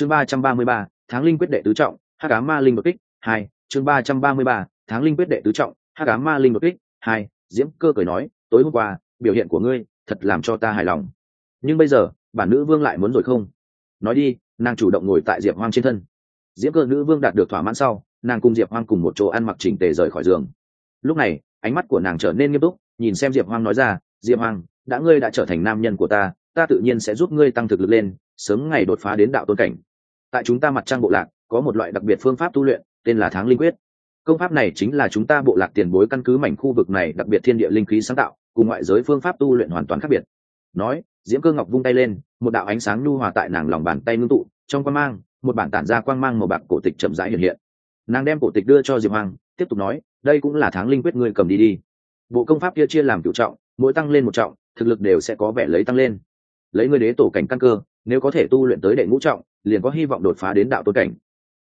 chương ba trăm ba mươi ba, tháng linh quyết đệ tứ trọng, hắc ám ma linh đột kích, hai, chương ba trăm ba mươi ba, tháng linh quyết đệ tứ trọng, hắc ám ma linh đột kích, hai, diễm cơ cười nói, tối hôm qua, biểu hiện của ngươi thật làm cho ta hài lòng. Nhưng bây giờ, bản nữ vương lại muốn rồi không? Nói đi, nàng chủ động ngồi tại diệp hoang trên thân. Diễm cơ nữ vương đạt được thỏa mãn sau, nàng cùng diệp hoang cùng một chỗ ăn mặc chỉnh tề rời khỏi giường. Lúc này, ánh mắt của nàng trở nên nghiêm túc, nhìn xem diệp hoang nói ra, diệp hoang, đã ngươi đã trở thành nam nhân của ta ta tự nhiên sẽ giúp ngươi tăng thực lực lên, sớm ngày đột phá đến đạo tôn cảnh tại chúng ta mặt trăng bộ lạc, có một loại đặc biệt phương pháp tu luyện, tên là tháng linh quyết. Công pháp này chính là chúng ta bộ lạc tiền bối căn cứ mảnh khu vực này đặc biệt thiên địa linh khí sáng tạo, cùng ngoại giới phương pháp tu luyện hoàn toàn khác biệt. Nói, diễm cơ ngọc vung tay lên, một đạo ánh sáng nhu hòa tại nàng lòng bàn tay ngưng tụ, trong quan mang, một bản tản ra quang mang màu bạc cổ tịch chậm rãi hiện hiện. Nàng đem cổ tịch đưa cho diệp hoàng, tiếp tục nói, đây cũng là tháng linh quyết ngươi cầm đi đi. Bộ công pháp kia chia làm cựu trọng, mỗi tăng lên một trọng, thực lực đều sẽ có vẻ lấy tăng lên. Lấy ngươi đế tổ cảnh căn cơ, nếu có thể tu luyện tới đệ ngũ trọng liền có hy vọng đột phá đến đạo tôn cảnh.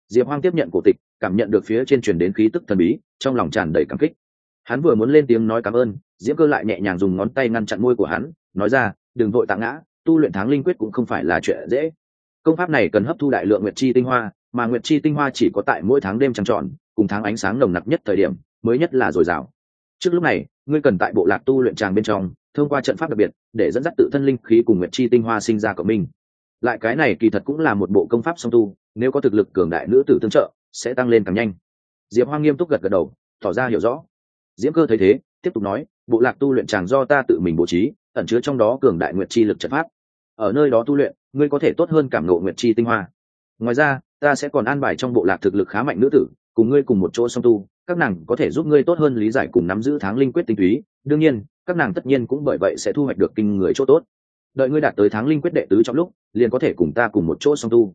Diệp hoang tiếp nhận cổ tịch, cảm nhận được phía trên truyền đến khí tức thần bí, trong lòng tràn đầy cảm kích. Hắn vừa muốn lên tiếng nói cảm ơn, diễm cơ lại nhẹ nhàng dùng ngón tay ngăn chặn môi của hắn, nói ra, đừng vội tạ ngã, tu luyện tháng linh quyết cũng không phải là chuyện dễ. Công pháp này cần hấp thu đại lượng nguyệt chi tinh hoa, mà nguyệt chi tinh hoa chỉ có tại mỗi tháng đêm trăng tròn, cùng tháng ánh sáng nồng nặc nhất thời điểm, mới nhất là dồi dào. Trước lúc này, ngươi cần tại bộ lạc tu luyện tràng bên trong, thông qua trận pháp đặc biệt, để dẫn dắt tự thân linh khí cùng nguyệt chi tinh hoa sinh ra của mình lại cái này kỳ thật cũng là một bộ công pháp song tu, nếu có thực lực cường đại nữ tử tương trợ, sẽ tăng lên càng nhanh. Diệp hoang nghiêm túc gật gật đầu, tỏ ra hiểu rõ. Diễm cơ thấy thế, tiếp tục nói, bộ lạc tu luyện chàng do ta tự mình bố trí, ẩn chứa trong đó cường đại nguyệt chi lực trận pháp. Ở nơi đó tu luyện, ngươi có thể tốt hơn cảm nộ nguyệt chi tinh hoa. Ngoài ra, ta sẽ còn an bài trong bộ lạc thực lực khá mạnh nữ tử, cùng ngươi cùng một chỗ song tu, các nàng có thể giúp ngươi tốt hơn lý giải cùng nắm giữ tháng linh quyết tinh túy. Đương nhiên, các nàng tất nhiên cũng bởi vậy sẽ thu hoạch được kinh người chỗ tốt đợi ngươi đạt tới tháng linh quyết đệ tứ trong lúc, liền có thể cùng ta cùng một chỗ song tu.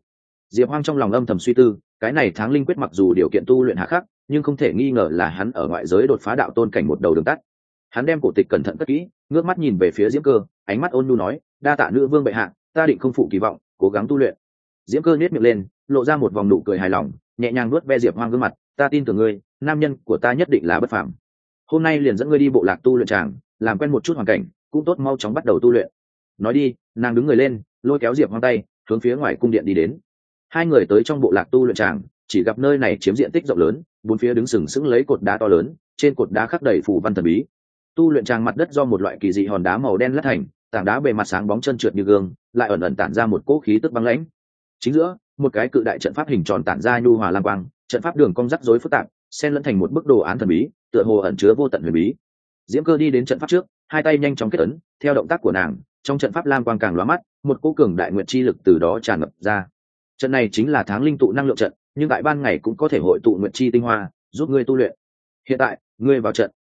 Diệp hoang trong lòng âm thầm suy tư, cái này tháng linh quyết mặc dù điều kiện tu luyện hạ khắc, nhưng không thể nghi ngờ là hắn ở ngoại giới đột phá đạo tôn cảnh một đầu đường tắt. Hắn đem cổ tịch cẩn thận cất kỹ, ngước mắt nhìn về phía diễm cơ, ánh mắt ôn nhu nói, đa tạ nữ vương bệ hạ, ta định không phụ kỳ vọng, cố gắng tu luyện. Diễm cơ nhét miệng lên, lộ ra một vòng nụ cười hài lòng, nhẹ nhàng nuốt ve diệp hoang gương mặt, ta tin tưởng ngươi, nam nhân của ta nhất định là bất phạm hôm nay liền dẫn ngươi đi bộ lạc tu luyện tràng, làm quen một chút hoàn cảnh, cũng tốt mau chóng bắt đầu tu luyện nói đi, nàng đứng người lên, lôi kéo diệp hoang tay, hướng phía ngoài cung điện đi đến. Hai người tới trong bộ lạc tu luyện tràng, chỉ gặp nơi này chiếm diện tích rộng lớn, bốn phía đứng sừng sững lấy cột đá to lớn, trên cột đá khắc đầy phủ văn thần bí. Tu luyện tràng mặt đất do một loại kỳ dị hòn đá màu đen lát thành, tảng đá bề mặt sáng bóng chân trượt như gương, lại ẩn ẩn tản ra một cỗ khí tức băng lãnh. Chính giữa, một cái cự đại trận pháp hình tròn tản ra nhu hòa lang quang, trận pháp đường cong rắc rối phức tạp, xen lẫn thành một bức đồ án thần bí, tựa hồ ẩn chứa vô tận huyền bí. Diễm cơ đi đến trận pháp trước, hai tay nhanh chóng kết ấn, theo động tác của nàng trong trận pháp lam quang càng lóa mắt, một cô cường đại nguyện chi lực từ đó tràn ngập ra. Trận này chính là tháng linh tụ năng lượng trận, nhưng tại ban ngày cũng có thể hội tụ nguyện chi tinh hoa, giúp ngươi tu luyện. Hiện tại, ngươi vào trận.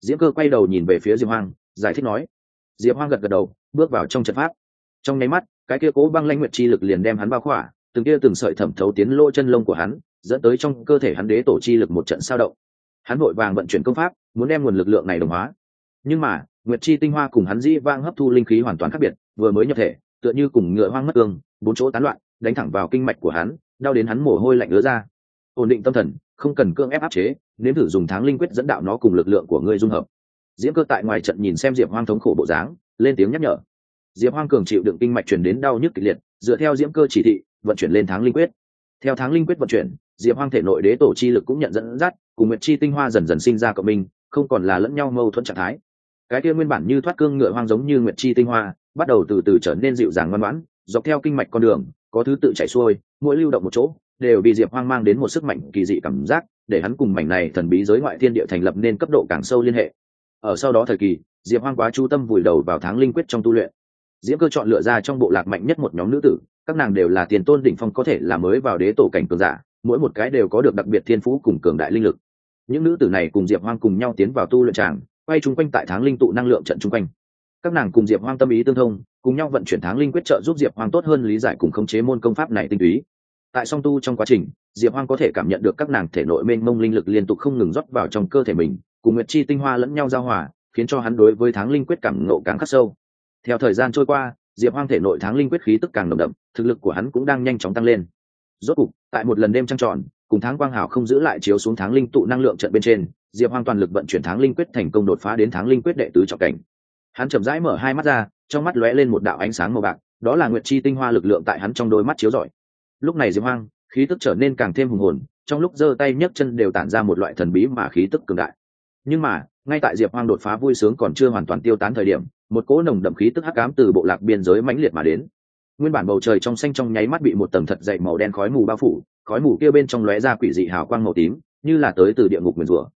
Diễm cơ quay đầu nhìn về phía diệp hoang, giải thích nói. Diệp hoang gật gật đầu, bước vào trong trận pháp. Trong nháy mắt, cái kia cố băng lanh nguyện chi lực liền đem hắn bao khỏa, từng kia từng sợi thẩm thấu tiến lỗ chân lông của hắn, dẫn tới trong cơ thể hắn đế tổ chi lực một trận sao động. Hắn vội vàng vận chuyển công pháp, muốn đem nguồn lực lượng này đồng hóa. Nhưng mà nguyệt chi tinh hoa cùng hắn dĩ vang hấp thu linh khí hoàn toàn khác biệt, vừa mới nhập thể, tựa như cùng ngựa hoang mất ương bốn chỗ tán loạn, đánh thẳng vào kinh mạch của hắn, đau đến hắn mồ hôi lạnh ứa ra. Ổn định tâm thần, không cần cưỡng ép áp chế, nếm thử dùng tháng linh quyết dẫn đạo nó cùng lực lượng của ngươi dung hợp. Diễm cơ tại ngoài trận nhìn xem diệp hoang thống khổ bộ dáng, lên tiếng nhắc nhở. Diệp hoang cường chịu đựng kinh mạch truyền đến đau nhức kịch liệt, dựa theo diễm cơ chỉ thị, vận chuyển lên tháng linh quyết. Theo tháng linh quyết vận chuyển, diệp hoang thể nội đế tổ chi lực cũng nhận dẫn dắt, cùng nguyệt chi tinh hoa dần dần sinh ra cộng minh, không còn là lẫn nhau mâu thuẫn trạng thái cái kia nguyên bản như thoát cương ngựa hoang giống như nguyệt chi tinh hoa, bắt đầu từ từ trở nên dịu dàng ngoan ngoãn, dọc theo kinh mạch con đường, có thứ tự chảy xuôi, mỗi lưu động một chỗ, đều bị diệp hoang mang đến một sức mạnh kỳ dị cảm giác, để hắn cùng mảnh này thần bí giới ngoại thiên địa thành lập nên cấp độ càng sâu liên hệ. Ở sau đó thời kỳ, diệp hoang quá chú tâm vùi đầu vào tháng linh quyết trong tu luyện. Diễm cơ chọn lựa ra trong bộ lạc mạnh nhất một nhóm nữ tử, các nàng đều là tiền tôn đỉnh phong có thể là mới vào đế tổ cảnh cường giả, mỗi một cái đều có được đặc biệt thiên phú cùng cường đại linh lực. Những nữ tử này cùng diệp hoang cùng nhau tiến vào tu luyện tràng quay chung quanh tại tháng linh tụ năng lượng trận chung quanh. Các nàng cùng diệp hoang tâm ý tương thông, cùng nhau vận chuyển tháng linh quyết trợ giúp diệp hoang tốt hơn lý giải cùng khống chế môn công pháp này tinh túy. Tại song tu trong quá trình, diệp hoang có thể cảm nhận được các nàng thể nội mênh mông linh lực liên tục không ngừng rót vào trong cơ thể mình, cùng nguyệt chi tinh hoa lẫn nhau giao hòa, khiến cho hắn đối với tháng linh quyết cảm ngộ càng khắc sâu. Theo thời gian trôi qua, diệp hoang thể nội tháng linh quyết khí tức càng nồng đậm, thực lực của hắn cũng đang nhanh chóng tăng lên. Rốt cục, tại một lần đêm trăng tròn cùng tháng quang hảo không giữ lại chiếu xuống tháng linh tụ năng lượng trận bên trên, diệp hoang toàn lực vận chuyển tháng linh quyết thành công đột phá đến tháng linh quyết đệ tứ trọng cảnh. Hắn chậm rãi mở hai mắt ra, trong mắt lóe lên một đạo ánh sáng màu bạc, đó là nguyệt chi tinh hoa lực lượng tại hắn trong đôi mắt chiếu rọi. Lúc này diệp hoang, khí tức trở nên càng thêm hùng hồn, trong lúc giơ tay nhấc chân đều tản ra một loại thần bí mà khí tức cường đại. Nhưng mà, ngay tại diệp hoang đột phá vui sướng còn chưa hoàn toàn tiêu tán thời điểm, một cỗ nồng đậm khí tức hắc ám từ bộ lạc biên giới mãnh liệt mà đến. Nguyên bản bầu trời trong xanh trong nháy mắt bị một tầng thật dậy màu đen khói mù bao phủ khói mù kia bên trong lóe ra quỷ dị hào quang màu tím, như là tới từ địa ngục nguyền rủa.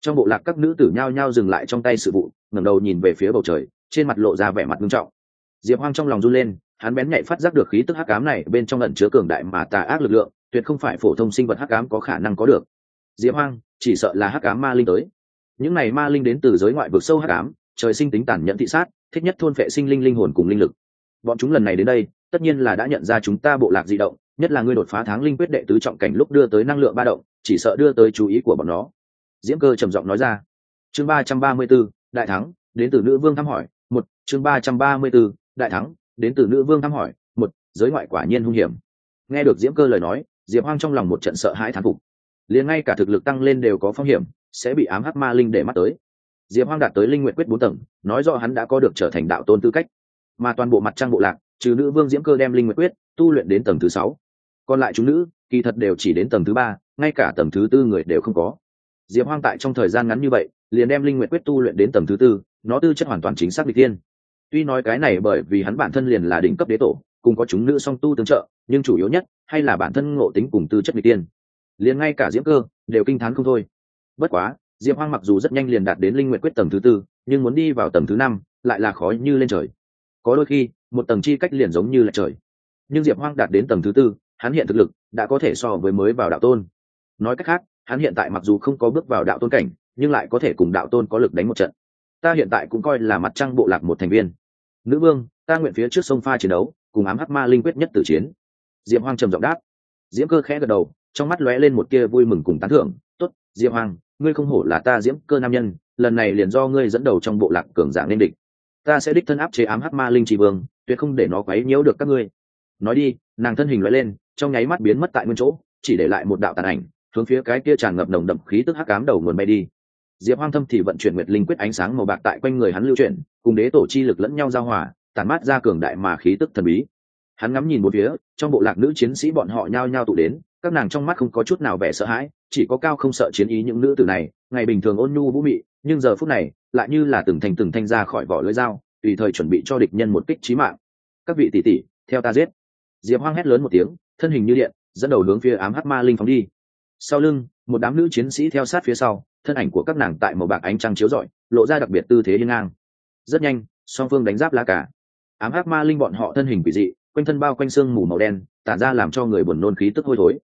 Trong bộ lạc các nữ tử nhao nhao dừng lại trong tay sự vụ, ngẩng đầu nhìn về phía bầu trời, trên mặt lộ ra vẻ mặt nghiêm trọng. Diệp hoang trong lòng run lên, hắn bén nhạy phát giác được khí tức hắc ám này bên trong ẩn chứa cường đại mà tà ác lực lượng, tuyệt không phải phổ thông sinh vật hắc ám có khả năng có được. Diệp hoang, chỉ sợ là hắc ám ma linh tới. Những này ma linh đến từ giới ngoại vực sâu hắc ám, trời sinh tính tàn nhẫn thị sát, thích nhất thôn phệ sinh linh linh hồn cùng linh lực. Bọn chúng lần này đến đây, tất nhiên là đã nhận ra chúng ta bộ lạc di động nhất là ngươi đột phá tháng linh quyết đệ tứ trọng cảnh lúc đưa tới năng lượng ba động, chỉ sợ đưa tới chú ý của bọn nó. Diễm cơ trầm giọng nói ra. Chương ba trăm ba mươi b ố đại thắng, đến từ nữ vương thăm hỏi, một, chương ba trăm ba mươi b ố đại thắng, đến từ nữ vương thăm hỏi, một, giới ngoại quả nhiên hung hiểm. Nghe được diễm cơ lời nói, diệp hoang trong lòng một trận sợ hãi thán phục. Liền ngay cả thực lực tăng lên đều có phong hiểm, sẽ bị ám hắc ma linh để mắt tới. Diệp hoang đạt tới linh nguyện quyết bốn tầng, nói do hắn đã có được trở thành đạo tôn tư cách. Mà toàn bộ mặt trăng bộ lạc, trừ nữ vương diễm cơ đem linh nguyện quyết tu luyện đến tầng thứ sáu. Còn lại chúng nữ, kỳ thật đều chỉ đến tầng thứ ba, ngay cả tầng thứ tư người đều không có. Diệp hoang tại trong thời gian ngắn như vậy, liền đem linh nguyện quyết tu luyện đến tầng thứ tư, nó tư chất hoàn toàn chính xác lịch tiên tuy nói cái này bởi vì hắn bản thân liền là đỉnh cấp đế tổ, cùng có chúng nữ song tu tương trợ, nhưng chủ yếu nhất hay là bản thân ngộ tính cùng tư chất lịch tiên liền ngay cả diễm cơ đều kinh t h á n không thôi. Bất quá, diệp hoang mặc dù rất nhanh liền đạt đến linh nguyện quyết tầng thứ tư, nhưng muốn đi vào tầng thứ năm lại là khó như lên trời. Có đôi khi, một tầng chi cách liền giống như là trời nhưng diệp hoang đạt đến tầng thứ tư hắn hiện thực lực đã có thể so với mới vào đạo tôn. Nói cách khác hắn hiện tại mặc dù không có bước vào đạo tôn cảnh nhưng lại có thể cùng đạo tôn có lực đánh một trận. Ta hiện tại cũng coi là mặt trăng bộ lạc một thành viên. Nữ vương ta nguyện phía trước sông pha chiến đấu cùng ám hắc ma linh quyết nhất tử chiến. Diệp hoang trầm giọng đáp. Diễm cơ khẽ gật đầu trong mắt lóe lên một kia vui mừng cùng tán thưởng. Tốt diệp Hoang, ngươi không hổ là ta diễm cơ nam nhân lần này liền do ngươi dẫn đầu trong bộ lạc cường giả nên địch. Ta sẽ đích thân áp chế ám hắc ma linh tri vương tuyệt không để nó quấy nhiễu được các ngươi nói đi, nàng thân hình loại lên, trong nháy mắt biến mất tại nguyên chỗ, chỉ để lại một đạo tàn ảnh, hướng phía cái kia tràn ngập nồng đậm khí tức hắc cám đầu nguồn bay đi. Diệp hoang thâm thì vận chuyển nguyệt linh quyết ánh sáng màu bạc tại quanh người hắn lưu chuyển, cùng đế tổ chi lực lẫn nhau giao hòa, tản mát ra cường đại mà khí tức thần bí. Hắn ngắm nhìn một phía, trong bộ lạc nữ chiến sĩ bọn họ nhao nhao tụ đến, các nàng trong mắt không có chút nào vẻ sợ hãi, chỉ có cao không sợ chiến ý những nữ tử này, ngày bình thường ôn nhu vũ mị, nhưng giờ phút này, lại như là từng thành từng thanh ra khỏi vỏ lưỡi dao, tùy thời chuẩn bị cho địch nhân một kích trí mạng. Các vị tỷ tỷ, theo ta giết diệp hoang hét lớn một tiếng, thân hình như điện, dẫn đầu hướng phía ám hắc ma linh phóng đi. Sau lưng, một đám nữ chiến sĩ theo sát phía sau, thân ảnh của các nàng tại màu bạc ánh trăng chiếu rọi, lộ ra đặc biệt tư thế hiên ngang. Rất nhanh, song phương đánh giáp lá cả ám hắc ma linh bọn họ thân hình quỷ dị, quanh thân bao quanh xương mù màu đen, tản ra làm cho người buồn nôn khí tức hôi thối.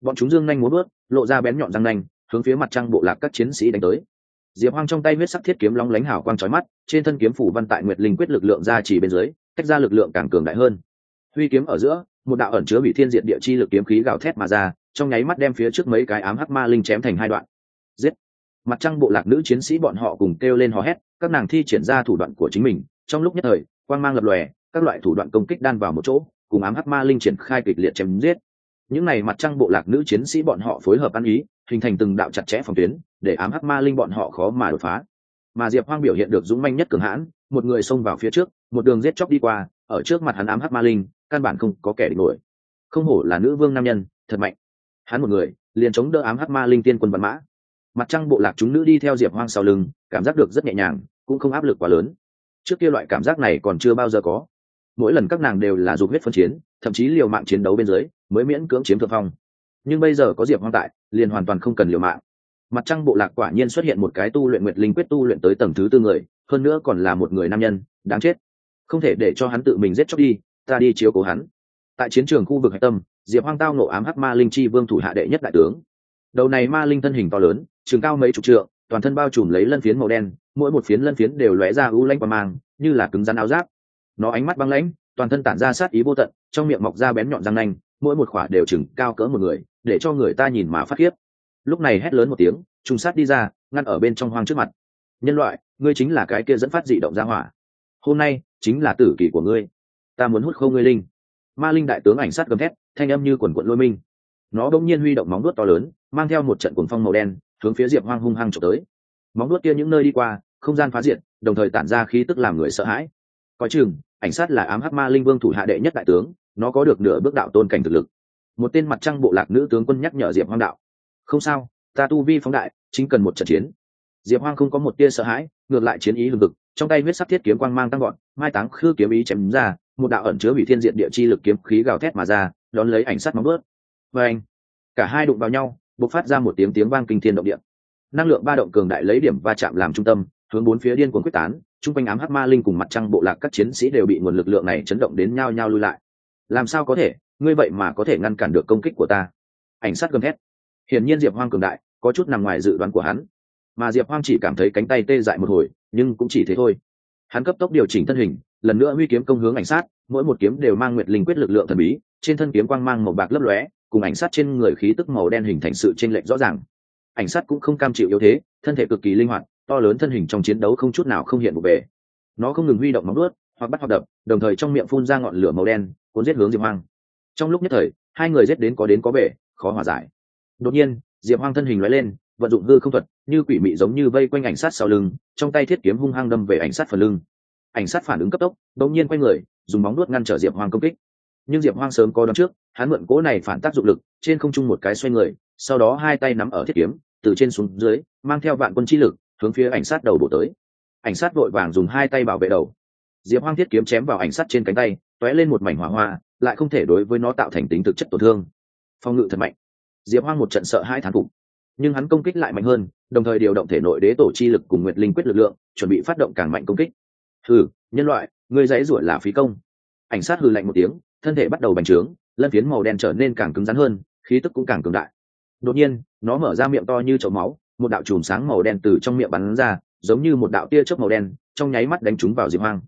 Bọn chúng dương nhanh muốn bước lộ ra bén nhọn răng nanh, hướng phía mặt trăng bộ lạc các chiến sĩ đánh tới. Diệp hoang trong tay huyết sắc thiết kiếm long lánh hào quang trói mắt, trên thân kiếm phủ văn tại nguyệt linh quyết lực lượng ra chỉ bên dưới, tách ra lực lượng càng cường đại hơn huy kiếm ở giữa, một đạo ẩn chứa bị thiên diện địa chi lực kiếm khí gào thét mà ra, trong nháy mắt đem phía trước mấy cái ám hắc ma linh chém thành hai đoạn. Giết! Mặt trăng bộ lạc nữ chiến sĩ bọn họ cùng kêu lên hò hét, các nàng thi triển ra thủ đoạn của chính mình. Trong lúc nhất thời, quang mang lập lòe, các loại thủ đoạn công kích đan vào một chỗ, cùng ám hắc ma linh triển khai kịch liệt chém giết. Những này mặt trăng bộ lạc nữ chiến sĩ bọn họ phối hợp ăn ý, hình thành từng đạo chặt chẽ phòng tuyến, để ám hắc ma linh bọn họ khó mà đột phá. Mà diệp hoang biểu hiện được dũng manh nhất cường hãn, một người xông vào phía trước, một đường giết chóc đi qua, ở trước mặt hắn ám hắc ma linh căn bản không có kẻ địch nổi. Không hổ là nữ vương nam nhân, thật mạnh. Hắn một người, liền chống đỡ ám hắc ma linh tiên quân văn mã. Mặt trăng bộ lạc chúng nữ đi theo diệp hoang sau lưng, cảm giác được rất nhẹ nhàng, cũng không áp lực quá lớn. Trước kia loại cảm giác này còn chưa bao giờ có. Mỗi lần các nàng đều là dục huyết phân chiến, thậm chí liều mạng chiến đấu bên dưới, mới miễn cưỡng chiếm thượng phong. Nhưng bây giờ có diệp hoang tại, liền hoàn toàn không cần liều mạng. Mặt trăng bộ lạc quả nhiên xuất hiện một cái tu luyện nguyệt linh quyết tu luyện tới tầng thứ tư người, hơn nữa còn là một người nam nhân, đáng chết. Không thể để cho hắn tự mình giết chóc đi ta đi chiếu cố hắn. Tại chiến trường khu vực hạch tâm, diệp hoang tao nộ ám hắc ma linh chi vương thủ hạ đệ nhất đại tướng. Đầu này ma linh thân hình to lớn, trường cao mấy chục trượng, toàn thân bao trùm lấy lân phiến màu đen, mỗi một phiến lân phiến đều lóe ra u lanh và mang, như là cứng rắn áo giáp. Nó ánh mắt băng lãnh, toàn thân tản ra sát ý vô tận, trong miệng mọc ra bén nhọn răng nanh, mỗi một khỏa đều chừng cao cỡ một người, để cho người ta nhìn mà phát khiếp. Lúc này hét lớn một tiếng, trùng sát đi ra, ngăn ở bên trong hoang trước mặt. Nhân loại, ngươi chính là cái kia dẫn phát dị động ra hỏa. Hôm nay, chính là tử kỷ của ngươi ta muốn hút khô ngươi linh. Ma linh đại tướng ảnh sát gầm thét, thanh âm như quần quận lôi minh. Nó đ ỗ n g nhiên huy động móng nuốt to lớn, mang theo một trận cuồng phong màu đen, hướng phía diệp hoang hung hăng trộm tới. Móng nuốt kia những nơi đi qua, không gian phá diệt, đồng thời tản ra khí tức làm người sợ hãi. Coi chừng, ảnh sát là ám hắc ma linh vương thủ hạ đệ nhất đại tướng, nó có được nửa bước đạo tôn cảnh thực lực. Một tên mặt trăng bộ lạc nữ tướng quân nhắc nhở diệp hoang đạo, không sao, ta tu vi phóng đại, chính cần một trận chiến. Diệp hoang không có một tia sợ hãi, ngược lại chiến ý hừng hực, trong tay huyết sắc thiết kiếm quang mang tăng gọn mai táng khư kiếm ý chém ra một đạo ẩn chứa hủy thiên diện địa chi lực kiếm khí gào thét mà ra, đón lấy ảnh sắt móng bớt và anh, cả hai đụng vào nhau, bộc phát ra một tiếng tiếng vang kinh thiên động địa. Năng lượng ba động cường đại lấy điểm va chạm làm trung tâm, hướng bốn phía điên cuồng quyết tán, chung quanh ám hắc ma linh cùng mặt trăng bộ lạc các chiến sĩ đều bị nguồn lực lượng này chấn động đến nhao nhao lui lại. Làm sao có thể? Ngươi vậy mà có thể ngăn cản được công kích của ta? Ảnh sát gầm thét. Hiển nhiên diệp hoang cường đại, có chút nằm ngoài dự đoán của hắn. Mà diệp hoang chỉ cảm thấy cánh tay tê dại một hồi, nhưng cũng chỉ thế thôi. Hắn cấp tốc điều chỉnh thân hình lần nữa huy kiếm công hướng ảnh sát, mỗi một kiếm đều mang nguyệt linh quyết lực lượng thần bí, trên thân kiếm quang mang màu bạc lấp lóe, cùng ảnh sát trên người khí tức màu đen hình thành sự chênh lệch rõ ràng. Ảnh sát cũng không cam chịu yếu thế, thân thể cực kỳ linh hoạt, to lớn thân hình trong chiến đấu không chút nào không hiện một bề. Nó không ngừng huy động móng ướt hoặc bắt hoặc đập, đồng thời trong miệng phun ra ngọn lửa màu đen, cuốn giết hướng diệp hoang. Trong lúc nhất thời, hai người giết đến có đến có bể khó hòa giải. Đột nhiên, diệp hoang thân hình lóe lên, vận dụng hư không thuật, như quỷ mị giống như vây quanh ảnh sát sau lưng, trong tay thiết kiếm hung hăng đâm về ảnh sát phần lưng ảnh sát phản ứng cấp tốc, đột nhiên quay người, dùng móng nuốt ngăn trở diệp hoang công kích. Nhưng diệp hoang sớm có đón trước, hắn mượn cố này phản tác dụng lực, trên không trung một cái xoay người, sau đó hai tay nắm ở thiết kiếm, từ trên xuống dưới, mang theo vạn quân chi lực, hướng phía ảnh sát đầu bổ tới. Ảnh sát vội vàng dùng hai tay bảo vệ đầu. Diệp hoang thiết kiếm chém vào ảnh sát trên cánh tay t ó é lên một mảnh hỏa hoa, lại không thể đối với nó tạo thành tính thực chất tổn thương. Phong ngự thật mạnh. Diệp hoang một trận sợ hai thán phục. Nhưng hắn công kích lại mạnh hơn, đồng thời điều động thể nội đế tổ chi lực cùng nguyệt linh quyết lực lượng, chuẩn bị phát động càng mạnh công kích hừ, nhân loại, ngươi dãy ruổi là phí công. Ảnh sát hừ lạnh một tiếng, thân thể bắt đầu bành trướng, lân phiến màu đen trở nên càng cứng rắn hơn, khí tức cũng càng cường đại. Đột nhiên, nó mở ra miệng to như chậu máu, một đạo chùm sáng màu đen từ trong miệng bắn ra, giống như một đạo tia chớp màu đen, trong nháy mắt đánh trúng vào diệp hoang.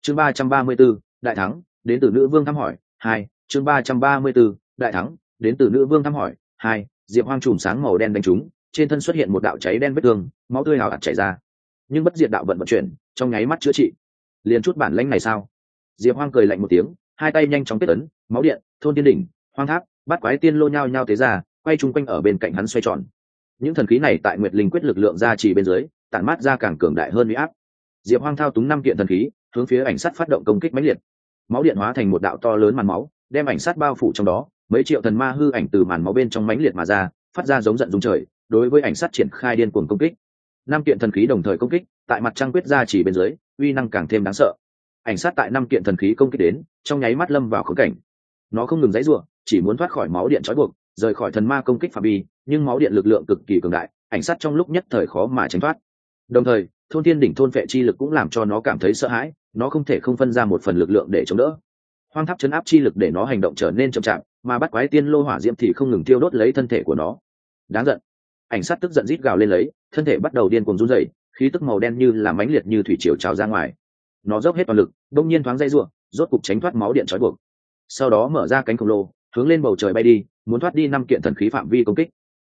Chương ba trăm ba mươi b ố đại thắng, đến từ nữ vương thăm hỏi, hai, chương ba trăm ba mươi b ố đại thắng, đến từ nữ vương thăm hỏi, hai, diệp hoang chùm sáng màu đen đánh trúng, trên thân xuất hiện một đạo cháy đen vết thương, máu tươi hào ạt chảy ra nhưng bất diệt đạo vận vận chuyển, trong nháy mắt chữa trị. Liền chút bản lãnh này sao? Diệp hoang cười lạnh một tiếng, hai tay nhanh chóng kết ấn, máu điện, thôn tiên đỉnh, hoang tháp bắt quái tiên lô nhao nhao tế ra, quay chung quanh ở bên cạnh hắn xoay tròn. Những thần khí này tại nguyệt linh quyết lực lượng ra chỉ bên dưới, tản mát ra càng cường đại hơn huy áp. Diệp hoang thao túng năm kiện thần khí, hướng phía ảnh sắt phát động công kích mãnh liệt. Máu điện hóa thành một đạo to lớn màn máu, đem ảnh sắt bao phủ trong đó, mấy triệu thần ma hư ảnh từ màn máu bên trong mãnh liệt mà ra, phát ra giống giận dung trời, đối với ảnh sắt triển khai điên cuồng công kích năm kiện thần khí đồng thời công kích, tại mặt trăng quyết ra chỉ bên dưới, uy năng càng thêm đáng sợ. Ảnh sát tại năm kiện thần khí công kích đến, trong nháy mắt lâm vào khống cảnh. Nó không ngừng dãy ruộng chỉ muốn thoát khỏi máu điện trói buộc, rời khỏi thần ma công kích phạm vi, nhưng máu điện lực lượng cực kỳ cường đại, ảnh sát trong lúc nhất thời khó mà tránh thoát. Đồng thời, thôn thiên đỉnh thôn vệ chi lực cũng làm cho nó cảm thấy sợ hãi, nó không thể không phân ra một phần lực lượng để chống đỡ. Hoang tháp chấn áp chi lực để nó hành động trở nên chậm chạp, mà bắt quái tiên lô hỏa diễm thì không ngừng tiêu đốt lấy thân thể của nó. Đáng giận. Ảnh sát tức giận rít gào lên lấy thân thể bắt đầu điên cuồng run rẩy, khí tức màu đen như là mãnh liệt như thủy triều trào ra ngoài. Nó dốc hết toàn lực, đông nhiên thoáng dây ruộng, rốt cục tránh thoát máu điện trói buộc. Sau đó mở ra cánh khổng lồ, hướng lên bầu trời bay đi, muốn thoát đi năm kiện thần khí phạm vi công kích.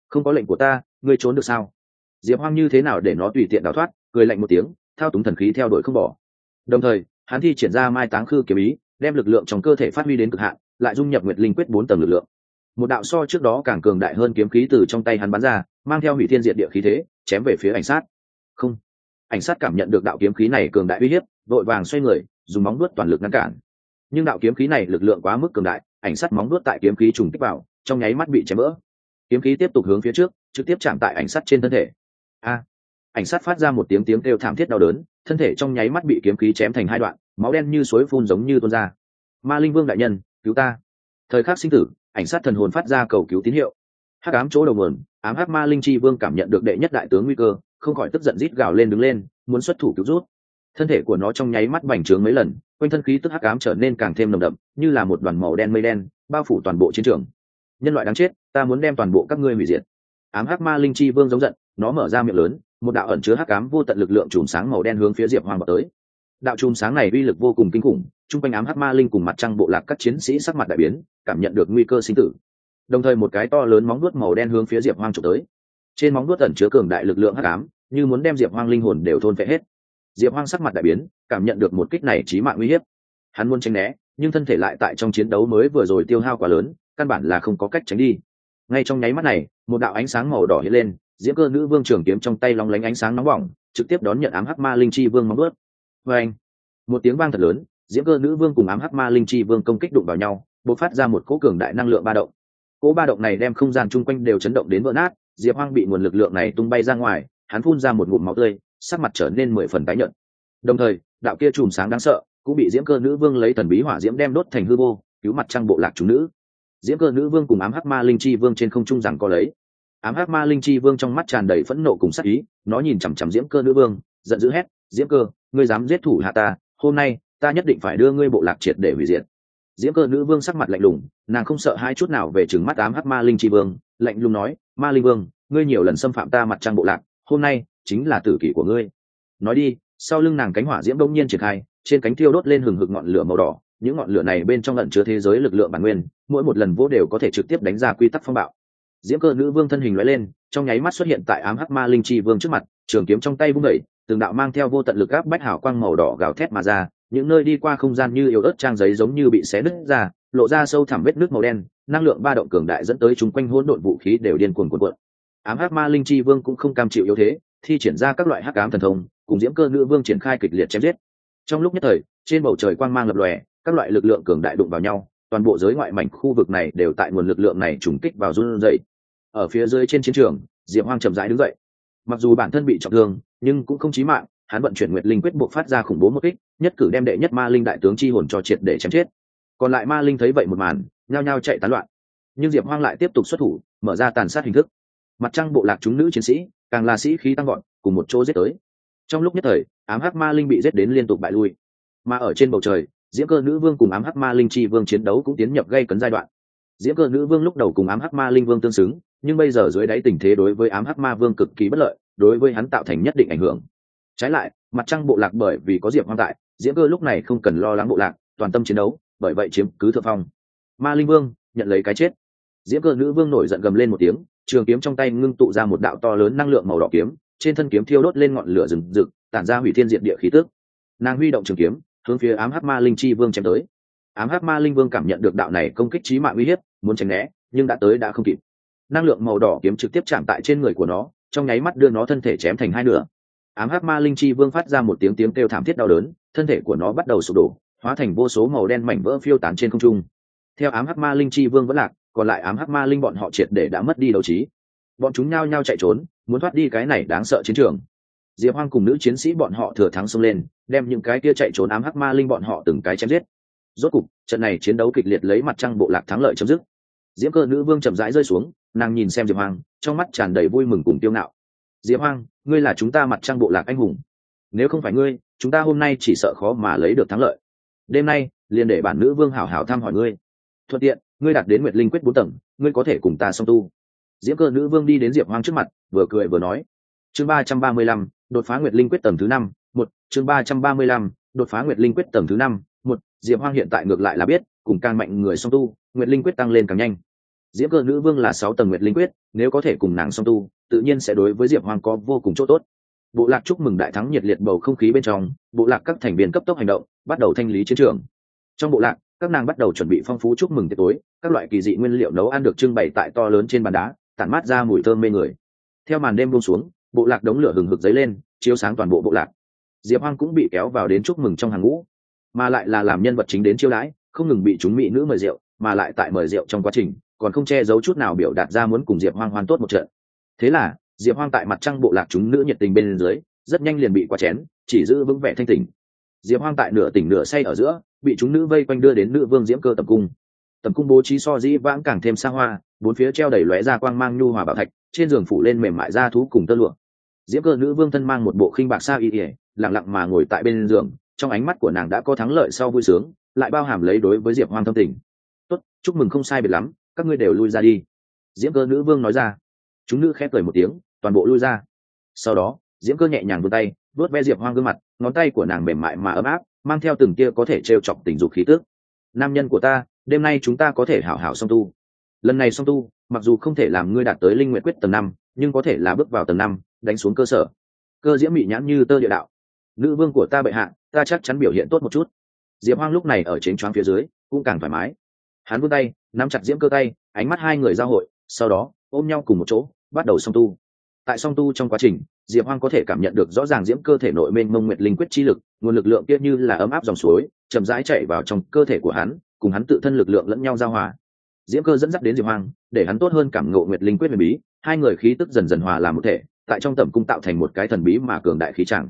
Không có lệnh của ta, ngươi trốn được sao? Diệp hoang như thế nào để nó tùy tiện đào thoát, cười lạnh một tiếng, thao túng thần khí theo đuổi không bỏ. Đồng thời, hắn thi triển ra mai táng khư kiếm ý, đem lực lượng trong cơ thể phát huy đến cực hạn, lại dung nhập nguyệt linh quyết bốn tầng lực lượng một đạo so trước đó càng cường đại hơn kiếm khí từ trong tay hắn bắn ra, mang theo hủy thiên diệt địa khí thế, chém về phía ảnh sát. Không. Ảnh sát cảm nhận được đạo kiếm khí này cường đại uy hiếp, vội vàng xoay người, dùng móng đuốt toàn lực ngăn cản. Nhưng đạo kiếm khí này lực lượng quá mức cường đại, ảnh sát móng đuốt tại kiếm khí trùng kích vào, trong nháy mắt bị chém vỡ. Kiếm khí tiếp tục hướng phía trước, trực tiếp chạm tại ảnh sát trên thân thể. A. Ảnh sát phát ra một tiếng tiếng kêu thảm thiết đau đớn, thân thể trong nháy mắt bị kiếm khí chém thành hai đoạn, máu đen như suối phun giống như tuôn ra. Ma linh vương đại nhân, cứu ta. Thời khắc sinh tử ảnh sát thần hồn phát ra cầu cứu tín hiệu. Hắc ám chỗ đầu nguồn, ám hắc ma linh chi vương cảm nhận được đệ nhất đại tướng nguy cơ, không khỏi tức giận rít gào lên đứng lên, muốn xuất thủ cứu rút. Thân thể của nó trong nháy mắt bành trướng mấy lần, quanh thân khí tức hắc ám trở nên càng thêm nồng đậm, như là một đoàn màu đen mây đen, bao phủ toàn bộ chiến trường. Nhân loại đáng chết, ta muốn đem toàn bộ các ngươi hủy diệt. Ám hắc ma linh chi vương giống giận, nó mở ra miệng lớn, một đạo ẩn chứa hắc ám vô tận lực lượng chùm sáng màu đen hướng phía diệp hoàng vào tới. Đạo chùm sáng này uy lực vô cùng kinh khủng chung quanh ám hắc ma linh cùng mặt trăng bộ lạc các chiến sĩ sắc mặt đại biến, cảm nhận được nguy cơ sinh tử. Đồng thời một cái to lớn móng nuốt màu đen hướng phía diệp hoang trục tới. Trên móng nuốt ẩn chứa cường đại lực lượng hắc ám, như muốn đem diệp hoang linh hồn đều thôn vệ hết. Diệp hoang sắc mặt đại biến, cảm nhận được một kích này trí mạng uy hiếp. Hắn muốn tránh né, nhưng thân thể lại tại trong chiến đấu mới vừa rồi tiêu hao quá lớn, căn bản là không có cách tránh đi. Ngay trong nháy mắt này, một đạo ánh sáng màu đỏ hiện lên, diễm cơ nữ vương trường kiếm trong tay long lánh ánh sáng nóng bỏng, trực tiếp đón nhận ám hắc ma linh chi vương móng ướt vê anh một tiếng vang thật lớn diễm cơ nữ vương cùng ám hắc ma linh chi vương công kích đụng vào nhau b ộ c phát ra một cỗ cường đại năng lượng ba động. Cỗ ba động này đem không gian chung quanh đều chấn động đến vỡ nát, diệp hoang bị nguồn lực lượng này tung bay ra ngoài, hắn phun ra một ngụm máu tươi, sắc mặt trở nên mười phần tái nhợt. Đồng thời, đạo kia chùm sáng đáng sợ, cũng bị diễm cơ nữ vương lấy thần bí hỏa diễm đem đốt thành hư vô, cứu mặt trăng bộ lạc chúng nữ. Diễm cơ nữ vương cùng ám hắc ma linh chi vương trên không trung rằng có lấy. Ám hắc ma linh chi vương trong mắt tràn đầy phẫn nộ cùng sắc ý, nó nhìn chằm chằm diễm cơ nữ vương, giận dữ hét, diễm cơ, ngươi dám giết thủ hạ ta, hôm nay ta nhất định phải đưa ngươi bộ lạc triệt để hủy diệt. Diễm cơ nữ vương sắc mặt lạnh lùng, nàng không sợ hai chút nào về chừng mắt ám hắc ma linh chi vương, lạnh lùng nói, ma linh vương, ngươi nhiều lần xâm phạm ta mặt trăng bộ lạc, hôm nay chính là tử kỷ của ngươi. Nói đi, sau lưng nàng cánh hỏa diễm đông nhiên triển khai, trên cánh thiêu đốt lên hừng hực ngọn lửa màu đỏ, những ngọn lửa này bên trong lận chứa thế giới lực lượng bản nguyên, mỗi một lần vô đều có thể trực tiếp đánh ra quy tắc phong bạo. Diễm cơ nữ vương thân hình lóe lên, trong nháy mắt xuất hiện tại ám hắc ma linh chi vương trước mặt, trường kiếm trong tay vung đẩy từng đạo mang theo vô tận lực áp bách hảo quang màu đỏ gào thét mà ra những nơi đi qua không gian như yếu ớt trang giấy giống như bị xé nứt ra, lộ ra sâu thẳm vết nước màu đen, năng lượng ba động cường đại dẫn tới chúng quanh hỗn độn vũ khí đều điên cuồng cuộn cuộn. Ám hắc ma linh chi vương cũng không cam chịu yếu thế, thi triển ra các loại hắc ám thần thông, cùng diễm cơ nữ vương triển khai kịch liệt chém giết. Trong lúc nhất thời, trên bầu trời quang mang lập lòe, các loại lực lượng cường đại đụng vào nhau, toàn bộ giới ngoại mảnh khu vực này đều tại nguồn lực lượng này trùng kích vào run dậy ở phía dưới trên chiến trường, diệp hoang chậm rãi đứng dậy. Mặc dù bản thân bị trọng thương, nhưng cũng không chí mạng hắn vận chuyển nguyệt linh quyết buộc phát ra khủng bố một kích, nhất cử đem đệ nhất ma linh đại tướng chi hồn cho triệt để chém chết. Còn lại ma linh thấy vậy một màn, nhao nhao chạy tán loạn. Nhưng diệp hoang lại tiếp tục xuất thủ, mở ra tàn sát hình thức. Mặt trăng bộ lạc chúng nữ chiến sĩ, càng là sĩ khí tăng gọn cùng một chỗ giết tới. Trong lúc nhất thời, ám hắc ma linh bị giết đến liên tục bại lui. Mà ở trên bầu trời, diễm cơ nữ vương cùng ám hắc ma linh chi vương chiến đấu cũng tiến nhập gây cấn giai đoạn. Diễm cơ nữ vương lúc đầu cùng ám hắc ma linh vương tương xứng, nhưng bây giờ dưới đáy tình thế đối với ám hắc ma vương cực kỳ bất lợi, đối với hắn tạo thành nhất định ảnh hưởng trái lại, mặt trăng bộ lạc bởi vì có diệp hoang tại, diễm cơ lúc này không cần lo lắng bộ lạc, toàn tâm chiến đấu, bởi vậy chiếm cứ thượng phong. Ma linh vương, nhận lấy cái chết. Diễm cơ nữ vương nổi giận gầm lên một tiếng, trường kiếm trong tay ngưng tụ ra một đạo to lớn năng lượng màu đỏ kiếm, trên thân kiếm thiêu đốt lên ngọn lửa rừng rực, tản ra hủy thiên diện địa khí tước nàng huy động trường kiếm, hướng phía ám hát ma linh chi vương chém tới. Ám hát ma linh vương cảm nhận được đạo này công kích trí mạng uy hiếp, muốn tránh né, nhưng đã tới đã không kịp. Năng lượng màu đỏ kiếm trực tiếp chạm tại trên người của nó, trong nháy mắt đưa nó thân thể chém thành hai nửa ám hắc ma linh chi vương phát ra một tiếng tiếng kêu thảm thiết đau đớn, thân thể của nó bắt đầu sụp đổ, hóa thành vô số màu đen mảnh vỡ phiêu tán trên không trung. Theo ám hắc ma linh chi vương vẫn lạc, còn lại ám hắc ma linh bọn họ triệt để đã mất đi đấu trí. Bọn chúng nhao nhao chạy trốn, muốn thoát đi cái này đáng sợ chiến trường. Diệp hoang cùng nữ chiến sĩ bọn họ thừa thắng xông lên, đem những cái kia chạy trốn ám hắc ma linh bọn họ từng cái chém giết. Rốt cục, trận này chiến đấu kịch liệt lấy mặt trăng bộ lạc thắng lợi chấm dứt. Diễm cơ nữ vương chậm rãi rơi xuống, nàng nhìn xem diệp hoang, trong mắt tràn đầy vui mừng cùng tiêu ngạo diệp hoang, ngươi là chúng ta mặt trăng bộ lạc anh hùng. Nếu không phải ngươi, chúng ta hôm nay chỉ sợ khó mà lấy được thắng lợi. Đêm nay, liền để bản nữ vương hảo hảo thăm hỏi ngươi. Thuận tiện, ngươi đạt đến nguyệt linh quyết bốn tầng, ngươi có thể cùng ta song tu. Diễm cơ nữ vương đi đến diệp hoang trước mặt, vừa cười vừa nói. Chương ba trăm ba mươi lăm, đột phá nguyệt linh quyết tầng thứ năm, một, chương ba trăm ba mươi lăm, đột phá nguyệt linh quyết tầng thứ năm, một, diệp hoang hiện tại ngược lại là biết, cùng càng mạnh người song tu, nguyệt linh quyết tăng lên càng nhanh diễm cơ nữ vương là sáu tầng nguyệt linh quyết, nếu có thể cùng nàng song tu, tự nhiên sẽ đối với diệp hoang có vô cùng chỗ tốt. Bộ lạc chúc mừng đại thắng nhiệt liệt bầu không khí bên trong, bộ lạc các thành viên cấp tốc hành động, bắt đầu thanh lý chiến trường. Trong bộ lạc, các nàng bắt đầu chuẩn bị phong phú chúc mừng tiệc tối, các loại kỳ dị nguyên liệu nấu ăn được trưng bày tại to lớn trên bàn đá, tản mát ra mùi thơm mê người. Theo màn đêm buông xuống, bộ lạc đống lửa hừng hực dấy lên, chiếu sáng toàn bộ bộ lạc. Diệp hoang cũng bị kéo vào đến chúc mừng trong hàng ngũ, mà lại là làm nhân vật chính đến chiêu đãi, không ngừng bị chúng mỹ nữ mời rượu, mà lại tại mời rượu trong quá trình còn không che giấu chút nào biểu đạt ra muốn cùng diệp hoang hoan tốt một trận. Thế là, diệp hoang tại mặt trăng bộ lạc chúng nữ nhiệt tình bên dưới, rất nhanh liền bị qua chén, chỉ giữ vững vẻ thanh tình diệp hoang tại nửa tỉnh nửa say ở giữa, bị chúng nữ vây quanh đưa đến nữ vương diễm cơ tập cung. Tầm cung bố trí so dĩ vãng càng thêm xa hoa, bốn phía treo đầy lóe ra quang mang nhu hòa bảo thạch, trên giường phủ lên mềm mại da thú cùng tơ lụa. Diễm cơ nữ vương thân mang một bộ khinh bạc sa y ỉa lặng lặng mà ngồi tại bên giường, trong ánh mắt của nàng đã có thắng lợi sau vui sướng, lại bao hàm lấy đối với diệp hoang thâm tình. Tốt, chúc mừng không sai biệt lắm các ngươi đều lui ra đi. Diễm cơ nữ vương nói ra. Chúng nữ khép cười một tiếng, toàn bộ lui ra. Sau đó, diễm cơ nhẹ nhàng vươn tay vớt ve diệp hoang gương mặt, ngón tay của nàng mềm mại mà ấm áp, mang theo từng kia có thể t chọc tình dục khí tước nam nhân của ta, đêm nay chúng ta có thể hảo hảo song tu. Lần này song tu, mặc dù không thể làm ngươi đạt tới linh nguyện quyết tầng năm, nhưng có thể là bước vào tầng năm, đánh xuống cơ sở. Cơ diễm bị nhãn như tơ địa đạo. Nữ vương của ta bệ hạ, ta chắc chắn biểu hiện tốt một chút. Diệp hoang lúc này ở chính choáng phía dưới, cũng càng thoải mái hắn vươn tay, nắm chặt diễm cơ tay, ánh mắt hai người giao hội, sau đó, ôm nhau cùng một chỗ, bắt đầu song tu. Tại song tu trong quá trình, diệp hoang có thể cảm nhận được rõ ràng diễm cơ thể nội mênh mông nguyệt linh quyết chi lực, nguồn lực lượng kia như là ấm áp dòng suối, chậm rãi chạy vào trong cơ thể của hắn, cùng hắn tự thân lực lượng lẫn nhau giao hòa. Diễm cơ dẫn dắt đến diệp hoang, để hắn tốt hơn cảm ngộ nguyệt linh quyết huyền bí, hai người khí tức dần dần hòa làm một thể, tại trong tầm cung tạo thành một cái thần bí mà cường đại khí chẳng.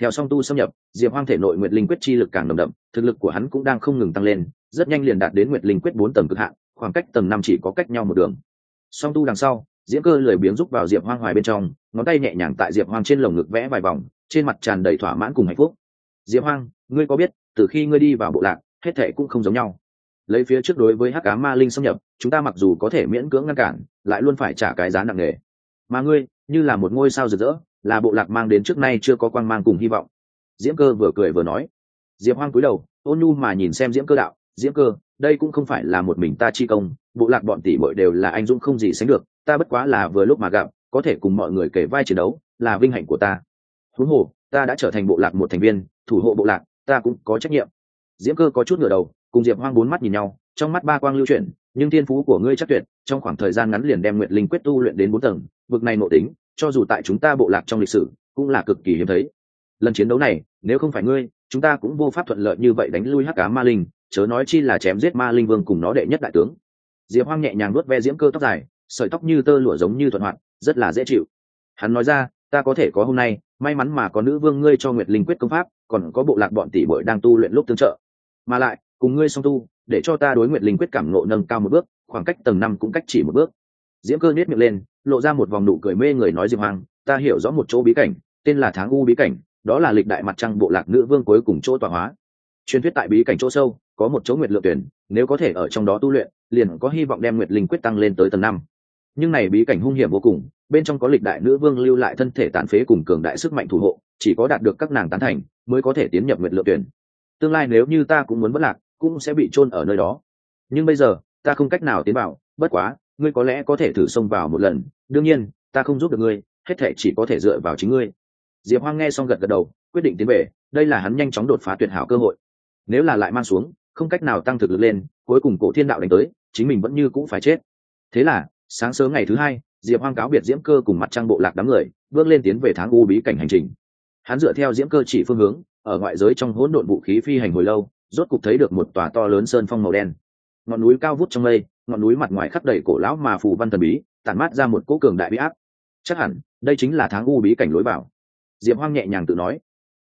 Theo song tu xâm nhập, diệp hoang thể nội nguyệt linh quyết chi lực càng nồng đậm, thực lực của hắn cũng đang không ngừng tăng lên rất nhanh liền đạt đến nguyệt linh quyết bốn tầng cực hạn, khoảng cách tầng năm chỉ có cách nhau một đường. Song tu đằng sau, diễm cơ lười biếng rúc vào diệp hoang hoài bên trong, ngón tay nhẹ nhàng tại diệp hoang trên lồng ngực vẽ vài vòng, trên mặt tràn đầy thỏa mãn cùng hạnh phúc. Diệp hoang, ngươi có biết, từ khi ngươi đi vào bộ lạc, hết thệ cũng không giống nhau. Lấy phía trước đối với hắc cá ma linh xâm nhập, chúng ta mặc dù có thể miễn cưỡng ngăn cản, lại luôn phải trả cái giá nặng nề. Mà ngươi, như là một ngôi sao rực rỡ, là bộ lạc mang đến trước nay chưa có quang mang cùng hy vọng. Diễm cơ vừa cười vừa nói. Diệp hoang cúi đầu, ôn nhu mà nhìn xem diễm cơ đạo diễm cơ, đây cũng không phải là một mình ta chi công, bộ lạc bọn tỷ bội đều là anh dũng không gì sánh được, ta bất quá là vừa lúc mà gặp, có thể cùng mọi người kể vai chiến đấu, là vinh hạnh của ta. Huống hồ, ta đã trở thành bộ lạc một thành viên, thủ hộ bộ lạc, ta cũng có trách nhiệm. Diễm cơ có chút ngửa đầu, cùng diệp hoang bốn mắt nhìn nhau, trong mắt ba quang lưu chuyển, nhưng thiên phú của ngươi chắc tuyệt, trong khoảng thời gian ngắn liền đem nguyện linh quyết tu luyện đến bốn tầng, vực này nội tính, cho dù tại chúng ta bộ lạc trong lịch sử, cũng là cực kỳ hiếm thấy. Lần chiến đấu này, nếu không phải ngươi, chúng ta cũng vô pháp thuận lợi như vậy đánh lui hắc cá ma linh chớ nói chi là chém giết ma linh vương cùng nó đệ nhất đại tướng. Diệp hoang nhẹ nhàng nuốt ve diễm cơ tóc dài, sợi tóc như tơ lụa giống như thuận hoạt, rất là dễ chịu. Hắn nói ra, ta có thể có hôm nay, may mắn mà có nữ vương ngươi cho nguyệt linh quyết công pháp, còn có bộ lạc bọn tỷ bội đang tu luyện lúc tương trợ. Mà lại, cùng ngươi song tu, để cho ta đối nguyệt linh quyết cảm nộ nâng cao một bước, khoảng cách tầng năm cũng cách chỉ một bước. Diễm cơ nhét miệng lên, lộ ra một vòng nụ cười mê người nói diệp hoàng ta hiểu rõ một chỗ bí cảnh, tên là tháng u bí cảnh, đó là lịch đại mặt trăng bộ lạc nữ vương cuối cùng chỗ tọa hóa. Truyền thuyết tại bí cảnh chỗ sâu có một chỗ nguyệt lượng tuyển, nếu có thể ở trong đó tu luyện, liền có hy vọng đem nguyệt linh quyết tăng lên tới tầng năm. Nhưng này bí cảnh hung hiểm vô cùng, bên trong có lịch đại nữ vương lưu lại thân thể tàn phế cùng cường đại sức mạnh thủ hộ, chỉ có đạt được các nàng tán thành, mới có thể tiến nhập nguyệt lượng tuyển. Tương lai nếu như ta cũng muốn bất lạc, cũng sẽ bị chôn ở nơi đó. Nhưng bây giờ, ta không cách nào tiến vào, bất quá, ngươi có lẽ có thể thử xông vào một lần. Đương nhiên, ta không giúp được ngươi, hết thể chỉ có thể dựa vào chính ngươi. Diệp hoang nghe xong gật gật đầu, quyết định tiến về, đây là hắn nhanh chóng đột phá tuyệt hảo cơ hội. Nếu là lại mang xuống không cách nào tăng thực lực lên, cuối cùng cổ thiên đạo đánh tới, chính mình vẫn như cũng phải chết. Thế là, sáng sớm ngày thứ hai, diệp hoang cáo biệt diễm cơ cùng mặt trăng bộ lạc đám người, bước lên tiến về tháng u bí cảnh hành trình. Hắn dựa theo diễm cơ chỉ phương hướng, ở ngoại giới trong hỗn độn vũ khí phi hành hồi lâu, rốt cục thấy được một tòa to lớn sơn phong màu đen. Ngọn núi cao vút trong mây, ngọn núi mặt ngoài khắp đầy cổ lão mà phù văn thần bí, tản mát ra một cỗ cường đại bí áp. Chắc hẳn, đây chính là tháng u bí cảnh lối vào. Diệp hoang nhẹ nhàng tự nói.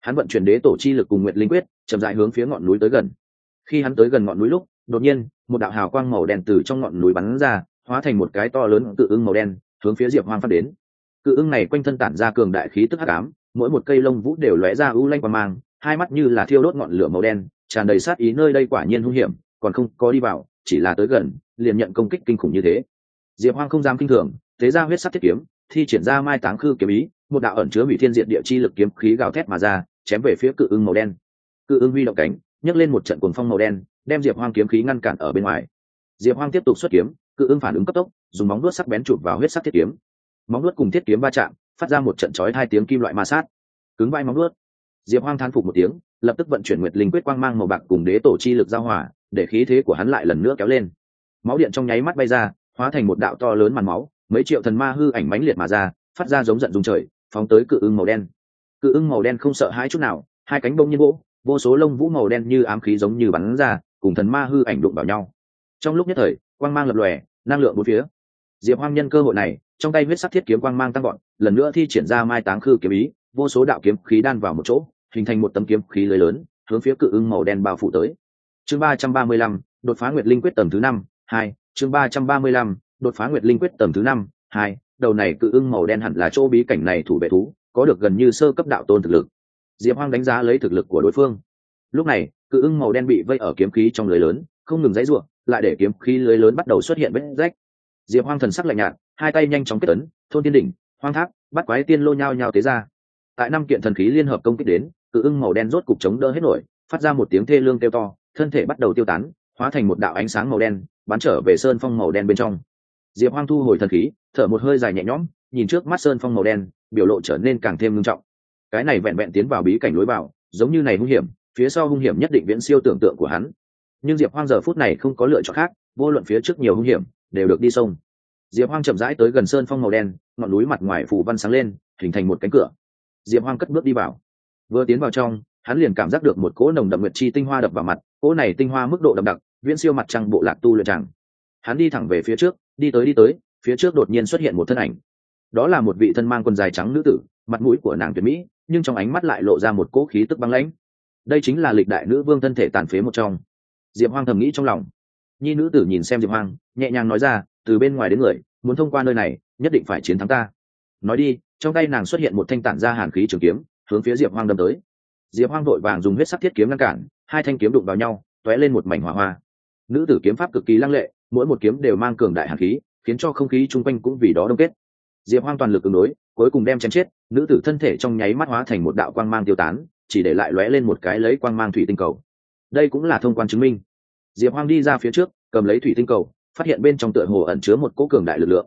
Hắn vận chuyển đế tổ chi lực cùng nguyện linh quyết, chậm dại hướng phía ngọn núi tới gần khi hắn tới gần ngọn núi lúc, đột nhiên, một đạo hào quang màu đen từ trong ngọn núi bắn ra, hóa thành một cái to lớn cự ưng màu đen, hướng phía diệp hoang phát đến. Cự ưng này quanh thân tản ra cường đại khí tức hắc ám, mỗi một cây lông vũ đều lóe ra ưu lanh qua mang, hai mắt như là thiêu đốt ngọn lửa màu đen, tràn đầy sát ý nơi đây quả nhiên hung hiểm, còn không có đi vào, chỉ là tới gần, liền nhận công kích kinh khủng như thế. Diệp hoang không dám kinh thường, thế ra huyết sắc thiết kiếm, thi triển ra mai táng khư kiếm ý, một đạo ẩn chứa hủy thiên diện địa chi lực kiếm khí gào thét mà ra, chém về phía cự ưng màu đen. Cự ưng huy động cánh nhấc lên một trận cuồng phong màu đen, đem diệp hoang kiếm khí ngăn cản ở bên ngoài. Diệp hoang tiếp tục xuất kiếm, cự ưng phản ứng cấp tốc, dùng móng nuốt sắc bén chụp vào huyết sắc thiết kiếm. Móng nuốt cùng thiết kiếm va chạm, phát ra một trận chói hai tiếng kim loại ma sát. Cứng vai móng nuốt diệp hoang thán phục một tiếng, lập tức vận chuyển nguyệt linh quyết quang mang màu bạc cùng đế tổ chi lực giao hỏa để khí thế của hắn lại lần nữa kéo lên. Máu điện trong nháy mắt bay ra, hóa thành một đạo to lớn màn máu, mấy triệu thần ma hư ảnh mãnh liệt mà ra, phát ra giống giận dung trời, phóng tới cự ưng màu đen. Cự ưng màu đen không sợ hãi chút nào, hai cánh bông nhiên vỗ vô số lông vũ màu đen như ám khí giống như bắn ra, cùng thần ma hư ảnh đụng vào nhau. Trong lúc nhất thời, quang mang lập lòe, năng lượng bốn phía. Diệp hoang nhân cơ hội này, trong tay huyết sắc thiết kiếm quang mang tăng gọn lần nữa thi triển ra mai táng khư kiếm ý, vô số đạo kiếm khí đan vào một chỗ, hình thành một tấm kiếm khí lưới lớn, hướng phía cự ưng màu đen bao phủ tới. Chương ba trăm ba mươi lăm, đột phá nguyệt linh quyết tầm thứ năm, hai, chương ba trăm ba mươi lăm, đột phá nguyệt linh quyết tầm thứ năm, hai, đầu này cự ưng màu đen hẳn là chỗ bí cảnh này thủ vệ thú, có được gần như sơ cấp đạo tôn thực lực diệp hoang đánh giá lấy thực lực của đối phương. Lúc này, cự ưng màu đen bị vây ở kiếm khí trong lưới lớn, không ngừng dãy ruộng lại để kiếm khí lưới lớn bắt đầu xuất hiện vết rách. Diệp hoang thần sắc lạnh nhạt, hai tay nhanh chóng kết tấn, thôn tiên đỉnh, hoang thác bắt quái tiên lô nhao nhao tế ra. Tại năm kiện thần khí liên hợp công kích đến, cự ưng màu đen rốt cục chống đỡ hết nổi, phát ra một tiếng thê lương kêu to, thân thể bắt đầu tiêu tán, hóa thành một đạo ánh sáng màu đen, bắn trở về sơn phong màu đen bên trong. Diệp hoang thu hồi thần khí, thở một hơi dài nhẹ nhõm, nhìn trước mắt sơn phong màu đen, biểu lộ trở nên càng thêm nghiêm trọng cái này vẹn vẹn tiến vào bí cảnh lối vào, giống như này hung hiểm, phía sau hung hiểm nhất định viễn siêu tưởng tượng của hắn. Nhưng diệp hoang giờ phút này không có lựa chọn khác, vô luận phía trước nhiều hung hiểm, đều được đi sông. Diệp hoang chậm rãi tới gần sơn phong màu đen, ngọn núi mặt ngoài phủ văn sáng lên, hình thành một cánh cửa. Diệp hoang cất bước đi vào. Vừa tiến vào trong, hắn liền cảm giác được một cỗ nồng đậm nguyệt chi tinh hoa đập vào mặt, cỗ này tinh hoa mức độ đậm đặc, viễn siêu mặt trăng bộ lạc tu luyện tràng hắn đi thẳng về phía trước, đi tới đi tới, phía trước đột nhiên xuất hiện một thân ảnh. Đó là một vị thân mang quần dài trắng nữ tử, mặt mũi của nàng tuyệt mỹ nhưng trong ánh mắt lại lộ ra một cỗ khí tức băng lãnh. Đây chính là lịch đại nữ vương thân thể tàn phế một trong. Diệp hoang thầm nghĩ trong lòng. Nhi nữ tử nhìn xem diệp hoang, nhẹ nhàng nói ra, từ bên ngoài đến người, muốn thông qua nơi này, nhất định phải chiến thắng ta. Nói đi, trong tay nàng xuất hiện một thanh tản ra hàn khí trường kiếm, hướng phía diệp hoang đâm tới. Diệp hoang vội vàng dùng huyết sắc thiết kiếm ngăn cản, hai thanh kiếm đụng vào nhau t ó é lên một mảnh hỏa hoa. Nữ tử kiếm pháp cực kỳ lăng lệ, mỗi một kiếm đều mang cường đại hàn khí, khiến cho không khí chung quanh cũng vì đó đông kết diệp hoang toàn lực ứng đối, cuối cùng đem chém chết, nữ tử thân thể trong nháy mắt hóa thành một đạo quang mang tiêu tán, chỉ để lại lóe lên một cái lấy quang mang thủy tinh cầu. Đây cũng là thông quan chứng minh. Diệp hoang đi ra phía trước, cầm lấy thủy tinh cầu, phát hiện bên trong tựa hồ ẩn chứa một cỗ cường đại lực lượng.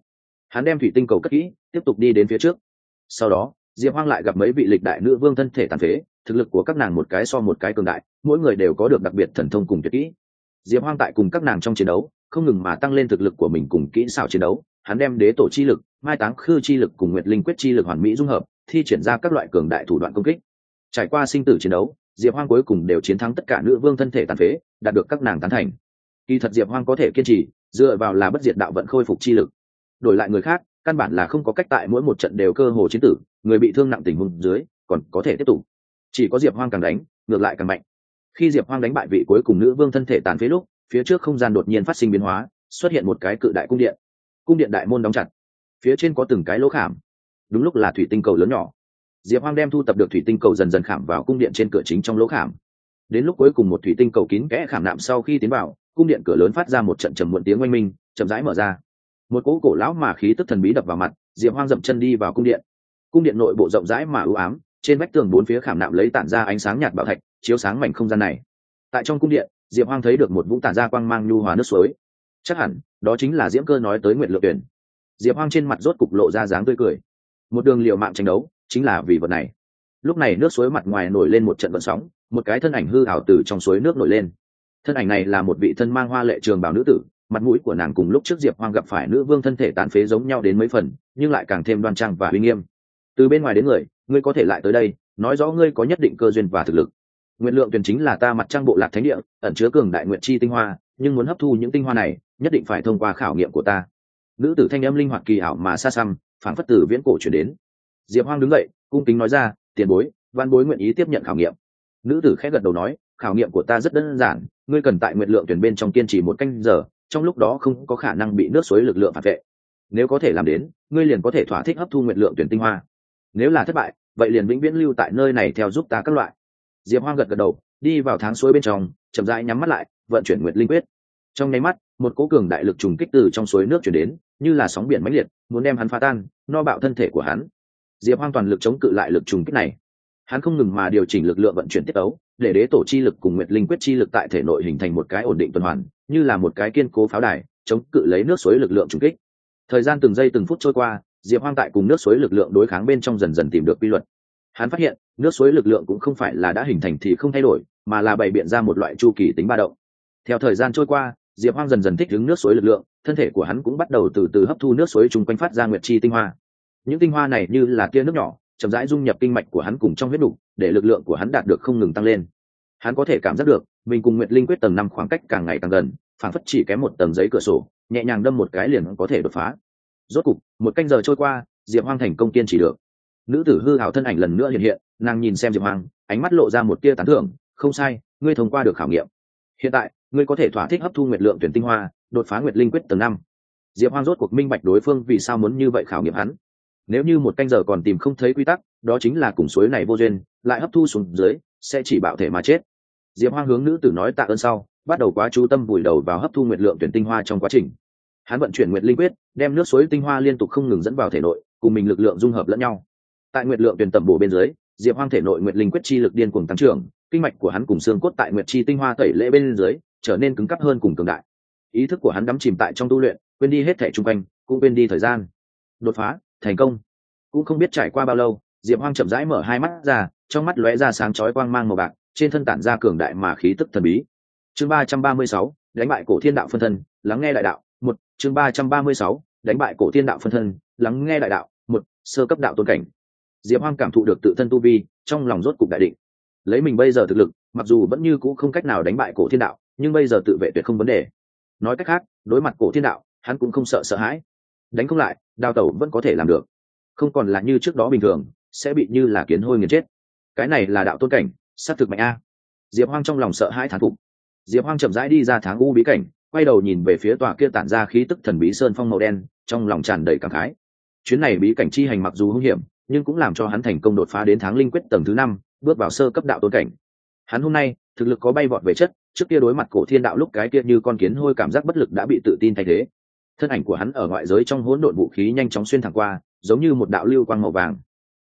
Hắn đem thủy tinh cầu cất kỹ, tiếp tục đi đến phía trước. Sau đó, diệp hoang lại gặp mấy vị lịch đại nữ vương thân thể tàn phế, thực lực của các nàng một cái so một cái cường đại, mỗi người đều có được đặc biệt thần thông cùng tuyệt kỹ. Diệp hoang tại cùng các nàng trong chiến đấu, không ngừng mà tăng lên thực lực của mình cùng kỹ xảo chiến đấu hắn đem đế tổ chi lực, mai táng khư chi lực cùng nguyệt linh quyết chi lực hoàn mỹ dung hợp, thi triển ra các loại cường đại thủ đoạn công kích. Trải qua sinh tử chiến đấu, diệp hoang cuối cùng đều chiến thắng tất cả nữ vương thân thể tàn phế, đạt được các nàng tán thành. Kỳ thật diệp hoang có thể kiên trì, dựa vào là bất diệt đạo vận khôi phục chi lực. Đổi lại người khác, căn bản là không có cách tại mỗi một trận đều cơ hồ chiến tử, người bị thương nặng tình huống dưới, còn có thể tiếp tục. Chỉ có diệp hoang càng đánh, ngược lại càng mạnh. Khi diệp hoang đánh bại vị cuối cùng nữ vương thân thể tàn phế lúc, phía trước không gian đột nhiên phát sinh biến hóa, xuất hiện một cái cự đại cung điện cung điện đại môn đóng chặt. Phía trên có từng cái lỗ khảm. Đúng lúc là thủy tinh cầu lớn nhỏ. Diệp hoang đem thu tập được thủy tinh cầu dần dần khảm vào cung điện trên cửa chính trong lỗ khảm. Đến lúc cuối cùng một thủy tinh cầu kín kẽ khảm nạm sau khi tiến vào, cung điện cửa lớn phát ra một trận trầm muộn tiếng oanh minh, chậm rãi mở ra. Một cỗ cổ lão mà khí tức thần bí đập vào mặt, diệp hoang dậm chân đi vào cung điện. Cung điện nội bộ rộng rãi mà ưu ám, trên vách tường bốn phía khảm nạm lấy tản ra ánh sáng nhạt bảo thạch, chiếu sáng mảnh không gian này. Tại trong cung điện, diệp hoang thấy được một vũng tản ra quang mang nhu hòa nước suối. Chắc hẳn đó chính là diễm cơ nói tới nguyện lượng tuyển. Diệp hoang trên mặt rốt cục lộ ra dáng tươi cười. Một đường liệu mạng tranh đấu, chính là vì vật này. Lúc này nước suối mặt ngoài nổi lên một trận vận sóng, một cái thân ảnh hư ảo từ trong suối nước nổi lên. Thân ảnh này là một vị thân mang hoa lệ trường bảo nữ tử, mặt mũi của nàng cùng lúc trước diệp hoang gặp phải nữ vương thân thể tàn phế giống nhau đến mấy phần, nhưng lại càng thêm đoan trang và uy nghiêm. Từ bên ngoài đến người, ngươi có thể lại tới đây, nói rõ ngươi có nhất định cơ duyên và thực lực. Nguyện lượng tuyển chính là ta mặt trang bộ lạc thánh địa, ẩn chứa cường đại nguyện chi tinh hoa, nhưng muốn hấp thu những tinh hoa này nhất định phải thông qua khảo nghiệm của ta. Nữ tử thanh âm linh hoạt kỳ ảo mà xa xăm phản phất từ viễn cổ chuyển đến. Diệp hoang đứng dậy, cung kính nói ra, tiền bối, văn bối nguyện ý tiếp nhận khảo nghiệm. Nữ tử khẽ gật đầu nói, khảo nghiệm của ta rất đơn giản, ngươi cần tại nguyện lượng tuyển bên trong kiên trì một canh giờ, trong lúc đó không có khả năng bị nước suối lực lượng phản vệ. Nếu có thể làm đến, ngươi liền có thể thỏa thích hấp thu nguyện lượng tuyển tinh hoa. Nếu là thất bại, vậy liền vĩnh viễn lưu tại nơi này theo giúp ta các loại. Diệp hoang gật gật đầu, đi vào tháng suối bên trong, chậm rãi nhắm mắt lại, vận chuyển nguyện linh quyết trong nháy mắt, một cố cường đại lực trùng kích từ trong suối nước chuyển đến, như là sóng biển mãnh liệt, muốn đem hắn phá tan, no bạo thân thể của hắn. Diệp hoang toàn lực chống cự lại lực trùng kích này. Hắn không ngừng mà điều chỉnh lực lượng vận chuyển tiết ấu, để đế tổ chi lực cùng nguyệt linh quyết chi lực tại thể nội hình thành một cái ổn định tuần hoàn, như là một cái kiên cố pháo đài, chống cự lấy nước suối lực lượng trùng kích. Thời gian từng giây từng phút trôi qua, diệp hoang tại cùng nước suối lực lượng đối kháng bên trong dần dần tìm được quy luật. Hắn phát hiện, nước suối lực lượng cũng không phải là đã hình thành thì không thay đổi, mà là bày biện ra một loại chu kỳ tính ba động. Theo thời gian trôi qua diệp hoang dần dần thích ứng nước suối lực lượng, thân thể của hắn cũng bắt đầu từ từ hấp thu nước suối chung quanh phát ra nguyệt chi tinh hoa. Những tinh hoa này như là tia nước nhỏ, chậm rãi dung nhập kinh mạch của hắn cùng trong huyết đục để lực lượng của hắn đạt được không ngừng tăng lên. Hắn có thể cảm giác được, mình cùng nguyệt linh quyết tầng năm khoảng cách càng ngày càng gần phản phất chỉ kém một tầng giấy cửa sổ, nhẹ nhàng đâm một cái liền có thể đột phá. Rốt cục, một canh giờ trôi qua, diệp hoang thành công kiên chỉ được. Nữ tử hư hảo thân ảnh lần nữa hiện hiện, nàng nhìn xem diệp hoang, ánh mắt lộ ra một tia tán thưởng, không sai, ngươi thông qua được khảo nghiệm. Hiện tại ngươi có thể thỏa thích hấp thu nguyệt lượng tuyển tinh hoa, đột phá nguyệt linh quyết tầng năm. Diệp hoang rốt cuộc minh bạch đối phương vì sao muốn như vậy khảo nghiệm hắn. Nếu như một canh giờ còn tìm không thấy quy tắc, đó chính là cùng suối này vô duyên, lại hấp thu xuống dưới, sẽ chỉ bạo thể mà chết. Diệp hoang hướng nữ tử nói tạ ơn sau, bắt đầu quá chú tâm vùi đầu vào hấp thu nguyệt lượng tuyển tinh hoa trong quá trình. Hắn vận chuyển nguyệt linh quyết, đem nước suối tinh hoa liên tục không ngừng dẫn vào thể nội, cùng mình lực lượng dung hợp lẫn nhau. Tại nguyệt lượng tuyển tẩm bổ bên dưới, diệp hoang thể nội nguyệt linh quyết chi lực điên cuồng tăng trưởng, kinh mạch của hắn cùng xương cốt tại nguyệt chi tinh hoa tẩy lễ bên dưới trở nên cứng cắp hơn cùng cường đại. Ý thức của hắn đắm chìm tại trong tu luyện, quên đi hết thảy chung quanh, cũng quên đi thời gian. Đột phá, thành công. Cũng không biết trải qua bao lâu, diệp hoang chậm rãi mở hai mắt ra, trong mắt lóe ra sáng chói quang mang màu bạc, trên thân tản ra cường đại mà khí tức thần bí. Chương ba trăm ba mươi sáu, đánh bại cổ thiên đạo phân thân, lắng nghe đại đạo. Một, chương ba trăm ba mươi sáu, đánh bại cổ thiên đạo phân thân, lắng nghe đại đạo. Một, sơ cấp đạo tôn cảnh. Diệp hoang cảm thụ được tự thân tu vi, trong lòng rốt cục đại định. Lấy mình bây giờ thực lực, mặc dù vẫn như cũ không cách nào đánh bại cổ thiên đạo nhưng bây giờ tự vệ tuyệt không vấn đề. Nói cách khác, đối mặt cổ thiên đạo, hắn cũng không sợ sợ hãi. Đánh không lại đào tẩu vẫn có thể làm được. Không còn là như trước đó bình thường, sẽ bị như là kiến hôi nghiền chết. Cái này là đạo tôn cảnh s á t thực mạnh a. Diệp hoang trong lòng sợ hãi thán phục. Diệp hoang chậm rãi đi ra tháng u bí cảnh, quay đầu nhìn về phía tòa kia tản ra khí tức thần bí sơn phong màu đen, trong lòng tràn đầy cảm khái. Chuyến này bí cảnh chi hành mặc dù hung hiểm, nhưng cũng làm cho hắn thành công đột phá đến tháng linh quyết tầng thứ năm, bước vào sơ cấp đạo tôn cảnh. Hắn hôm nay, thực lực có bay vọt về chất trước kia đối mặt cổ thiên đạo lúc cái kia như con kiến hôi cảm giác bất lực đã bị tự tin thay thế. Thân ảnh của hắn ở ngoại giới trong hỗn độn vũ khí nhanh chóng xuyên thẳng qua, giống như một đạo lưu quang màu vàng.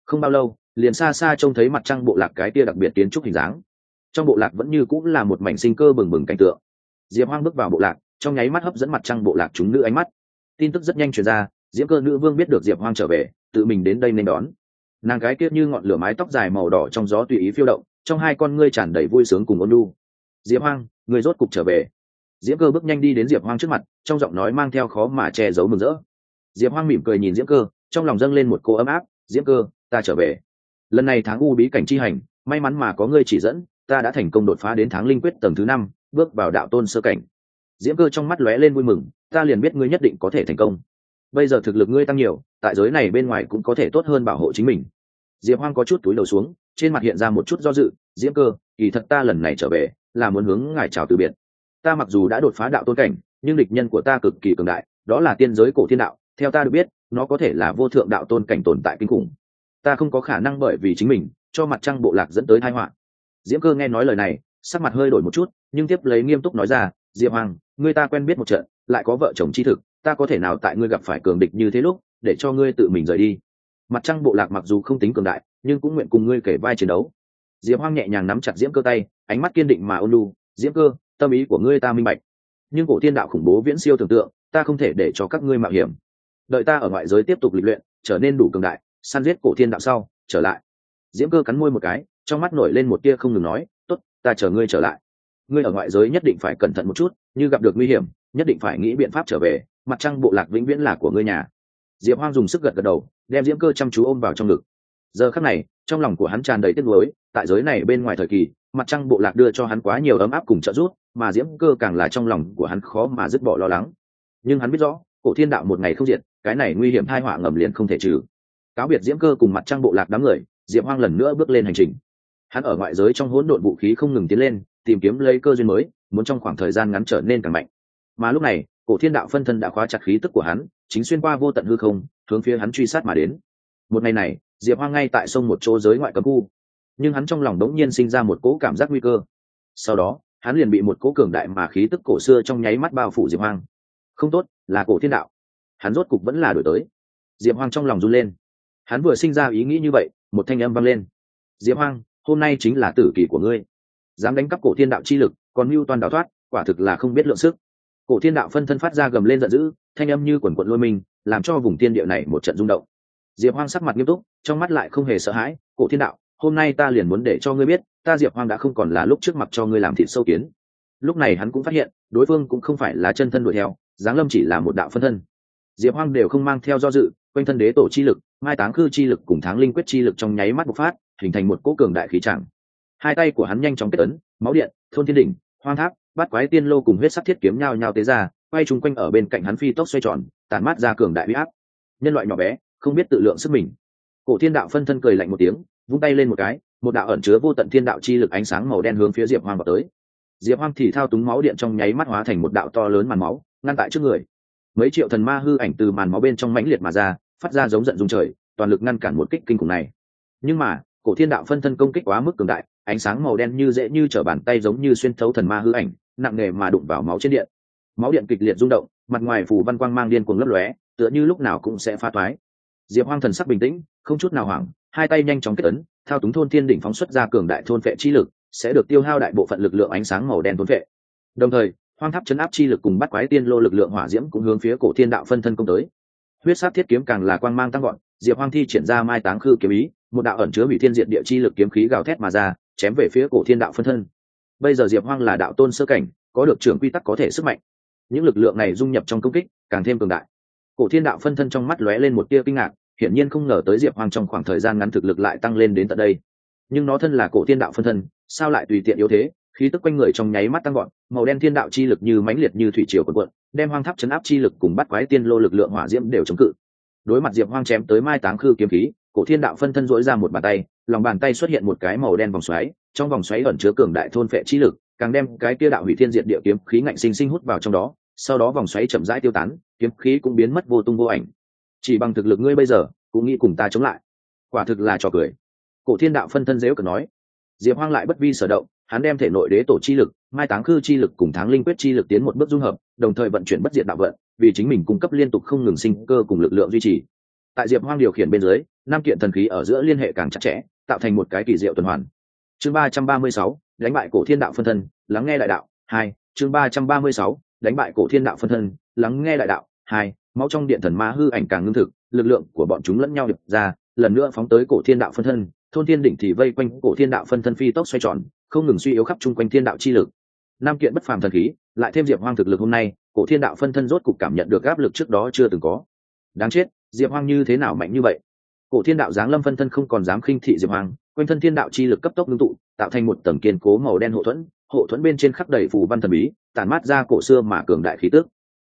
Không bao lâu, liền xa xa trông thấy mặt trăng bộ lạc cái kia đặc biệt kiến trúc hình dáng. Trong bộ lạc vẫn như cũng là một mảnh sinh cơ bừng bừng cảnh tượng. Diệp hoang bước vào bộ lạc, trong nháy mắt hấp dẫn mặt trăng bộ lạc chúng nữ ánh mắt. Tin tức rất nhanh truyền ra, diễm cơ nữ vương biết được diệp hoang trở về, tự mình đến đây nên đón. Nàng gái kia như ngọn lửa mái tóc dài màu đỏ trong gió tùy ý phiêu động, trong hai con ngươi tràn đầy vui sướng cùng ôn lu diệp hoang, người rốt cục trở về. Diễm cơ bước nhanh đi đến diệp hoang trước mặt, trong giọng nói mang theo khó mà che giấu mừng rỡ. Diệp hoang mỉm cười nhìn diễm cơ, trong lòng dâng lên một cô ấm áp, diễm cơ, ta trở về. Lần này tháng u bí cảnh chi hành, may mắn mà có ngươi chỉ dẫn, ta đã thành công đột phá đến tháng linh quyết tầng thứ năm, bước vào đạo tôn sơ cảnh. Diễm cơ trong mắt lóe lên vui mừng, ta liền biết ngươi nhất định có thể thành công. Bây giờ thực lực ngươi tăng nhiều, tại giới này bên ngoài cũng có thể tốt hơn bảo hộ chính mình. Diệp hoang có chút túi đầu xuống trên mặt hiện ra một chút do dự, diễm cơ, kỳ thật ta lần này trở về là muốn hướng ngài chào từ biệt. Ta mặc dù đã đột phá đạo tôn cảnh, nhưng địch nhân của ta cực kỳ cường đại, đó là tiên giới cổ thiên đạo, theo ta được biết, nó có thể là vô thượng đạo tôn cảnh tồn tại kinh khủng. Ta không có khả năng bởi vì chính mình, cho mặt trăng bộ lạc dẫn tới thái họa. Diễm cơ nghe nói lời này, sắc mặt hơi đổi một chút, nhưng tiếp lấy nghiêm túc nói ra, diệp hoàng ngươi ta quen biết một trận, lại có vợ chồng tri thực, ta có thể nào tại ngươi gặp phải cường địch như thế lúc, để cho ngươi tự mình rời đi? Mặt trăng bộ lạc mặc dù không tính cường đại nhưng cũng nguyện cùng ngươi kể vai chiến đấu. Diệp hoang nhẹ nhàng nắm chặt diễm cơ tay, ánh mắt kiên định mà ôn lu diễm cơ, tâm ý của ngươi ta minh bạch, nhưng cổ thiên đạo khủng bố viễn siêu tưởng tượng, ta không thể để cho các ngươi mạo hiểm. Đợi ta ở ngoại giới tiếp tục lịch luyện, trở nên đủ cường đại, săn giết cổ thiên đạo sau, trở lại. Diễm cơ cắn môi một cái, trong mắt nổi lên một tia không ngừng nói, tốt, ta chờ ngươi trở lại. Ngươi ở ngoại giới nhất định phải cẩn thận một chút, như gặp được nguy hiểm, nhất định phải nghĩ biện pháp trở về, mặt trăng bộ lạc vĩnh viễn là của ngươi nhà. Diệp hoang dùng sức gật gật đầu, đem diễm cơ chăm chú ôm vào trong ngực giờ khắc này, trong lòng của hắn tràn đầy tiếc nuối, tại giới này bên ngoài thời kỳ, mặt trăng bộ lạc đưa cho hắn quá nhiều ấm áp cùng trợ giúp, mà diễm cơ càng là trong lòng của hắn khó mà dứt bỏ lo lắng. Nhưng hắn biết rõ, cổ thiên đạo một ngày không diệt, cái này nguy hiểm thai họa ngầm liền không thể trừ. Cáo biệt diễm cơ cùng mặt trăng bộ lạc đám người, diệp hoang lần nữa bước lên hành trình. Hắn ở ngoại giới trong hỗn độn vũ khí không ngừng tiến lên, tìm kiếm lấy cơ duyên mới, muốn trong khoảng thời gian ngắn trở nên càng mạnh. Mà lúc này, cổ thiên đạo phân thân đã khóa chặt khí tức của hắn, chính xuyên qua vô tận hư không, hướng phía hắn truy sát mà đến. Một ngày này diệp hoang ngay tại sông một chỗ giới ngoại cấm khu. Nhưng hắn trong lòng đống nhiên sinh ra một cỗ cảm giác nguy cơ. Sau đó, hắn liền bị một cỗ cường đại mà khí tức cổ xưa trong nháy mắt bao phủ diệp hoang. Không tốt, là cổ thiên đạo. Hắn rốt cục vẫn là đổi tới. Diệp hoang trong lòng run lên. Hắn vừa sinh ra ý nghĩ như vậy, một thanh âm vang lên. Diệp hoang, hôm nay chính là tử kỳ của ngươi. Dám đánh cắp cổ thiên đạo chi lực, còn mưu toàn đào thoát, quả thực là không biết lượng sức. Cổ thiên đạo phân thân phát ra gầm lên giận dữ, thanh âm như quần quận lôi mình, làm cho vùng tiên địa này một trận rung động diệp hoang sắc mặt nghiêm túc, trong mắt lại không hề sợ hãi, cổ thiên đạo, hôm nay ta liền muốn để cho ngươi biết, ta diệp hoang đã không còn là lúc trước mặt cho ngươi làm thịt sâu kiến. Lúc này hắn cũng phát hiện, đối phương cũng không phải là chân thân đuổi theo giáng lâm chỉ là một đạo phân thân. Diệp hoang đều không mang theo do dự, quanh thân đế tổ chi lực, mai táng khư chi lực cùng tháng linh quyết chi lực trong nháy mắt bộc phát, hình thành một cỗ cường đại khí chẳng. Hai tay của hắn nhanh chóng kết ấn, máu điện, thôn thiên đỉnh, hoang tháp, bát quái tiên lô cùng huyết sắc thiết kiếm nhau nhau tế ra, quay chung quanh ở bên cạnh hắn phi tốc xoay tròn tàn mát ra cường đại huy áp. Nhân loại nhỏ bé không biết tự lượng sức mình. Cổ thiên đạo phân thân cười lạnh một tiếng, vung tay lên một cái, một đạo ẩn chứa vô tận thiên đạo chi lực ánh sáng màu đen hướng phía diệp hoang vào tới. Diệp hoang thì thao túng máu điện trong nháy mắt hóa thành một đạo to lớn màn máu, ngăn tại trước người. Mấy triệu thần ma hư ảnh từ màn máu bên trong mãnh liệt mà ra, phát ra giống giận dung trời, toàn lực ngăn cản một kích kinh khủng này. Nhưng mà, cổ thiên đạo phân thân công kích quá mức cường đại, ánh sáng màu đen như dễ như t r ở bàn tay giống như xuyên thấu thần ma hư ảnh, nặng nề mà đụng vào máu trên điện. Máu điện kịch liệt rung động, mặt ngoài phủ văn quang mang điên cuồng lấp lóe, tựa như lúc nào cũng sẽ phá toái diệp hoang thần sắc bình tĩnh, không chút nào hoảng, hai tay nhanh chóng kết ấn, thao túng thôn thiên đỉnh phóng xuất ra cường đại thôn vệ chi lực, sẽ được tiêu hao đại bộ phận lực lượng ánh sáng màu đen thôn vệ. Đồng thời, hoang tháp chấn áp chi lực cùng bắt quái tiên lô lực lượng hỏa diễm cũng hướng phía cổ thiên đạo phân thân công tới. Huyết sát thiết kiếm càng là quang mang tăng gọn diệp hoang thi triển ra mai táng khư kiếm ý, một đạo ẩn chứa hủy thiên diện địa chi lực kiếm khí gào thét mà ra, chém về phía cổ thiên đạo phân thân. Bây giờ diệp hoang là đạo tôn sơ cảnh, có được trưởng quy tắc có thể sức mạnh. Những lực lượng này dung nhập trong công kích, càng thêm cường đại cổ thiên đạo phân thân trong mắt lóe lên một tia kinh ngạc, hiển nhiên không ngờ tới diệp hoang trong khoảng thời gian ngắn thực lực lại tăng lên đến tận đây. Nhưng nó thân là cổ thiên đạo phân thân, sao lại tùy tiện yếu thế, khí tức quanh người trong nháy mắt tăng gọn màu đen thiên đạo chi lực như mãnh liệt như thủy triều quần quận đem hoang tháp chấn áp chi lực cùng bắt quái tiên lô lực lượng hỏa diễm đều chống cự. Đối mặt diệp hoang chém tới mai táng khư kiếm khí, cổ thiên đạo phân thân dỗi ra một bàn tay, lòng bàn tay xuất hiện một cái màu đen vòng xoáy, trong vòng xoáy ẩn chứa cường đại thôn phệ chi lực, càng đem cái kia đạo hủy thiên diệt địa kiếm khí ngạnh sinh sinh hút vào trong đó, sau đó vòng xoáy chậm rãi tiêu tán kiếm khí cũng biến mất vô tung vô ảnh. Chỉ bằng thực lực ngươi bây giờ, cũng nghĩ cùng ta chống lại. Quả thực là trò cười. Cổ thiên đạo phân thân dễu cần nói. Diệp hoang lại bất vi sở động, hắn đem thể nội đế tổ chi lực, mai táng khư chi lực cùng tháng linh quyết chi lực tiến một bước dung hợp, đồng thời vận chuyển bất diệt đạo vận, vì chính mình cung cấp liên tục không ngừng sinh cơ cùng lực lượng duy trì. Tại diệp hoang điều khiển bên dưới, năm kiện thần khí ở giữa liên hệ càng chặt chẽ, tạo thành một cái kỳ diệu tuần hoàn. Chương ba trăm ba mươi sáu, đánh bại cổ thiên đạo phân thân, lắng nghe đại đạo. Hai, chương ba trăm ba mươi sáu đánh bại cổ thiên đạo phân thân, lắng nghe đại đạo. Hai, máu trong điện thần ma hư ảnh càng ngưng thực, lực lượng của bọn chúng lẫn nhau điệp ra, lần nữa phóng tới cổ thiên đạo phân thân. Thôn thiên đỉnh thì vây quanh cổ thiên đạo phân thân phi tốc xoay tròn, không ngừng suy yếu khắp chung quanh thiên đạo chi lực. Nam kiện bất phàm thần khí, lại thêm diệp hoang thực lực hôm nay, cổ thiên đạo phân thân rốt cục cảm nhận được áp lực trước đó chưa từng có. Đáng chết, diệp hoang như thế nào mạnh như vậy? Cổ thiên đạo giáng lâm phân thân không còn dám khinh thị diệp hoang, quanh thân thiên đạo chi lực cấp tốc ngưng tụ, tạo thành một tầng kiên cố màu đen hậu thuẫn hộ thuẫn bên trên khắc đầy phù văn thần bí, tản mát ra cổ xưa mà cường đại khí tước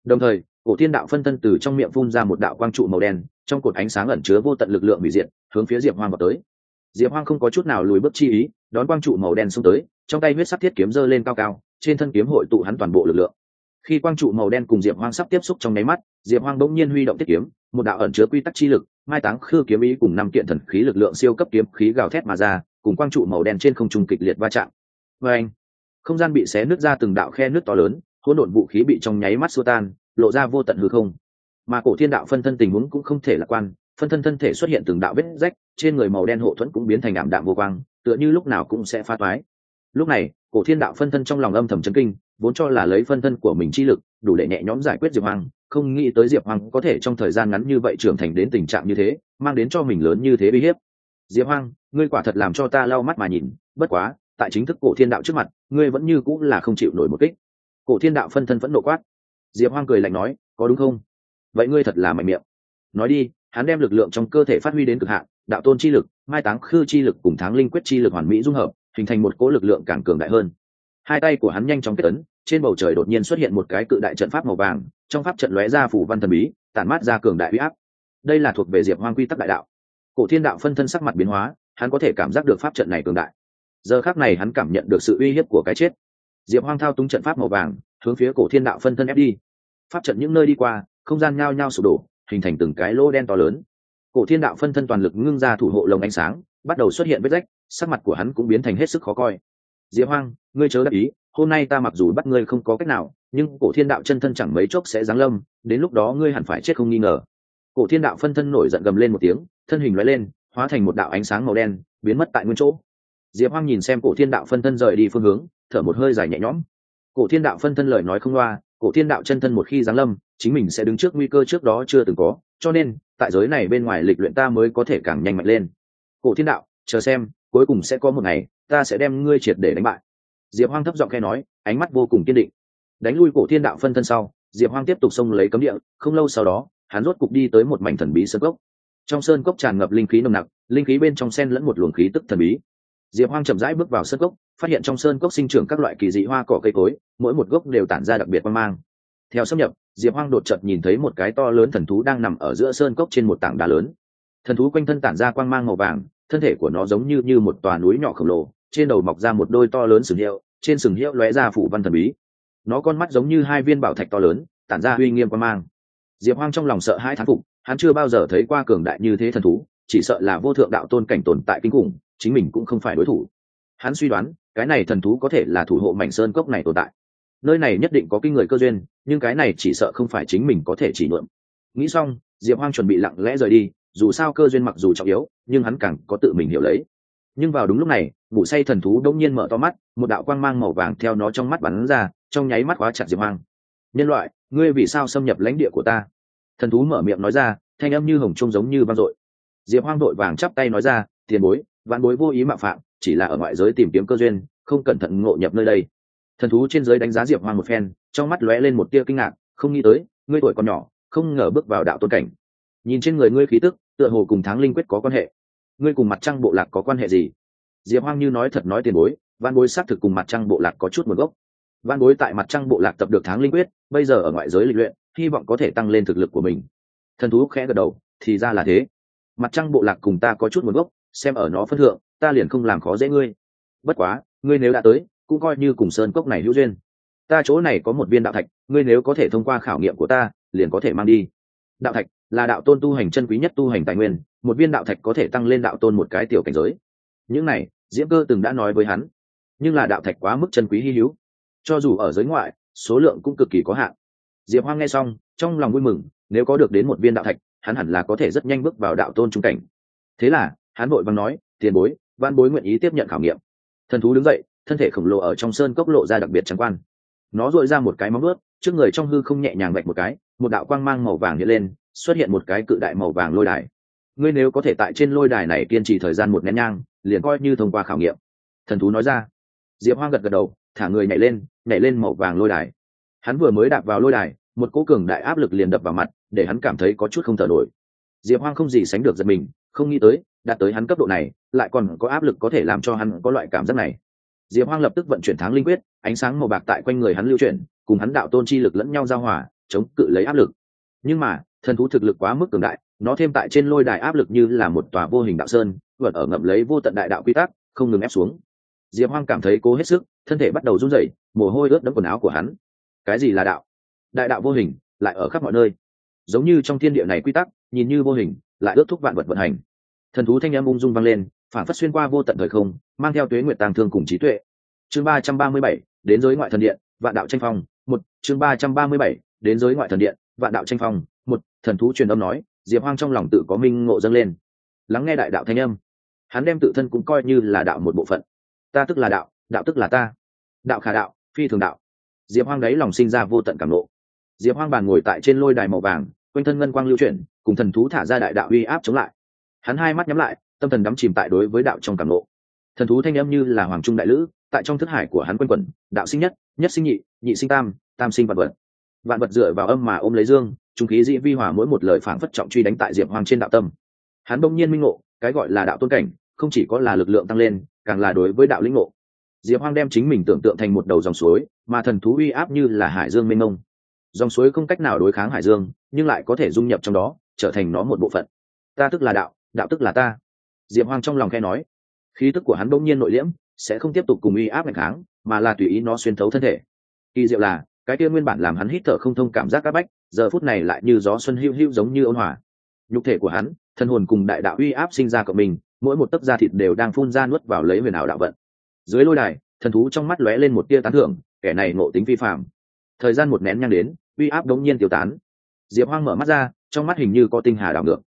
đồng thời, cổ thiên đạo phân thân từ trong miệng phun ra một đạo quang trụ màu đen, trong cột ánh sáng ẩn chứa vô tận lực lượng hủy diệt, hướng phía diệp hoang vào tới. Diệp hoang không có chút nào lùi bước chi ý, đón quang trụ màu đen xuống tới, trong tay huyết sắc thiết kiếm giơ lên cao cao, trên thân kiếm hội tụ hắn toàn bộ lực lượng. Khi quang trụ màu đen cùng diệp hoang sắp tiếp xúc trong nháy mắt, diệp hoang bỗng nhiên huy động thiết kiếm, một đạo ẩn chứa quy tắc chi lực, mai táng khư kiếm ý cùng năm kiện thần khí lực lượng siêu cấp kiếm khí gào thét mà ra, cùng quang trụ màu đen trên không trung kịch liệt va chạm. Và anh không gian bị xé nứt ra từng đạo khe nước to lớn, hỗn độn vũ khí bị trong nháy mắt xua tan, lộ ra vô tận hư không. Mà cổ thiên đạo phân thân tình huống cũng không thể lạc quan, phân thân thân thể xuất hiện từng đạo vết rách, trên người màu đen hộ thuẫn cũng biến thành ảm đạm vô quang, tựa như lúc nào cũng sẽ phá toái. Lúc này, cổ thiên đạo phân thân trong lòng âm thầm chấn kinh, vốn cho là lấy phân thân của mình chi lực, đủ để nhẹ nhõm giải quyết diệp hoàng không nghĩ tới diệp hoàng có thể trong thời gian ngắn như vậy trưởng thành đến tình trạng như thế, mang đến cho mình lớn như thế uy hiếp. Diệp hoàng ngươi quả thật làm cho ta lau mắt mà nhìn, bất quá tại chính thức cổ thiên đạo trước mặt, ngươi vẫn như cũng là không chịu nổi một kích. Cổ thiên đạo phân thân vẫn nộ quát. Diệp hoang cười lạnh nói, có đúng không? Vậy ngươi thật là mạnh miệng. Nói đi, hắn đem lực lượng trong cơ thể phát huy đến cực hạn, đạo tôn chi lực, mai táng khư chi lực cùng tháng linh quyết chi lực hoàn mỹ dung hợp, hình thành một cỗ lực lượng càng cường đại hơn. Hai tay của hắn nhanh chóng kết ấn, trên bầu trời đột nhiên xuất hiện một cái cự đại trận pháp màu vàng, trong pháp trận lóe ra phủ văn thần bí, tản mát ra cường đại huy áp. Đây là thuộc về diệp hoang quy tắc đại đạo. Cổ thiên đạo phân thân sắc mặt biến hóa, hắn có thể cảm giác được pháp trận này cường đại giờ khác này hắn cảm nhận được sự uy hiếp của cái chết. Diệp hoang thao túng trận pháp màu vàng, hướng phía cổ thiên đạo phân thân ép đi. Pháp trận những nơi đi qua, không gian nhao nhao sụp đổ, hình thành từng cái lỗ đen to lớn. Cổ thiên đạo phân thân toàn lực ngưng ra thủ hộ lồng ánh sáng, bắt đầu xuất hiện vết rách, sắc mặt của hắn cũng biến thành hết sức khó coi. Diệp hoang, ngươi chớ đắc ý, hôm nay ta mặc dù bắt ngươi không có cách nào, nhưng cổ thiên đạo chân thân chẳng mấy chốc sẽ giáng lâm, đến lúc đó ngươi hẳn phải chết không nghi ngờ. Cổ thiên đạo phân thân nổi giận gầm lên một tiếng, thân hình loại lên, hóa thành một đạo ánh sáng màu đen, biến mất tại nguyên chỗ diệp hoang nhìn xem cổ thiên đạo phân thân rời đi phương hướng, thở một hơi dài nhẹ nhõm. Cổ thiên đạo phân thân lời nói không loa, cổ thiên đạo chân thân một khi giáng lâm, chính mình sẽ đứng trước nguy cơ trước đó chưa từng có, cho nên, tại giới này bên ngoài lịch luyện ta mới có thể càng nhanh mạnh lên. Cổ thiên đạo, chờ xem, cuối cùng sẽ có một ngày, ta sẽ đem ngươi triệt để đánh bại. Diệp hoang thấp giọng khe nói, ánh mắt vô cùng kiên định. Đánh lui cổ thiên đạo phân thân sau, diệp hoang tiếp tục xông lấy cấm địa, không lâu sau đó, hắn rốt cục đi tới một mảnh thần bí sơn cốc. Trong sơn cốc tràn ngập linh khí nồng nặc, linh khí bên trong sen lẫn một luồng khí tức thần bí diệp hoang chậm rãi bước vào sơn cốc, phát hiện trong sơn cốc sinh trưởng các loại kỳ dị hoa cỏ cây cối, mỗi một gốc đều tản ra đặc biệt quan mang. Theo xâm nhập, diệp hoang đột chợt nhìn thấy một cái to lớn thần thú đang nằm ở giữa sơn cốc trên một tảng đá lớn. Thần thú quanh thân tản ra quang mang màu vàng, thân thể của nó giống như như một tòa núi nhỏ khổng lồ, trên đầu mọc ra một đôi to lớn sừng hiệu, trên sừng hiệu lóe ra phủ văn thần bí. Nó con mắt giống như hai viên bảo thạch to lớn, tản ra uy nghiêm quang mang. Diệp hoang trong lòng sợ hai thán phục, hắn chưa bao giờ thấy qua cường đại như thế thần thú, chỉ sợ là vô thượng đạo tôn cảnh tồn tại kinh khủng chính mình cũng không phải đối thủ. Hắn suy đoán, cái này thần thú có thể là thủ hộ mảnh sơn cốc này tồn tại. Nơi này nhất định có kinh người cơ duyên, nhưng cái này chỉ sợ không phải chính mình có thể chỉ mượn nghĩ xong, diệp hoang chuẩn bị lặng lẽ rời đi, dù sao cơ duyên mặc dù trọng yếu, nhưng hắn càng có tự mình hiểu lấy. Nhưng vào đúng lúc này, ngủ say thần thú đông nhiên mở to mắt, một đạo quang mang màu vàng theo nó trong mắt bắn ra, trong nháy mắt khóa chặt diệp hoang. Nhân loại, ngươi vì sao xâm nhập lãnh địa của ta? Thần thú mở miệng nói ra, thanh âm như hồng trung giống như vang dội. Diệp hoang đội vàng chắp tay nói ra, tiền bối vạn bối vô ý mạo phạm, chỉ là ở ngoại giới tìm kiếm cơ duyên, không cẩn thận ngộ nhập nơi đây. Thần thú trên giới đánh giá diệp hoang một phen, trong mắt lóe lên một tia kinh ngạc, không nghĩ tới, ngươi tuổi còn nhỏ, không ngờ bước vào đạo tôn cảnh. Nhìn trên người ngươi khí tức, tựa hồ cùng tháng linh quyết có quan hệ. Ngươi cùng mặt trăng bộ lạc có quan hệ gì? Diệp hoang như nói thật nói tiền bối văn bối xác thực cùng mặt trăng bộ lạc có chút nguồn gốc. Văn bối tại mặt trăng bộ lạc tập được tháng linh quyết, bây giờ ở ngoại giới lịch luyện, hy vọng có thể tăng lên thực lực của mình. Thần thú khẽ gật đầu, thì ra là thế. Mặt trăng bộ lạc cùng ta có chút nguồn gốc xem ở nó phân thượng, ta liền không làm khó dễ ngươi. Bất quá, ngươi nếu đã tới, cũng coi như cùng sơn cốc này hữu duyên. Ta chỗ này có một viên đạo thạch, ngươi nếu có thể thông qua khảo nghiệm của ta, liền có thể mang đi. Đạo thạch là đạo tôn tu hành chân quý nhất tu hành tài nguyên, một viên đạo thạch có thể tăng lên đạo tôn một cái tiểu cảnh giới. Những này, diễm cơ từng đã nói với hắn, nhưng là đạo thạch quá mức chân quý hy hữu. Cho dù ở giới ngoại, số lượng cũng cực kỳ có hạn. Diệp hoang nghe xong, trong lòng vui mừng, nếu có được đến một viên đạo thạch, hắn hẳn là có thể rất nhanh bước vào đạo tôn trung cảnh. Thế là hắn vội vàng nói, tiền bối, văn bối nguyện ý tiếp nhận khảo nghiệm. Thần thú đứng dậy, thân thể khổng lồ ở trong sơn cốc lộ ra đặc biệt trắng quan. Nó dội ra một cái móng ướt trước người trong hư không nhẹ nhàng vạch một cái, một đạo quang mang màu vàng hiện lên, xuất hiện một cái cự đại màu vàng lôi đài. Ngươi nếu có thể tại trên lôi đài này kiên trì thời gian một nén nhang, liền coi như thông qua khảo nghiệm. Thần thú nói ra. Diệp hoang gật gật đầu, thả người nhảy lên nhảy lên màu vàng lôi đài. Hắn vừa mới đạp vào lôi đài, một cỗ cường đại áp lực liền đập vào mặt, để hắn cảm thấy có chút không thở nổi. Diệp hoang không gì sánh được giật mình không nghĩ tới, đạt tới hắn cấp độ này, lại còn có áp lực có thể làm cho hắn có loại cảm giác này. Diệp hoang lập tức vận chuyển tháng linh quyết, ánh sáng màu bạc tại quanh người hắn lưu chuyển, cùng hắn đạo tôn chi lực lẫn nhau giao hòa, chống cự lấy áp lực. Nhưng mà, thần thú thực lực quá mức cường đại, nó thêm tại trên lôi đài áp lực như là một tòa vô hình đạo sơn, vượt ở ngậm lấy vô tận đại đạo quy tắc, không ngừng ép xuống. Diệp hoang cảm thấy cố hết sức, thân thể bắt đầu run rẩy, mồ hôi ướt đẫm quần áo của hắn. Cái gì là đạo? Đại đạo vô hình, lại ở khắp mọi nơi. Giống như trong thiên địa này quy tắc, nhìn như vô hình lại ước thúc vạn vật vận hành. Thần thú thanh âm ung dung vang lên, phản phất xuyên qua vô tận thời không, mang theo tuế nguyệt tàng thương cùng trí tuệ. Chương ba trăm ba mươi bảy, đến giới ngoại thần điện, vạn đạo tranh phong, một, chương ba trăm ba mươi bảy, đến giới ngoại thần điện, vạn đạo tranh phong, một, thần thú truyền âm nói, diệp hoang trong lòng tự có minh ngộ dâng lên. Lắng nghe đại đạo thanh âm, hắn đem tự thân cũng coi như là đạo một bộ phận. Ta tức là đạo đạo tức là ta. Đạo khả đạo, phi thường đạo. Diệp hoang đấy lòng sinh ra vô tận cảm lộ. diệp hoang bàn ngồi tại trên lôi đài màu vàng quanh thân ngân quang lưu chuyển, cùng thần thú thả ra đại đạo uy áp chống lại. Hắn hai mắt nhắm lại, tâm thần đắm chìm tại đối với đạo trong cảm nộ thần thú thanh âm như là hoàng trung đại lữ, tại trong thức hải của hắn quanh quẩn, đạo sinh nhất nhất sinh nhị nhị sinh tam tam sinh vạn vật. Vạn vật dựa vào âm mà ôm lấy dương, trung khí dĩ vi hòa mỗi một lời phản phất trọng truy đánh tại diệp hoang trên đạo tâm. Hắn bỗng nhiên minh ngộ, cái gọi là đạo tôn cảnh, không chỉ có là lực lượng tăng lên, càng là đối với đạo lĩnh ngộ. Diệp hoang đem chính mình tưởng tượng thành một đầu dòng suối, mà thần thú uy áp như là hải dương mênh mông. Dòng suối không cách nào đối kháng hải dương nhưng lại có thể dung nhập trong đó, trở thành nó một bộ phận. Ta tức là đạo đạo tức là ta. Diệp hoang trong lòng khe nói. Khí tức của hắn bỗng nhiên nội liễm, sẽ không tiếp tục cùng uy áp ngày kháng, mà là tùy ý nó xuyên thấu thân thể. Kỳ diệu là, cái kia nguyên bản làm hắn hít thở không thông cảm giác áp bách, giờ phút này lại như gió xuân hữu hữu giống như ôn hòa. Nhục thể của hắn, thân hồn cùng đại đạo uy áp sinh ra cộng mình, mỗi một tấc da thịt đều đang phun ra nuốt vào lấy huyền ảo đạo vận. Dưới lôi đài, thần thú trong mắt lóe lên một tia tán thưởng, kẻ này ngộ tính vi phạm thời gian một nén nhang đến, uy áp đống nhiên tiêu tán diệp hoang mở mắt ra, trong mắt hình như có tinh hà đảo ngược.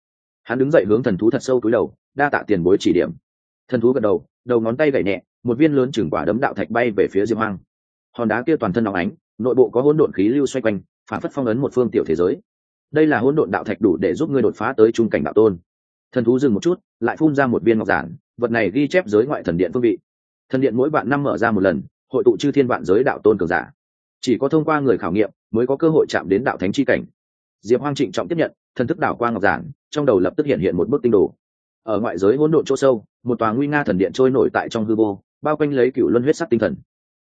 Hắn đứng dậy hướng thần thú thật sâu túi đầu, đa tạ tiền bối chỉ điểm. Thần thú gật đầu đầu ngón tay gậy nhẹ, một viên lớn chừng quả đấm đạo thạch bay về phía diệp hoang. Hòn đá kia toàn thân nóng ánh, nội bộ có hỗn độn khí lưu xoay quanh, phản phất phong ấn một phương tiểu thế giới. Đây là hỗn độn đạo thạch đủ để giúp ngươi đột phá tới trung cảnh đạo tôn. Thần thú dừng một chút, lại phun ra một viên ngọc giản, vật này ghi chép giới ngoại thần điện phương vị. Thần điện mỗi bạn năm mở ra một lần, hội tụ chư thiên vạn giới đạo tôn cường giả. Chỉ có thông qua người khảo nghiệm, mới có cơ hội chạm đến đạo thánh chi cảnh diệp hoang trịnh trọng tiếp nhận, thần thức đảo qua ngọc giản, trong đầu lập tức hiện hiện một bức tinh đồ. Ở ngoại giới hỗn độn chỗ sâu, một tòa nguy nga thần điện trôi nổi tại trong hư vô, bao quanh lấy cựu luân huyết sắc tinh thần.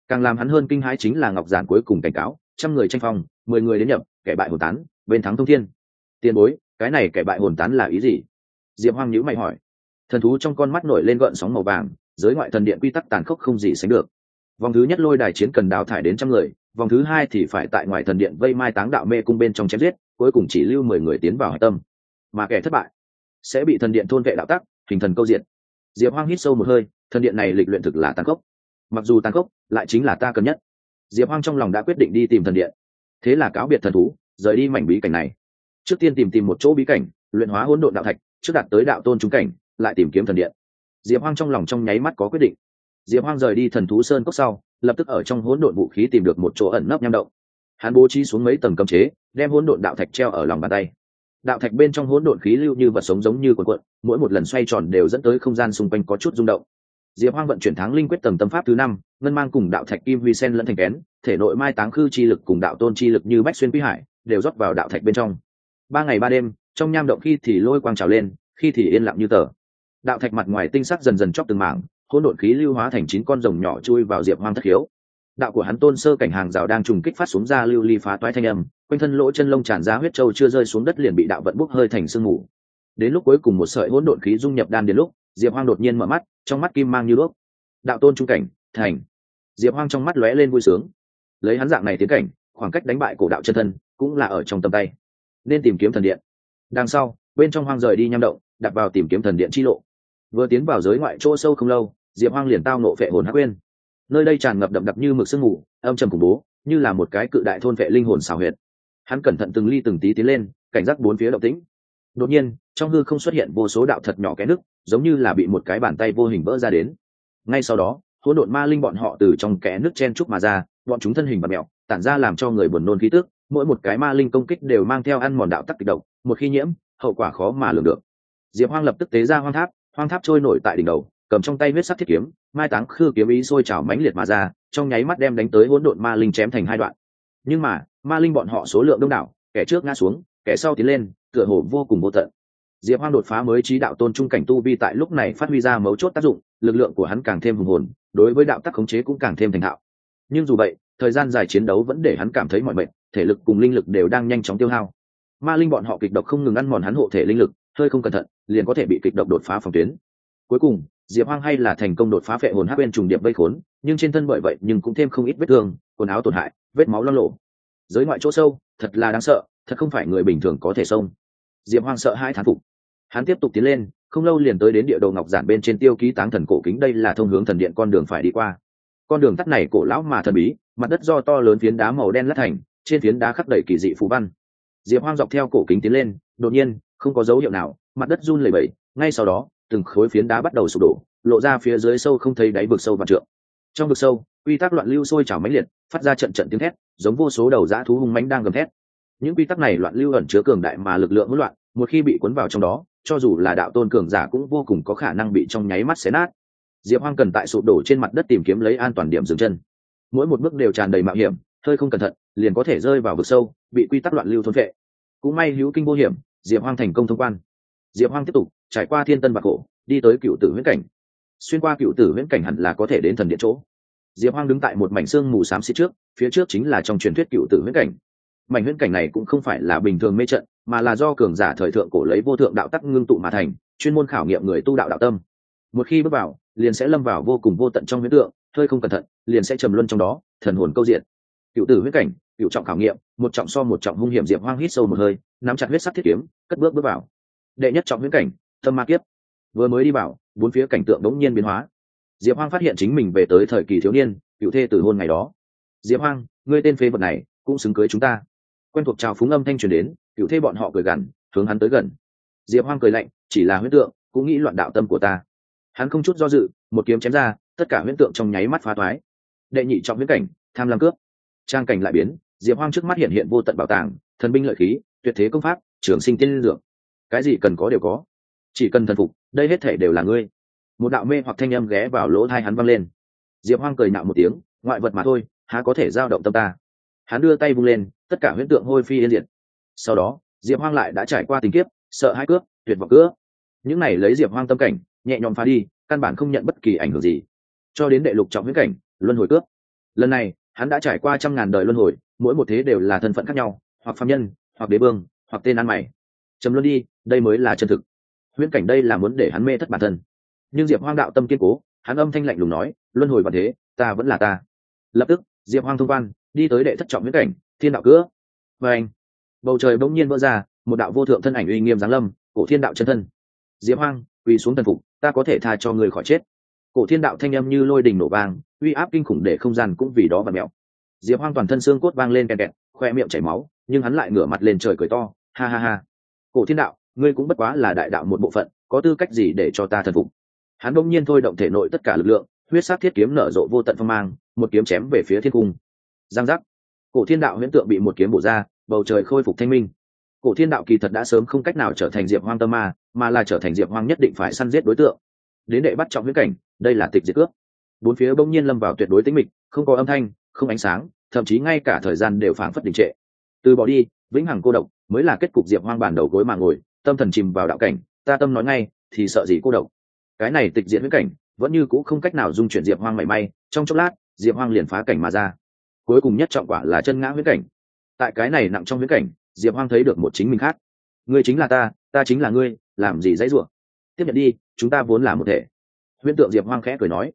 Càng làm hắn hơn kinh hãi chính là ngọc giản cuối cùng cảnh cáo, trăm người tranh phong, mười người đến nhập, kẻ bại hồn tán, bên thắng thông thiên. Tiền bối, cái này kẻ bại hồn tán là ý gì? Diệp hoang nhữ mày hỏi. Thần thú trong con mắt nổi lên gợn sóng màu vàng, giới ngoại thần điện quy tắc tàn khốc không gì sánh được. Vòng thứ nhất lôi đài chiến cần đào thải đến trăm người vòng thứ hai thì phải tại ngoài thần điện vây mai táng đạo mê cung bên trong chém giết, cuối cùng chỉ lưu mười người tiến vào hạch tâm. Mà kẻ thất bại sẽ bị thần điện thôn vệ đạo tắc, hình thần câu diện diệp hoang hít sâu một hơi, thần điện này lịch luyện thực là tàn khốc. Mặc dù tàn khốc, lại chính là ta cần nhất. Diệp hoang trong lòng đã quyết định đi tìm thần điện. Thế là cáo biệt thần thú, rời đi mảnh bí cảnh này. Trước tiên tìm tìm một chỗ bí cảnh, luyện hóa hỗn độn đạo thạch, trước đạt tới đạo tôn trúng cảnh, lại tìm kiếm thần điện. Diệp hoang trong lòng trong nháy mắt có quyết định. Diệp hoang rời đi thần thú sơn cốc sau lập tức ở trong hỗn độn vũ khí tìm được một chỗ ẩn nấp nham động. Hắn bố trí xuống mấy tầng cấm chế, đem hỗn độn đạo thạch treo ở lòng bàn tay. Đạo thạch bên trong hỗn độn khí lưu như vật sống giống như cuộn cuộn, mỗi một lần xoay tròn đều dẫn tới không gian xung quanh có chút rung động. Diệp hoang vận chuyển tháng linh quyết tầng tâm pháp thứ năm, ngân mang cùng đạo thạch kim huy sen lẫn thành kén, thể nội mai táng khư chi lực cùng đạo tôn chi lực như bách xuyên quý hải, đều rót vào đạo thạch bên trong. Ba ngày ba đêm, trong nham động khi thì lôi quang trào lên, khi thì yên lặng như tờ. Đạo thạch mặt ngoài tinh sắc dần dần chóc từng mảng hỗn độn khí lưu hóa thành chín con rồng nhỏ chui vào diệp hoang thất khiếu. Đạo của hắn tôn sơ cảnh hàng rào đang trùng kích phát xuống ra lưu ly phá toái thanh âm, quanh thân lỗ chân lông tràn ra huyết trâu chưa rơi xuống đất liền bị đạo vận bốc hơi thành sương mù. Đến lúc cuối cùng một sợi hỗn độn khí dung nhập đan đến lúc, diệp hoang đột nhiên mở mắt, trong mắt kim mang như đuốc. Đạo tôn trung cảnh, thành. Diệp hoang trong mắt lóe lên vui sướng. Lấy hắn dạng này tiến cảnh, khoảng cách đánh bại cổ đạo chân thân cũng là ở trong tầm tay. Nên tìm kiếm thần điện. Đằng sau, bên trong hoang rời đi nham động, đặt vào tìm kiếm thần điện chi lộ. Vừa tiến vào giới ngoại chỗ sâu không lâu diệp hoang liền tao nộ vệ hồn hắc quên. Nơi đây tràn ngập đậm đặc như mực sương mù, âm trầm khủng bố, như là một cái cự đại thôn vệ linh hồn xào huyệt. Hắn cẩn thận từng ly từng tí tiến lên, cảnh giác bốn phía động tĩnh. Đột nhiên, trong hư không xuất hiện vô số đạo thật nhỏ cái nước giống như là bị một cái bàn tay vô hình vỡ ra đến. Ngay sau đó, hỗn độn ma linh bọn họ từ trong kẽ nước chen trúc mà ra, bọn chúng thân hình và mẹo tản ra làm cho người buồn nôn khí tức. Mỗi một cái ma linh công kích đều mang theo ăn mòn đạo tắc kịch độc, một khi nhiễm, hậu quả khó mà lường được. Diệp hoang lập tức tế ra hoang tháp hoang tháp trôi nổi tại đỉnh đầu cầm trong tay huyết sắc thiết kiếm, mai táng khư kiếm ý sôi trào mãnh liệt mà ra, trong nháy mắt đem đánh tới hỗn độn ma linh chém thành hai đoạn. Nhưng mà, ma linh bọn họ số lượng đông đảo, kẻ trước ngã xuống, kẻ sau tiến lên, tựa hồ vô cùng vô tận. Diệp hoang đột phá mới trí đạo tôn trung cảnh tu vi tại lúc này phát huy ra mấu chốt tác dụng, lực lượng của hắn càng thêm hùng hồn, đối với đạo tắc khống chế cũng càng thêm thành thạo. Nhưng dù vậy, thời gian dài chiến đấu vẫn để hắn cảm thấy mọi mệt, thể lực cùng linh lực đều đang nhanh chóng tiêu hao. Ma linh bọn họ kịch độc không ngừng ăn mòn hắn hộ thể linh lực, hơi không cẩn thận, liền có thể bị kịch độc đột phá phòng tuyến cuối cùng, diệp hoang hay là thành công đột phá phệ hồn hắc bên trùng điệp vây khốn, nhưng trên thân bởi vậy nhưng cũng thêm không ít vết thương, quần áo tổn hại, vết máu lo lộ giới ngoại chỗ sâu, thật là đáng sợ, thật không phải người bình thường có thể xông. Diệp hoang sợ hai thán phục. Hắn tiếp tục tiến lên, không lâu liền tới đến địa đồ ngọc giản bên trên tiêu ký táng thần cổ kính, đây là thông hướng thần điện con đường phải đi qua. Con đường tắt này cổ lão mà thần bí, mặt đất do to lớn phiến đá màu đen lát thành, trên phiến đá khắc đầy kỳ dị phú văn. Diệp hoang dọc theo cổ kính tiến lên, đột nhiên, không có dấu hiệu nào, mặt đất run lẩy bẩy, ngay sau đó từng khối phiến đá bắt đầu sụp đổ, lộ ra phía dưới sâu không thấy đáy vực sâu và trượng. Trong vực sâu, quy tắc loạn lưu sôi trào mãnh liệt, phát ra trận trận tiếng thét, giống vô số đầu dã thú hung mãnh đang gầm thét. Những quy tắc này loạn lưu ẩn chứa cường đại mà lực lượng hỗn loạn, một khi bị cuốn vào trong đó, cho dù là đạo tôn cường giả cũng vô cùng có khả năng bị trong nháy mắt xé nát. Diệp hoang cần tại sụp đổ trên mặt đất tìm kiếm lấy an toàn điểm dừng chân. Mỗi một bước đều tràn đầy mạo hiểm, hơi không cẩn thận, liền có thể rơi vào vực sâu, bị quy tắc loạn lưu thôn vệ. Cũng may hữu kinh vô hiểm, diệp hoang thành công thông quan diệp hoang tiếp tục, trải qua thiên tân bạc cổ đi tới cựu tử huyễn cảnh. Xuyên qua cựu tử huyễn cảnh hẳn là có thể đến thần điện chỗ. Diệp hoang đứng tại một mảnh xương mù xám xịt trước, phía trước chính là trong truyền thuyết cựu tử huyễn cảnh. Mảnh huyễn cảnh này cũng không phải là bình thường mê trận, mà là do cường giả thời thượng cổ lấy vô thượng đạo tắc ngưng tụ mà thành, chuyên môn khảo nghiệm người tu đạo đạo tâm. Một khi bước vào, liền sẽ lâm vào vô cùng vô tận trong huyễn tượng, hơi không cẩn thận, liền sẽ trầm luân trong đó, thần hồn câu diện cựu tử huyết cảnh, cựu trọng khảo nghiệm, một trọng so một trọng hung hiểm diệp hoang hít sâu một hơi, nắm chặt huyết sắc thiết kiếm, cất bước bước vào đệ nhất trọng huyễn cảnh, tâm ma kiếp. Vừa mới đi vào, bốn phía cảnh tượng đống nhiên biến hóa. Diệp hoang phát hiện chính mình về tới thời kỳ thiếu niên, cựu thê từ hôn ngày đó. Diệp hoang, ngươi tên phế vật này, cũng xứng cưới chúng ta. Quen thuộc chào phúng âm thanh truyền đến, cựu thê bọn họ cười gằn, hướng hắn tới gần. Diệp hoang cười lạnh, chỉ là huyễn tượng, cũng nghĩ loạn đạo tâm của ta. Hắn không chút do dự, một kiếm chém ra, tất cả huyễn tượng trong nháy mắt phá toái. Đệ nhị trọng huyễn cảnh, tham lam cướp. Trang cảnh lại biến, diệp hoang trước mắt hiện hiện vô tận bảo tàng, thần binh lợi khí, tuyệt thế công pháp, trường sinh tiên dược cái gì cần có đều có. Chỉ cần thần phục, đây hết thể đều là ngươi. Một đạo mê hoặc thanh âm ghé vào lỗ thai hắn văng lên. Diệp hoang cười nạo một tiếng, ngoại vật mà thôi, há có thể giao động tâm ta. Hắn đưa tay vung lên, tất cả huyễn tượng hôi phi yên diệt. Sau đó, diệp hoang lại đã trải qua tình kiếp, sợ hai cướp, tuyệt vọng cướp. Những này lấy diệp hoang tâm cảnh, nhẹ nhõm phá đi, căn bản không nhận bất kỳ ảnh hưởng gì. Cho đến đệ lục trọng huyễn cảnh, luân hồi cướp. Lần này, hắn đã trải qua trăm ngàn đời luân hồi, mỗi một thế đều là thân phận khác nhau, hoặc phạm nhân, hoặc đế vương, hoặc tên ăn mày chấm luân đi, đây mới là chân thực. Huyễn cảnh đây là muốn để hắn mê thất bản thân. Nhưng diệp hoang đạo tâm kiên cố, hắn âm thanh lạnh lùng nói, luân hồi và thế, ta vẫn là ta. Lập tức, diệp hoang thông quan, đi tới đệ thất trọng huyễn cảnh, thiên đạo cứa và anh, bầu trời bỗng nhiên vỡ ra, một đạo vô thượng thân ảnh uy nghiêm giáng lâm, cổ thiên đạo chân thân. Diệp hoang, quỳ xuống thần phục, ta có thể tha cho người khỏi chết. Cổ thiên đạo thanh âm như lôi đình nổ vang, uy áp kinh khủng để không gian cũng vì đó và mẹo. Diệp hoang toàn thân xương cốt vang lên kẹt kẹt, khoe miệng chảy máu, nhưng hắn lại ngửa mặt lên trời cười to, ha ha ha cổ thiên đạo, ngươi cũng bất quá là đại đạo một bộ phận, có tư cách gì để cho ta thần phục? Hắn bỗng nhiên thôi động thể nội tất cả lực lượng, huyết sát thiết kiếm nở rộ vô tận phong mang, một kiếm chém về phía thiên cung. Giang giác. Cổ thiên đạo huyễn tượng bị một kiếm bổ ra, bầu trời khôi phục thanh minh. Cổ thiên đạo kỳ thật đã sớm không cách nào trở thành diệp hoang tâm ma, mà là trở thành diệp hoang nhất định phải săn giết đối tượng. Đến đệ bắt trọng huyễn cảnh, đây là tịch diệt cướp. Bốn phía bỗng nhiên lâm vào tuyệt đối tĩnh mịch, không có âm thanh, không ánh sáng, thậm chí ngay cả thời gian đều phảng phất đình trệ. Từ bỏ đi vĩnh hằng cô độc mới là kết cục diệp hoang bản đầu gối mà ngồi, tâm thần chìm vào đạo cảnh, ta tâm nói ngay, thì sợ gì cô độc. Cái này tịch diệt với cảnh, vẫn như c ũ không cách nào dung chuyển diệp hoang mảy may, trong chốc lát, diệp hoang liền phá cảnh mà ra. Cuối cùng nhất trọng quả là chân ngã huyết cảnh. Tại cái này nặng trong huyết cảnh, diệp hoang thấy được một chính mình khác. Ngươi chính là ta ta chính là ngươi, làm gì dãy rủa? Tiếp nhận đi, chúng ta vốn là một thể. Huyễn tượng diệp hoang khẽ cười nói.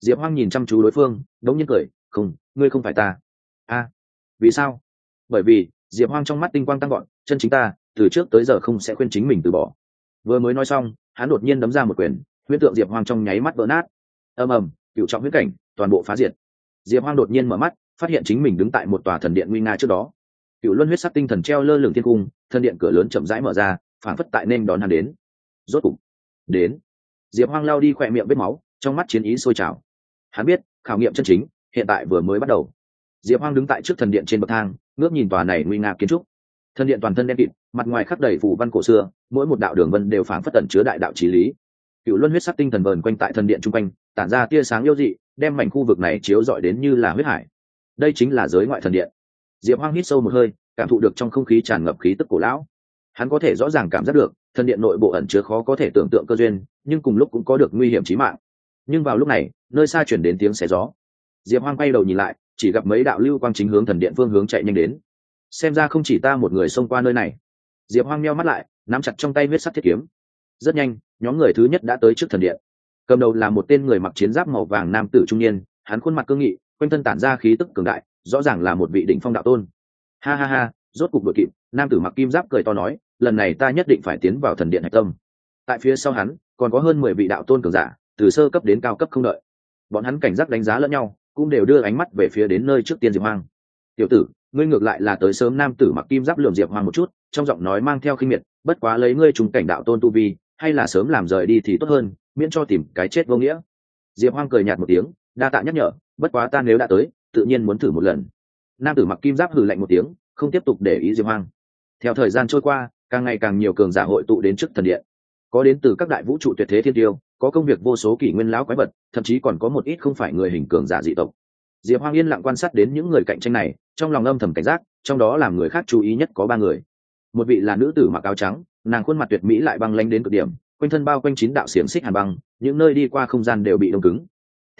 Diệp hoang nhìn chăm chú đối phương, đống nhiên cười, không, ngươi không phải ta. A, vì sao? Bởi vì diệp hoang trong mắt tinh quang tăng gọn chân chính ta, từ trước tới giờ không sẽ khuyên chính mình từ bỏ. Vừa mới nói xong, hắn đột nhiên đấm ra một quyền, huyễn tượng diệp hoang trong nháy mắt vỡ nát. Ầm ầm, cựu trọng huyết cảnh, toàn bộ phá diệt. Diệp hoang đột nhiên mở mắt, phát hiện chính mình đứng tại một tòa thần điện nguy nga trước đó. Cựu luân huyết sắc tinh thần treo lơ lửng thiên cung, thần điện cửa lớn chậm rãi mở ra phản phất tại nên đón hắn đến. Rốt cục, đến. Diệp hoang lao đi khỏe miệng vết máu, trong mắt chiến ý sôi trào. Hắn biết, khảo nghiệm chân chính, hiện tại vừa mới bắt đầu. Diệp hoang đứng tại trước thần điện trên bậc thang ngước nhìn tòa này nguy nga kiến trúc. Thần điện toàn thân đen kịt, mặt ngoài khắc đầy phủ văn cổ xưa, mỗi một đạo đường vân đều phản phất tẩn chứa đại đạo trí lý. Cựu luân huyết sắc tinh thần vờn quanh tại thần điện chung quanh, tản ra tia sáng yêu dị, đem mảnh khu vực này chiếu rọi đến như là huyết hải. Đây chính là giới ngoại thần điện. Diệp hoang hít sâu một hơi, cảm thụ được trong không khí tràn ngập khí tức cổ lão. Hắn có thể rõ ràng cảm giác được thần điện nội bộ ẩn chứa khó có thể tưởng tượng cơ duyên, nhưng cùng lúc cũng có được nguy hiểm trí mạng. Nhưng vào lúc này, nơi xa chuyển đến tiếng xé gió. Diệp hoang quay đầu nhìn lại chỉ gặp mấy đạo lưu quang chính hướng thần điện phương hướng chạy nhanh đến. Xem ra không chỉ ta một người xông qua nơi này. Diệp hoang meo mắt lại, nắm chặt trong tay huyết sắt thiết kiếm. Rất nhanh, nhóm người thứ nhất đã tới trước thần điện. Cầm đầu là một tên người mặc chiến giáp màu vàng nam tử trung niên, hắn khuôn mặt cương nghị, quanh thân tản ra khí tức cường đại, rõ ràng là một vị đỉnh phong đạo tôn. Ha ha ha, rốt cục đội kịp, nam tử mặc kim giáp cười to nói, lần này ta nhất định phải tiến vào thần điện hạch tâm. Tại phía sau hắn, còn có hơn mười vị đạo tôn cường giả, từ sơ cấp đến cao cấp không đợi. Bọn hắn cảnh giác đánh giá lẫn nhau cũng đều đưa ánh mắt về phía đến nơi trước tiên diệp hoang. Tiểu tử, ngươi ngược lại là tới sớm nam tử mặc kim giáp lượm diệp hoang một chút, trong giọng nói mang theo khinh miệt, bất quá lấy ngươi trùng cảnh đạo tôn tu vi, hay là sớm làm rời đi thì tốt hơn, miễn cho tìm cái chết vô nghĩa. Diệp hoang cười nhạt một tiếng, đa tạ nhắc nhở, bất quá ta nếu đã tới, tự nhiên muốn thử một lần. Nam tử mặc kim giáp hừ lạnh một tiếng, không tiếp tục để ý diệp hoang. Theo thời gian trôi qua, càng ngày càng nhiều cường giả hội tụ đến trước thần điện. Có đến từ các đại vũ trụ tuyệt thế thiên tiêu có công việc vô số kỷ nguyên lão quái vật, thậm chí còn có một ít không phải người hình cường giả dị tộc. Diệp hoang yên lặng quan sát đến những người cạnh tranh này, trong lòng âm thầm cảnh giác, trong đó làm người khác chú ý nhất có ba người. Một vị là nữ tử mặc áo trắng, nàng khuôn mặt tuyệt mỹ lại băng lanh đến cực điểm, quanh thân bao quanh chín đạo xiềng xích hàn băng, những nơi đi qua không gian đều bị đông cứng.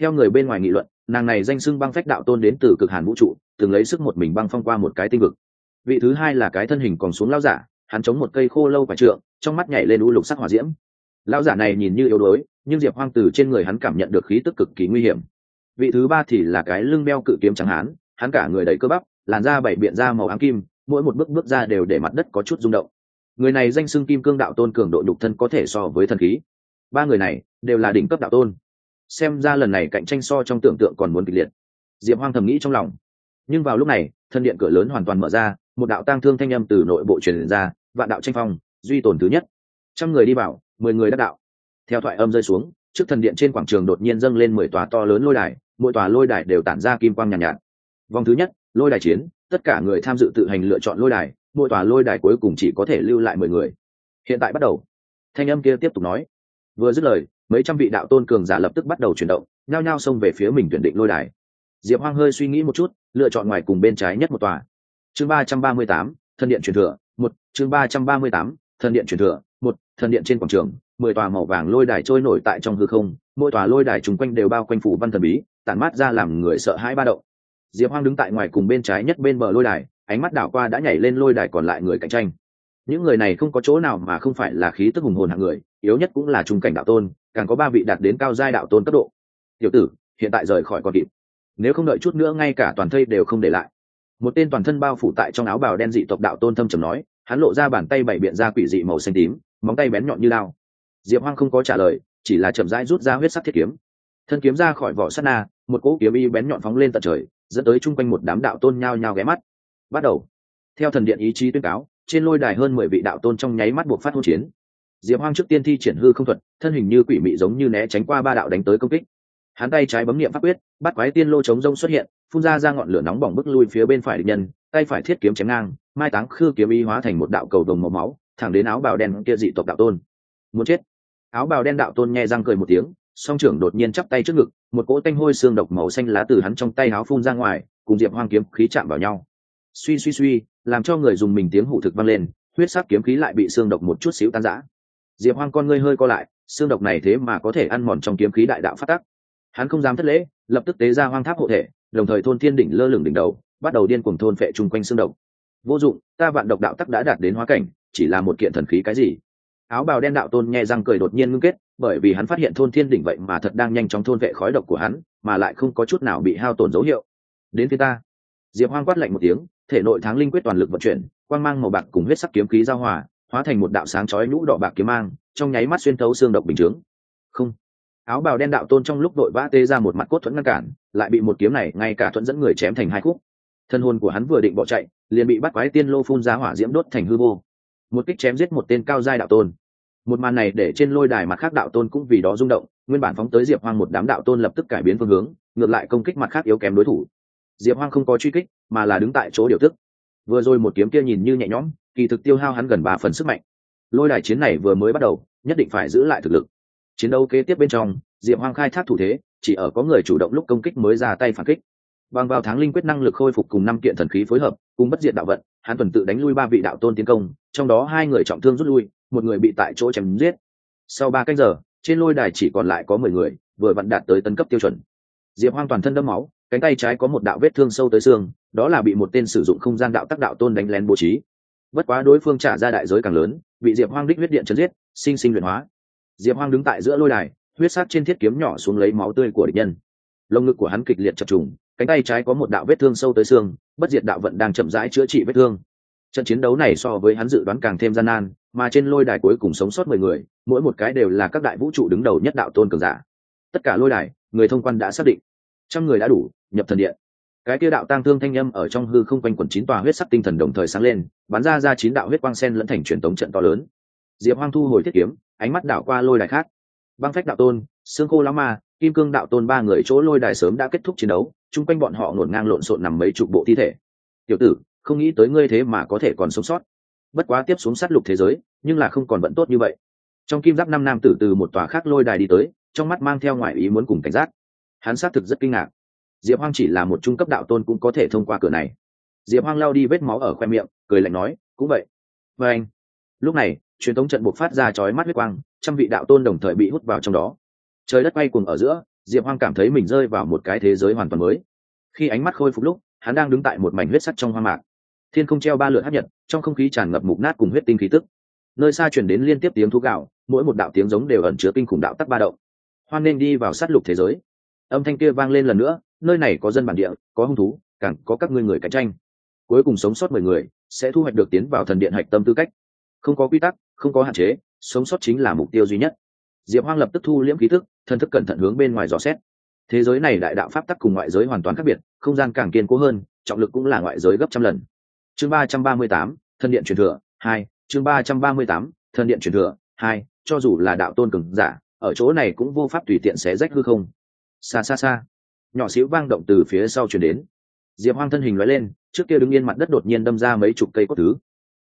Theo người bên ngoài nghị luận, nàng này danh xưng băng phách đạo tôn đến từ cực hàn vũ trụ, từng lấy sức một mình băng phong qua một cái tinh vực. Vị thứ hai là cái thân hình còn xuống lao giả, hắn chống một cây khô lâu và trượng, trong mắt nhảy lên u lục sắc hỏa diễm lão giả này nhìn như yếu đuối, nhưng diệp hoang từ trên người hắn cảm nhận được khí tức cực kỳ nguy hiểm. Vị thứ ba thì là cái lưng beo cự kiếm trắng hán, hắn cả người đầy cơ bắp, làn da bảy biện da màu ám kim, mỗi một bước bước ra đều để mặt đất có chút rung động. Người này danh xưng kim cương đạo tôn cường độ nhục thân có thể so với thần khí. Ba người này đều là đỉnh cấp đạo tôn. Xem ra lần này cạnh tranh so trong tưởng tượng còn muốn kịch liệt. Diệp hoang thầm nghĩ trong lòng. Nhưng vào lúc này, thân điện cửa lớn hoàn toàn mở ra, một đạo tang thương thanh â m từ nội bộ truyền ra, vạn đạo tranh phong, duy tồn thứ nhất. Trăm người đi vào mười người đắc đạo. Theo thoại âm rơi xuống trước thần điện trên quảng trường đột nhiên dâng lên mười tòa to lớn lôi đài mỗi tòa lôi đài đều tản ra kim quang nhàn nhạt, nhạt. Vòng thứ nhất lôi đài chiến tất cả người tham dự tự hành lựa chọn lôi đài mỗi tòa lôi đài cuối cùng chỉ có thể lưu lại mười người. Hiện tại bắt đầu. Thanh âm kia tiếp tục nói. Vừa dứt lời mấy trăm vị đạo tôn cường giả lập tức bắt đầu chuyển động nhao nhao xông về phía mình tuyển định lôi đài. Diệp hoang hơi suy nghĩ một chút lựa chọn ngoài cùng bên trái nhất một tòa. Chương ba trăm ba mươi tám thân điện truyền thừa một chương ba trăm ba mươi tám thân điện truyền thừa một, thần điện trên quảng trường, mười tòa màu vàng lôi đài trôi nổi tại trong hư không, mỗi tòa lôi đài chung quanh đều bao quanh phủ văn thần bí, tản mát ra làm người sợ hãi ba động. Diệp hoang đứng tại ngoài cùng bên trái nhất bên bờ lôi đài, ánh mắt đảo qua đã nhảy lên lôi đài còn lại người cạnh tranh. Những người này không có chỗ nào mà không phải là khí tức hùng hồn hạng người, yếu nhất cũng là trung cảnh đạo tôn, càng có ba vị đạt đến cao giai đạo tôn cấp độ. Tiểu tử, hiện tại rời khỏi còn kịp. Nếu không đợi chút nữa ngay cả toàn thây đều không để lại. Một tên toàn thân bao phủ tại trong áo bào đen dị tộc đạo tôn thâm trầm nói hắn lộ ra bàn tay bảy biện ra quỷ dị màu xanh tím, móng tay bén nhọn như lao. Diệp hoang không có trả lời, chỉ là chậm rãi rút ra huyết sắc thiết kiếm. Thân kiếm ra khỏi vỏ sắt na, một cỗ kiếm y bén nhọn phóng lên tận trời, dẫn tới chung quanh một đám đạo tôn nhao nhao ghé mắt. Bắt đầu. Theo thần điện ý chí tuyên cáo, trên lôi đài hơn mười vị đạo tôn trong nháy mắt buộc phát hỗn chiến. Diệp hoang trước tiên thi triển hư không thuật, thân hình như quỷ mị giống như né tránh qua ba đạo đánh tới công kích. Hắn tay trái bấm niệm pháp quyết, bắt quái tiên lô chống rông xuất hiện, phun ra ra ngọn lửa nóng bỏng bức lui phía bên phải địch nhân, tay phải thiết kiếm chém ngang mai táng khư kiếm y hóa thành một đạo cầu đồng màu máu, thẳng đến áo bào đen kia dị tộc đạo tôn. Muốn chết. Áo bào đen đạo tôn nghe răng cười một tiếng, song trưởng đột nhiên chắp tay trước ngực, một cỗ tanh hôi xương độc màu xanh lá từ hắn trong tay áo phun ra ngoài, cùng diệp hoang kiếm khí chạm vào nhau. Suy suy suy, làm cho người dùng mình tiếng hụ thực vang lên, huyết sắc kiếm khí lại bị xương độc một chút xíu tan rã. Diệp hoang con ngươi hơi co lại, xương độc này thế mà có thể ăn mòn trong kiếm khí đại đạo phát tắc. Hắn không dám thất lễ, lập tức tế ra hoang tháp hộ thể, đồng thời thôn thiên đỉnh lơ lửng đỉnh đầu, bắt đầu điên cuồng thôn phệ chung quanh xương độc vô dụng, ta vạn độc đạo tắc đã đạt đến hóa cảnh, chỉ là một kiện thần khí cái gì? Áo bào đen đạo tôn nghe răng cười đột nhiên ngưng kết, bởi vì hắn phát hiện thôn thiên đỉnh vậy mà thật đang nhanh chóng thôn vệ khói độc của hắn, mà lại không có chút nào bị hao tổn dấu hiệu. Đến phía ta. Diệp hoang quát lạnh một tiếng, thể nội tháng linh quyết toàn lực vận chuyển, quang mang màu bạc cùng huyết sắc kiếm khí giao hòa, hóa thành một đạo sáng chói nhũ đỏ bạc kiếm mang, trong nháy mắt xuyên thấu xương độc bình chướng. Không. Áo bào đen đạo tôn trong lúc đội vã tê ra một mặt cốt thuẫn ngăn cản, lại bị một kiếm này ngay cả thuẫn dẫn người chém thành hai khúc thân hồn của hắn vừa định bỏ chạy, liền bị bắt quái tiên lô phun ra hỏa diễm đốt thành hư vô. Một kích chém giết một tên cao giai đạo tôn. Một màn này để trên lôi đài mặt khác đạo tôn cũng vì đó rung động, nguyên bản phóng tới diệp hoang một đám đạo tôn lập tức cải biến phương hướng, ngược lại công kích mặt khác yếu kém đối thủ. Diệp hoang không có truy kích, mà là đứng tại chỗ điều tức. Vừa rồi một kiếm kia nhìn như nhẹ nhõm, kỳ thực tiêu hao hắn gần ba phần sức mạnh. Lôi đài chiến này vừa mới bắt đầu, nhất định phải giữ lại thực lực. Chiến đấu kế tiếp bên trong, diệp hoang khai thác thủ thế, chỉ ở có người chủ động lúc công kích mới ra tay phản kích bằng vào tháng linh quyết năng lực khôi phục cùng năm kiện thần khí phối hợp, cùng bất diệt đạo vận, hắn tuần tự đánh lui ba vị đạo tôn tiến công, trong đó hai người trọng thương rút lui, một người bị tại chỗ chém giết. Sau ba cách giờ, trên lôi đài chỉ còn lại có mười người, vừa vặn đạt tới tấn cấp tiêu chuẩn. Diệp hoang toàn thân đẫm máu, cánh tay trái có một đạo vết thương sâu tới xương, đó là bị một tên sử dụng không gian đạo tắc đạo tôn đánh lén bố trí. Bất quá đối phương trả ra đại giới càng lớn, bị diệp hoang đích huyết điện chấn giết, sinh sinh luyện hóa. Diệp hoang đứng tại giữa lôi đài, huyết sát trên thiết kiếm nhỏ xuống lấy máu tươi của địch nhân. Lồng ngực của hắn kịch liệt chập trùng cánh tay trái có một đạo vết thương sâu tới xương, bất diệt đạo vận đang chậm rãi chữa trị vết thương. Trận chiến đấu này so với hắn dự đoán càng thêm gian nan, mà trên lôi đài cuối cùng sống sót mười người, mỗi một cái đều là các đại vũ trụ đứng đầu nhất đạo tôn cường giả. Tất cả lôi đài, người thông quan đã xác định. Trăm người đã đủ, nhập thần điện. Cái kia đạo tăng thương thanh â m ở trong hư không quanh quẩn chín tòa huyết sắc tinh thần đồng thời sáng lên, bắn ra ra chín đạo huyết quang sen lẫn thành truyền tống trận to lớn. Diệp hoang thu hồi thiết kiếm, ánh mắt đảo qua lôi đài khác. Băng phách đạo tôn, xương khô lão ma kim cương đạo tôn ba người chỗ lôi đài sớm đã kết thúc chiến đấu, chung quanh bọn họ ngổn ngang lộn xộn nằm mấy chục bộ thi thể. Tiểu tử, không nghĩ tới ngươi thế mà có thể còn sống sót. Bất quá tiếp xuống sát lục thế giới, nhưng là không còn vẫn tốt như vậy. Trong kim giáp năm nam tử từ một tòa khác lôi đài đi tới, trong mắt mang theo ngoại ý muốn cùng cảnh giác. Hắn xác thực rất kinh ngạc. Diệp hoang chỉ là một trung cấp đạo tôn cũng có thể thông qua cửa này. Diệp hoang lao đi vết máu ở khoe miệng, cười lạnh nói, cũng vậy. Vê anh lúc này, truyền thống trận buộc phát ra chói mắt huyết quang, trăm vị đạo tôn đồng thời bị hút vào trong đó trời đất bay cùng ở giữa, diệp hoang cảm thấy mình rơi vào một cái thế giới hoàn toàn mới. Khi ánh mắt khôi phục lúc, hắn đang đứng tại một mảnh huyết sắt trong hoang mạc. Thiên không treo ba lượt hát nhật, trong không khí tràn ngập mục nát cùng huyết tinh khí tức. Nơi xa chuyển đến liên tiếp tiếng thú gạo, mỗi một đạo tiếng giống đều ẩn chứa kinh khủng đạo tắc ba động. Hoan nên đi vào sát lục thế giới. Âm thanh kia vang lên lần nữa, nơi này có dân bản địa, có hung thú, càng có các ngươi người cạnh tranh. Cuối cùng sống sót mười người, sẽ thu hoạch được tiến vào thần điện hạch tâm tư cách. Không có quy tắc, không có hạn chế, sống sót chính là mục tiêu duy nhất. Diệp hoang lập tức thu liễm ký thức thân thức cẩn thận hướng bên ngoài dò xét. Thế giới này đại đạo pháp tắc cùng ngoại giới hoàn toàn khác biệt, không gian càng kiên cố hơn, trọng lực cũng là ngoại giới gấp trăm lần. Chương ba trăm ba mươi tám, thân điện truyền thừa, hai, chương ba trăm ba mươi tám, thân điện truyền thừa, hai, cho dù là đạo tôn cường giả, ở chỗ này cũng vô pháp tùy tiện xé rách hư không. Xa xa xa, nhỏ xíu vang động từ phía sau chuyển đến. Diệp hoang thân hình nói lên, trước kia đứng yên mặt đất đột nhiên đâm ra mấy chục cây cốt thứ.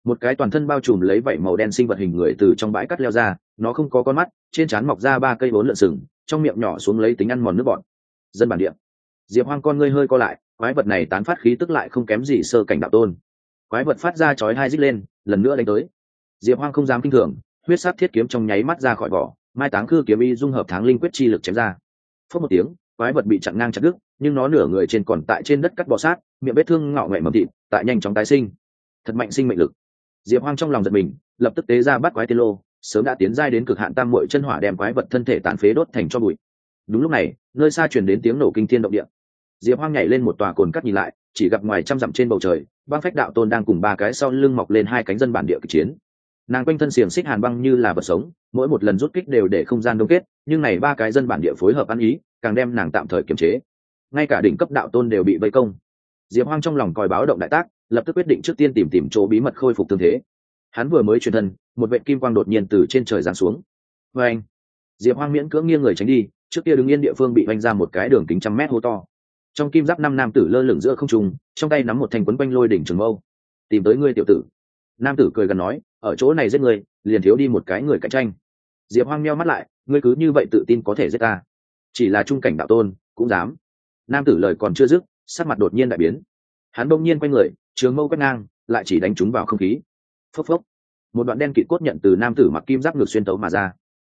Một cái toàn thân bao trùm lấy vảy màu đen sinh vật hình người từ trong bãi cắt leo ra nó không có con mắt, trên trán mọc ra ba cây bốn lợn sừng, trong miệng nhỏ xuống lấy tính ăn mòn nước bọt. Dân bản địa. Diệp hoang con ngươi hơi co lại, quái vật này tán phát khí tức lại không kém gì sơ cảnh đạo tôn. Quái vật phát ra chói hai dích lên, lần nữa đánh tới. Diệp hoang không dám kinh thường, huyết sát thiết kiếm trong nháy mắt ra khỏi vỏ, mai táng cư kiếm y dung hợp tháng linh quyết chi lực chém ra. Phớt một tiếng, quái vật bị chặn ngang chặt đứt, nhưng nó nửa người trên còn tại trên đất cắt bọ sát, miệng vết thương ngạo nghệ mầm thịt, tại nhanh chóng tái sinh. Thật mạnh sinh mệnh lực. Diệp hoang trong lòng giật mình, lập tức tế ra bắt quái tiên lô sớm đã tiến giai đến cực hạn tam muội chân hỏa đem quái vật thân thể tàn phế đốt thành cho bụi. Đúng lúc này, nơi xa truyền đến tiếng nổ kinh thiên động địa. Diệp hoang nhảy lên một tòa cồn cắt nhìn lại, chỉ gặp ngoài trăm dặm trên bầu trời, băng phách đạo tôn đang cùng ba cái sau lưng mọc lên hai cánh dân bản địa kịch chiến. Nàng quanh thân xiềng xích hàn băng như là vật sống, mỗi một lần rút kích đều để không gian đông kết, nhưng này ba cái dân bản địa phối hợp ăn ý, càng đem nàng tạm thời kiềm chế. Ngay cả đỉnh cấp đạo tôn đều bị vây công. Diệp hoang trong lòng còi báo động đại tác, lập tức quyết định trước tiên tìm tìm chỗ bí mật khôi phục tương thế hắn vừa mới truyền thân, một vệ kim quang đột nhiên từ trên trời giáng xuống. Vê anh, diệp hoang miễn cưỡng nghiêng người tránh đi, trước kia đứng yên địa phương bị vanh ra một cái đường kính trăm mét hô to. Trong kim giáp năm nam tử lơ lửng giữa không trung, trong tay nắm một thanh quấn quanh lôi đỉnh trường mâu. Tìm tới ngươi tiểu tử. Nam tử cười gần nói, ở chỗ này giết người liền thiếu đi một cái người cạnh tranh. Diệp hoang meo mắt lại, ngươi cứ như vậy tự tin có thể giết ta. Chỉ là trung cảnh đạo tôn, cũng dám. Nam tử lời còn chưa dứt, sắc mặt đột nhiên đại biến. Hắn bỗng nhiên quay người, trường mâu quét ngang, lại chỉ đánh trúng vào không khí phốc phốc. Một đoạn đen kịt cốt nhận từ nam tử mặc kim giáp ngược xuyên tấu mà ra.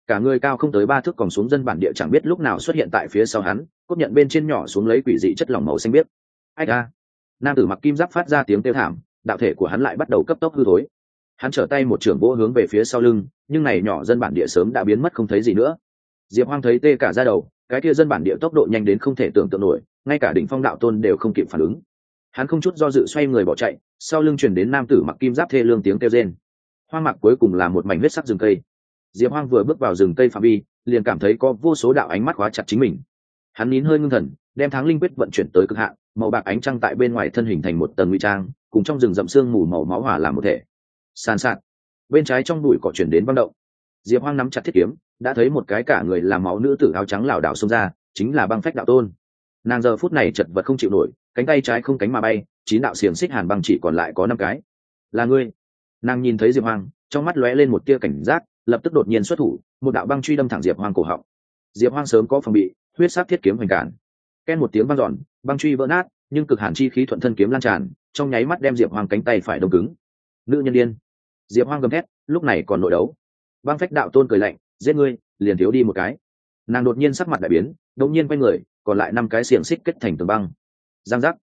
Cả người cao không tới ba thước còn xuống dân bản địa chẳng biết lúc nào xuất hiện tại phía sau hắn, cốt nhận bên trên nhỏ xuống lấy quỷ dị chất lỏng màu xanh biếc. Ai a nam tử mặc kim giáp phát ra tiếng kêu thảm, đạo thể của hắn lại bắt đầu cấp tốc hư thối. Hắn trở tay một trưởng vỗ hướng về phía sau lưng, nhưng này nhỏ dân bản địa sớm đã biến mất không thấy gì nữa. Diệp hoang thấy tê cả ra đầu, cái kia dân bản địa tốc độ nhanh đến không thể tưởng tượng nổi, ngay cả đỉnh phong đạo tôn đều không kịp phản ứng hắn không chút do dự xoay người bỏ chạy, sau lưng chuyển đến nam tử mặc kim giáp thê lương tiếng kêu rên. Hoang mặc cuối cùng là một mảnh huyết sắc rừng cây. Diệp hoang vừa bước vào rừng cây phạm vi, liền cảm thấy có vô số đạo ánh mắt khóa chặt chính mình. Hắn nín hơi ngưng thần, đem tháng linh quyết vận chuyển tới cực hạn, màu bạc ánh trăng tại bên ngoài thân hình thành một tầng nguy trang, cùng trong rừng rậm sương mù màu máu hỏa làm một thể. Sàn sạt. Bên trái trong bụi cỏ chuyển đến băng động. Diệp hoang nắm chặt thiết kiếm, đã thấy một cái cả người làm máu nữ tử áo trắng lảo đảo xông ra, chính là băng phách đạo tôn. Nàng giờ phút này chật vật không chịu nổi cánh tay trái không cánh mà bay, chín đạo xiềng xích hàn băng chỉ còn lại có năm cái. Là ngươi. Nàng nhìn thấy diệp hoang, trong mắt lóe lên một tia cảnh giác, lập tức đột nhiên xuất thủ, một đạo băng truy đâm thẳng diệp hoang cổ họng. Diệp hoang sớm có phòng bị, huyết sắc thiết kiếm hoành cản. Ken một tiếng băng giòn băng truy vỡ nát, nhưng cực hàn chi khí thuận thân kiếm lan tràn, trong nháy mắt đem diệp hoang cánh tay phải đông cứng. Nữ nhân điên. Diệp hoang gầm thét, lúc này còn nội đấu. Băng phách đạo tôn cười lạnh, giết ngươi, liền thiếu đi một cái. Nàng đột nhiên sắc mặt đại biến, đột nhiên quay người, còn lại năm cái xiềng xích kết thành tường băng giang giác.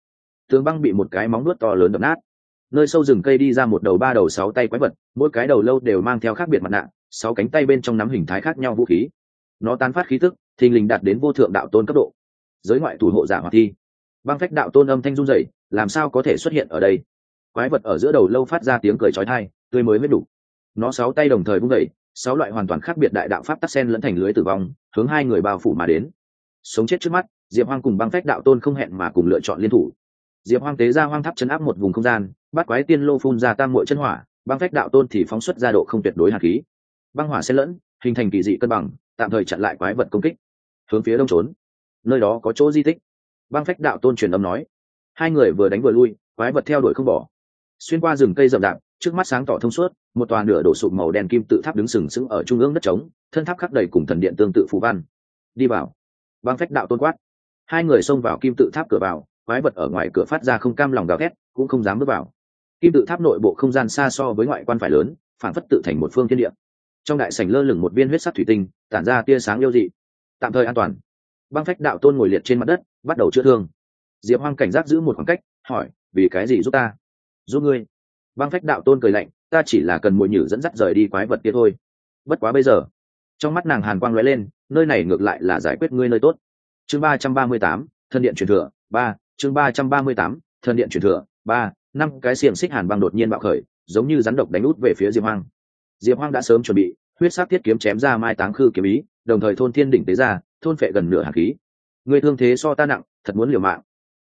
Tường băng bị một cái móng nuốt to lớn đập nát. Nơi sâu rừng cây đi ra một đầu ba đầu sáu tay quái vật, mỗi cái đầu lâu đều mang theo khác biệt mặt nạ, sáu cánh tay bên trong nắm hình thái khác nhau vũ khí. Nó tán phát khí tức, thình lình đạt đến vô thượng đạo tôn cấp độ. Giới ngoại thủ hộ giả hoạt thi. Băng phách đạo tôn âm thanh run rẩy, làm sao có thể xuất hiện ở đây? Quái vật ở giữa đầu lâu phát ra tiếng cười chói tai, tươi mới mới đủ. Nó sáu tay đồng thời vung dậy, sáu loại hoàn toàn khác biệt đại đạo pháp tắc sen lẫn thành lưới tử vong, hướng hai người bao phủ mà đến. Sống chết trước mắt diệp hoang cùng băng phách đạo tôn không hẹn mà cùng lựa chọn liên thủ. Diệp hoang tế ra hoang tháp chấn áp một vùng không gian, bắt quái tiên lô phun ra tam mội chân hỏa, băng phách đạo tôn thì phóng xuất ra độ không tuyệt đối hạt khí. Băng hỏa xen lẫn, hình thành kỳ dị cân bằng, tạm thời chặn lại quái vật công kích, hướng phía đông trốn. Nơi đó có chỗ di tích. Băng phách đạo tôn truyền âm nói, hai người vừa đánh vừa lui, quái vật theo đuổi không bỏ. Xuyên qua rừng cây rậm rạp, trước mắt sáng tỏ thông suốt, một tòa nửa đổ sụp màu đen kim tự tháp đứng sừng sững ở trung ương đất trống, thân tháp khắc đầy cùng thần điện tương tự phù văn. Đi vào. Băng phách đạo tôn quát hai người xông vào kim tự tháp cửa vào, quái vật ở ngoài cửa phát ra không cam lòng gào thét, cũng không dám bước vào. Kim tự tháp nội bộ không gian xa so với ngoại quan phải lớn phản phất tự thành một phương thiên địa. Trong đại sảnh lơ lửng một viên huyết sắc thủy tinh, tản ra tia sáng yêu dị. Tạm thời an toàn. Băng phách đạo tôn ngồi liệt trên mặt đất, bắt đầu chữa thương. Diệp hoang cảnh giác giữ một khoảng cách, hỏi, vì cái gì giúp ta? Giúp ngươi. Băng phách đạo tôn cười lạnh, ta chỉ là cần mùi nhử dẫn dắt rời đi quái vật kia thôi. Bất quá bây giờ. Trong mắt nàng hàn quang lóe lên, nơi này ngược lại là giải quyết ngươi nơi tốt chương ba trăm ba mươi tám, thân điện truyền thừa, ba, chương ba trăm ba mươi tám, thân điện truyền thừa, ba, năm cái xiềng xích hàn băng đột nhiên bạo khởi, giống như rắn độc đánh út về phía diệp hoang. Diệp hoang đã sớm chuẩn bị, huyết sát thiết kiếm chém ra mai táng khư kiếm ý, đồng thời thôn thiên đỉnh tế ra, thôn phệ gần nửa hạt khí. Người thương thế so ta nặng, thật muốn liều mạng.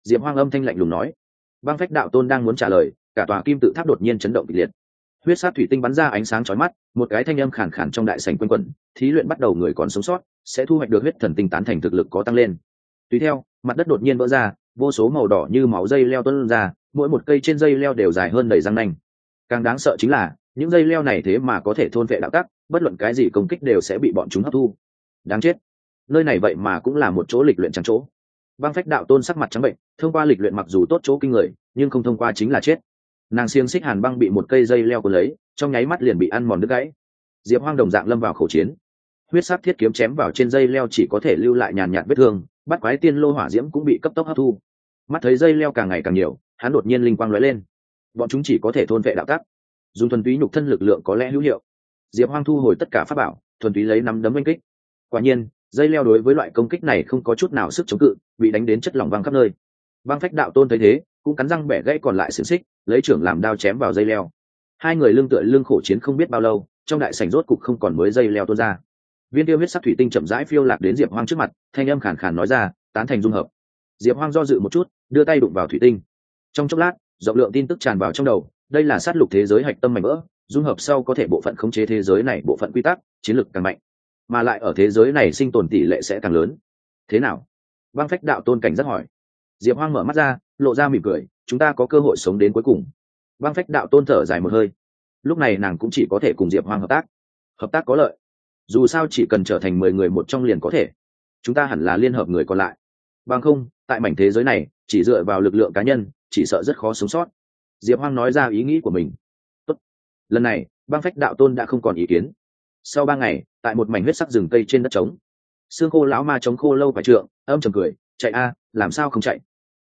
Diệp hoang âm thanh lạnh lùng nói. Băng phách đạo tôn đang muốn trả lời, cả tòa kim tự tháp đột nhiên chấn động kịch liệt huyết sát thủy tinh bắn ra ánh sáng chói mắt, một cái thanh âm khản khản trong đại sảnh quanh quẩn, thí luyện bắt đầu người còn sống sót, sẽ thu hoạch được huyết thần tinh tán thành thực lực có tăng lên. Tùy theo, mặt đất đột nhiên vỡ ra, vô số màu đỏ như máu dây leo tuôn ra, mỗi một cây trên dây leo đều dài hơn đầy răng nanh. Càng đáng sợ chính là, những dây leo này thế mà có thể thôn vệ đạo tắc, bất luận cái gì công kích đều sẽ bị bọn chúng hấp thu. Đáng chết. Nơi này vậy mà cũng là một chỗ lịch luyện trắng chỗ. Băng phách đạo tôn sắc mặt trắng bệnh, thông qua lịch luyện mặc dù tốt chỗ kinh người, nhưng không thông qua chính là chết nàng xiềng xích hàn băng bị một cây dây leo cuốn lấy, trong nháy mắt liền bị ăn mòn đứt gãy. Diệp hoang đồng dạng lâm vào khẩu chiến. Huyết sắc thiết kiếm chém vào trên dây leo chỉ có thể lưu lại nhàn nhạt vết thương, bắt quái tiên lô hỏa diễm cũng bị cấp tốc hấp thu. Mắt thấy dây leo càng ngày càng nhiều, hắn đột nhiên linh quang lóe lên. Bọn chúng chỉ có thể thôn vệ đạo tắc. Dùng thuần túy nhục thân lực lượng có lẽ hữu hiệu. Diệp hoang thu hồi tất cả pháp bảo, thuần túy lấy nắm đấm oanh kích. Quả nhiên, dây leo đối với loại công kích này không có chút nào sức chống cự, bị đánh đến chất lỏng văng khắp nơi. Băng phách đạo tôn thấy thế cũng cắn răng bẻ gãy còn lại xiềng xích, lấy trưởng làm đao chém vào dây leo. Hai người lưng tựa lưng khổ chiến không biết bao lâu, trong đại sảnh rốt cục không còn mới dây leo tuôn ra. Viên tiêu huyết sắc thủy tinh chậm rãi phiêu lạc đến diệp hoang trước mặt, thanh âm khàn khàn nói ra, tán thành dung hợp. Diệp hoang do dự một chút, đưa tay đụng vào thủy tinh. Trong chốc lát, rộng lượng tin tức tràn vào trong đầu, đây là sát lục thế giới hạch tâm mạnh vỡ, dung hợp sau có thể bộ phận khống chế thế giới này bộ phận quy tắc, chiến lược càng mạnh. Mà lại ở thế giới này sinh tồn tỷ lệ sẽ càng lớn. Thế nào? Băng phách đạo tôn cảnh rất hỏi. Diệp hoang mở mắt ra lộ ra mỉm cười, chúng ta có cơ hội sống đến cuối cùng. Băng phách đạo tôn thở dài một hơi. Lúc này nàng cũng chỉ có thể cùng diệp hoang hợp tác. Hợp tác có lợi. Dù sao chỉ cần trở thành mười người một trong liền có thể. Chúng ta hẳn là liên hợp người còn lại. Bằng không, tại mảnh thế giới này, chỉ dựa vào lực lượng cá nhân, chỉ sợ rất khó sống sót. Diệp hoang nói ra ý nghĩ của mình. Tốt. lần này, băng phách đạo tôn đã không còn ý kiến. Sau ba ngày, tại một mảnh huyết sắc rừng cây trên đất trống, xương khô lão ma chống khô lâu phải trượng, âm trầm cười, chạy a, làm sao không chạy?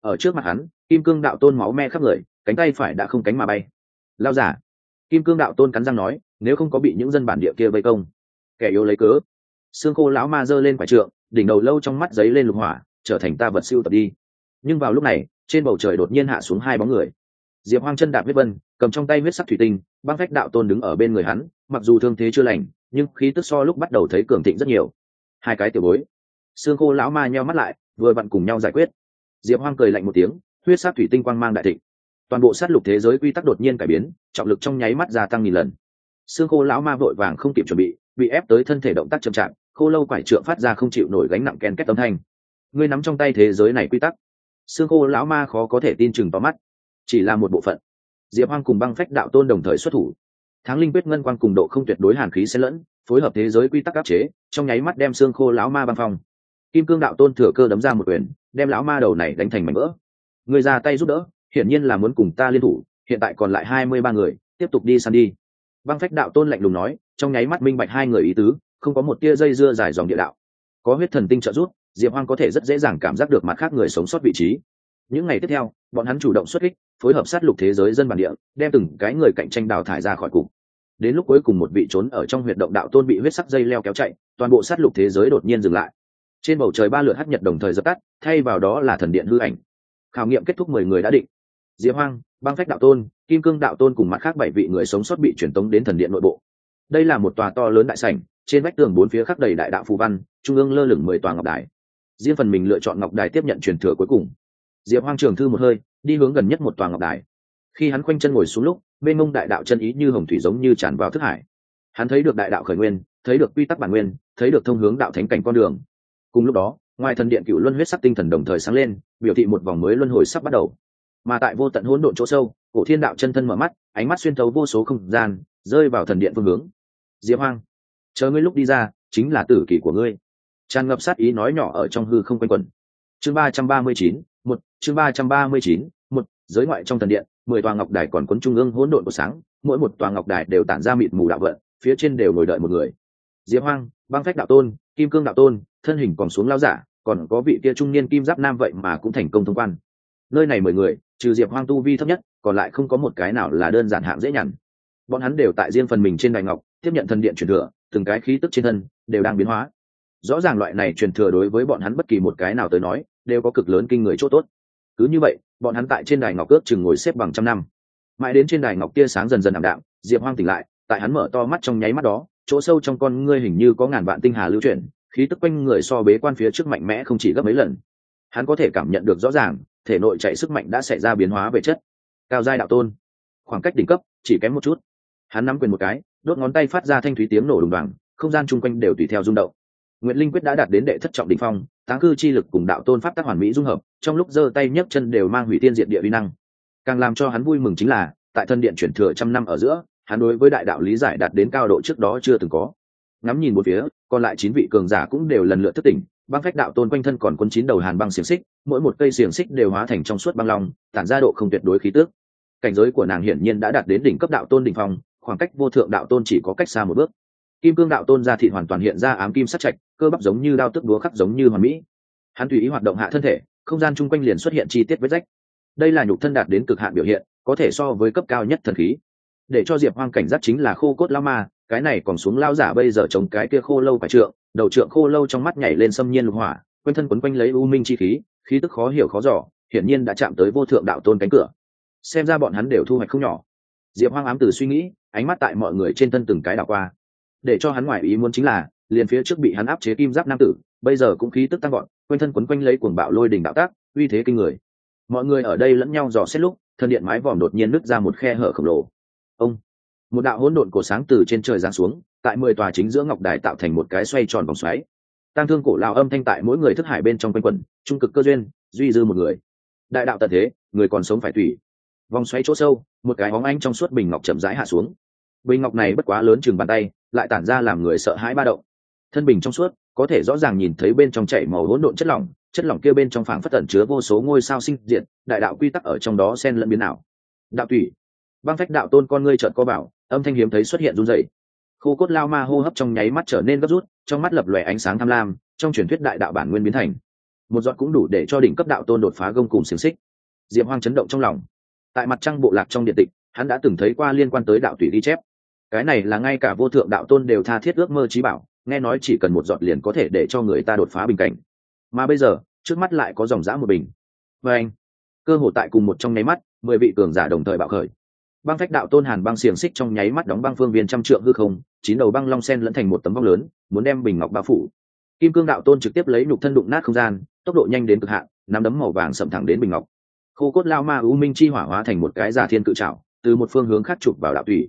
Ở trước mặt hắn, kim cương đạo tôn máu me khắp người, cánh tay phải đã không cánh mà bay. Lao giả, kim cương đạo tôn cắn răng nói, nếu không có bị những dân bản địa kia vây công, kẻ yếu lấy cớ. Xương khô lão ma giơ lên phải trượng, đỉnh đầu lâu trong mắt giấy lên lục hỏa, trở thành ta vật siêu tập đi. Nhưng vào lúc này, trên bầu trời đột nhiên hạ xuống hai bóng người. Diệp hoang chân đạp huyết vân, cầm trong tay huyết sắc thủy tinh, băng phách đạo tôn đứng ở bên người hắn, mặc dù thương thế chưa lành, nhưng khí tức so lúc bắt đầu thấy cường thịnh rất nhiều. Hai cái tiểu bối. Xương khô lão ma nheo mắt lại, vừa vặn cùng nhau giải quyết diệp hoang cười lạnh một tiếng, huyết sắc thủy tinh quang mang đại thịnh. Toàn bộ sát lục thế giới quy tắc đột nhiên cải biến, trọng lực trong nháy mắt gia tăng nghìn lần. Xương khô lão ma vội vàng không kịp chuẩn bị bị ép tới thân thể động tác chậm chạp, khô lâu quải trượng phát ra không chịu nổi gánh nặng ken kết tấm thanh. Ngươi nắm trong tay thế giới này quy tắc. Xương khô lão ma khó có thể tin chừng vào mắt. Chỉ là một bộ phận. Diệp hoang cùng băng phách đạo tôn đồng thời xuất thủ. Tháng linh quyết ngân quang cùng độ không tuyệt đối hàn khí xen lẫn, phối hợp thế giới quy tắc áp chế, trong nháy mắt đem xương khô lão ma băng phong. Kim cương đạo tôn thừa cơ đấm ra một quyền đem lão ma đầu này đánh thành mảnh vỡ. Người ra tay giúp đỡ, hiển nhiên là muốn cùng ta liên thủ, hiện tại còn lại hai mươi ba người, tiếp tục đi săn đi. Băng phách đạo tôn lạnh lùng nói, trong nháy mắt minh bạch hai người ý tứ, không có một tia dây dưa dài dòng địa đạo. Có huyết thần tinh trợ giúp, diệp hoang có thể rất dễ dàng cảm giác được mặt khác người sống sót vị trí. Những ngày tiếp theo, bọn hắn chủ động xuất kích, phối hợp sát lục thế giới dân bản địa, đem từng cái người cạnh tranh đào thải ra khỏi cục. Đến lúc cuối cùng một vị trốn ở trong huyệt động đạo tôn bị huyết sắc dây leo kéo chạy, toàn bộ sát lục thế giới đột nhiên dừng lại trên bầu trời ba lượt hắc nhật đồng thời dập tắt, thay vào đó là thần điện hư ảnh. Khảo nghiệm kết thúc mười người đã định. Diệp hoang, băng phách đạo tôn, kim cương đạo tôn cùng mặt khác bảy vị người sống sót bị truyền tống đến thần điện nội bộ. Đây là một tòa to lớn đại sảnh, trên vách tường bốn phía khắc đầy đại đạo phù văn, trung ương lơ lửng mười tòa ngọc đài. Riêng phần mình lựa chọn ngọc đài tiếp nhận truyền thừa cuối cùng. Diệp hoang trường thư một hơi, đi hướng gần nhất một tòa ngọc đài. Khi hắn khoanh chân ngồi xuống lúc bên mông đại đạo chân ý như hồng thủy giống như tràn vào thức hải. Hắn thấy được đại đạo khởi nguyên, thấy được quy tắc bản nguyên, thấy được thông hướng đạo thánh cảnh con đường cùng lúc đó, ngoài thần điện cựu luân huyết sắc tinh thần đồng thời sáng lên, biểu thị một vòng mới luân hồi sắp bắt đầu. Mà tại vô tận hỗn độn chỗ sâu, cổ thiên đạo chân thân mở mắt, ánh mắt xuyên thấu vô số không gian, rơi vào thần điện phương hướng. Diệp hoang, chờ ngươi lúc đi ra, chính là tử kỷ của ngươi. Tràn ngập sát ý nói nhỏ ở trong hư không quanh quẩn. Chương ba trăm ba mươi chín, một, chương ba trăm ba mươi chín, một, giới ngoại trong thần điện, mười tòa ngọc đài còn quấn trung ương hỗn độn của sáng, mỗi một tòa ngọc đài đều tản ra mịt mù đạo vận, phía trên đều ngồi đợi một người. Diệp hoang, băng phách đạo tôn, kim cương đạo tôn thân hình còn xuống lao giả, còn có vị kia trung niên kim giáp nam vậy mà cũng thành công thông quan. Nơi này mười người, trừ diệp hoang tu vi thấp nhất, còn lại không có một cái nào là đơn giản hạng dễ nhằn. Bọn hắn đều tại riêng phần mình trên đài ngọc, tiếp nhận thần điện truyền thừa, từng cái khí tức trên thân đều đang biến hóa. Rõ ràng loại này truyền thừa đối với bọn hắn bất kỳ một cái nào tới nói, đều có cực lớn kinh người chỗ tốt. Cứ như vậy, bọn hắn tại trên đài ngọc ước chừng ngồi xếp bằng trăm năm. Mãi đến trên đài ngọc tia sáng dần dần ảm đạm, diệp hoang tỉnh lại, tại hắn mở to mắt trong nháy mắt đó, chỗ sâu trong con ngươi hình như có ngàn vạn tinh hà lưu chuyển khí tức quanh người so bế quan phía trước mạnh mẽ không chỉ gấp mấy lần. Hắn có thể cảm nhận được rõ ràng thể nội chạy sức mạnh đã xảy ra biến hóa về chất. Cao giai đạo tôn. Khoảng cách đỉnh cấp chỉ kém một chút. Hắn nắm quyền một cái đốt ngón tay phát ra thanh thúy tiếng nổ đùng đoàng không gian chung quanh đều tùy theo rung động. Nguyệt Linh quyết đã đạt đến đệ thất trọng đỉnh phong, táng cư chi lực cùng đạo tôn pháp tác hoàn mỹ dung hợp, trong lúc giơ tay nhấc chân đều mang hủy tiên diện địa uy năng. Càng làm cho hắn vui mừng chính là, tại thân điện chuyển thừa trăm năm ở giữa, hắn đối với đại đạo lý giải đạt đến cao độ trước đó chưa từng có. Ngắm nhìn một phía, còn lại chín vị cường giả cũng đều lần lượt thức tỉnh, băng phách đạo tôn quanh thân còn quân chín đầu hàn băng xiềng xích, mỗi một cây xiềng xích đều hóa thành trong suốt băng long, tản ra độ không tuyệt đối khí tức. Cảnh giới của nàng hiển nhiên đã đạt đến đỉnh cấp đạo tôn đỉnh phong, khoảng cách vô thượng đạo tôn chỉ có cách xa một bước. Kim cương đạo tôn ra thị hoàn toàn hiện ra ám kim sắc trạch cơ bắp giống như đao tức đúa khắc giống như hoàn mỹ. Hắn tùy ý hoạt động hạ thân thể không gian chung quanh liền xuất hiện chi tiết vết rách. Đây là nhục thân đạt đến cực hạn biểu hiện có thể so với cấp cao nhất thần khí. Để cho diệp hoang cảnh giác chính là khô cốt lao ma cái này còn xuống lao giả bây giờ trồng cái kia khô lâu phải trượng, đầu trượng khô lâu trong mắt nhảy lên xâm nhiên lục hỏa, quanh thân quấn quanh lấy u minh chi khí khí tức khó hiểu khó giỏ hiển nhiên đã chạm tới vô thượng đạo tôn cánh cửa. Xem ra bọn hắn đều thu hoạch không nhỏ. Diệp hoang ám từ suy nghĩ, ánh mắt tại mọi người trên thân từng cái đảo qua. Để cho hắn ngoài ý muốn chính là, liền phía trước bị hắn áp chế kim giáp nam tử, bây giờ cũng khí tức tăng gọn quanh thân quấn quanh lấy cuồng bạo lôi đình đạo tác, uy thế kinh người. Mọi người ở đây lẫn nhau dò xét lúc, thân điện mái vòm đột nhiên nứt ra một khe hở khổng lồ một đạo hỗn độn cổ sáng từ trên trời giáng xuống, tại mười tòa chính giữa ngọc đài tạo thành một cái xoay tròn vòng xoáy. Tăng thương cổ lao âm thanh tại mỗi người thức hải bên trong quanh quẩn, trung cực cơ duyên, duy dư một người. Đại đạo tận thế, người còn sống phải tùy. Vòng xoáy chỗ sâu, một cái bóng anh trong suốt bình ngọc chậm rãi hạ xuống. Bình ngọc này bất quá lớn chừng bàn tay, lại tản ra làm người sợ hãi ba động. Thân bình trong suốt, có thể rõ ràng nhìn thấy bên trong chảy màu hỗn độn chất lỏng chất lỏng kia bên trong phảng phất tẩn chứa vô số ngôi sao sinh diệt, đại đạo quy tắc ở trong đó xen lẫn biến ảo. Đạo tùy. Băng phách đạo tôn con ngươi trợn co bảo âm thanh hiếm thấy xuất hiện run rẩy. Khô cốt lao ma hô hấp trong nháy mắt trở nên gấp rút, trong mắt lập lòe ánh sáng tham lam, trong truyền thuyết đại đạo bản nguyên biến thành. Một giọt cũng đủ để cho đỉnh cấp đạo tôn đột phá gông cùng xiềng xích. Diệp hoang chấn động trong lòng. Tại mặt trăng bộ lạc trong điện tịch, hắn đã từng thấy qua liên quan tới đạo tùy ghi chép. Cái này là ngay cả vô thượng đạo tôn đều tha thiết ước mơ trí bảo, nghe nói chỉ cần một giọt liền có thể để cho người ta đột phá bình cảnh. Mà bây giờ, trước mắt lại có dòng dã một bình. Và anh, cơ hội tại cùng một trong nháy mắt, mười vị cường giả đồng thời bạo khởi băng phách đạo tôn hàn băng xiềng xích trong nháy mắt đóng băng phương viên trăm trượng hư không, chín đầu băng long sen lẫn thành một tấm vong lớn, muốn đem bình ngọc bao phủ. Kim cương đạo tôn trực tiếp lấy nhục thân đụng nát không gian, tốc độ nhanh đến cực hạn, nắm đấm màu vàng sậm thẳng đến bình ngọc. Khô cốt lao ma u minh chi hỏa hóa thành một cái giả thiên cự trảo, từ một phương hướng khác chụp vào đạo thủy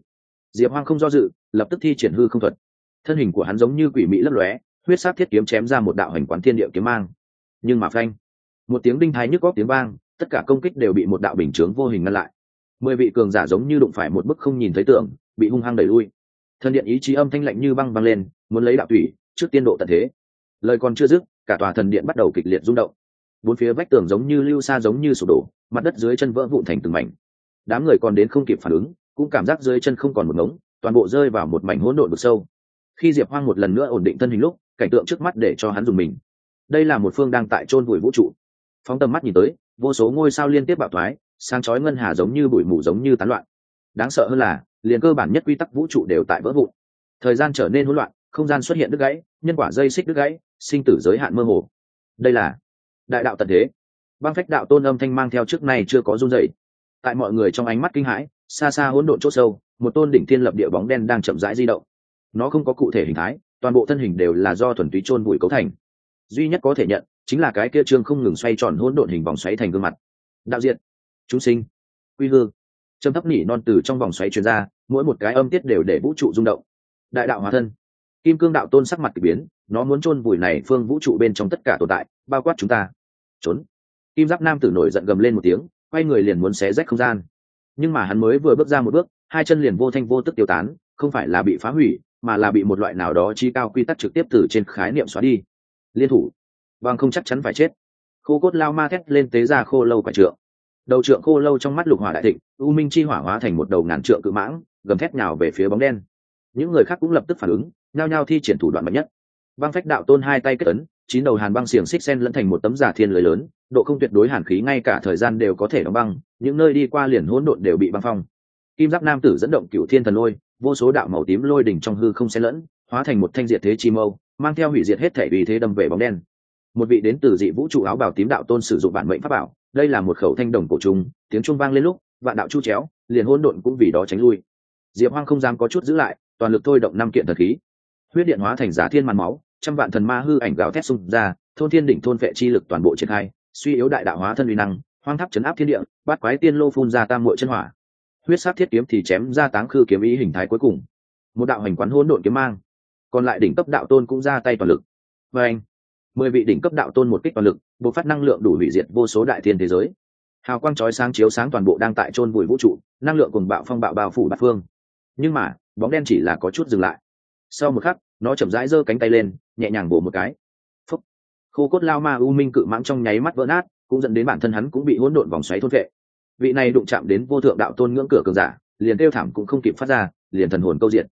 diệp hoang không do dự, lập tức thi triển hư không thuật. Thân hình của hắn giống như quỷ mỹ lấp lóe, huyết sát thiết kiếm chém ra một đạo hành quán thiên địa kiếm mang. Nhưng mà phanh, một tiếng đinh thái nhức góc tiếng vang, tất cả công kích đều bị một đạo bình chướng vô hình ngăn lại mười vị cường giả giống như đụng phải một bức không nhìn thấy tưởng bị hung hăng đẩy lui. Thần điện ý chí âm thanh lạnh như băng băng lên, muốn lấy đạo thủy trước tiên độ tận thế. Lời còn chưa dứt, cả tòa thần điện bắt đầu kịch liệt rung động. Bốn phía vách tường giống như lưu xa giống như sụp đổ, mặt đất dưới chân vỡ vụn thành từng mảnh. Đám người còn đến không kịp phản ứng, cũng cảm giác dưới chân không còn một ngống, toàn bộ rơi vào một mảnh hỗn độn vực sâu. Khi diệp hoang một lần nữa ổn định thân hình lúc, cảnh tượng trước mắt để cho hắn dùng mình. Đây là một phương đang tại chôn vùi vũ trụ. Phóng tầm mắt nhìn tới, vô số ngôi sao liên tiếp bạo thoái sáng chói ngân hà giống như bụi mù giống như tán loạn. Đáng sợ hơn là, liền cơ bản nhất quy tắc vũ trụ đều tại vỡ vụn. Thời gian trở nên hỗn loạn, không gian xuất hiện đứt gãy, nhân quả dây xích đứt gãy, sinh tử giới hạn mơ hồ. Đây là đại đạo tận thế. Băng phách đạo tôn âm thanh mang theo trước này chưa có run dậy tại mọi người trong ánh mắt kinh hãi, xa xa hỗn độn c h ỗ sâu, một tôn đỉnh thiên lập địa bóng đen đang chậm rãi di động. Nó không có cụ thể hình thái, toàn bộ thân hình đều là do thuần túy chôn bụi cấu thành. Duy nhất có thể nhận, chính là cái kia trương không ngừng xoay tròn hỗn độn hình vòng xoáy thành gương mặt. Đạo diện chúng sinh. Quy hư. Trầm thấp nỉ non từ trong vòng xoáy truyền ra, mỗi một cái âm tiết đều để vũ trụ rung động. Đại đạo hóa thân. Kim cương đạo tôn sắc mặt k ỳ biến, nó muốn chôn vùi này phương vũ trụ bên trong tất cả tồn tại, bao quát chúng ta. Trốn. Kim giáp nam tử nổi giận gầm lên một tiếng, quay người liền muốn xé rách không gian. Nhưng mà hắn mới vừa bước ra một bước, hai chân liền vô thanh vô tức tiêu tán, không phải là bị phá hủy, mà là bị một loại nào đó chi cao quy tắc trực tiếp từ trên khái niệm xóa đi. Liên thủ. Bằng không chắc chắn phải chết. Khô cốt lao ma thét lên tế ra khô lâu quả trượng đầu trượng khô lâu trong mắt lục hỏa đại thịnh, u minh chi hỏa hóa thành một đầu ngàn trượng cự mãng, gầm thét nhào về phía bóng đen. Những người khác cũng lập tức phản ứng, nhao nhao thi triển thủ đoạn mạnh nhất. Băng phách đạo tôn hai tay kết ấn, chín đầu hàn băng xiềng xích sen lẫn thành một tấm giả thiên lưới lớn, độ không tuyệt đối hàn khí ngay cả thời gian đều có thể đóng băng, những nơi đi qua liền hỗn độn đều bị băng phong. Kim giáp nam tử dẫn động cựu thiên thần lôi, vô số đạo màu tím lôi đỉnh trong hư không xen lẫn, hóa thành một thanh diệt thế chi mâu, mang theo hủy diệt hết thể vì thế đâm về bóng đen. Một vị đến từ dị vũ trụ áo bào tím đạo tôn sử dụng bản mệnh pháp bảo đây là một khẩu thanh đồng cổ trùng, tiếng trung vang lên lúc, vạn đạo chu chéo, liền hỗn độn cũng vì đó tránh lui. Diệp hoang không dám có chút giữ lại, toàn lực thôi động năm kiện thần khí. Huyết điện hóa thành giả thiên màn máu, trăm vạn thần ma hư ảnh gào thét xung ra, thôn thiên đỉnh thôn vệ chi lực toàn bộ triển khai, suy yếu đại đạo hóa thân uy năng, hoang tháp chấn áp thiên địa, bát quái tiên lô phun ra tam muội chân hỏa. Huyết sát thiết kiếm thì chém ra táng khư kiếm ý hình thái cuối cùng. Một đạo hành quán hỗn độn kiếm mang. Còn lại đỉnh cấp đạo tôn cũng ra tay toàn lực. Và anh mười vị đỉnh cấp đạo tôn một kích toàn lực bộc phát năng lượng đủ hủy diệt vô số đại thiên thế giới. Hào quang chói sáng chiếu sáng toàn bộ đang tại chôn vùi vũ trụ, năng lượng cùng bạo phong bạo bao phủ bát phương. Nhưng mà, bóng đen chỉ là có chút dừng lại. Sau một khắc, nó chậm rãi giơ cánh tay lên, nhẹ nhàng bổ một cái. Phúc. Khô cốt lao ma u minh cự mãng trong nháy mắt vỡ nát, cũng dẫn đến bản thân hắn cũng bị hỗn độn vòng xoáy thôn vệ. Vị này đụng chạm đến vô thượng đạo tôn ngưỡng cửa cường giả, liền kêu thảm cũng không kịp phát ra, liền thần hồn câu diện.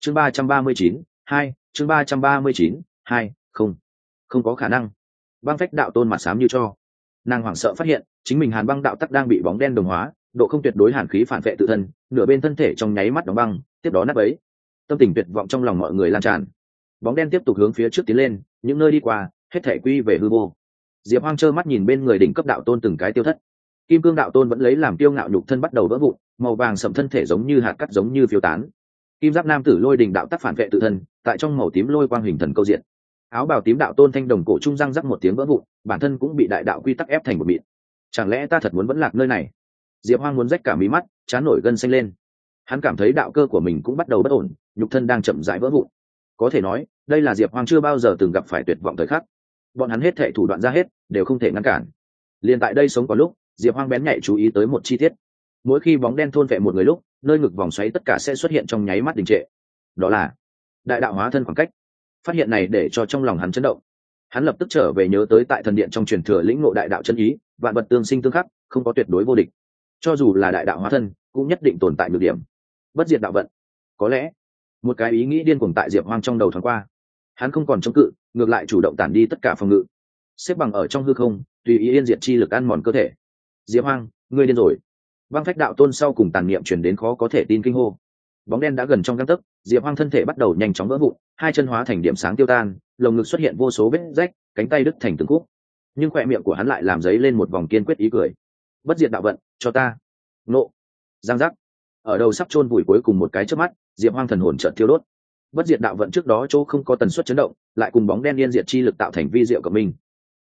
Chương ba trăm ba mươi chín, hai, chương ba trăm ba mươi chín, hai, không. Không có khả năng băng phách đạo tôn mặt sám như cho. Nàng hoảng sợ phát hiện, chính mình hàn băng đạo tắc đang bị bóng đen đồng hóa, độ không tuyệt đối hàn khí phản vệ tự thân, nửa bên thân thể trong nháy mắt đóng băng, tiếp đó nắp ấy tâm tình tuyệt vọng trong lòng mọi người lan tràn. Bóng đen tiếp tục hướng phía trước tiến lên, những nơi đi qua, hết thể quy về hư vô. Diệp hoang trơ mắt nhìn bên người đỉnh cấp đạo tôn từng cái tiêu thất. Kim cương đạo tôn vẫn lấy làm tiêu ngạo nhục thân bắt đầu vỡ vụn, màu vàng sậm thân thể giống như hạt cắt giống như phiêu tán. Kim giáp nam tử lôi đình đạo tắc phản vệ tự thân, tại trong màu tím lôi quang hình thần câu diện áo bào tím đạo tôn thanh đồng cổ trung răng rắc một tiếng vỡ vụn, bản thân cũng bị đại đạo quy tắc ép thành một mịn. Chẳng lẽ ta thật muốn vẫn lạc nơi này? Diệp hoang muốn rách cả mí mắt, chán nổi gân xanh lên. Hắn cảm thấy đạo cơ của mình cũng bắt đầu bất ổn, nhục thân đang chậm rãi vỡ vụn. Có thể nói, đây là diệp hoang chưa bao giờ từng gặp phải tuyệt vọng thời khắc. Bọn hắn hết thệ thủ đoạn ra hết, đều không thể ngăn cản. Liền tại đây sống có lúc, diệp hoang bén nhạy chú ý tới một chi tiết. Mỗi khi bóng đen thôn vệ một người lúc, nơi ngực vòng xoáy tất cả sẽ xuất hiện trong nháy mắt đình trệ. Đó là đại đạo hóa thân khoảng cách phát hiện này để cho trong lòng hắn chấn động. Hắn lập tức trở về nhớ tới tại thần điện trong truyền thừa lĩnh ngộ đại đạo chân ý, vạn vật tương sinh tương khắc, không có tuyệt đối vô địch. Cho dù là đại đạo hóa thân, cũng nhất định tồn tại nhược điểm. Bất diệt đạo vận. Có lẽ, một cái ý nghĩ điên cuồng tại diệp hoang trong đầu thoáng qua. Hắn không còn chống cự, ngược lại chủ động tản đi tất cả phòng ngự. Xếp bằng ở trong hư không, tùy ý yên diệt chi lực ăn mòn cơ thể. Diệp hoang, ngươi điên rồi. Băng phách đạo tôn sau cùng tàn niệm chuyển đến khó có thể tin kinh hô bóng đen đã gần trong găng tấc, diệp hoang thân thể bắt đầu nhanh chóng vỡ vụn, hai chân hóa thành điểm sáng tiêu tan, lồng ngực xuất hiện vô số vết rách, cánh tay đứt thành từng khúc. Nhưng khoe miệng của hắn lại làm giấy lên một vòng kiên quyết ý cười. Bất diệt đạo vận, cho ta. Nộ. Giang giác. Ở đầu sắp chôn vùi cuối cùng một cái trước mắt, diệp hoang thần hồn trợn thiêu đốt. Bất diệt đạo vận trước đó chỗ không có tần suất chấn động, lại cùng bóng đen điên diệt chi lực tạo thành vi diệu của mình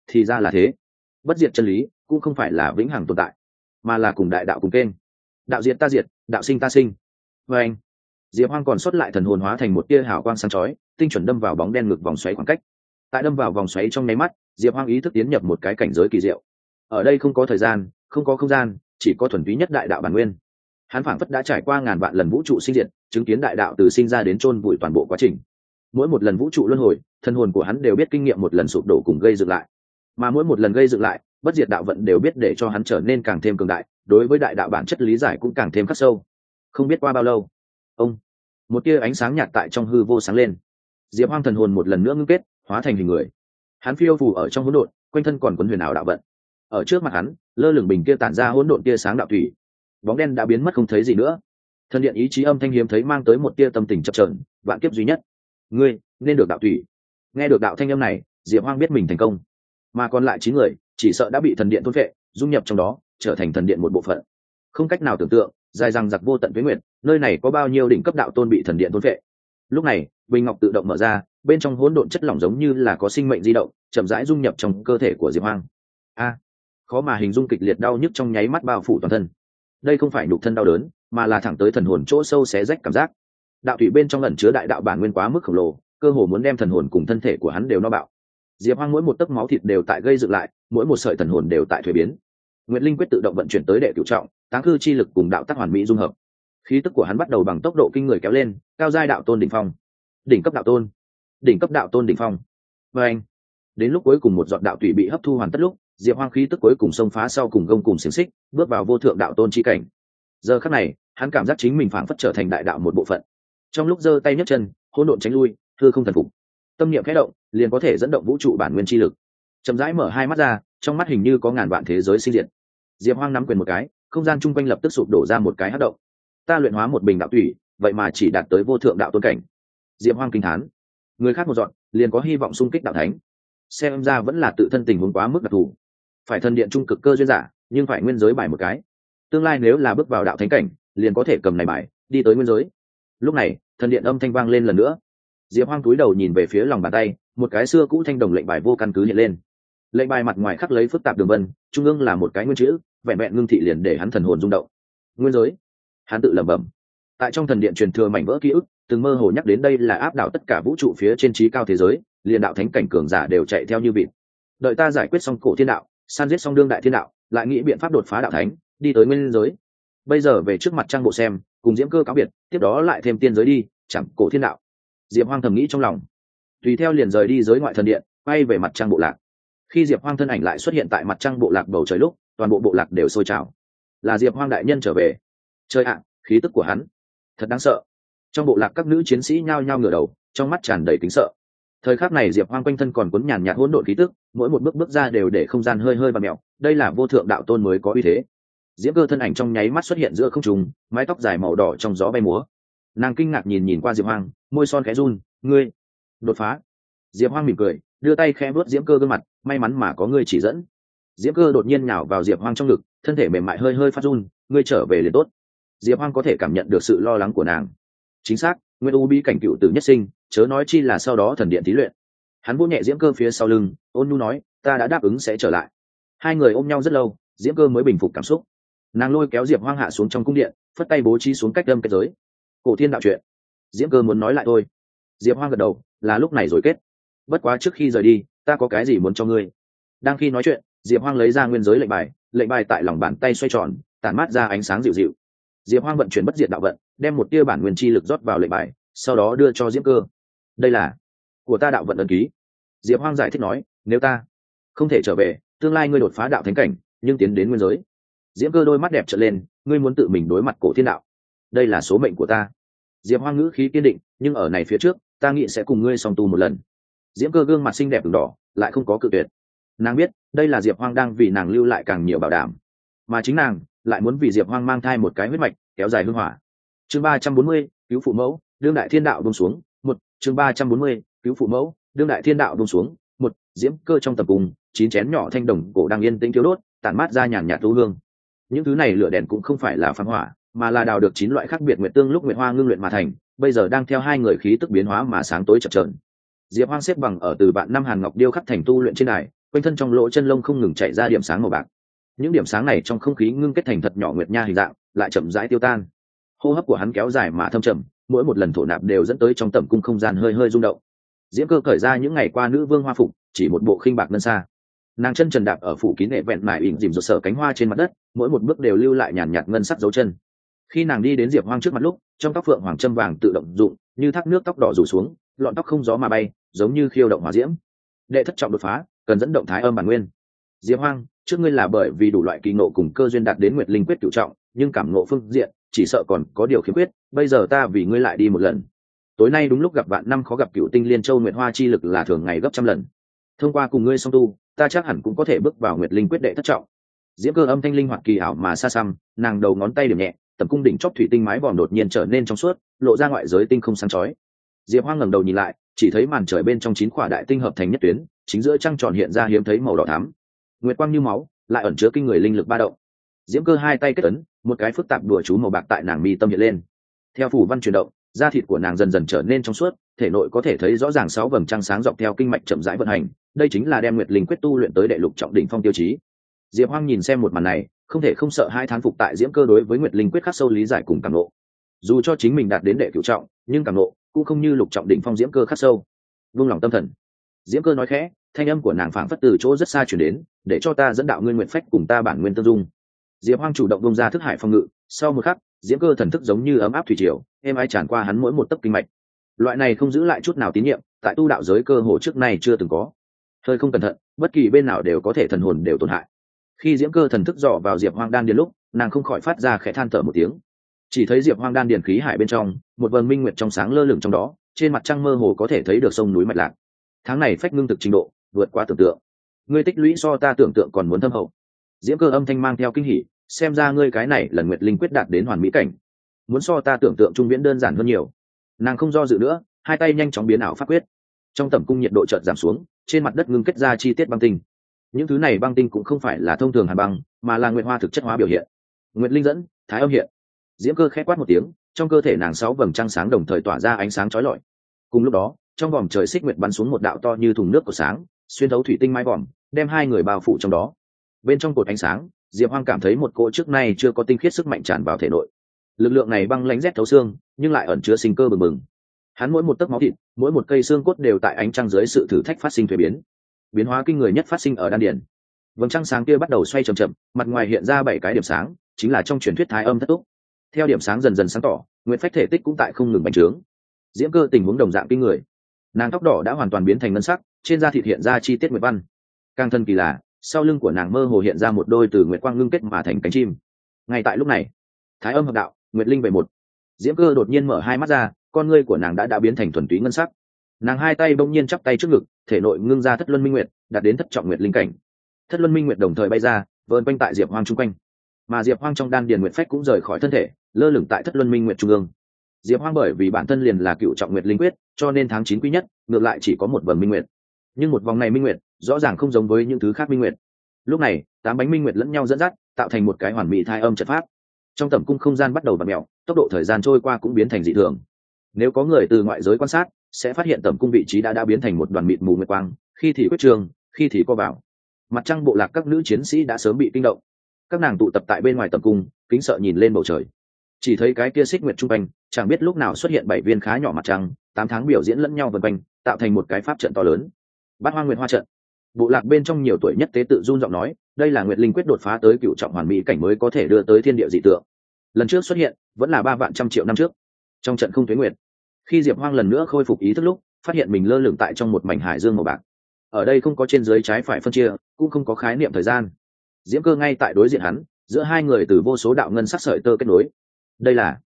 thì ra là thế. Bất diệt chân lý cũng không phải là vĩnh hằng tồn tại, mà là cùng đại đạo cùng kênh. Đạo diệt ta diệt, đạo sinh ta sinh. Và anh diệp hoang còn xuất lại thần hồn hóa thành một tia hào quang sáng chói, tinh chuẩn đâm vào bóng đen ngực vòng xoáy khoảng cách. Tại đâm vào vòng xoáy trong nháy mắt, diệp hoang ý thức tiến nhập một cái cảnh giới kỳ diệu. Ở đây không có thời gian, không có không gian, chỉ có thuần túy nhất đại đạo bản nguyên. Hắn phảng phất đã trải qua ngàn vạn lần vũ trụ sinh diệt, chứng kiến đại đạo từ sinh ra đến chôn vùi toàn bộ quá trình. Mỗi một lần vũ trụ luân hồi, thân hồn của hắn đều biết kinh nghiệm một lần sụp đổ cùng gây dựng lại. Mà mỗi một lần gây dựng lại, bất diệt đạo vận đều biết để cho hắn trở nên càng thêm cường đại, đối với đại đạo bản chất lý giải cũng càng thêm khắc sâu. Không biết qua bao lâu ông. Một tia ánh sáng nhạt tại trong hư vô sáng lên. Diệp hoang thần hồn một lần nữa ngưng kết, hóa thành hình người. Hắn phiêu phù ở trong hỗn độn, quanh thân còn quấn huyền ảo đạo vận. Ở trước mặt hắn, lơ lửng bình kia tản ra hỗn độn tia sáng đạo thủy. Bóng đen đã biến mất không thấy gì nữa. Thần điện ý chí âm thanh hiếm thấy mang tới một tia tâm tình chập trờn vạn kiếp duy nhất. Ngươi, nên được đạo thủy. Nghe được đạo thanh âm này, diệp hoang biết mình thành công. Mà còn lại chín người, chỉ sợ đã bị thần điện thôn vệ dung nhập trong đó, trở thành thần điện một bộ phận. Không cách nào tưởng tượng, dài rằng giặc vô tận với nguyện nơi này có bao nhiêu đỉnh cấp đạo tôn bị thần điện thôn vệ lúc này, bình ngọc tự động mở ra, bên trong hỗn độn chất lỏng giống như là có sinh mệnh di động, chậm rãi dung nhập trong cơ thể của diệp hoang. A! Khó mà hình dung kịch liệt đau nhức trong nháy mắt bao phủ toàn thân. Đây không phải nhục thân đau đớn, mà là thẳng tới thần hồn chỗ sâu xé rách cảm giác. Đạo thủy bên trong lần chứa đại đạo bản nguyên quá mức khổng lồ, cơ hồ muốn đem thần hồn cùng thân thể của hắn đều no bạo. Diệp hoang mỗi một tấc máu thịt đều tại gây dựng lại, mỗi một sợi thần hồn đều tại thuế biến. Nguyệt linh quyết tự động vận chuyển tới đệ cựu trọng, táng cư chi lực cùng đạo tác hoàn mỹ dung hợp khí tức của hắn bắt đầu bằng tốc độ kinh người kéo lên, cao giai đạo tôn đỉnh phong. Đỉnh cấp đạo tôn. Đỉnh cấp đạo tôn đỉnh phong. Và anh, đến lúc cuối cùng một giọt đạo tụy bị hấp thu hoàn tất lúc, diệp hoang khí tức cuối cùng xông phá sau cùng gông cùng xiềng xích, bước vào vô thượng đạo tôn chi cảnh. Giờ khắc này, hắn cảm giác chính mình phảng phất trở thành đại đạo một bộ phận. Trong lúc giơ tay nhấc chân, hỗn độn tránh lui thưa không thần phục. Tâm niệm khẽ động, liền có thể dẫn động vũ trụ bản nguyên chi lực. Chậm rãi mở hai mắt ra, trong mắt hình như có ngàn vạn thế giới sinh diệt. Diệp hoang nắm quyền một cái, không gian chung quanh lập tức sụp đổ ra một cái hát động ta luyện hóa một bình đạo thủy vậy mà chỉ đạt tới vô thượng đạo tôn cảnh. Diệp hoang kinh thán. Người khác một dọn, liền có hy vọng xung kích đạo thánh. Xem ra vẫn là tự thân tình huống quá mức đặc thù. Phải thân điện trung cực cơ duyên giả, nhưng phải nguyên giới bài một cái. Tương lai nếu là bước vào đạo thánh cảnh, liền có thể cầm này bài, đi tới nguyên giới. Lúc này, thần điện âm thanh vang lên lần nữa. Diệp hoang túi đầu nhìn về phía lòng bàn tay, một cái xưa cũ thanh đồng lệnh bài vô căn cứ hiện lên. Lệnh bài mặt ngoài khắc lấy phức tạp đường vân, trung ương là một cái nguyên chữ, vẹn vẹn ngưng thị liền để hắn thần hồn rung động. Nguyên giới hắn tự lẩm bẩm. Tại trong thần điện truyền thừa mảnh vỡ ký ức, từng mơ hồ nhắc đến đây là áp đảo tất cả vũ trụ phía trên trí cao thế giới, liền đạo thánh cảnh cường giả đều chạy theo như vịt. Đợi ta giải quyết xong cổ thiên đạo, san giết xong đương đại thiên đạo, lại nghĩ biện pháp đột phá đạo thánh, đi tới nguyên giới. Bây giờ về trước mặt trang bộ xem, cùng diễm cơ cáo biệt, tiếp đó lại thêm tiên giới đi, chẳng cổ thiên đạo. Diệp hoang thầm nghĩ trong lòng. Tùy theo liền rời đi giới ngoại thần điện, quay về mặt trang bộ lạc. Khi diệp hoang thân ảnh lại xuất hiện tại mặt trăng bộ lạc bầu trời lúc, toàn bộ bộ lạc đều sôi trào. Là diệp hoang đại nhân trở về chơi ạ, khí tức của hắn. Thật đáng sợ. Trong bộ lạc các nữ chiến sĩ nhao nhao ngửa đầu, trong mắt tràn đầy kính sợ. Thời khắc này diệp hoang quanh thân còn cuốn nhàn nhạt hỗn độn khí tức, mỗi một bước bước ra đều để không gian hơi hơi và mẹo đây là vô thượng đạo tôn mới có uy thế. Diễm cơ thân ảnh trong nháy mắt xuất hiện giữa không trùng mái tóc dài màu đỏ trong gió bay múa. Nàng kinh ngạc nhìn nhìn qua diệp hoang, môi son khẽ run, ngươi, đột phá. Diệp hoang mỉm cười, đưa tay khẽ vớt diễm cơ gương mặt, may mắn mà có ngươi chỉ dẫn. Diễm cơ đột nhiên nhào vào diệp hoang trong ngực, thân thể mềm mại hơi hơi phát run, ngươi trở về liền tốt diệp hoang có thể cảm nhận được sự lo lắng của nàng. Chính xác, nguyên u bi cảnh cựu tử nhất sinh, chớ nói chi là sau đó thần điện thí luyện. Hắn vô nhẹ diễm cơ phía sau lưng, ôn nhu nói, ta đã đáp ứng sẽ trở lại. Hai người ôm nhau rất lâu, diễm cơ mới bình phục cảm xúc. Nàng lôi kéo diệp hoang hạ xuống trong cung điện, phất tay bố trí xuống cách đâm kết giới. Cổ thiên đạo chuyện. Diễm cơ muốn nói lại thôi. Diệp hoang gật đầu, là lúc này rồi kết. Bất quá trước khi rời đi, ta có cái gì muốn cho ngươi. Đang khi nói chuyện, diệp hoang lấy ra nguyên giới lệnh bài lệnh bài tại lòng bàn tay xoay tròn, tản mát ra ánh sáng dịu dịu diệp hoang vận chuyển bất diệt đạo vận, đem một tia bản nguyên chi lực rót vào lệnh bài, sau đó đưa cho diễm cơ. Đây là của ta đạo vận ân ký. Diệp hoang giải thích nói, nếu ta không thể trở về, tương lai ngươi đột phá đạo thánh cảnh, nhưng tiến đến nguyên giới. Diễm cơ đôi mắt đẹp trở lên, ngươi muốn tự mình đối mặt cổ thiên đạo. Đây là số mệnh của ta. Diệp hoang ngữ khí kiên định, nhưng ở này phía trước, ta nghĩ sẽ cùng ngươi song tu một lần. Diễm cơ gương mặt xinh đẹp đỏ, lại không có cự tuyệt. Nàng biết, đây là diệp hoang đang vì nàng lưu lại càng nhiều bảo đảm. Mà chính nàng lại muốn vì diệp hoang mang thai một cái huyết mạch, kéo dài hưng hỏa. Chương ba trăm bốn mươi, cứu phụ mẫu, đương đại thiên đạo bông xuống, một, chương ba trăm bốn mươi, cứu phụ mẫu, đương đại thiên đạo bông xuống, một, diễm cơ trong tập cùng, chín chén nhỏ thanh đồng cổ đang yên tĩnh thiếu đốt, tản mát ra nhàn nhạt thu hương. Những thứ này lửa đèn cũng không phải là phán hỏa, mà là đào được chín loại khác biệt nguyện tương lúc nguyện hoa ngưng luyện mà thành, bây giờ đang theo hai người khí tức biến hóa mà sáng tối chập trờn diệp hoang xếp bằng ở từ bạn năm hàn ngọc điêu khắc thành tu luyện trên đài, quanh thân trong lỗ chân lông không ngừng chạy ra điểm sáng màu bạc những điểm sáng này trong không khí ngưng kết thành thật nhỏ nguyệt nha hình dạng, lại chậm rãi tiêu tan. Hô hấp của hắn kéo dài mà thâm trầm, mỗi một lần thổ nạp đều dẫn tới trong tầm cung không gian hơi hơi rung động. Diễm cơ khởi ra những ngày qua nữ vương hoa phục, chỉ một bộ khinh bạc ngân xa. Nàng chân trần đạp ở phủ kín hệ vẹn mải ỉn dìm rột sở cánh hoa trên mặt đất, mỗi một bước đều lưu lại nhàn nhạt ngân sắc dấu chân. Khi nàng đi đến diệp hoang trước mặt lúc, trong tóc phượng hoàng châm vàng tự động dụng như thác nước tóc đỏ rủ xuống, lọn tóc không gió mà bay, giống như khiêu động hòa diễm. Đệ thất trọng đột phá, cần dẫn động thái âm bản nguyên. Diệp hoang trước ngươi là bởi vì đủ loại kỳ ngộ cùng cơ duyên đạt đến nguyệt linh quyết cựu trọng, nhưng cảm ngộ phương diện, chỉ sợ còn có điều khiếm khuyết, bây giờ ta vì ngươi lại đi một lần. Tối nay đúng lúc gặp bạn năm khó gặp cựu tinh liên châu nguyệt hoa chi lực là thường ngày gấp trăm lần. Thông qua cùng ngươi song tu, ta chắc hẳn cũng có thể bước vào nguyệt linh quyết đệ thất trọng. Diễm cơ âm thanh linh hoạt kỳ ảo mà xa xăm, nàng đầu ngón tay điểm nhẹ, tầm cung đỉnh chóp thủy tinh mái vòm đột nhiên trở nên trong suốt, lộ ra ngoại giới tinh không sáng chói. Diệp hoang ngẩng đầu nhìn lại, chỉ thấy màn trời bên trong chín quả đại tinh hợp thành nhất tuyến, chính giữa trăng tròn hiện ra hiếm thấy màu đỏ thắm nguyệt quang như máu, lại ẩn chứa kinh người linh lực ba động. Diễm cơ hai tay kết ấn, một cái phức tạp đùa chú màu bạc tại nàng mi tâm hiện lên. Theo phủ văn chuyển động, da thịt của nàng dần dần trở nên trong suốt, thể nội có thể thấy rõ ràng sáu vầng trăng sáng dọc theo kinh mạch chậm rãi vận hành, đây chính là đem nguyệt linh quyết tu luyện tới đệ lục trọng đỉnh phong tiêu chí. Diệp hoang nhìn xem một màn này, không thể không sợ hai thán phục tại diễm cơ đối với nguyệt linh quyết khắc sâu lý giải cùng càng lộ dù cho chính mình đạt đến đệ cửu trọng, nhưng càng lộ cũng không như lục trọng đỉnh phong diễm cơ khắc sâu. Vung lòng tâm thần. Diễm cơ nói khẽ thanh âm của nàng phảng phất từ chỗ rất xa chuyển đến, để cho ta dẫn đạo nguyên nguyện phách cùng ta bản nguyên tương dung. Diệp hoang chủ động bông ra thức hải phong ngự, sau một khắc, diễm cơ thần thức giống như ấm áp thủy triều, êm ai tràn qua hắn mỗi một tấc kinh mạch. Loại này không giữ lại chút nào tín nhiệm, tại tu đạo giới cơ hồ trước nay chưa từng có. Hơi không cẩn thận, bất kỳ bên nào đều có thể thần hồn đều tổn hại. Khi diễm cơ thần thức dò vào diệp hoang đan điền lúc, nàng không khỏi phát ra khẽ than thở một tiếng. Chỉ thấy diệp hoang đan điền khí hải bên trong, một vần minh nguyệt trong sáng lơ lửng trong đó, trên mặt trăng mơ hồ có thể thấy được sông núi mạch lạc. Tháng này phách ngưng thực trình độ vượt qua tưởng tượng. Ngươi tích lũy so ta tưởng tượng còn muốn thâm hậu. Diễm cơ âm thanh mang theo kinh hỉ, xem ra ngươi cái này lần nguyệt linh quyết đạt đến hoàn mỹ cảnh. Muốn so ta tưởng tượng trung viễn đơn giản hơn nhiều. Nàng không do dự nữa, hai tay nhanh chóng biến ảo pháp quyết. Trong tầm cung nhiệt độ chợt giảm xuống, trên mặt đất ngưng kết ra chi tiết băng tinh. Những thứ này băng tinh cũng không phải là thông thường hàn băng, mà là nguyệt hoa thực chất hóa biểu hiện. Nguyệt linh dẫn, thái âm hiện. Diễm cơ khẽ quát một tiếng, trong cơ thể nàng sáu vầng trăng sáng đồng thời tỏa ra ánh sáng chói lọi. Cùng lúc đó, trong vòng trời xích nguyệt bắn xuống một đạo to như thùng nước của sáng xuyên thấu thủy tinh mái vòm, đem hai người bao phủ trong đó. Bên trong cột ánh sáng, diệp hoang cảm thấy một cỗ trước nay chưa có tinh khiết sức mạnh tràn vào thể nội. Lực lượng này băng lánh rét thấu xương, nhưng lại ẩn chứa sinh cơ bừng bừng. Hắn mỗi một tấc máu thịt, mỗi một cây xương cốt đều tại ánh trăng dưới sự thử thách phát sinh thuế biến. Biến hóa kinh người nhất phát sinh ở đan điển vầng trăng sáng kia bắt đầu xoay chậm chậm, mặt ngoài hiện ra bảy cái điểm sáng, chính là trong truyền thuyết thái âm thất túc. Theo điểm sáng dần dần sáng tỏ nguyễn phách thể tích cũng tại không ngừng bành trướng. Diễm cơ tình huống đồng dạng kinh người. Nàng tóc đỏ đã hoàn toàn biến thành ngân sắc trên da thịt hiện ra chi tiết nguyệt văn. Càng thân kỳ lạ sau lưng của nàng mơ hồ hiện ra một đôi từ nguyệt quang ngưng kết mà thành cánh chim. Ngay tại lúc này, thái âm hợp đạo, nguyệt linh về một. Diễm cơ đột nhiên mở hai mắt ra, con ngươi của nàng đã đã biến thành thuần túy ngân sắc. Nàng hai tay bỗng nhiên chắp tay trước ngực, thể nội ngưng ra thất luân minh nguyệt, đạt đến thất trọng nguyệt linh cảnh. Thất luân minh nguyệt đồng thời bay ra vơn quanh tại diệp hoang chung quanh. Mà diệp hoang trong đan điền nguyệt phách cũng rời khỏi thân thể, lơ lửng tại thất luân minh nguyệt trung ương. Diệp hoang bởi vì bản thân liền là cựu trọng nguyệt linh quyết, cho nên tháng chín quý nhất, ngược lại chỉ có một vầng minh nguyệt nhưng một vòng này minh nguyệt rõ ràng không giống với những thứ khác minh nguyệt. Lúc này, tám bánh minh nguyệt lẫn nhau dẫn dắt, tạo thành một cái hoàn mỹ thai âm trận pháp. Trong tầm cung không gian bắt đầu v mẹo tốc độ thời gian trôi qua cũng biến thành dị thường. Nếu có người từ ngoại giới quan sát, sẽ phát hiện tầm cung vị trí đã đã biến thành một đoàn mịt mù nguyệt quang, khi thì quyết trường, khi thì co vào. Mặt trăng bộ lạc các nữ chiến sĩ đã sớm bị kinh động. Các nàng tụ tập tại bên ngoài tầm cung, kính sợ nhìn lên bầu trời. Chỉ thấy cái kia xích nguyệt trung quanh, chẳng biết lúc nào xuất hiện bảy viên khá nhỏ mặt trăng, tám tháng biểu diễn lẫn nhau vân quanh, tạo thành một cái pháp trận to lớn bát hoa nguyệt hoa trận. Bộ lạc bên trong nhiều tuổi nhất tế tự run giọng nói, đây là nguyệt linh quyết đột phá tới cựu trọng hoàn mỹ cảnh mới có thể đưa tới thiên địa dị tượng. Lần trước xuất hiện, vẫn là ba vạn trăm triệu năm trước. Trong trận không thuế nguyệt. Khi diệp hoang lần nữa khôi phục ý thức lúc, phát hiện mình lơ lửng tại trong một mảnh hải dương màu bạc. Ở đây không có trên dưới trái phải phân chia, cũng không có khái niệm thời gian. Diễm cơ ngay tại đối diện hắn, giữa hai người từ vô số đạo ngân sắc sợi tơ kết nối. Đây là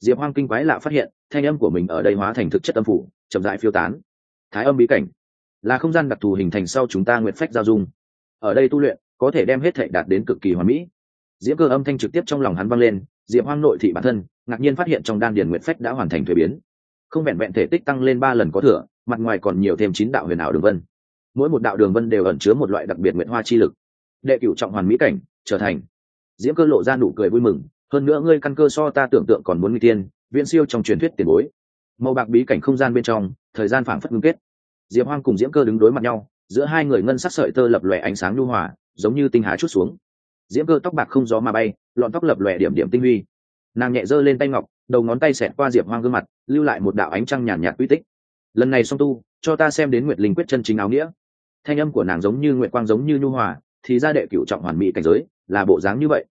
diệp hoang kinh quái lạ phát hiện, thanh âm của mình ở đây hóa thành thực chất âm phủ, chậm rãi phiêu tán. Thái âm bí cảnh là không gian đặc thù hình thành sau chúng ta nguyện phách giao dung. Ở đây tu luyện, có thể đem hết thể đạt đến cực kỳ hoàn mỹ. Diễm cơ âm thanh trực tiếp trong lòng hắn vang lên, diệp hoang nội thị bản thân, ngạc nhiên phát hiện trong đan điền nguyện phách đã hoàn thành thuế biến. Không vẹn vẹn thể tích tăng lên ba lần có thừa, mặt ngoài còn nhiều thêm chín đạo huyền ảo đường vân. Mỗi một đạo đường vân đều ẩn chứa một loại đặc biệt nguyện hoa chi lực. Đệ cửu trọng hoàn mỹ cảnh, trở thành. Diễm cơ lộ ra nụ cười vui mừng, hơn nữa ngươi căn cơ so ta tưởng tượng còn muốn nguy tiên, viễn siêu trong truyền thuyết tiền bối. Màu bạc bí cảnh không gian bên trong, thời gian phảng phất ngưng kết diệp hoang cùng diễm cơ đứng đối mặt nhau, giữa hai người ngân sắc sợi tơ lập lòe ánh sáng nhu hòa, giống như tinh hà chút xuống. Diễm cơ tóc bạc không gió mà bay, lọn tóc lập lòe điểm điểm tinh huy. Nàng nhẹ giơ lên tay ngọc, đầu ngón tay xẹt qua diệp hoang gương mặt, lưu lại một đạo ánh trăng nhàn nhạt quy tích. Lần này song tu, cho ta xem đến nguyệt linh quyết chân chính áo nghĩa. Thanh âm của nàng giống như nguyệt quang giống như nhu hòa, thì ra đệ cửu trọng hoàn mỹ cảnh giới, là bộ dáng như vậy.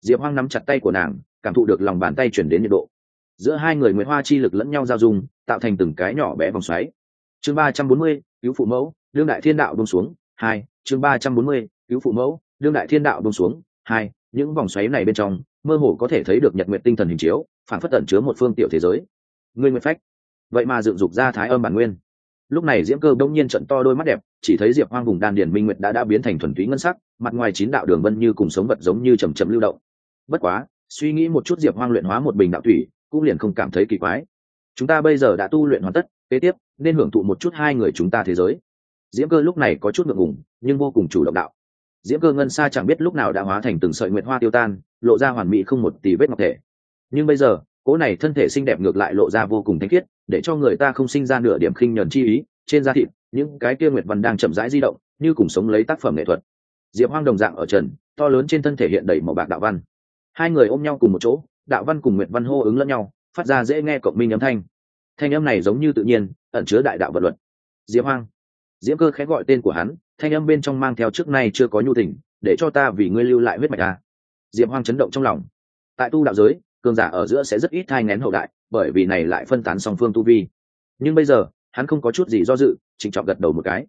Diệp hoang nắm chặt tay của nàng, cảm thụ được lòng bàn tay chuyển đến nhiệt độ. Giữa hai người nguyệt hoa chi lực lẫn nhau giao dung, tạo thành từng cái nhỏ bé vòng xoáy chương ba trăm bốn mươi, cứu phụ mẫu, đương đại thiên đạo buông xuống, hai, chương ba trăm bốn mươi, cứu phụ mẫu, đương đại thiên đạo buông xuống, hai, những vòng xoáy này bên trong, mơ hồ có thể thấy được nhật nguyện tinh thần hình chiếu, phản phất tận chứa một phương tiểu thế giới. Ngươi nguyện phách. Vậy mà dựng dục ra thái âm bản nguyên. Lúc này diễm cơ đông nhiên trận to đôi mắt đẹp, chỉ thấy diệp hoang vùng đan điền minh nguyệt đã đã biến thành thuần túy ngân sắc, mặt ngoài chín đạo đường vân như cùng sống vật giống như chầm chậm lưu động. Bất quá, suy nghĩ một chút diệp hoang luyện hóa một bình đạo thủy, cũng liền không cảm thấy kỳ quái. Chúng ta bây giờ đã tu luyện hoàn tất kế tiếp, nên hưởng thụ một chút hai người chúng ta thế giới. Diễm cơ lúc này có chút ngượng ngùng, nhưng vô cùng chủ động đạo. Diễm cơ ngân xa chẳng biết lúc nào đã hóa thành từng sợi nguyện hoa tiêu tan, lộ ra hoàn mỹ không một tỷ vết ngọc thể. Nhưng bây giờ, cỗ này thân thể xinh đẹp ngược lại lộ ra vô cùng thanh khiết, để cho người ta không sinh ra nửa điểm khinh nhờn chi ý. Trên da thịt, những cái kia nguyệt văn đang chậm rãi di động, như cùng sống lấy tác phẩm nghệ thuật. Diệp hoang đồng dạng ở trần, to lớn trên thân thể hiện đầy màu bạc đạo văn. Hai người ôm nhau cùng một chỗ, đạo văn cùng nguyệt văn hô ứng lẫn nhau, phát ra dễ nghe cộng minh âm thanh thanh âm này giống như tự nhiên, ẩn chứa đại đạo vật luật. Diễm hoang. Diễm cơ khẽ gọi tên của hắn, thanh âm bên trong mang theo trước nay chưa có nhu tình, để cho ta vì ngươi lưu lại huyết mạch ta. Diễm hoang chấn động trong lòng. Tại tu đạo giới, cường giả ở giữa sẽ rất ít thai ngén hậu đại, bởi vì này lại phân tán song phương tu vi. Nhưng bây giờ, hắn không có chút gì do dự, trịnh trọng gật đầu một cái.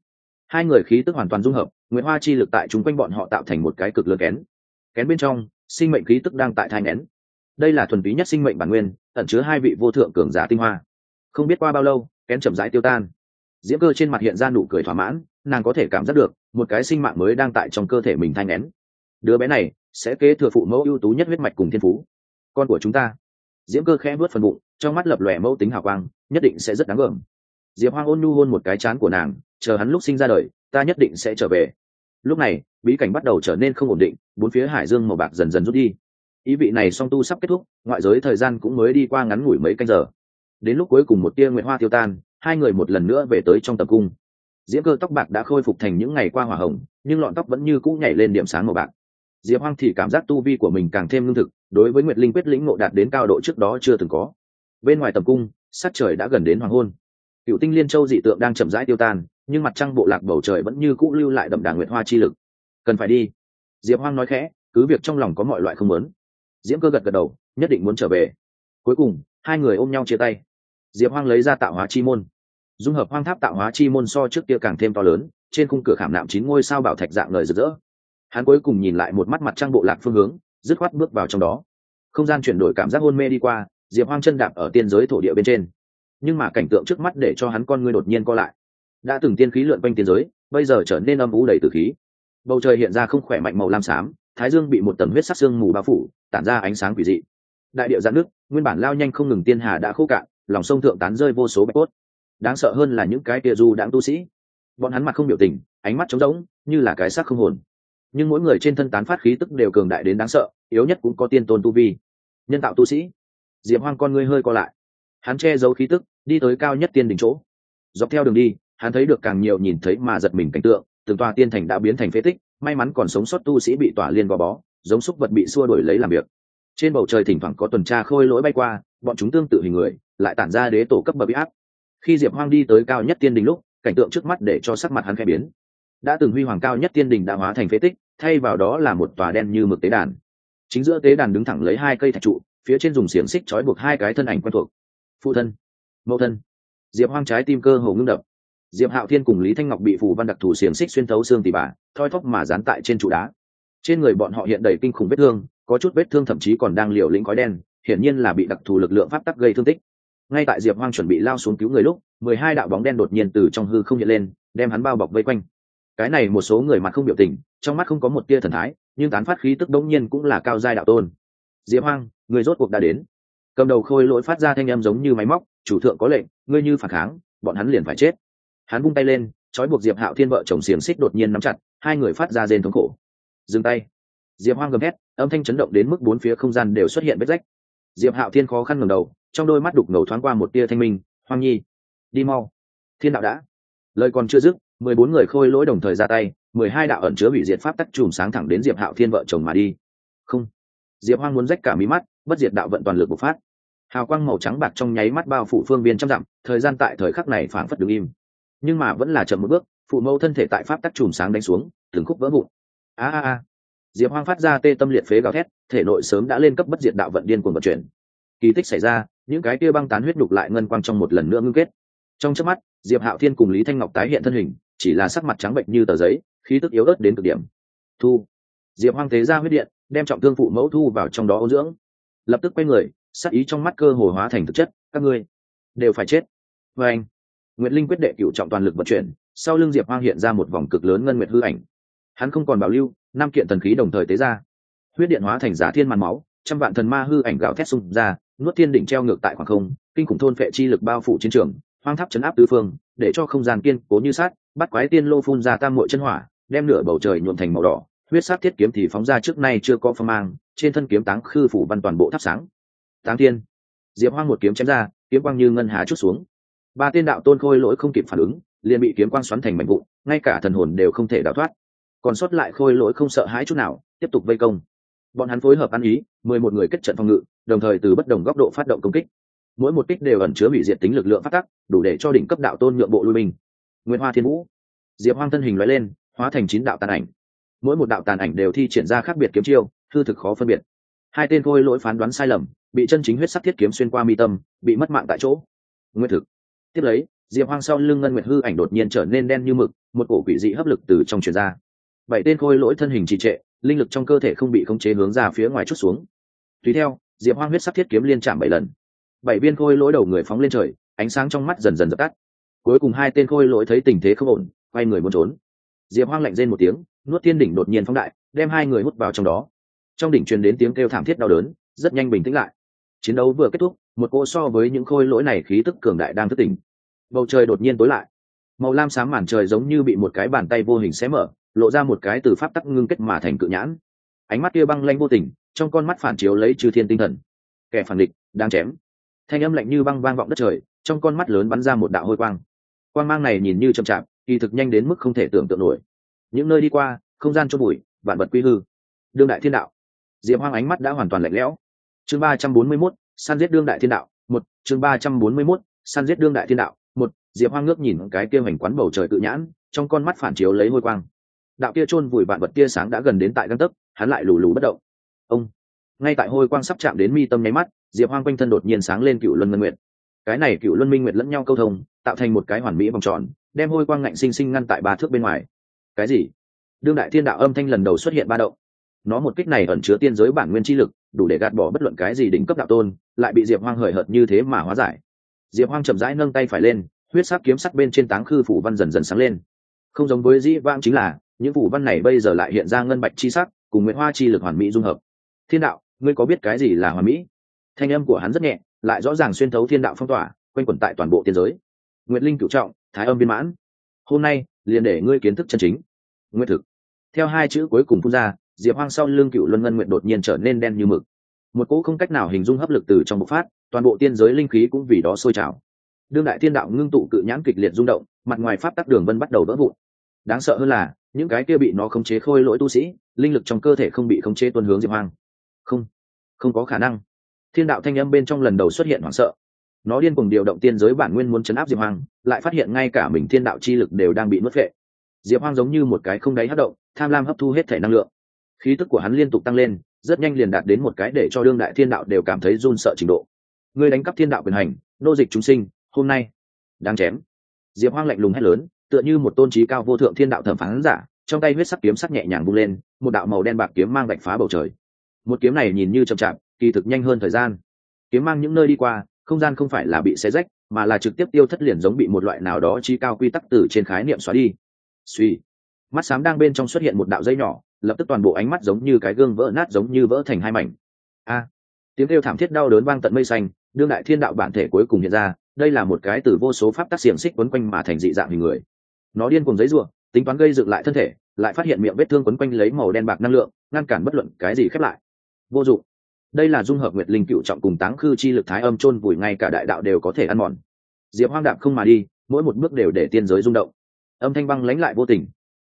Hai người khí tức hoàn toàn dung hợp nguyễn hoa chi lực tại chúng quanh bọn họ tạo thành một cái cực lớn kén. Kén bên trong, sinh mệnh khí tức đang tại thai ngén đây là thuần túy nhất sinh mệnh bản nguyên, ẩn chứa hai vị vô thượng cường giả tinh hoa không biết qua bao lâu, kén chậm rãi tiêu tan. Diễm cơ trên mặt hiện ra nụ cười thỏa mãn, nàng có thể cảm giác được, một cái sinh mạng mới đang tại trong cơ thể mình thay ngén đứa bé này sẽ kế thừa phụ mẫu ưu tú nhất huyết mạch cùng thiên phú. Con của chúng ta. Diễm cơ khẽ vớt phần bụng, trong mắt lập lòe mẫu tính hào quang, nhất định sẽ rất đáng gờm diệp hoang ôn nhu hôn một cái chán của nàng, chờ hắn lúc sinh ra đời, ta nhất định sẽ trở về. Lúc này, bí cảnh bắt đầu trở nên không ổn định, bốn phía hải dương màu bạc dần dần rút đi. Ý vị này song tu sắp kết thúc, ngoại giới thời gian cũng mới đi qua ngắn ngủi mấy canh giờ đến lúc cuối cùng một tia nguyện hoa tiêu tan, hai người một lần nữa về tới trong tập cung. Diễm cơ tóc bạc đã khôi phục thành những ngày qua hỏa hồng, nhưng lọn tóc vẫn như cũ nhảy lên điểm sáng màu bạc. Diệp hoang thì cảm giác tu vi của mình càng thêm lương thực, đối với nguyệt linh quyết lĩnh ngộ đạt đến cao độ trước đó chưa từng có. Bên ngoài tầm cung sát trời đã gần đến hoàng hôn. Cựu tinh liên châu dị tượng đang chậm rãi tiêu tan, nhưng mặt trăng bộ lạc bầu trời vẫn như cũ lưu lại đậm đà nguyệt hoa chi lực. Cần phải đi. Diệp hoang nói khẽ, cứ việc trong lòng có mọi loại không muốn. Diễm cơ gật gật đầu, nhất định muốn trở về. Cuối cùng, hai người ôm nhau chia tay diệp hoang lấy ra tạo hóa chi môn. Dung hợp hoang tháp tạo hóa chi môn so trước kia càng thêm to lớn, trên khung cửa khảm nạm chín ngôi sao bảo thạch dạng lời rực rỡ. Hắn cuối cùng nhìn lại một mắt mặt trăng bộ lạc phương hướng, dứt khoát bước vào trong đó. Không gian chuyển đổi cảm giác hôn mê đi qua, diệp hoang chân đạp ở tiên giới thổ địa bên trên. Nhưng mà cảnh tượng trước mắt để cho hắn con ngươi đột nhiên co lại. Đã từng tiên khí lượn quanh tiên giới, bây giờ trở nên âm ú đầy từ khí. Bầu trời hiện ra không khỏe mạnh màu lam xám, thái dương bị một tầng huyết sắc xương mù bao phủ, tản ra ánh sáng quỷ dị. Đại điệu giãn nước nguyên bản lao nhanh không ngừng tiên hà đã khô cạn lòng sông thượng tán rơi vô số bạch cốt. Đáng sợ hơn là những cái tia du đãng tu sĩ. Bọn hắn mặt không biểu tình, ánh mắt trống rỗng, như là cái xác không hồn. Nhưng mỗi người trên thân tán phát khí tức đều cường đại đến đáng sợ, yếu nhất cũng có tiên tôn tu vi. Nhân tạo tu sĩ. Diệp hoang con ngươi hơi co lại. Hắn che giấu khí tức, đi tới cao nhất tiên đỉnh chỗ. Dọc theo đường đi, hắn thấy được càng nhiều nhìn thấy mà giật mình cảnh tượng, từng tòa tiên thành đã biến thành phế tích, may mắn còn sống sót tu sĩ bị tỏa liên gò bó, giống xúc vật bị xua đuổi lấy làm việc. Trên bầu trời thỉnh thoảng có tuần tra khôi lỗi bay qua, bọn chúng tương tự hình người lại tản ra đế tổ cấp bậc bị áp. Khi diệp hoang đi tới cao nhất tiên đình lúc, cảnh tượng trước mắt để cho sắc mặt hắn khẽ biến. Đã từng huy hoàng cao nhất tiên đình đã hóa thành phế tích, thay vào đó là một tòa đen như mực tế đàn. Chính giữa tế đàn đứng thẳng lấy hai cây thạch trụ, phía trên dùng xiềng xích trói buộc hai cái thân ảnh quen thuộc. Phụ thân, mẫu thân. Diệp hoang trái tim cơ hồ ngưng đập. Diệp hạo thiên cùng lý thanh ngọc bị phù văn đặc thù xiềng xích xuyên thấu xương tỉ bà, thoi thóp mà dán tại trên trụ đá. Trên người bọn họ hiện đầy kinh khủng vết thương, có chút vết thương thậm chí còn đang liều lĩnh khói đen, hiển nhiên là bị đặc thù lực lượng pháp tắc gây thương tích ngay tại diệp hoang chuẩn bị lao xuống cứu người lúc, mười hai đạo bóng đen đột nhiên từ trong hư không hiện lên, đem hắn bao bọc vây quanh. Cái này một số người mặt không biểu tình, trong mắt không có một tia thần thái, nhưng tán phát khí tức đống nhiên cũng là cao giai đạo tôn. Diệp hoang, người rốt cuộc đã đến. Cầm đầu khôi lỗi phát ra thanh âm giống như máy móc, chủ thượng có lệnh, ngươi như phản kháng, bọn hắn liền phải chết. Hắn bung tay lên, trói buộc diệp hạo thiên vợ chồng xiềng xích đột nhiên nắm chặt, hai người phát ra rên thống khổ. Dừng tay. Diệp hoang gầm hét âm thanh chấn động đến mức bốn phía không gian đều xuất hiện vết rách. Diệp hạo thiên khó khăn ngầm đầu trong đôi mắt đục ngầu thoáng qua một tia thanh minh, hoang nhi, đi mau. Thiên đạo đã. Lời còn chưa dứt, mười bốn người khôi lỗi đồng thời ra tay, mười hai đạo ẩn chứa hủy diệt pháp tắc chùm sáng thẳng đến diệp hạo thiên vợ chồng mà đi. Không. Diệp hoang muốn rách cả mí mắt, bất diệt đạo vận toàn lực bộc phát. Hào quang màu trắng bạc trong nháy mắt bao phủ phương viên trăm dặm, thời gian tại thời khắc này phảng phất đứng im. Nhưng mà vẫn là chậm một bước, phụ mẫu thân thể tại pháp tắc chùm sáng đánh xuống, từng khúc vỡ vụn. A a a. Diệp hoang phát ra tê tâm liệt phế gào thét, thể nội sớm đã lên cấp bất diệt đạo vận điên cuồng vận chuyển. Kỳ tích xảy ra những cái kia băng tán huyết đục lại ngân quang trong một lần nữa ngưng kết. Trong chớp mắt, diệp hạo thiên cùng lý thanh ngọc tái hiện thân hình, chỉ là sắc mặt trắng bệnh như tờ giấy, khí tức yếu ớt đến cực điểm. Thu. Diệp hoang thế ra huyết điện, đem trọng thương phụ mẫu thu vào trong đó ô dưỡng. Lập tức quay người, sắc ý trong mắt cơ hồ hóa thành thực chất, các ngươi đều phải chết. Và anh, nguyệt linh quyết đệ cựu trọng toàn lực vận chuyển, sau lưng diệp hoang hiện ra một vòng cực lớn ngân nguyệt hư ảnh. Hắn không còn bảo lưu, năm kiện thần khí đồng thời tế ra. Huyết điện hóa thành giả thiên màn máu, trăm vạn thần ma hư ảnh gạo thét xung ra nuốt thiên đỉnh treo ngược tại khoảng không, kinh khủng thôn phệ chi lực bao phủ chiến trường, hoang tháp chấn áp tứ phương, để cho không gian kiên cố như sát bắt quái tiên lô phun ra tam muội chân hỏa, đem nửa bầu trời nhuộm thành màu đỏ, huyết sát thiết kiếm thì phóng ra trước nay chưa có phong mang, trên thân kiếm táng khư phủ văn toàn bộ thắp sáng. Táng thiên. Diệp hoang một kiếm chém ra, kiếm quang như ngân hà chút xuống. Ba tiên đạo tôn khôi lỗi không kịp phản ứng, liền bị kiếm quang xoắn thành mảnh vụn, ngay cả thần hồn đều không thể đào thoát. Còn sót lại khôi lỗi không sợ hãi chút nào, tiếp tục vây công. Bọn hắn phối hợp ăn ý, mười một người kết trận phòng ngự đồng thời từ bất đồng góc độ phát động công kích. Mỗi một kích đều ẩn chứa hủy diệt tính lực lượng phát tắc, đủ để cho đỉnh cấp đạo tôn nhượng bộ lui mình nguyễn hoa thiên vũ, diệp hoang thân hình loại lên, hóa thành chín đạo tàn ảnh. Mỗi một đạo tàn ảnh đều thi triển ra khác biệt kiếm chiêu thư thực khó phân biệt. Hai tên khôi lỗi phán đoán sai lầm, bị chân chính huyết sắc thiết kiếm xuyên qua mi tâm, bị mất mạng tại chỗ. Nguyên thực. Tiếp lấy, diệp hoang sau lưng ngân nguyệt hư ảnh đột nhiên trở nên đen như mực, một cổ quỷ dị hấp lực từ trong truyền ra. Bảy tên khôi lỗi thân hình trì trệ, linh lực trong cơ thể không bị khống chế hướng ra phía ngoài chút xuống. Tùy theo diệp hoang huyết sắc thiết kiếm liên chạm bảy lần. Bảy viên khôi lỗi đầu người phóng lên trời, ánh sáng trong mắt dần dần dập tắt. Cuối cùng hai tên khôi lỗi thấy tình thế không ổn, quay người muốn trốn. Diệp hoang lạnh rên một tiếng, nuốt thiên đỉnh đột nhiên phóng đại, đem hai người hút vào trong đó. Trong đỉnh truyền đến tiếng kêu thảm thiết đau đớn, rất nhanh bình tĩnh lại. Chiến đấu vừa kết thúc, một cô so với những khôi lỗi này khí tức cường đại đang thức tỉnh. Bầu trời đột nhiên tối lại. Màu lam sáng màn trời giống như bị một cái bàn tay vô hình xé mở, lộ ra một cái từ pháp tắc ngưng kết mà thành cự nhãn. Ánh mắt kia băng lanh vô tình trong con mắt phản chiếu lấy chư thiên tinh thần. Kẻ phản địch, đang chém. Thanh âm lạnh như băng vang vọng đất trời, trong con mắt lớn bắn ra một đạo hôi quang. Quang mang này nhìn như chậm chạp, kỳ thực nhanh đến mức không thể tưởng tượng nổi. Những nơi đi qua, không gian cho bụi, vạn vật quy hư. Đương đại thiên đạo. Diệp hoang ánh mắt đã hoàn toàn lạnh lẽo. Chương ba trăm bốn mươi mốt san giết đương đại thiên đạo, một. Chương ba trăm bốn mươi mốt san giết đương đại thiên đạo, một. Diệp hoang ngước nhìn cái kia mảnh quán bầu trời tự nhãn, trong con mắt phản chiếu lấy hôi quang. Đạo kia chôn vùi vạn vật tia sáng đã gần đến tại găng tấc, hắn lại lù lù bất động ông. Ngay tại hôi quang sắp chạm đến mi tâm nháy mắt, diệp hoang quanh thân đột nhiên sáng lên cựu luân ngân nguyện cái này cựu luân minh nguyện lẫn nhau câu thông, tạo thành một cái hoàn mỹ vòng tròn, đem hôi quang ngạnh sinh sinh ngăn tại ba thước bên ngoài. Cái gì? Đương đại thiên đạo âm thanh lần đầu xuất hiện ba động. Nó một kích này ẩn chứa tiên giới bản nguyên chi lực, đủ để gạt bỏ bất luận cái gì đỉnh cấp đạo tôn, lại bị diệp hoang hời hợt như thế mà hóa giải. Diệp hoang chậm rãi nâng tay phải lên, huyết sắc kiếm sắc bên trên táng khư phủ văn dần dần sáng lên. Không giống với dĩ vang chính là, những phủ văn này bây giờ lại hiện ra ngân bạch chi sắc, cùng nguyễn hoa chi lực hoàn mỹ dung hợp thiên đạo, ngươi có biết cái gì là hoàn mỹ? Thanh âm của hắn rất nhẹ, lại rõ ràng xuyên thấu thiên đạo phong tỏa, quanh quẩn tại toàn bộ tiên giới. Nguyệt linh cựu trọng, thái âm viên mãn. Hôm nay, liền để ngươi kiến thức chân chính. Nguyên thực. Theo hai chữ cuối cùng phun ra, diệp hoang sau lưng cựu luân ngân nguyện đột nhiên trở nên đen như mực. Một cỗ không cách nào hình dung hấp lực từ trong bộc phát, toàn bộ tiên giới linh khí cũng vì đó sôi trào. Đương đại thiên đạo ngưng tụ cự nhãn kịch liệt rung động, mặt ngoài pháp tắc đường vân bắt đầu vỡ vụn. Đáng sợ hơn là, những cái kia bị nó khống chế khôi lỗi tu sĩ, linh lực trong cơ thể không bị khống chế tuân hướng diệp hoang không không có khả năng. Thiên đạo thanh âm bên trong lần đầu xuất hiện hoảng sợ. Nó điên cùng điều động tiên giới bản nguyên muốn chấn áp diệp hoang, lại phát hiện ngay cả mình thiên đạo chi lực đều đang bị nuốt vệ. Diệp hoang giống như một cái không đáy hấp động, tham lam hấp thu hết thể năng lượng. Khí tức của hắn liên tục tăng lên, rất nhanh liền đạt đến một cái để cho đương đại thiên đạo đều cảm thấy run sợ trình độ. Ngươi đánh cắp thiên đạo quyền hành, nô dịch chúng sinh, hôm nay. Đang chém. Diệp hoang lạnh lùng hét lớn, tựa như một tôn trí cao vô thượng thiên đạo thẩm phán giả, trong tay huyết sắc kiếm sắc nhẹ nhàng bung lên, một đạo màu đen bạc kiếm mang gạch phá bầu trời một kiếm này nhìn như chậm chạp, kỳ thực nhanh hơn thời gian. Kiếm mang những nơi đi qua, không gian không phải là bị xé rách, mà là trực tiếp tiêu thất liền giống bị một loại nào đó chi cao quy tắc từ trên khái niệm xóa đi. Suy. Mắt xám đang bên trong xuất hiện một đạo dây nhỏ, lập tức toàn bộ ánh mắt giống như cái gương vỡ nát giống như vỡ thành hai mảnh. A. Tiếng kêu thảm thiết đau đớn vang tận mây xanh, đương đại thiên đạo bản thể cuối cùng hiện ra, đây là một cái từ vô số pháp tác xiềng xích quấn quanh mà thành dị dạng hình người. Nó điên cùng giấy ruộng tính toán gây dựng lại thân thể, lại phát hiện miệng vết thương quấn quanh lấy màu đen bạc năng lượng, ngăn cản bất luận cái gì khép lại vô dụng. Đây là dung hợp nguyệt linh cựu trọng cùng táng khư chi lực thái âm chôn vùi ngay cả đại đạo đều có thể ăn mòn. Diệp hoang đạp không mà đi, mỗi một bước đều để tiên giới rung động. Âm thanh băng lánh lại vô tình.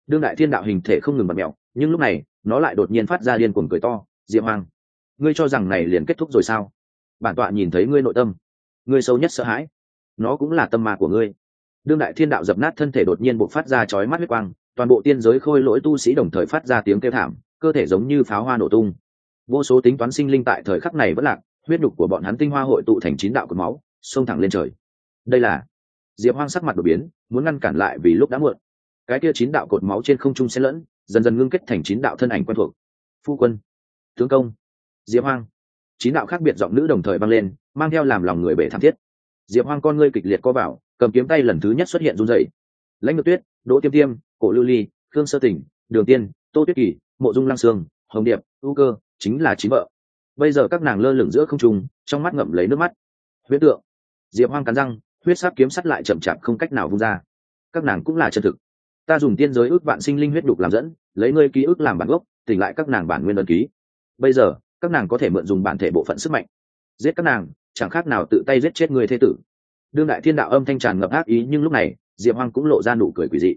Đương đại thiên đạo hình thể không ngừng bật mẹo nhưng lúc này, nó lại đột nhiên phát ra điên cuồng cười to, diệp hoang, ngươi cho rằng này liền kết thúc rồi sao? Bản tọa nhìn thấy ngươi nội tâm, ngươi sâu nhất sợ hãi. Nó cũng là tâm ma của ngươi. Đương đại thiên đạo dập nát thân thể đột nhiên bộc phát ra chói mắt huyết quang, toàn bộ tiên giới khôi lỗi tu sĩ đồng thời phát ra tiếng kêu thảm, cơ thể giống như pháo hoa nổ tung vô số tính toán sinh linh tại thời khắc này vẫn lạc, huyết nhục của bọn hắn tinh hoa hội tụ thành chín đạo cột máu, xông thẳng lên trời. Đây là diệp hoang sắc mặt đột biến, muốn ngăn cản lại vì lúc đã muộn. Cái kia chín đạo cột máu trên không trung xen lẫn, dần dần ngưng kết thành chín đạo thân ảnh quen thuộc. Phu quân, tướng công, diệp hoang. Chín đạo khác biệt giọng nữ đồng thời vang lên, mang theo làm lòng người bể thảm thiết. Diệp hoang con ngươi kịch liệt co vào, cầm kiếm tay lần thứ nhất xuất hiện run dậy lãnh ngược tuyết, đỗ tiêm tiêm, cổ lưu ly, khương sơ tỉnh, đường tiên, tô tuyết kỳ, mộ dung lăng sương, hồng điệp U cơ chính là chín vợ. Bây giờ các nàng lơ lửng giữa không trung, trong mắt ngậm lấy nước mắt. Huyết tượng. Diệp hoang cắn răng, huyết sáp kiếm sắt lại chậm chạp không cách nào vung ra. Các nàng cũng là chân thực. Ta dùng tiên giới ước vạn sinh linh huyết đục làm dẫn, lấy ngươi ký ức làm bản gốc, tỉnh lại các nàng bản nguyên đơn ký. Bây giờ, các nàng có thể mượn dùng bản thể bộ phận sức mạnh. Giết các nàng, chẳng khác nào tự tay giết chết người thế tử. Đương đại thiên đạo âm thanh tràn ngập ác ý, nhưng lúc này, diệp hoang cũng lộ ra nụ cười quỷ dị.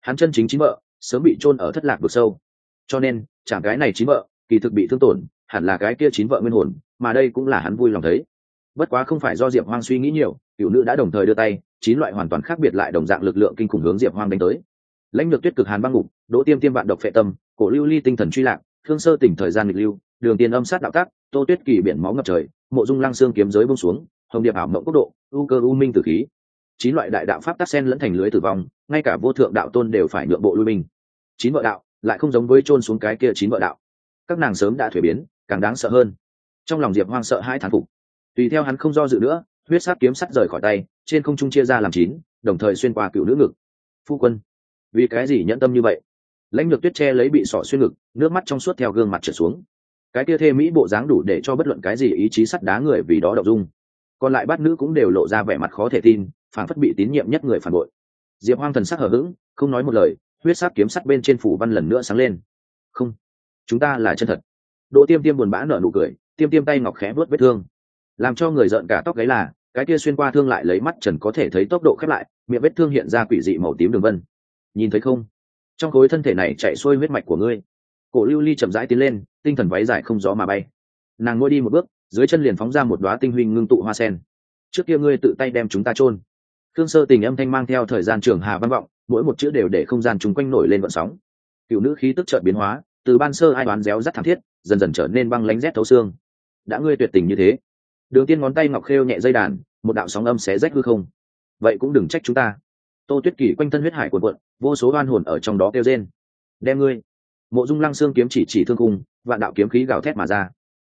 Hắn chân chính chính vợ, sớm bị chôn ở thất lạc vực sâu. Cho nên chẳng cái này chính vợ kỳ thực bị thương tổn, hẳn là cái kia chín vợ nguyên hồn, mà đây cũng là hắn vui lòng thấy. Bất quá không phải do diệp hoang suy nghĩ nhiều, cựu nữ đã đồng thời đưa tay, chín loại hoàn toàn khác biệt lại đồng dạng lực lượng kinh khủng hướng diệp hoang đánh tới. Lãnh lược tuyết cực hàn băng ngục, đỗ tiêm tiêm vạn độc phệ tâm, cổ lưu ly tinh thần truy lạc thương sơ tỉnh thời gian nghịch lưu, đường tiên âm sát đạo tác, tô tuyết kỳ biển máu ngập trời, mộ dung lăng xương kiếm giới bông xuống, hồng điệp ảo mộng quốc độ, u cơ u minh tử khí. Chín loại đại đạo pháp tác sen lẫn thành lưới tử vong, ngay cả vô thượng đạo tôn đều phải nhượng bộ lui binh. Chín vợ đạo lại không giống với trôn xuống cái kia chín vợ đạo các nàng sớm đã thuế biến, càng đáng sợ hơn. Trong lòng diệp hoang sợ hai thán phục. Tùy theo hắn không do dự nữa, huyết sát kiếm sắt rời khỏi tay, trên không trung chia ra làm chín, đồng thời xuyên qua cựu nữ ngực. Phu quân, vì cái gì nhẫn tâm như vậy? Lãnh lược tuyết che lấy bị sỏ xuyên ngực, nước mắt trong suốt theo gương mặt trở xuống. Cái kia thê mỹ bộ dáng đủ để cho bất luận cái gì ý chí sắt đá người vì đó đậu dung. Còn lại bát nữ cũng đều lộ ra vẻ mặt khó thể tin phản phất bị tín nhiệm nhất người phản bội. Diệp hoang thần sắc hở h ữ g không nói một lời, huyết sát kiếm sắt bên trên phủ văn lần nữa sáng lên. Không chúng ta là chân thật. Đỗ tiêm tiêm buồn bã nở nụ cười, tiêm tiêm tay ngọc khẽ vớt vết thương. Làm cho người giận cả tóc gáy là, cái kia xuyên qua thương lại lấy mắt trần có thể thấy tốc độ khép lại, miệng vết thương hiện ra quỷ dị màu tím đường vân. Nhìn thấy không? Trong khối thân thể này chạy xuôi huyết mạch của ngươi. Cổ lưu ly chậm rãi tiến lên, tinh thần váy dài không gió mà bay. Nàng ngôi đi một bước, dưới chân liền phóng ra một đoá tinh huy ngưng tụ hoa sen. Trước kia ngươi tự tay đem chúng ta chôn. Thương sơ tình âm thanh mang theo thời gian trường hà văn vọng, mỗi một chữ đều để không gian chung quanh nổi lên vận sóng. Cựu nữ khí tức chợt biến hóa từ ban sơ ai đoán réo rắt thảm thiết, dần dần trở nên băng lánh rét thấu xương. Đã ngươi tuyệt tình như thế, đường tiên ngón tay ngọc khêu nhẹ dây đàn, một đạo sóng âm xé rách hư không. Vậy cũng đừng trách chúng ta. Tô tuyết kỳ quanh thân huyết hải cuộn cuộn, vô số oan hồn ở trong đó kêu rên. Đem ngươi. Mộ dung lăng xương kiếm chỉ chỉ thương cung vạn đạo kiếm khí gào thét mà ra.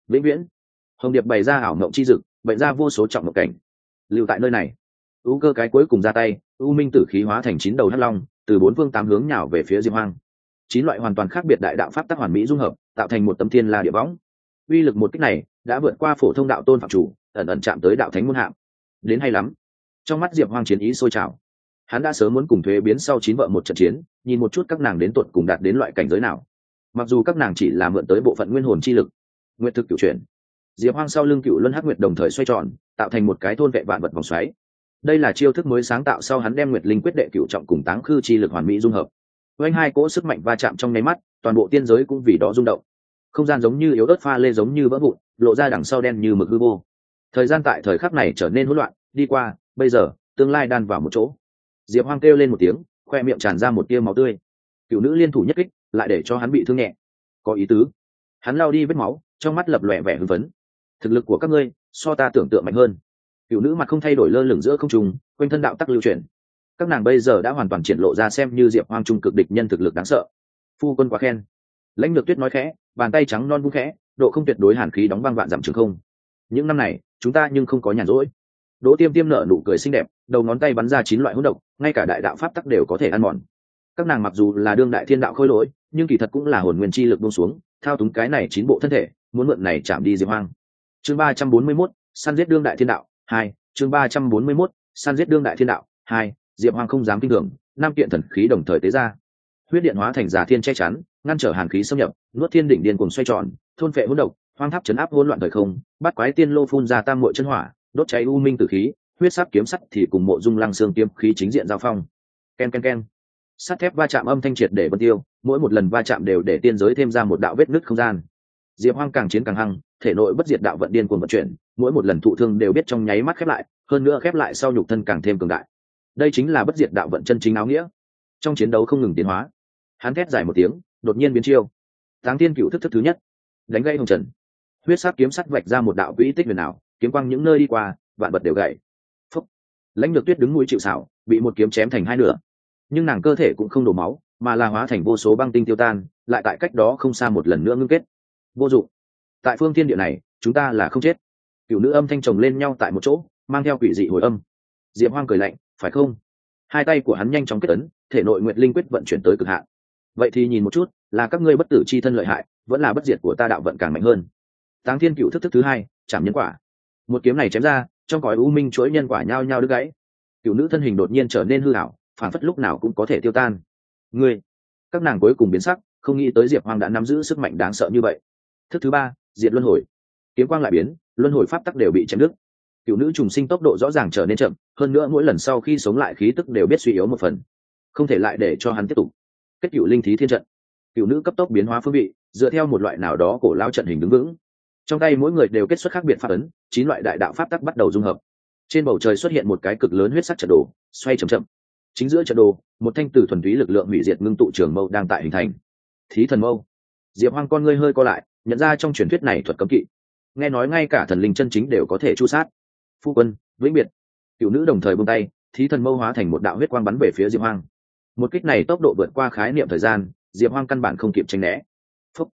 Vĩnh viễn. Hồng điệp bày ra ảo mộng chi dực, bày ra vô số trọng mộng cảnh. Lưu tại nơi này. Ưu cơ cái cuối cùng ra tay u minh tử khí hóa thành chín đầu hắc long, từ bốn phương tám hướng nhào về phía diêm hoang chín loại hoàn toàn khác biệt đại đạo pháp tác hoàn mỹ dung hợp, tạo thành một tấm thiên la địa võng. Uy lực một cách này đã vượt qua phổ thông đạo tôn phạm chủ, ẩn ẩn chạm tới đạo thánh muôn hạng. Đến hay lắm. Trong mắt diệp hoang chiến ý sôi trào. Hắn đã sớm muốn cùng thuế biến sau chín vợ một trận chiến, nhìn một chút các nàng đến tuột cùng đạt đến loại cảnh giới nào. Mặc dù các nàng chỉ là mượn tới bộ phận nguyên hồn chi lực, nguyện thực cựu chuyển. Diệp hoang sau lưng cựu luân hắc nguyệt đồng thời xoay tròn, tạo thành một cái thôn vệ vạn vật vòng xoáy. Đây là chiêu thức mới sáng tạo sau hắn đem nguyệt linh quyết đệ cựu trọng cùng táng khư chi lực hoàn mỹ dung hợp oanh hai cỗ sức mạnh va chạm trong nháy mắt, toàn bộ tiên giới cũng vì đó rung động. Không gian giống như yếu ớt pha lê giống như vỡ vụn, lộ ra đằng sau đen như mực hư vô. Thời gian tại thời khắc này trở nên hỗn loạn, đi qua, bây giờ, tương lai đan vào một chỗ. Diệp hoang kêu lên một tiếng, khoe miệng tràn ra một tia máu tươi. Cựu nữ liên thủ nhất kích, lại để cho hắn bị thương nhẹ. Có ý tứ. Hắn lao đi vết máu, trong mắt lập lòe vẻ hưng phấn. Thực lực của các ngươi, so ta tưởng tượng mạnh hơn. Cựu nữ mặt không thay đổi lơ lửng giữa không trùng quanh thân đạo tắc lưu truyền các nàng bây giờ đã hoàn toàn triển lộ ra xem như diệp hoang trung cực địch nhân thực lực đáng sợ. Phu quân quá khen. Lãnh lược tuyết nói khẽ, bàn tay trắng non vũ khẽ, độ không tuyệt đối hàn khí đóng băng vạn giảm trường không. Những năm này, chúng ta nhưng không có nhàn rỗi. Đỗ tiêm tiêm nở nụ cười xinh đẹp, đầu ngón tay bắn ra chín loại hỗn độc, ngay cả đại đạo pháp tắc đều có thể ăn mòn. Các nàng mặc dù là đương đại thiên đạo khôi lỗi, nhưng kỳ thật cũng là hồn nguyên chi lực buông xuống, thao túng cái này chín bộ thân thể, muốn mượn này chạm đi diệp hoang. Chương ba trăm bốn mươi mốt, săn giết đương đại thiên đạo, hai, chương ba trăm bốn mươi mốt, săn giết đương đại thiên đạo, hai diệp hoang không dám kinh thường Nam kiện thần khí đồng thời tế ra. Huyết điện hóa thành giả thiên che chắn, ngăn trở hàn khí xâm nhập, nuốt thiên đỉnh điên cùng xoay tròn, thôn phệ hỗn độc, hoang tháp chấn áp hỗn loạn thời không, bắt quái tiên lô phun ra tam muội chân hỏa, đốt cháy u minh tử khí, huyết sắc kiếm sắt thì cùng mộ dung lăng xương kiếm khí chính diện giao phong. Ken ken ken. Sắt thép va chạm âm thanh triệt để vân tiêu, mỗi một lần va chạm đều để tiên giới thêm ra một đạo vết nứt không gian. Diệp hoang càng chiến càng hăng, thể nội bất diệt đạo vận điên cuồng vận chuyển, mỗi một lần thụ thương đều biết trong nháy mắt khép lại, hơn nữa khép lại sau nhục thân càng thêm cường đại đây chính là bất diệt đạo vận chân chính áo nghĩa. Trong chiến đấu không ngừng tiến hóa. Hắn thét dài một tiếng, đột nhiên biến chiêu. Táng tiên cựu thức thức thứ nhất. Đánh gây hồng trần. Huyết sắc kiếm sắc vạch ra một đạo quỹ tích huyền ảo, kiếm quang những nơi đi qua, vạn vật đều gậy phúc. Lãnh lược tuyết đứng mũi chịu xảo bị một kiếm chém thành hai nửa. Nhưng nàng cơ thể cũng không đổ máu, mà là hóa thành vô số băng tinh tiêu tan, lại tại cách đó không xa một lần nữa ngưng kết. Vô dụng. Tại phương thiên địa này, chúng ta là không chết. Cựu nữ âm thanh chồng lên nhau tại một chỗ, mang theo quỷ dị hồi âm. Diệp hoang cười lạnh phải không? Hai tay của hắn nhanh chóng kết ấn, thể nội nguyệt linh quyết vận chuyển tới cực hạn. Vậy thì nhìn một chút, là các ngươi bất tử c h i thân lợi hại, vẫn là bất diệt của ta đạo vận càng mạnh hơn. Táng thiên cựu thức thức thứ hai, chạm nhân quả. Một kiếm này chém ra, trong cõi u minh chuỗi nhân quả nhao nhao đứt gãy. Cựu nữ thân hình đột nhiên trở nên hư hảo phản phất lúc nào cũng có thể tiêu tan. Ngươi, các nàng cuối cùng biến sắc, không nghĩ tới diệp hoàng đã nắm giữ sức mạnh đáng sợ như vậy. Thức thứ ba, diệt luân hồi. Kiếm quang lại biến, luân hồi pháp tắc đều bị chém đứt cựu nữ trùng sinh tốc độ rõ ràng trở nên chậm, hơn nữa mỗi lần sau khi sống lại khí tức đều biết suy yếu một phần, không thể lại để cho hắn tiếp tục. Kết cựu linh thí thiên trận. Cựu nữ cấp tốc biến hóa phương vị, dựa theo một loại nào đó cổ lao trận hình đứng vững. Trong tay mỗi người đều kết xuất khác biệt pháp ấn, chín loại đại đạo pháp tắc bắt đầu dung hợp. Trên bầu trời xuất hiện một cái cực lớn huyết sắc trận đồ, xoay chậm chậm. Chính giữa trận đồ, một thanh tử thuần túy lực lượng hủy diệt ngưng tụ trường mâu đang tại hình thành. Thí thần mâu. Diệp hoang con ngươi hơi co lại, nhận ra trong truyền thuyết này thuật cấm kỵ. Nghe nói ngay cả thần linh chân chính đều có thể chu sát phu quân, vĩnh biệt. Cựu nữ đồng thời buông tay, thí thần mâu hóa thành một đạo huyết quang bắn về phía diệp hoang. Một kích này tốc độ vượt qua khái niệm thời gian, diệp hoang căn bản không kịp tranh né. Phúc.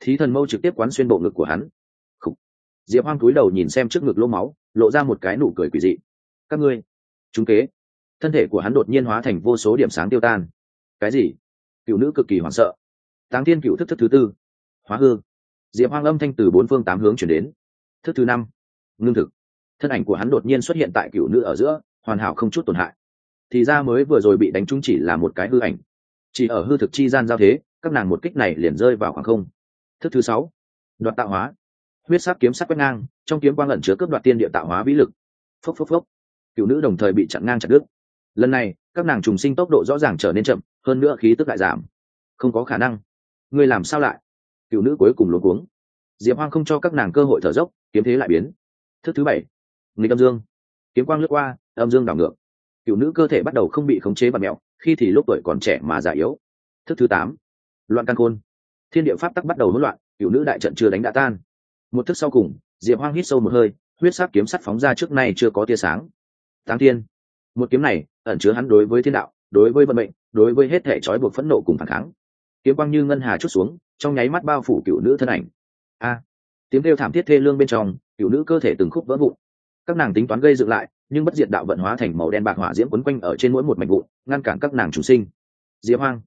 Thí thần mâu trực tiếp quán xuyên bộ ngực của hắn. Khúc. diệp hoang cúi đầu nhìn xem trước ngực lỗ máu, lộ ra một cái nụ cười quỷ dị. Các ngươi, chúng kế. Thân thể của hắn đột nhiên hóa thành vô số điểm sáng tiêu tan. Cái gì? Cựu nữ cực kỳ hoảng sợ. Táng thiên cựu thức thức thứ tư. Hóa hư. Diệp hoang âm thanh từ bốn phương tám hướng chuyển đến. Thức thứ năm. Ngưng thực thân ảnh của hắn đột nhiên xuất hiện tại cựu nữ ở giữa, hoàn hảo không chút tổn hại. Thì ra mới vừa rồi bị đánh trúng chỉ là một cái hư ảnh. Chỉ ở hư thực chi gian giao thế, các nàng một kích này liền rơi vào khoảng không. Thức thứ sáu, đoạt tạo hóa. Huyết sắc kiếm sắc quét ngang, trong kiếm quang lẩn chứa cướp đoạt tiên địa tạo hóa vĩ lực. Phốc phốc phốc. Cựu nữ đồng thời bị chặn ngang chặt đứt. Lần này, các nàng trùng sinh tốc độ rõ ràng trở nên chậm, hơn nữa khí tức lại giảm. Không có khả năng. Ngươi làm sao lại? Cựu nữ cuối cùng luống cuống. Diệp hoang không cho các nàng cơ hội thở dốc, kiếm thế lại biến. Thức thứ bảy nghịch âm dương. Kiếm quang lướt qua, âm dương đảo ngược. Cựu nữ cơ thể bắt đầu không bị khống chế và mẹo, khi thì lúc tuổi còn trẻ mà già yếu. Thức thứ tám, loạn căn khôn. Thiên địa pháp tắc bắt đầu hỗn loạn, cựu nữ đại trận chưa đánh đã tan. Một thức sau cùng, diệp hoang hít sâu một hơi, huyết sắc kiếm sắt phóng ra trước nay chưa có tia sáng. Táng thiên. Một kiếm này ẩn chứa hắn đối với thiên đạo, đối với vận mệnh, đối với hết thể trói buộc phẫn nộ cùng phản kháng. Kiếm quang như ngân hà chút xuống, trong nháy mắt bao phủ cựu nữ thân ảnh. A. Tiếng kêu thảm thiết thê lương bên trong, cựu nữ cơ thể từng khúc vỡ vụn các nàng tính toán gây dựng lại, nhưng bất diệt đạo vận hóa thành màu đen bạc hỏa diễm quấn quanh ở trên mỗi một mảnh vụn, ngăn cản các nàng chủ sinh. Diễm hoang,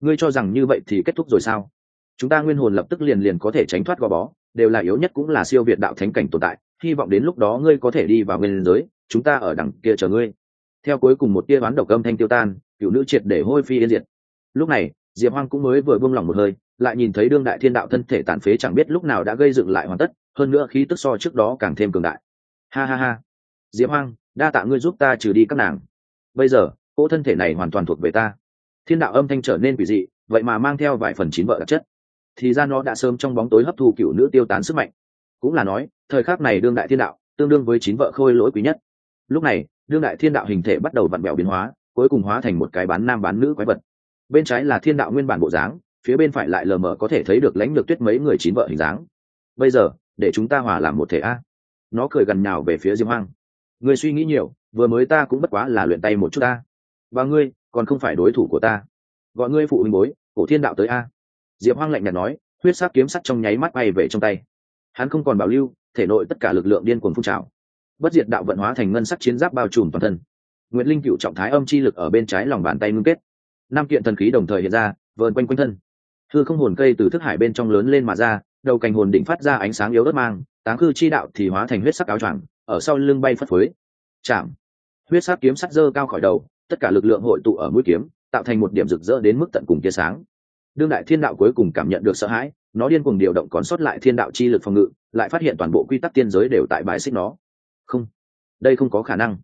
ngươi cho rằng như vậy thì kết thúc rồi sao? Chúng ta nguyên hồn lập tức liền liền có thể tránh thoát gò bó, đều là yếu nhất cũng là siêu việt đạo thánh cảnh tồn tại, hy vọng đến lúc đó ngươi có thể đi vào nguyên giới, chúng ta ở đằng kia chờ ngươi. Theo cuối cùng một tia bán độc âm thanh tiêu tan, cựu nữ triệt để hôi phi yên diệt. Lúc này, diệp hoang cũng mới vừa buông lòng một hơi, lại nhìn thấy đương đại thiên đạo thân thể tàn phế chẳng biết lúc nào đã gây dựng lại hoàn tất, hơn nữa khí tức so trước đó càng thêm cường đại ha ha ha. Diệp hoang, đa tạ ngươi giúp ta trừ đi các nàng. Bây giờ, cỗ thân thể này hoàn toàn thuộc về ta. Thiên đạo âm thanh trở nên quỷ dị, vậy mà mang theo vài phần chín vợ đặc chất. Thì ra nó đã sớm trong bóng tối hấp thu cựu nữ tiêu tán sức mạnh. Cũng là nói, thời khắc này đương đại thiên đạo, tương đương với chín vợ khôi lỗi quý nhất. Lúc này, đương đại thiên đạo hình thể bắt đầu vặn bẹo biến hóa, cuối cùng hóa thành một cái bán nam bán nữ quái vật. Bên trái là thiên đạo nguyên bản bộ dáng, phía bên phải lại lờ mờ có thể thấy được lãnh được tuyết mấy người chín vợ hình dáng. Bây giờ, để chúng ta hòa làm một thể a nó cười gần nhào về phía diêm hoang. Người suy nghĩ nhiều, vừa mới ta cũng bất quá là luyện tay một chút ta. Và ngươi, còn không phải đối thủ của ta. Gọi ngươi phụ huynh bối, cổ thiên đạo tới a. Diệp hoang lạnh nhạt nói, huyết sắc kiếm sắt trong nháy mắt bay về trong tay. Hắn không còn bảo lưu, thể nội tất cả lực lượng điên cuồng phun trào. Bất diệt đạo vận hóa thành ngân sắc chiến giáp bao trùm toàn thân. Nguyệt linh cựu trọng thái âm chi lực ở bên trái lòng bàn tay ngưng kết. Năm kiện thần khí đồng thời hiện ra, vờn quanh quanh thân. Thư không hồn cây từ thức hải bên trong lớn lên mà ra đầu cành hồn định phát ra ánh sáng yếu ớt mang, táng khư chi đạo thì hóa thành huyết sắc áo choàng, ở sau lưng bay phất phới. Chạm. Huyết sắc kiếm sắc dơ cao khỏi đầu, tất cả lực lượng hội tụ ở mũi kiếm, tạo thành một điểm rực rỡ đến mức tận cùng tia sáng. Đương đại thiên đạo cuối cùng cảm nhận được sợ hãi, nó điên cuồng điều động còn sót lại thiên đạo chi lực phòng ngự, lại phát hiện toàn bộ quy tắc tiên giới đều tại bài xích nó. Không. Đây không có khả năng.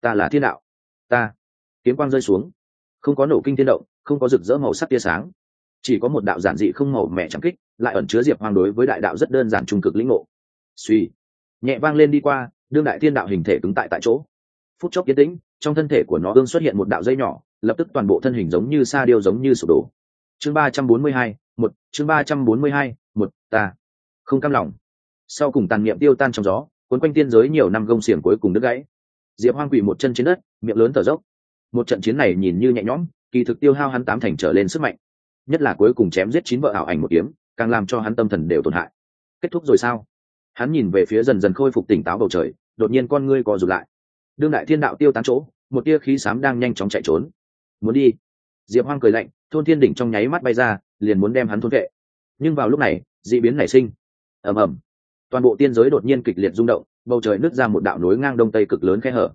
Ta là thiên đạo. Ta. Kiếm quang rơi xuống. Không có nổ kinh thiên động, không có rực rỡ màu sắc tia sáng chỉ có một đạo giản dị không màu mẹ trắng kích, lại ẩn chứa diệp hoàng đối với đại đạo rất đơn giản trung cực lĩnh ngộ. Suy. Nhẹ vang lên đi qua, đương đại thiên đạo hình thể cứng tại tại chỗ. Phút chốc yên tĩnh, trong thân thể của nó ương xuất hiện một đạo dây nhỏ, lập tức toàn bộ thân hình giống như sa điêu giống như sụp đổ. Chương ba trăm bốn mươi hai, một, chương ba trăm bốn mươi hai, một, ta. Không cam lòng. Sau cùng tàn niệm tiêu tan trong gió, cuốn quanh tiên giới nhiều năm gông xiềng cuối cùng đứt gãy. Diệp hoang quỳ một chân trên đất, miệng lớn thở dốc. Một trận chiến này nhìn như nhẹ nhõm, kỳ thực tiêu hao hắn tám thành trở lên sức mạnh nhất là cuối cùng chém giết chín vợ ảo ảnh một kiếm, càng làm cho hắn tâm thần đều tổn hại. Kết thúc rồi sao? Hắn nhìn về phía dần dần khôi phục tỉnh táo bầu trời, đột nhiên con ngươi co rụt lại. Đương đại thiên đạo tiêu tán chỗ, một tia khí xám đang nhanh chóng chạy trốn. Muốn đi? Diệp hoang cười lạnh, thôn thiên đỉnh trong nháy mắt bay ra, liền muốn đem hắn thôn vệ. Nhưng vào lúc này d ị biến nảy sinh. Ầm ầm. Toàn bộ tiên giới đột nhiên kịch liệt rung động, bầu trời nứt ra một đạo nối ngang đông tây cực lớn khe hở.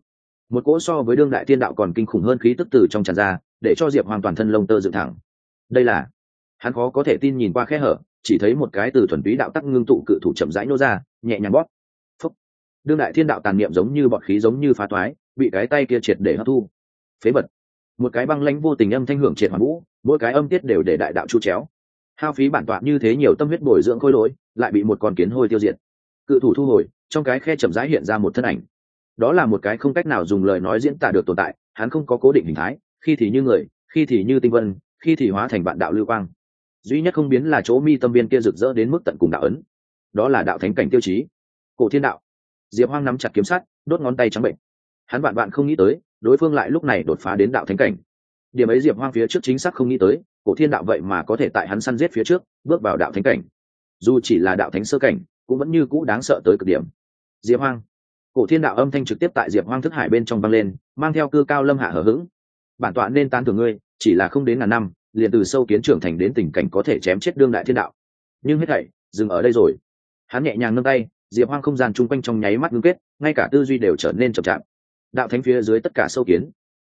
Một cỗ so với đương đại thiên đạo còn kinh khủng hơn khí tức từ trong tràn ra, để cho diệp hoàn toàn thân lông tơ dựng thẳng đây là, hắn khó có thể tin nhìn qua khe hở, chỉ thấy một cái từ thuần túy đạo tắc ngưng tụ cự thủ chậm rãi nô ra, nhẹ nhàng bóp. Phúc. Đương đại thiên đạo tàn niệm giống như bọt khí giống như phá toái bị cái tay kia triệt để hấp thu. Phế vật. Một cái băng lãnh vô tình âm thanh hưởng triệt hoàn vũ, mỗi cái âm tiết đều để đại đạo chu chéo. Hao phí bản tọa như thế nhiều tâm huyết bồi dưỡng khôi lỗi, lại bị một con kiến hôi tiêu diệt. Cự thủ thu hồi, trong cái khe chậm rãi hiện ra một thân ảnh. Đó là một cái không cách nào dùng lời nói diễn tả được tồn tại, hắn không có cố định hình thái, khi thì như người, khi thì như tinh vân khi thì hóa thành bạn đạo lưu quang. Duy nhất không biến là chỗ mi tâm viên kia rực rỡ đến mức tận cùng đạo ấn. Đó là đạo thánh cảnh tiêu chí. Cổ thiên đạo. Diệp hoang nắm chặt kiếm sắt, đốt ngón tay trắng bệnh. Hắn bạn bạn không nghĩ tới, đối phương lại lúc này đột phá đến đạo thánh cảnh. Điểm ấy diệp hoang phía trước chính xác không nghĩ tới, cổ thiên đạo vậy mà có thể tại hắn săn giết phía trước, bước vào đạo thánh cảnh. Dù chỉ là đạo thánh sơ cảnh, cũng vẫn như cũ đáng sợ tới cực điểm. Diệp hoang. Cổ thiên đạo âm thanh trực tiếp tại diệp hoang thức hải bên trong vang lên, mang theo cư cao lâm hạ hở h ữ g bản tọa nên tan thường ngươi chỉ là không đến ngàn năm, liền từ sâu kiến trưởng thành đến tình cảnh có thể chém chết đương đại thiên đạo. Nhưng hết thảy, dừng ở đây rồi. Hắn nhẹ nhàng nâng tay, diệp hoang không gian chung quanh trong nháy mắt ngưng kết, ngay cả tư duy đều trở nên chậm chạp. Đạo thánh phía dưới tất cả sâu kiến.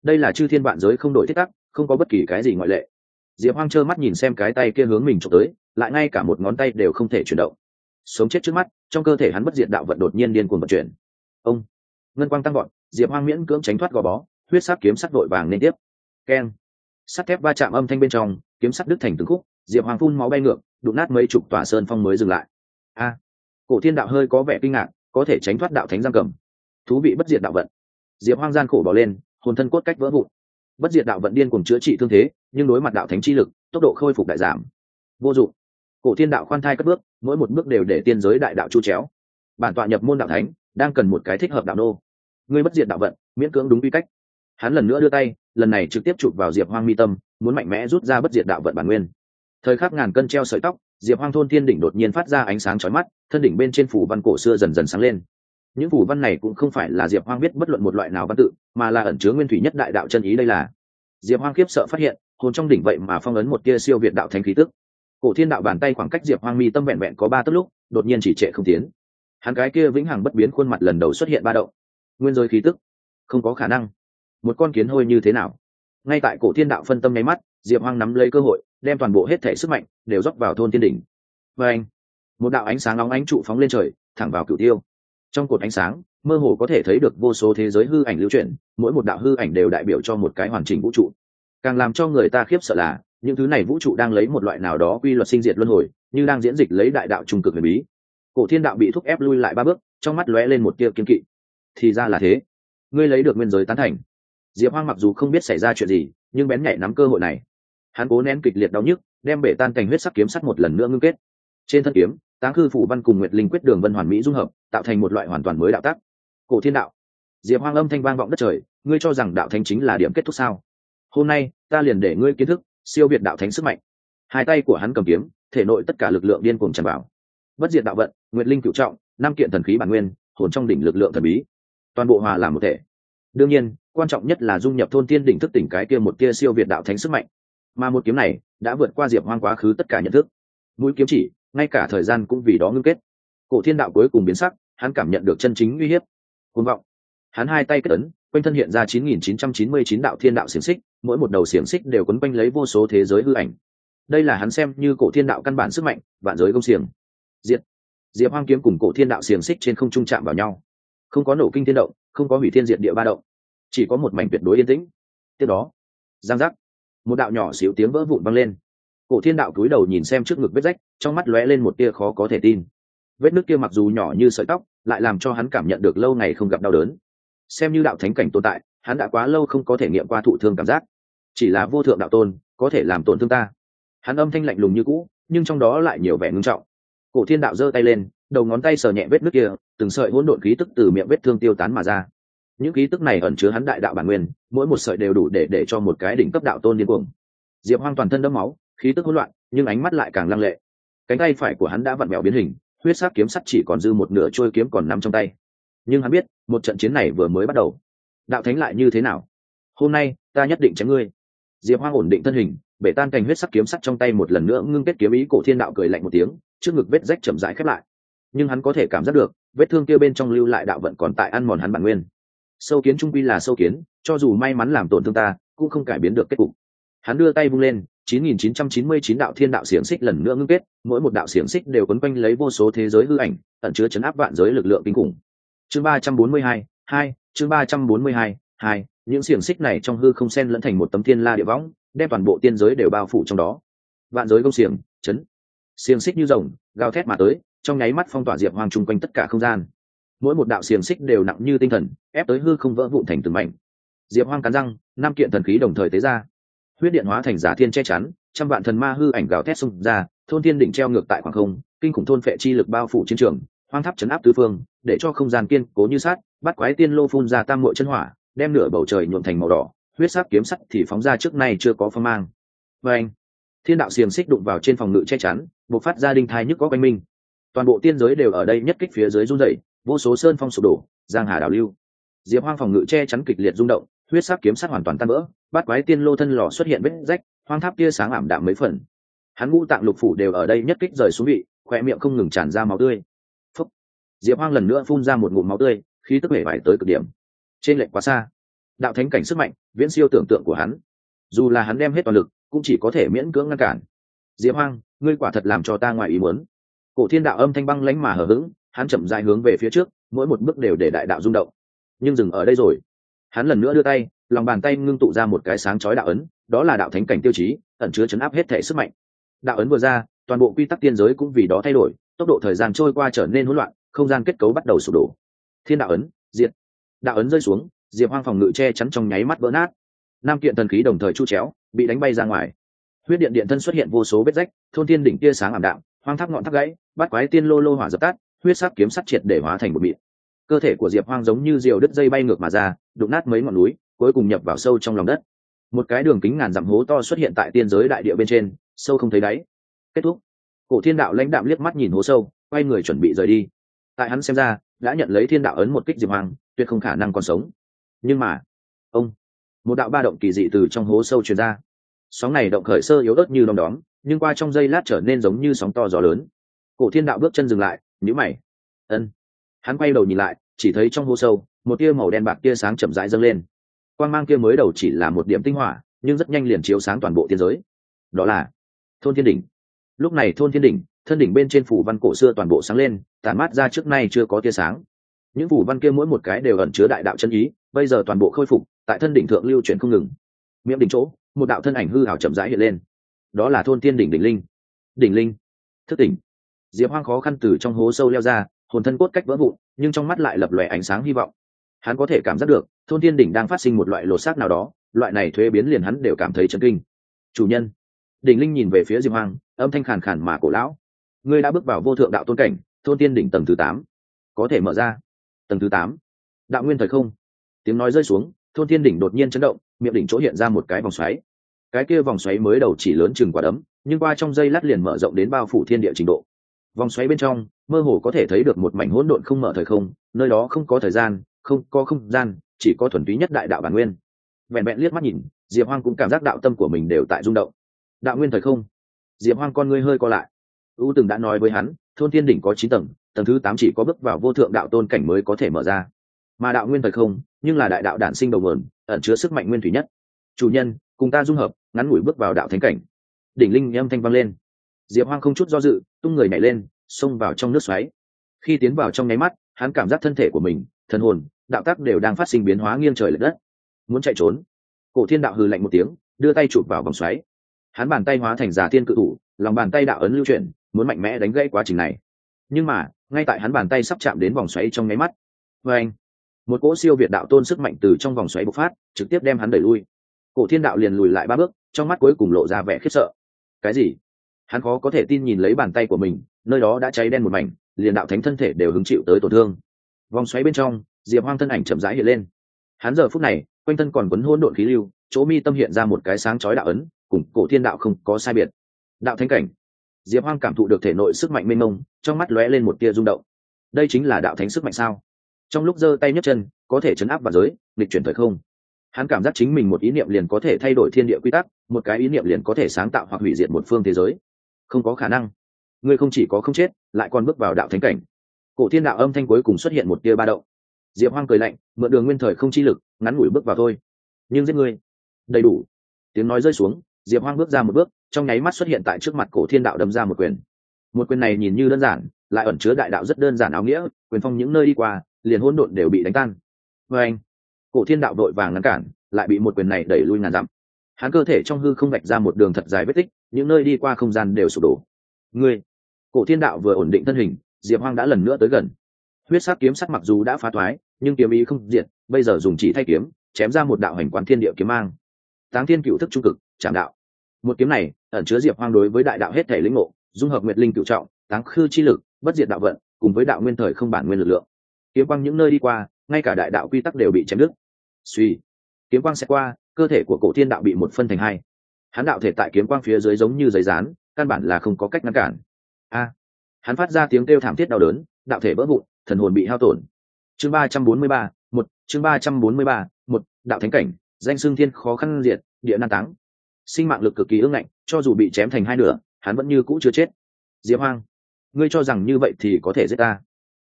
Đây là chư thiên vạn giới không đổi thiết tắc, không có bất kỳ cái gì ngoại lệ. Diệp hoang trơ mắt nhìn xem cái tay kia hướng mình trộm tới, lại ngay cả một ngón tay đều không thể chuyển động. Sống chết trước mắt, trong cơ thể hắn bất diệt đạo vận đột nhiên điên cuồng vận chuyển. Ông! Ngân quang tăng gọn diệp hoang miễn cưỡng tránh thoát gò bó, huyết sắc kiếm sắc đội vàng liên tiếp. Keng! Sắt thép va chạm âm thanh bên trong, kiếm sắt đứt thành từng khúc, diệp hoàng phun máu bay ngược, đụng nát mấy chục tòa sơn phong mới dừng lại. A, cổ thiên đạo hơi có vẻ kinh ngạc, có thể tránh thoát đạo thánh giam cầm. Thú bị bất diệt đạo vận. Diệp hoang gian khổ bỏ lên, hồn thân cốt cách vỡ vụn. Bất diệt đạo vận điên cùng chữa trị thương thế, nhưng đối mặt đạo thánh chi lực, tốc độ khôi phục đại giảm. Vô dụng. Cổ thiên đạo khoan thai cất bước, mỗi một bước đều để tiên giới đại đạo chu chéo. Bản tọa nhập môn đạo thánh, đang cần một cái thích hợp đạo nô. Ngươi bất diệt đạo vận, miễn cưỡng đúng quy cách hắn lần nữa đưa tay, lần này trực tiếp chụp vào diệp hoang mi tâm, muốn mạnh mẽ rút ra bất diệt đạo vận bản nguyên. Thời khắc ngàn cân treo sợi tóc, diệp hoang thôn thiên đỉnh đột nhiên phát ra ánh sáng chói mắt, thân đỉnh bên trên phủ văn cổ xưa dần dần sáng lên. Những phủ văn này cũng không phải là diệp hoang biết bất luận một loại nào văn tự, mà là ẩn chứa nguyên thủy nhất đại đạo chân ý đây là. Diệp hoang khiếp sợ phát hiện, hồn trong đỉnh vậy mà phong ấn một tia siêu việt đạo thánh khí tức. Cổ thiên đạo bàn tay khoảng cách diệp hoang mi tâm vẹn vẹn có ba tấc lúc, đột nhiên chỉ trệ không tiến. Hắn cái kia vĩnh hằng bất biến khuôn mặt lần đầu xuất hiện ba động. Nguyên giới khí tức, không có khả năng một con kiến hôi như thế nào? Ngay tại cổ thiên đạo phân tâm nháy mắt, diệp hoang nắm lấy cơ hội, đem toàn bộ hết thể sức mạnh đều dốc vào thôn thiên đỉnh. Và anh, một đạo ánh sáng nóng ánh trụ phóng lên trời, thẳng vào cửu tiêu. Trong cột ánh sáng, mơ hồ có thể thấy được vô số thế giới hư ảnh lưu chuyển, mỗi một đạo hư ảnh đều đại biểu cho một cái hoàn chỉnh vũ trụ. Càng làm cho người ta khiếp sợ là, những thứ này vũ trụ đang lấy một loại nào đó quy luật sinh diệt luân hồi, như đang diễn dịch lấy đại đạo trung cực huyền bí. Cổ thiên đạo bị thúc ép lui lại ba bước, trong mắt lóe lên một tia kiên kỵ. Thì ra là thế. Ngươi lấy được nguyên giới tán thành diệp hoang mặc dù không biết xảy ra chuyện gì, nhưng bén nhạy nắm cơ hội này. Hắn cố nén kịch liệt đau nhức, đem bể tan cành huyết sắc kiếm sắt một lần nữa ngưng kết. Trên thân kiếm, táng khư phủ văn cùng nguyệt linh quyết đường vân hoàn mỹ dung hợp, tạo thành một loại hoàn toàn mới đạo tác cổ thiên đạo. Diệp hoang âm thanh vang vọng đất trời, ngươi cho rằng đạo thánh chính là điểm kết thúc sao? Hôm nay, ta liền để ngươi kiến thức, siêu việt đạo thánh sức mạnh. Hai tay của hắn cầm kiếm, thể nội tất cả lực lượng điên cuồng tràn vào. Bất diệt đạo vận, nguyệt linh cựu trọng, năm kiện thần khí bản nguyên, hồn trong đỉnh lực lượng thần bí. Toàn bộ hòa làm một thể. Đương nhiên quan trọng nhất là dung nhập thôn tiên đỉnh thức tỉnh cái kia một tia siêu việt đạo thánh sức mạnh. Mà một kiếm này đã vượt qua diệp hoang quá khứ tất cả nhận thức. Mũi kiếm chỉ, ngay cả thời gian cũng vì đó ngưng kết. Cổ thiên đạo cuối cùng biến sắc, hắn cảm nhận được chân chính uy hiếp. Côn vọng. Hắn hai tay kết ấn, quanh thân hiện ra 9.999 đạo thiên đạo xiềng xích, mỗi một đầu xiềng xích đều quấn quanh lấy vô số thế giới hư ảnh. Đây là hắn xem như cổ thiên đạo căn bản sức mạnh, vạn giới công xiềng. Diệt. Diệp hoang kiếm cùng cổ thiên đạo xiềng xích trên không trung chạm vào nhau. Không có nổ kinh thiên động, không có hủy thiên diệt địa ba động chỉ có một mảnh tuyệt đối yên tĩnh. Tiếp đó, giang giác, một đạo nhỏ xíu tiếng vỡ vụn vang lên. Cổ thiên đạo cúi đầu nhìn xem trước ngực vết rách, trong mắt lóe lên một tia khó có thể tin. Vết nước kia mặc dù nhỏ như sợi tóc, lại làm cho hắn cảm nhận được lâu ngày không gặp đau đớn. Xem như đạo thánh cảnh tồn tại, hắn đã quá lâu không có thể nghiệm qua thụ thương cảm giác. Chỉ là vô thượng đạo tôn, có thể làm tổn thương ta. Hắn âm thanh lạnh lùng như cũ, nhưng trong đó lại nhiều vẻ ngưng trọng. Cổ thiên đạo giơ tay lên, đầu ngón tay sờ nhẹ vết nước kia, từng sợi hỗn độn khí tức từ miệng vết thương tiêu tán mà ra những ký tức này ẩn chứa hắn đại đạo bản nguyên, mỗi một sợi đều đủ để để cho một cái đỉnh cấp đạo tôn điên cuồng. Diệp hoang toàn thân đẫm máu, khí tức hỗn loạn, nhưng ánh mắt lại càng lăng lệ. Cánh tay phải của hắn đã vặn mèo biến hình, huyết sắc kiếm sắt chỉ còn dư một nửa trôi kiếm còn nằm trong tay. Nhưng hắn biết, một trận chiến này vừa mới bắt đầu. Đạo thánh lại như thế nào? Hôm nay, ta nhất định chém ngươi. Diệp hoang ổn định thân hình, bể tan cành huyết sắc kiếm sắt trong tay một lần nữa ngưng kết kiếm ý cổ thiên đạo cười lạnh một tiếng, trước ngực vết rách chậm rãi khép lại. Nhưng hắn có thể cảm giác được, vết thương kia bên trong lưu lại đạo vận còn tại ăn mòn hắn bản nguyên sâu kiến trung quy là sâu kiến cho dù may mắn làm tổn thương ta cũng không cải biến được kết cục. Hắn đưa tay vung lên 9.999 đạo thiên đạo xiềng xích lần nữa ngưng kết mỗi một đạo xiềng xích đều quấn quanh lấy vô số thế giới hư ảnh ẩn chứa chấn áp vạn giới lực lượng kinh khủng. Chương 342, hai chương 342, hai những xiềng xích này trong hư không xen lẫn thành một tấm thiên la địa võng đem toàn bộ tiên giới đều bao phủ trong đó. Vạn giới công xiềng chấn. Xiềng xích như rồng gào thét mà tới trong nháy mắt phong tỏa diệp hoang chung quanh tất cả không gian mỗi một đạo xiềng xích đều nặng như tinh thần, ép tới hư không vỡ vụn thành từng mảnh. Diệp hoang cắn răng, năm kiện thần khí đồng thời tế ra. Huyết điện hóa thành giả thiên che chắn, trăm vạn thần ma hư ảnh gào thét xung ra, thôn thiên đỉnh treo ngược tại khoảng không, kinh khủng thôn phệ chi lực bao phủ chiến trường, hoang tháp chấn áp tứ phương, để cho không gian kiên cố như sát bắt quái tiên lô phun ra tam mội chân hỏa, đem nửa bầu trời nhuộm thành màu đỏ, huyết sắc kiếm sắt thì phóng ra trước nay chưa có phong mang. Và anh, thiên đạo xiềng xích đụng vào trên phòng ngự che chắn buộc phát ra đinh thai nhức có quanh minh. Toàn bộ tiên giới đều ở đây nhất kích phía dưới run dậy vô số sơn phong sụp đổ, giang hà đảo lưu. Diệp hoang phòng ngự che chắn kịch liệt rung động, huyết sắc kiếm sắc hoàn toàn tan vỡ, bát quái tiên lô thân lò xuất hiện vết rách, hoang tháp tia sáng ảm đạm mấy phần. Hắn ngũ tạng lục phủ đều ở đây nhất kích rời xuống vị khoe miệng không ngừng tràn ra máu tươi. Phúc. diệp hoang lần nữa phun ra một ngụm máu tươi, khí tức hể vải tới cực điểm. Trên lệnh quá xa. Đạo thánh cảnh sức mạnh, viễn siêu tưởng tượng của hắn. Dù là hắn đem hết toàn lực, cũng chỉ có thể miễn cưỡng ngăn cản. Diệp hoang, ngươi quả thật làm cho ta ngoài ý muốn. Cổ thiên đạo âm thanh băng lánh mà hở h ữ g hắn chậm dài hướng về phía trước, mỗi một bước đều để đại đạo rung động. Nhưng dừng ở đây rồi. Hắn lần nữa đưa tay, lòng bàn tay ngưng tụ ra một cái sáng chói đạo ấn, đó là đạo thánh cảnh tiêu chí, ẩn chứa chấn áp hết thể sức mạnh. Đạo ấn vừa ra, toàn bộ quy tắc tiên giới cũng vì đó thay đổi, tốc độ thời gian trôi qua trở nên hỗn loạn, không gian kết cấu bắt đầu sụp đổ. Thiên đạo ấn, diệt. Đạo ấn rơi xuống, diệp hoang phòng ngự che chắn trong nháy mắt vỡ nát. Nam kiện thần khí đồng thời chu chéo, bị đánh bay ra ngoài. Huyết điện điện thân xuất hiện vô số vết rách, thôn thiên đỉnh tia sáng ảm đạm, hoang tháp ngọn tháp gãy bắt quái tiên lô lô hỏa dập tắt huyết sắc kiếm sắt triệt để hóa thành một mịn. Cơ thể của diệp hoang giống như diều đứt dây bay ngược mà ra, đụng nát mấy ngọn núi, cuối cùng nhập vào sâu trong lòng đất. Một cái đường kính ngàn dặm hố to xuất hiện tại tiên giới đại địa bên trên, sâu không thấy đáy. Kết thúc. Cổ thiên đạo lãnh đạm liếc mắt nhìn hố sâu, quay người chuẩn bị rời đi. Tại hắn xem ra, đã nhận lấy thiên đạo ấn một kích diệp hoang, tuyệt không khả năng còn sống. Nhưng mà, ông, một đạo ba động kỳ dị từ trong hố sâu truyền ra. Sóng này động khởi sơ yếu ớt như đom đóm, nhưng qua trong giây lát trở nên giống như sóng to gió lớn. Cổ thiên đạo bước chân dừng lại nhữ mày. Ân. Hắn quay đầu nhìn lại, chỉ thấy trong hố sâu, một tia màu đen bạc tia sáng chậm rãi dâng lên. Quang mang kia mới đầu chỉ là một điểm tinh hỏa, nhưng rất nhanh liền chiếu sáng toàn bộ tiên giới. Đó là thôn thiên đỉnh. Lúc này thôn thiên đỉnh, thân đỉnh bên trên phủ văn cổ xưa toàn bộ sáng lên tàn mát ra trước nay chưa có tia sáng. Những phủ văn kia mỗi một cái đều ẩn chứa đại đạo chân ý, bây giờ toàn bộ khôi phục, tại thân đỉnh thượng lưu chuyển không ngừng. Miệng đỉnh chỗ, một đạo thân ảnh hư hảo chậm rãi hiện lên. Đó là thôn thiên đỉnh đỉnh linh. Đỉnh linh. Thức tỉnh diệp hoang khó khăn từ trong hố sâu leo ra, hồn thân cốt cách vỡ vụn, nhưng trong mắt lại lập lòe ánh sáng hy vọng. Hắn có thể cảm giác được, thôn thiên đỉnh đang phát sinh một loại lột xác nào đó, loại này thuế biến liền hắn đều cảm thấy chấn kinh. Chủ nhân, đỉnh linh nhìn về phía diệp hoang, âm thanh khàn khàn mà cổ lão. Ngươi đã bước vào vô thượng đạo tôn cảnh, thôn tiên đỉnh tầng thứ tám. Có thể mở ra. Tầng thứ tám. Đạo nguyên thời không. Tiếng nói rơi xuống, thôn thiên đỉnh đột nhiên chấn động, miệng đỉnh chỗ hiện ra một cái vòng xoáy. Cái kia vòng xoáy mới đầu chỉ lớn chừng quả đấm, nhưng qua trong dây lát liền mở rộng đến bao phủ thiên địa trình độ vòng xoáy bên trong, mơ hồ có thể thấy được một mảnh hỗn độn không mở thời không, nơi đó không có thời gian, không, có không gian, chỉ có thuần túy nhất đại đạo bản nguyên. Vẹn vẹn liếc mắt nhìn, diệp hoang cũng cảm giác đạo tâm của mình đều tại rung động. Đạo nguyên thời không. Diệp hoang con ngươi hơi co lại. U từng đã nói với hắn, thôn thiên đỉnh có chín tầng tầng thứ tám chỉ có bước vào vô thượng đạo tôn cảnh mới có thể mở ra. Mà đạo nguyên thời không, nhưng là đại đạo đản sinh đầu nguồn, ẩn chứa sức mạnh nguyên thủy nhất. Chủ nhân, cùng ta dung hợp, ngắn ngủi bước vào đạo thánh cảnh. Đỉnh linh âm thanh vang lên diệp hoang không chút do dự, tung người nhảy lên, xông vào trong nước xoáy. Khi tiến vào trong nháy mắt, hắn cảm giác thân thể của mình, thần hồn, đạo tác đều đang phát sinh biến hóa nghiêng trời l ệ đất. Muốn chạy trốn, cổ thiên đạo hừ lạnh một tiếng, đưa tay chụp vào vòng xoáy. Hắn bàn tay hóa thành giả thiên cự thủ, lòng bàn tay đạo ấn lưu chuyển, muốn mạnh mẽ đánh gãy quá trình này. Nhưng mà, ngay tại hắn bàn tay sắp chạm đến vòng xoáy trong nháy mắt vê anh một cỗ siêu việt đạo tôn sức mạnh từ trong vòng xoáy bộc phát, trực tiếp đem hắn đẩy lui. Cổ thiên đạo liền lùi lại ba bước, trong mắt cuối cùng lộ ra vẻ khiếp sợ. Cái gì? Hắn khó có thể tin nhìn lấy bàn tay của mình, nơi đó đã cháy đen một mảnh, liền đạo thánh thân thể đều hứng chịu tới tổn thương. Vòng xoáy bên trong, diệp hoang thân ảnh chậm rãi hiện lên. Hắn giờ phút này, quanh thân còn quấn hỗn độn khí lưu, chỗ mi tâm hiện ra một cái sáng chói đạo ấn, cùng cổ thiên đạo không có sai biệt. Đạo thánh cảnh. Diệp hoang cảm thụ được thể nội sức mạnh mênh mông, trong mắt lóe lên một tia rung động. Đây chính là đạo thánh sức mạnh sao? Trong lúc giơ tay nhấc chân, có thể chấn áp vào giới lịch chuyển thời không. Hắn cảm giác chính mình một ý niệm liền có thể thay đổi thiên địa quy tắc, một cái ý niệm liền có thể sáng tạo hoặc hủy diệt một phương thế giới không có khả năng. Ngươi không chỉ có không chết, lại còn bước vào đạo thánh cảnh. Cổ thiên đạo âm thanh cuối cùng xuất hiện một tia ba động. Diệp hoang cười lạnh, mượn đường nguyên thời không chi lực, ngắn ngủi bước vào thôi. Nhưng giết ngươi. Đầy đủ. Tiếng nói rơi xuống, diệp hoang bước ra một bước, trong nháy mắt xuất hiện tại trước mặt cổ thiên đạo đâm ra một quyền. Một quyền này nhìn như đơn giản, lại ẩn chứa đại đạo rất đơn giản áo nghĩa, quyền phong những nơi đi qua, liền hỗn độn đều bị đánh tan. Vê anh, cổ thiên đạo đội vàng ngăn cản, lại bị một quyền này đẩy lui ngàn dặm hắn cơ thể trong hư không vạch ra một đường thật dài vết tích, những nơi đi qua không gian đều sụp đổ. Ngươi, cổ thiên đạo vừa ổn định thân hình, diệp hoang đã lần nữa tới gần. Huyết sát kiếm sắc mặc dù đã phá thoái, nhưng kiếm ý không diệt, bây giờ dùng chỉ thay kiếm, chém ra một đạo hành quán thiên địa kiếm mang. Táng thiên cựu thức trung cực chạm đạo. Một kiếm này, ẩn chứa diệp hoang đối với đại đạo hết thể lĩnh ngộ, dung hợp nguyệt linh cựu trọng, táng khư chi lực, bất diệt đạo vận, cùng với đạo nguyên thời không bản nguyên lực lượng. Kiếm quang những nơi đi qua, ngay cả đại đạo quy tắc đều bị chém đứt. Suy kiếm quang sẽ qua cơ thể của cổ thiên đạo bị một phân thành hai. Hắn đạo thể tại kiếm quang phía dưới giống như giấy rán căn bản là không có cách ngăn cản. A! Hắn phát ra tiếng kêu thảm thiết đau đớn, đạo thể vỡ vụn, thần hồn bị hao tổn. Chương ba trăm bốn mươi ba, một, chương ba trăm bốn mươi ba, một, đạo thánh cảnh, danh xương thiên khó khăn diệt, địa nan táng. Sinh mạng lực cực kỳ ưng ngạnh, cho dù bị chém thành hai nửa, hắn vẫn như cũ chưa chết. Diễm hoang, ngươi cho rằng như vậy thì có thể giết ta.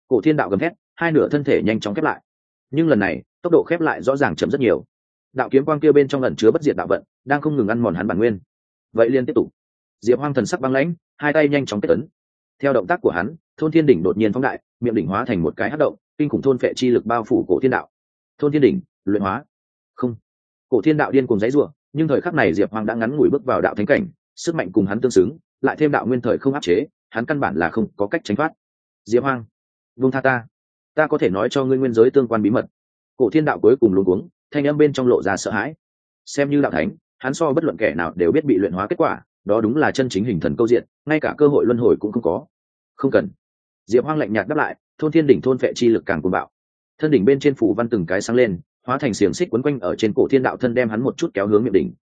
Cổ thiên đạo gầm thét, hai nửa thân thể nhanh chóng khép lại. Nhưng lần này, tốc độ khép lại rõ ràng chậm rất nhiều đạo kiếm quang kia bên trong ẩn chứa bất diệt đạo vận, đang không ngừng ăn mòn hắn bản nguyên. Vậy liên tiếp tục. Diệp hoang thần sắc băng lãnh, hai tay nhanh chóng kết tấn theo động tác của hắn, thôn thiên đỉnh đột nhiên phóng đại, miệng đỉnh hóa thành một cái hát động, kinh khủng thôn phệ chi lực bao phủ cổ thiên đạo. Thôn thiên đỉnh, luyện hóa. Không. Cổ thiên đạo điên cùng giấy ruộng nhưng thời khắc này diệp hoang đã ngắn ngủi bước vào đạo thánh cảnh, sức mạnh cùng hắn tương xứng, lại thêm đạo nguyên thời không áp chế, hắn căn bản là không có cách tránh thoát. Diệp hoang vung tha ta. Ta có thể nói cho ngươi nguyên giới tương quan bí mật. Cổ thiên đạo cuối cùng luôn cuống thanh âm bên trong lộ ra sợ hãi. Xem như đạo thánh, hắn so bất luận kẻ nào đều biết bị luyện hóa kết quả, đó đúng là chân chính hình thần câu diện, ngay cả cơ hội luân hồi cũng không có. Không cần. Diệp hoang lạnh nhạt đáp lại, thôn thiên đỉnh thôn phệ chi lực càng cuồng bạo. Thân đỉnh bên trên phủ văn từng cái sáng lên, hóa thành xiềng xích quấn quanh ở trên cổ thiên đạo thân đem hắn một chút kéo hướng miệng đỉnh.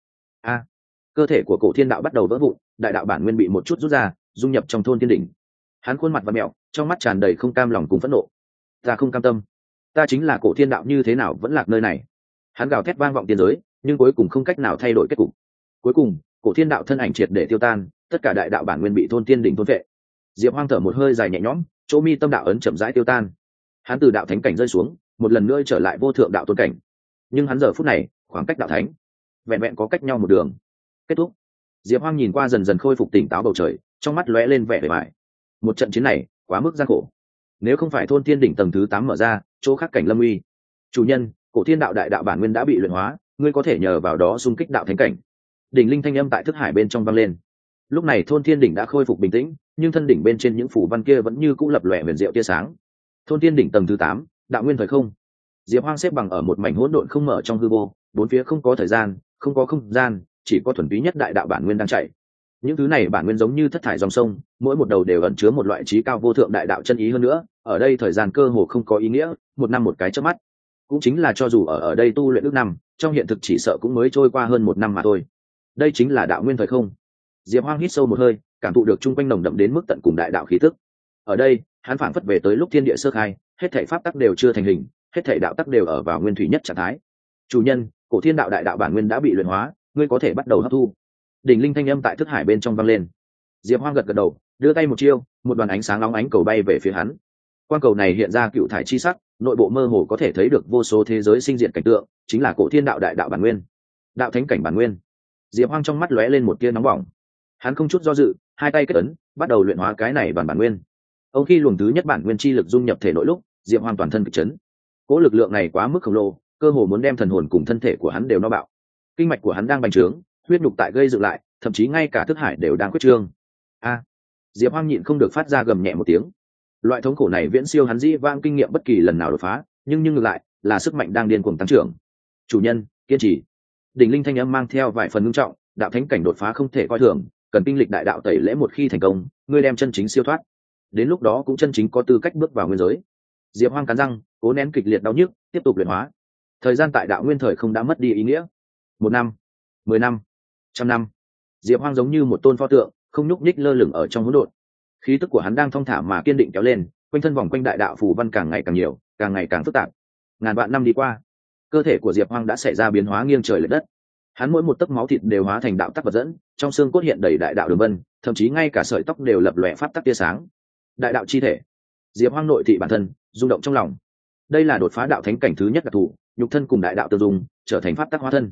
A! Cơ thể của cổ thiên đạo bắt đầu vỡ vụn, đại đạo bản nguyên bị một chút rút ra, dung nhập trong thôn thiên đỉnh. Hắn khuôn mặt và mẹo, trong mắt tràn đầy không cam lòng cùng phẫn nộ. Ta không cam tâm. Ta chính là cổ thiên đạo như thế nào vẫn lạc nơi này? Hắn gào thét vang vọng tiên giới, nhưng cuối cùng không cách nào thay đổi kết cục. Cuối cùng, cổ thiên đạo thân ảnh triệt để tiêu tan, tất cả đại đạo bản nguyên bị thôn thiên đỉnh thôn vệ. Diệp hoang thở một hơi dài nhẹ nhõm, chỗ mi tâm đạo ấn chậm rãi tiêu tan. Hắn từ đạo thánh cảnh rơi xuống, một lần nữa trở lại vô thượng đạo tôn cảnh. Nhưng hắn giờ phút này, khoảng cách đạo thánh, vẹn vẹn có cách nhau một đường. Kết thúc. Diệp hoang nhìn qua dần dần khôi phục tỉnh táo bầu trời, trong mắt lóe lên vẻ bề bài một trận chiến này, quá mức gian khổ. Nếu không phải thôn thiên đỉnh tầng thứ tám mở ra, chỗ khác cảnh lâm uy. Chủ nhân cổ thiên đạo đại đạo bản nguyên đã bị luyện hóa, ngươi có thể nhờ vào đó xung kích đạo thánh cảnh. Đỉnh linh thanh âm tại thức hải bên trong vang lên. Lúc này thôn thiên đỉnh đã khôi phục bình tĩnh, nhưng thân đỉnh bên trên những phủ văn kia vẫn như cũ lập lòe huyền diệu tia sáng. Thôn thiên đỉnh tầng thứ tám, đạo nguyên thời không. Diệp hoang xếp bằng ở một mảnh hỗn độn không mở trong hư vô, bốn phía không có thời gian, không có không gian, chỉ có thuần túy nhất đại đạo bản nguyên đang chạy. Những thứ này bản nguyên giống như thất thải dòng sông, mỗi một đầu đều ẩn chứa một loại trí cao vô thượng đại đạo chân ý hơn nữa, ở đây thời gian cơ hồ không có ý nghĩa, một năm một cái trước mắt cũng chính là cho dù ở ở đây tu luyện ước năm, trong hiện thực chỉ sợ cũng mới trôi qua hơn một năm mà thôi. Đây chính là đạo nguyên thời không. Diệp hoang hít sâu một hơi, cảm thụ được chung quanh nồng đậm đến mức tận cùng đại đạo khí tức. Ở đây, hắn phảng phất về tới lúc thiên địa sơ khai, hết thể pháp tắc đều chưa thành hình, hết thể đạo tắc đều ở vào nguyên thủy nhất trạng thái. Chủ nhân, cổ thiên đạo đại đạo bản nguyên đã bị luyện hóa, ngươi có thể bắt đầu hấp thu. Đỉnh linh thanh âm tại thức hải bên trong vang lên. Diệp hoang gật gật đầu, đưa tay một chiêu, một đoàn ánh sáng nóng ánh cầu bay về phía hắn. Quan cầu này hiện ra cựu thải chi sắc nội bộ mơ hồ có thể thấy được vô số thế giới sinh diện cảnh tượng, chính là cổ thiên đạo đại đạo bản nguyên, đạo thánh cảnh bản nguyên. Diệp hoang trong mắt lóe lên một tia nóng bỏng. Hắn không chút do dự, hai tay kết ấn, bắt đầu luyện hóa cái này bản bản nguyên. Ông khi luồng thứ nhất bản nguyên chi lực dung nhập thể nội lúc, diệp hoang toàn thân kịch chấn. Cỗ lực lượng này quá mức khổng lồ, cơ hồ muốn đem thần hồn cùng thân thể của hắn đều no bạo. Kinh mạch của hắn đang bành trướng, huyết nhục tại gây dựng lại, thậm chí ngay cả thức hải đều đang quyết trương. A! Diệp hoang nhịn không được phát ra gầm nhẹ một tiếng loại thống khổ này viễn siêu hắn dĩ vang kinh nghiệm bất kỳ lần nào đột phá, nhưng nhưng ngược lại, là sức mạnh đang điên cuồng tăng trưởng. Chủ nhân, kiên trì. Đỉnh linh thanh âm mang theo vài phần ngưng trọng, đạo thánh cảnh đột phá không thể coi thường, cần kinh lịch đại đạo tẩy lễ một khi thành công, ngươi đem chân chính siêu thoát. Đến lúc đó cũng chân chính có tư cách bước vào nguyên giới. Diệp hoang cắn răng, cố nén kịch liệt đau nhức, tiếp tục luyện hóa. Thời gian tại đạo nguyên thời không đã mất đi ý nghĩa. Một năm, mười năm, trăm năm. Diệp hoang giống như một tôn pho tượng, không nhúc nhích lơ lửng ở trong hỗn độn khí tức của hắn đang thong thả mà kiên định kéo lên, quanh thân vòng quanh đại đạo phù văn càng ngày càng nhiều, càng ngày càng phức tạp. Ngàn vạn năm đi qua, cơ thể của diệp hoang đã xảy ra biến hóa nghiêng trời l ệ đất. Hắn mỗi một tấc máu thịt đều hóa thành đạo tắc vật dẫn, trong xương cốt hiện đầy đại đạo đường vân, thậm chí ngay cả sợi tóc đều lập lòe phát tắc tia sáng. Đại đạo chi thể. Diệp hoang nội thị bản thân, rung động trong lòng. Đây là đột phá đạo thánh cảnh thứ nhất đặc thù, nhục thân cùng đại đạo tiêu dùng trở thành pháp tắc hóa thân.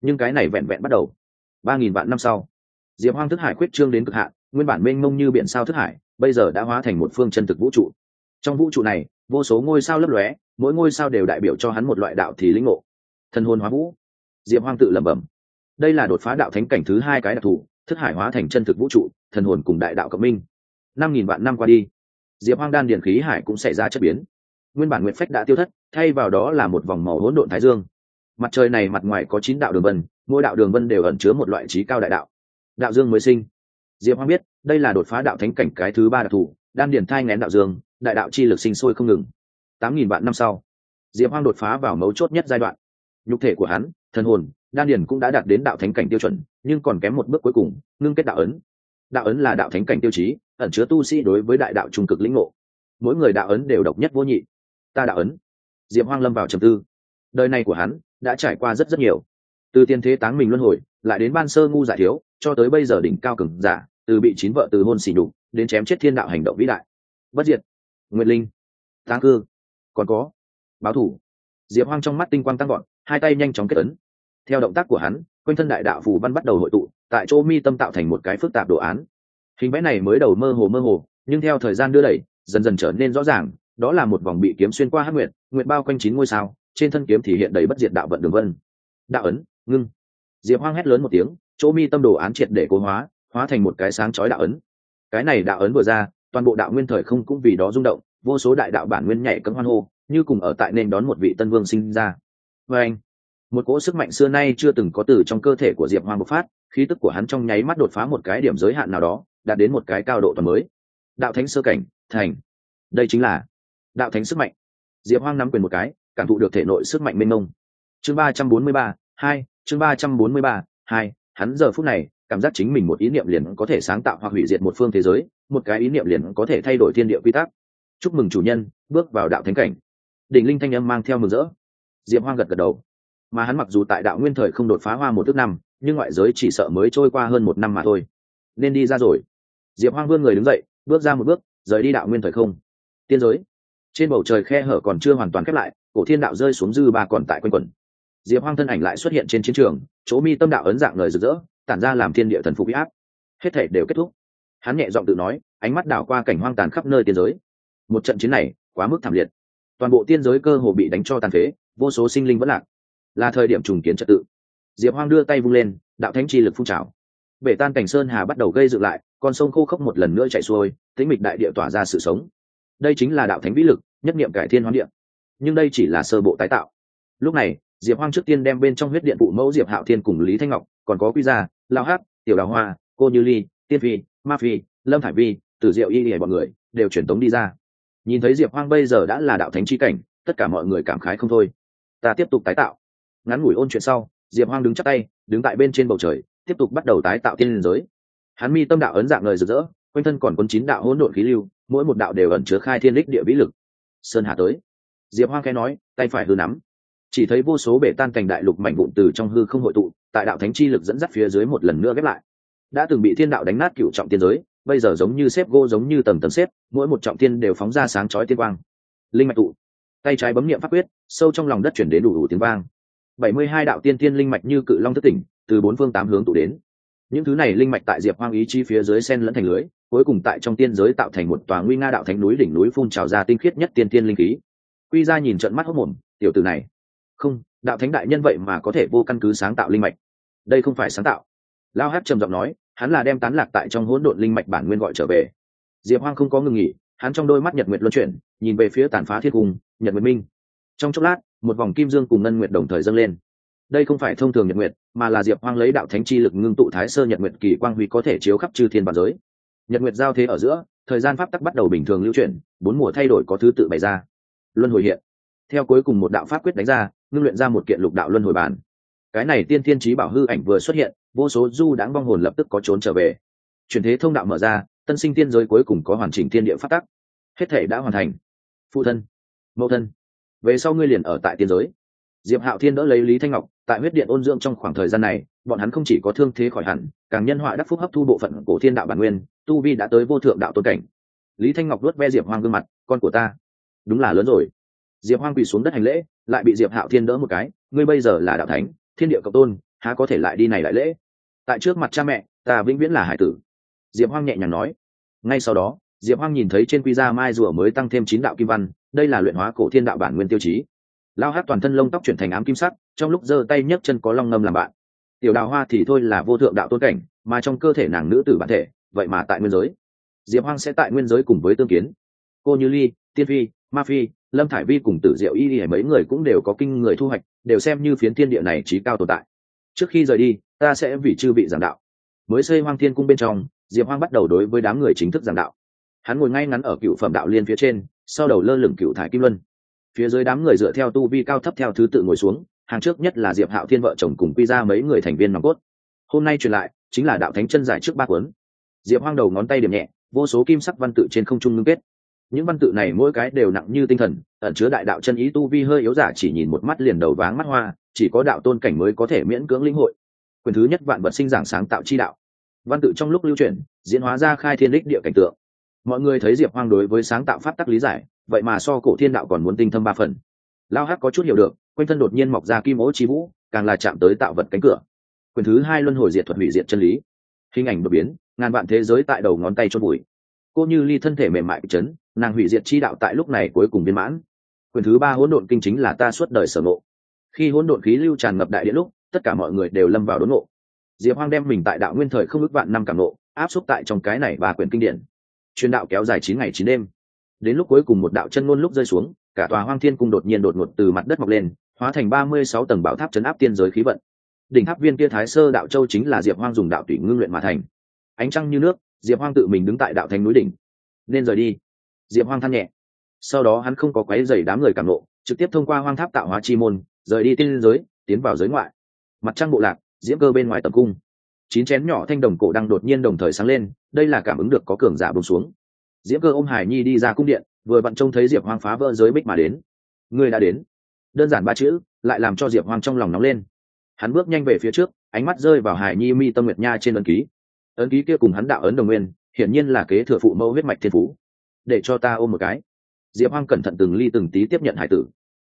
Nhưng cái này vẹn vẹn bắt đầu. Ba nghìn vạn năm sau, diệp hoang thức hải quyết trương đến cực hạn nguyên bản mênh mông như biển sao thức hải, bây giờ đã hóa thành một phương chân thực vũ trụ. Trong vũ trụ này, vô số ngôi sao lấp lóe, mỗi ngôi sao đều đại biểu cho hắn một loại đạo thì lĩnh ngộ. Thân hôn hóa vũ. Diệp hoang tự lẩm bẩm. Đây là đột phá đạo thánh cảnh thứ hai cái đặc thù thức hải hóa thành chân thực vũ trụ, thần hồn cùng đại đạo cộng minh. Năm nghìn vạn năm qua đi, diệp hoang đan điền khí hải cũng xảy ra chất biến. Nguyên bản nguyện phách đã tiêu thất, thay vào đó là một vòng màu hỗn độn thái dương. Mặt trời này mặt ngoài có chín đạo đường vân, mỗi đạo đường vân đều ẩn chứa một loại trí cao đại đạo. Đạo dương mới sinh diệp hoang biết, đây là đột phá đạo thánh cảnh cái thứ ba đặc thù, đan điền thai ngén đạo dương, đại đạo chi lực sinh sôi không ngừng. Tám nghìn vạn năm sau, diệp hoang đột phá vào mấu chốt nhất giai đoạn. Nhục thể của hắn, thần hồn, đan điền cũng đã đạt đến đạo thánh cảnh tiêu chuẩn, nhưng còn kém một bước cuối cùng, ngưng kết đạo ấn. Đạo ấn là đạo thánh cảnh tiêu chí, ẩn chứa tu sĩ đối với đại đạo trung cực lĩnh ngộ. Mỗi người đạo ấn đều độc nhất vô nhị. Ta đạo ấn. Diệp hoang lâm vào trầm tư. Đời này của hắn đã trải qua rất rất nhiều từ tiên thế táng mình luân hồi, lại đến ban sơ ngu giải thiếu, cho tới bây giờ đỉnh cao cường giả, từ bị chín vợ từ hôn xỉ đục đến chém chết thiên đạo hành động vĩ đại. Bất diệt. Nguyện linh. Táng cư. Còn có. Báo thủ. Diệp hoang trong mắt tinh quang tăng gọn hai tay nhanh chóng kết ấn. Theo động tác của hắn, quanh thân đại đạo phù văn bắt đầu hội tụ, tại chỗ mi tâm tạo thành một cái phức tạp đồ án. Hình vẽ này mới đầu mơ hồ mơ hồ, nhưng theo thời gian đưa đẩy, dần dần trở nên rõ ràng, đó là một vòng bị kiếm xuyên qua hát nguyện nguyện bao quanh chín ngôi sao, trên thân kiếm thì hiện đầy bất diệt đạo vận đường vân. Đạo ấn ngưng. Diệp hoang hét lớn một tiếng, chỗ mi tâm đồ án triệt để cố hóa hóa thành một cái sáng chói đạo ấn. Cái này đạo ấn vừa ra, toàn bộ đạo nguyên thời không cũng vì đó rung động, vô số đại đạo bản nguyên nhảy cấm hoan hô, như cùng ở tại nên đón một vị tân vương sinh ra. Vê anh, một cỗ sức mạnh xưa nay chưa từng có từ trong cơ thể của diệp hoang bộc phát, khí tức của hắn trong nháy mắt đột phá một cái điểm giới hạn nào đó, đạt đến một cái cao độ toàn mới. Đạo thánh sơ cảnh, thành. Đây chính là đạo thánh sức mạnh. Diệp hoang nắm quyền một cái, cảm thụ được thể nội sức mạnh mênh mông. Chương ba trăm bốn mươi ba, hai chương ba trăm bốn mươi ba, hai, hắn giờ phút này, cảm giác chính mình một ý niệm liền có thể sáng tạo hoặc hủy diệt một phương thế giới, một cái ý niệm liền có thể thay đổi thiên địa quy tắc. Chúc mừng chủ nhân, bước vào đạo thánh cảnh. Đỉnh linh thanh âm mang theo mừng rỡ. Diệp hoang gật gật đầu. Mà hắn mặc dù tại đạo nguyên thời không đột phá hoa một thước năm, nhưng ngoại giới chỉ sợ mới trôi qua hơn một năm mà thôi. Nên đi ra rồi. Diệp hoang vươn người đứng dậy, bước ra một bước, rời đi đạo nguyên thời không. Tiên giới. Trên bầu trời khe hở còn chưa hoàn toàn khép lại, cổ thiên đạo rơi xuống dư ba còn tại quanh quẩn diệp hoang thân ảnh lại xuất hiện trên chiến trường, chỗ mi tâm đạo ấn dạng lời rực rỡ, tản ra làm thiên địa thần phục huy áp. Hết thể đều kết thúc. Hắn nhẹ giọng tự nói, ánh mắt đảo qua cảnh hoang tàn khắp nơi tiên giới. Một trận chiến này, quá mức thảm liệt. Toàn bộ tiên giới cơ hồ bị đánh cho tàn phế, vô số sinh linh vẫn lạc. Là thời điểm trùng kiến trật tự. Diệp hoang đưa tay vung lên, đạo thánh chi lực phun trào. Bể tan cảnh sơn hà bắt đầu gây dựng lại, con sông khô khốc một lần nữa chạy xuôi, tĩnh mịch đại địa tỏa ra sự sống. Đây chính là đạo thánh vĩ lực, nhất niệm cải thiên hoán điện nhưng đây chỉ là sơ bộ tái tạo. Lúc này diệp hoang trước tiên đem bên trong huyết điện phụ mẫu diệp hạo thiên cùng lý thanh ngọc, còn có quy gia lao hát tiểu đào hoa, cô như ly, tiên phi, ma phi, lâm thải vi, tử diệu y y bọn người đều truyền tống đi ra. Nhìn thấy diệp hoang bây giờ đã là đạo thánh chi cảnh, tất cả mọi người cảm khái không thôi. Ta tiếp tục tái tạo. Ngắn ngủi ôn chuyện sau, diệp hoang đứng chắc tay, đứng tại bên trên bầu trời, tiếp tục bắt đầu tái tạo tiên liên giới. Hắn mi tâm đạo ấn dạng lời rực rỡ, quanh thân còn quân chín đạo hỗn độn khí lưu, mỗi một đạo đều ẩn chứa khai thiên lích địa vĩ lực. Sơn hà tới. Diệp hoang khẽ nói, tay phải hư nắm chỉ thấy vô số bể tan cành đại lục mảnh vụn từ trong hư không hội tụ, tại đạo thánh chi lực dẫn dắt phía dưới một lần nữa ghép lại. Đã từng bị thiên đạo đánh nát cựu trọng tiên giới, bây giờ giống như xếp gô giống như tầng tầng xếp, mỗi một trọng tiên đều phóng ra sáng chói tiên quang. Linh mạch tụ. Tay trái bấm niệm pháp quyết, sâu trong lòng đất chuyển đến đủ đủ tiếng vang. Bảy mươi hai đạo tiên tiên linh mạch như cự long thất tỉnh, từ bốn phương tám hướng tụ đến. Những thứ này linh mạch tại diệp hoang ý chi phía dưới sen lẫn thành lưới, cuối cùng tại trong tiên giới tạo thành một tòa nguy nga đạo thánh núi đỉnh núi phun trào ra tinh khiết nhất tiên tiên linh khí. Quy ra nhìn trận mắt hốc mồm, tiểu tử này không, đạo thánh đại nhân vậy mà có thể vô căn cứ sáng tạo linh mạch. Đây không phải sáng tạo. Lao hát trầm giọng nói, hắn là đem tán lạc tại trong hỗn độn linh mạch bản nguyên gọi trở về. Diệp hoang không có ngừng nghỉ, hắn trong đôi mắt nhật nguyệt luân chuyển, nhìn về phía tàn phá thiên cung, nhật nguyệt minh. Trong chốc lát, một vòng kim dương cùng ngân nguyệt đồng thời dâng lên. Đây không phải thông thường nhật nguyệt, mà là diệp hoang lấy đạo thánh chi lực ngưng tụ thái sơ nhật nguyệt kỳ quang huy có thể chiếu khắp chư thiên bản giới. Nhật nguyệt giao thế ở giữa, thời gian pháp tắc bắt đầu bình thường lưu chuyển, bốn mùa thay đổi có thứ tự bày ra. Luân hồi hiện theo cuối cùng một đạo pháp quyết đánh ra, ngưng luyện ra một kiện lục đạo luân hồi bản. Cái này tiên thiên trí bảo hư ảnh vừa xuất hiện, vô số du đãng vong hồn lập tức có trốn trở về. Chuyển thế thông đạo mở ra, tân sinh tiên giới cuối cùng có hoàn chỉnh tiên địa phát tắc. Hết thể đã hoàn thành. Phụ thân, mẫu thân, về sau ngươi liền ở tại tiên giới. Diệp hạo thiên đỡ lấy lý thanh ngọc, tại huyết điện ôn dưỡng trong khoảng thời gian này, bọn hắn không chỉ có thương thế khỏi hẳn, càng nhân họa đắc phúc hấp thu bộ phận cổ thiên đạo bản nguyên, tu vi đã tới vô thượng đạo tôn cảnh. Lý thanh ngọc luốt ve diệp hoang gương mặt, con của ta, đúng là lớn rồi diệp hoang quỳ xuống đất hành lễ, lại bị diệp hạo thiên đỡ một cái, ngươi bây giờ là đạo thánh, thiên địa cộng tôn, há có thể lại đi này lại lễ? Tại trước mặt cha mẹ, ta vĩnh viễn là hải tử. Diệp hoang nhẹ nhàng nói. Ngay sau đó, diệp hoang nhìn thấy trên quy ra mai rùa mới tăng thêm chín đạo kim văn, đây là luyện hóa cổ thiên đạo bản nguyên tiêu chí. Lao hát toàn thân lông tóc chuyển thành ám kim sắc, trong lúc giơ tay nhấc chân có long ngâm làm bạn. Tiểu đào hoa thì thôi là vô thượng đạo tôn cảnh, mà trong cơ thể nàng nữ tử bản thể, vậy mà tại nguyên giới. Diệp hoang sẽ tại nguyên giới cùng với tương kiến. Cô như ly, tiên phi, ma phi lâm thải vi cùng tử diệu y y, mấy người cũng đều có kinh người thu hoạch, đều xem như phiến thiên địa này trí cao tồn tại. Trước khi rời đi, ta sẽ vì chư vị giảng đạo. Mới xây hoang thiên cung bên trong, diệp hoang bắt đầu đối với đám người chính thức giảng đạo. Hắn ngồi ngay ngắn ở cựu phẩm đạo liên phía trên, sau đầu lơ lửng cựu thải kim luân. Phía dưới đám người dựa theo tu vi cao thấp theo thứ tự ngồi xuống, hàng trước nhất là diệp hạo thiên vợ chồng cùng quy ra mấy người thành viên nòng cốt. Hôm nay truyền lại, chính là đạo thánh chân giải trước ba cuốn. Diệp hoang đầu ngón tay điểm nhẹ, vô số kim sắc văn tự trên không trung ngưng kết những văn tự này mỗi cái đều nặng như tinh thần, ẩn chứa đại đạo chân ý tu vi hơi yếu giả chỉ nhìn một mắt liền đầu váng mắt hoa, chỉ có đạo tôn cảnh mới có thể miễn cưỡng lĩnh hội. Quyền thứ nhất vạn vật sinh giảng sáng tạo chi đạo. Văn tự trong lúc lưu truyền, diễn hóa ra khai thiên đích địa cảnh tượng. Mọi người thấy diệp hoang đối với sáng tạo pháp tắc lý giải, vậy mà so cổ thiên đạo còn muốn tinh thâm ba phần. Lao hắc có chút hiểu được, quanh thân đột nhiên mọc ra kim ố chi vũ, càng là chạm tới tạo vật cánh cửa. Quyền thứ hai luân hồi diệt thuật hủy diệt chân lý. Hình ảnh đột biến, ngàn vạn thế giới tại đầu ngón tay chôn bụi. Cô như ly thân thể mềm mại chấn nàng hủy diệt chi đạo tại lúc này cuối cùng viên mãn. Quyền thứ ba hỗn độn kinh chính là ta suốt đời sở ngộ. Khi hỗn độn khí lưu tràn ngập đại điện lúc, tất cả mọi người đều lâm vào đốn ngộ. Diệp hoang đem mình tại đạo nguyên thời không ước vạn năm cảm ngộ, áp xúc tại trong cái này và quyển kinh điển. Truyền đạo kéo dài chín ngày chín đêm. Đến lúc cuối cùng một đạo chân ngôn lúc rơi xuống, cả tòa hoang thiên cung đột nhiên đột ngột từ mặt đất mọc lên, hóa thành ba mươi sáu tầng bảo tháp chấn áp tiên giới khí vận. Đỉnh tháp viên kia thái sơ đạo châu chính là diệp hoang dùng đạo tùy ngưng luyện mà thành. Ánh trăng như nước, diệp hoang tự mình đứng tại đạo thành núi đỉnh. Nên rời đi diệp hoang than nhẹ. Sau đó hắn không có quấy dày đám người cảm nộ, trực tiếp thông qua hoang tháp tạo hóa chi môn, rời đi tiên giới, tiến vào giới ngoại. Mặt trăng bộ lạc, diễm cơ bên ngoài tập cung. Chín chén nhỏ thanh đồng cổ đang đột nhiên đồng thời sáng lên, đây là cảm ứng được có cường giả bông xuống. Diễm cơ ôm hải nhi đi ra cung điện, vừa vặn trông thấy diệp hoang phá vỡ giới bích mà đến. Người đã đến. Đơn giản ba chữ, lại làm cho diệp hoang trong lòng nóng lên. Hắn bước nhanh về phía trước, ánh mắt rơi vào hải nhi mi tâm nguyệt nha trên ấn ký. Ấn ký kia cùng hắn đạo ấn đồng nguyên, hiển nhiên là kế thừa phụ mẫu huyết mạch thiên phú để cho ta ôm một cái. Diệp hoang cẩn thận từng ly từng tí tiếp nhận hải tử.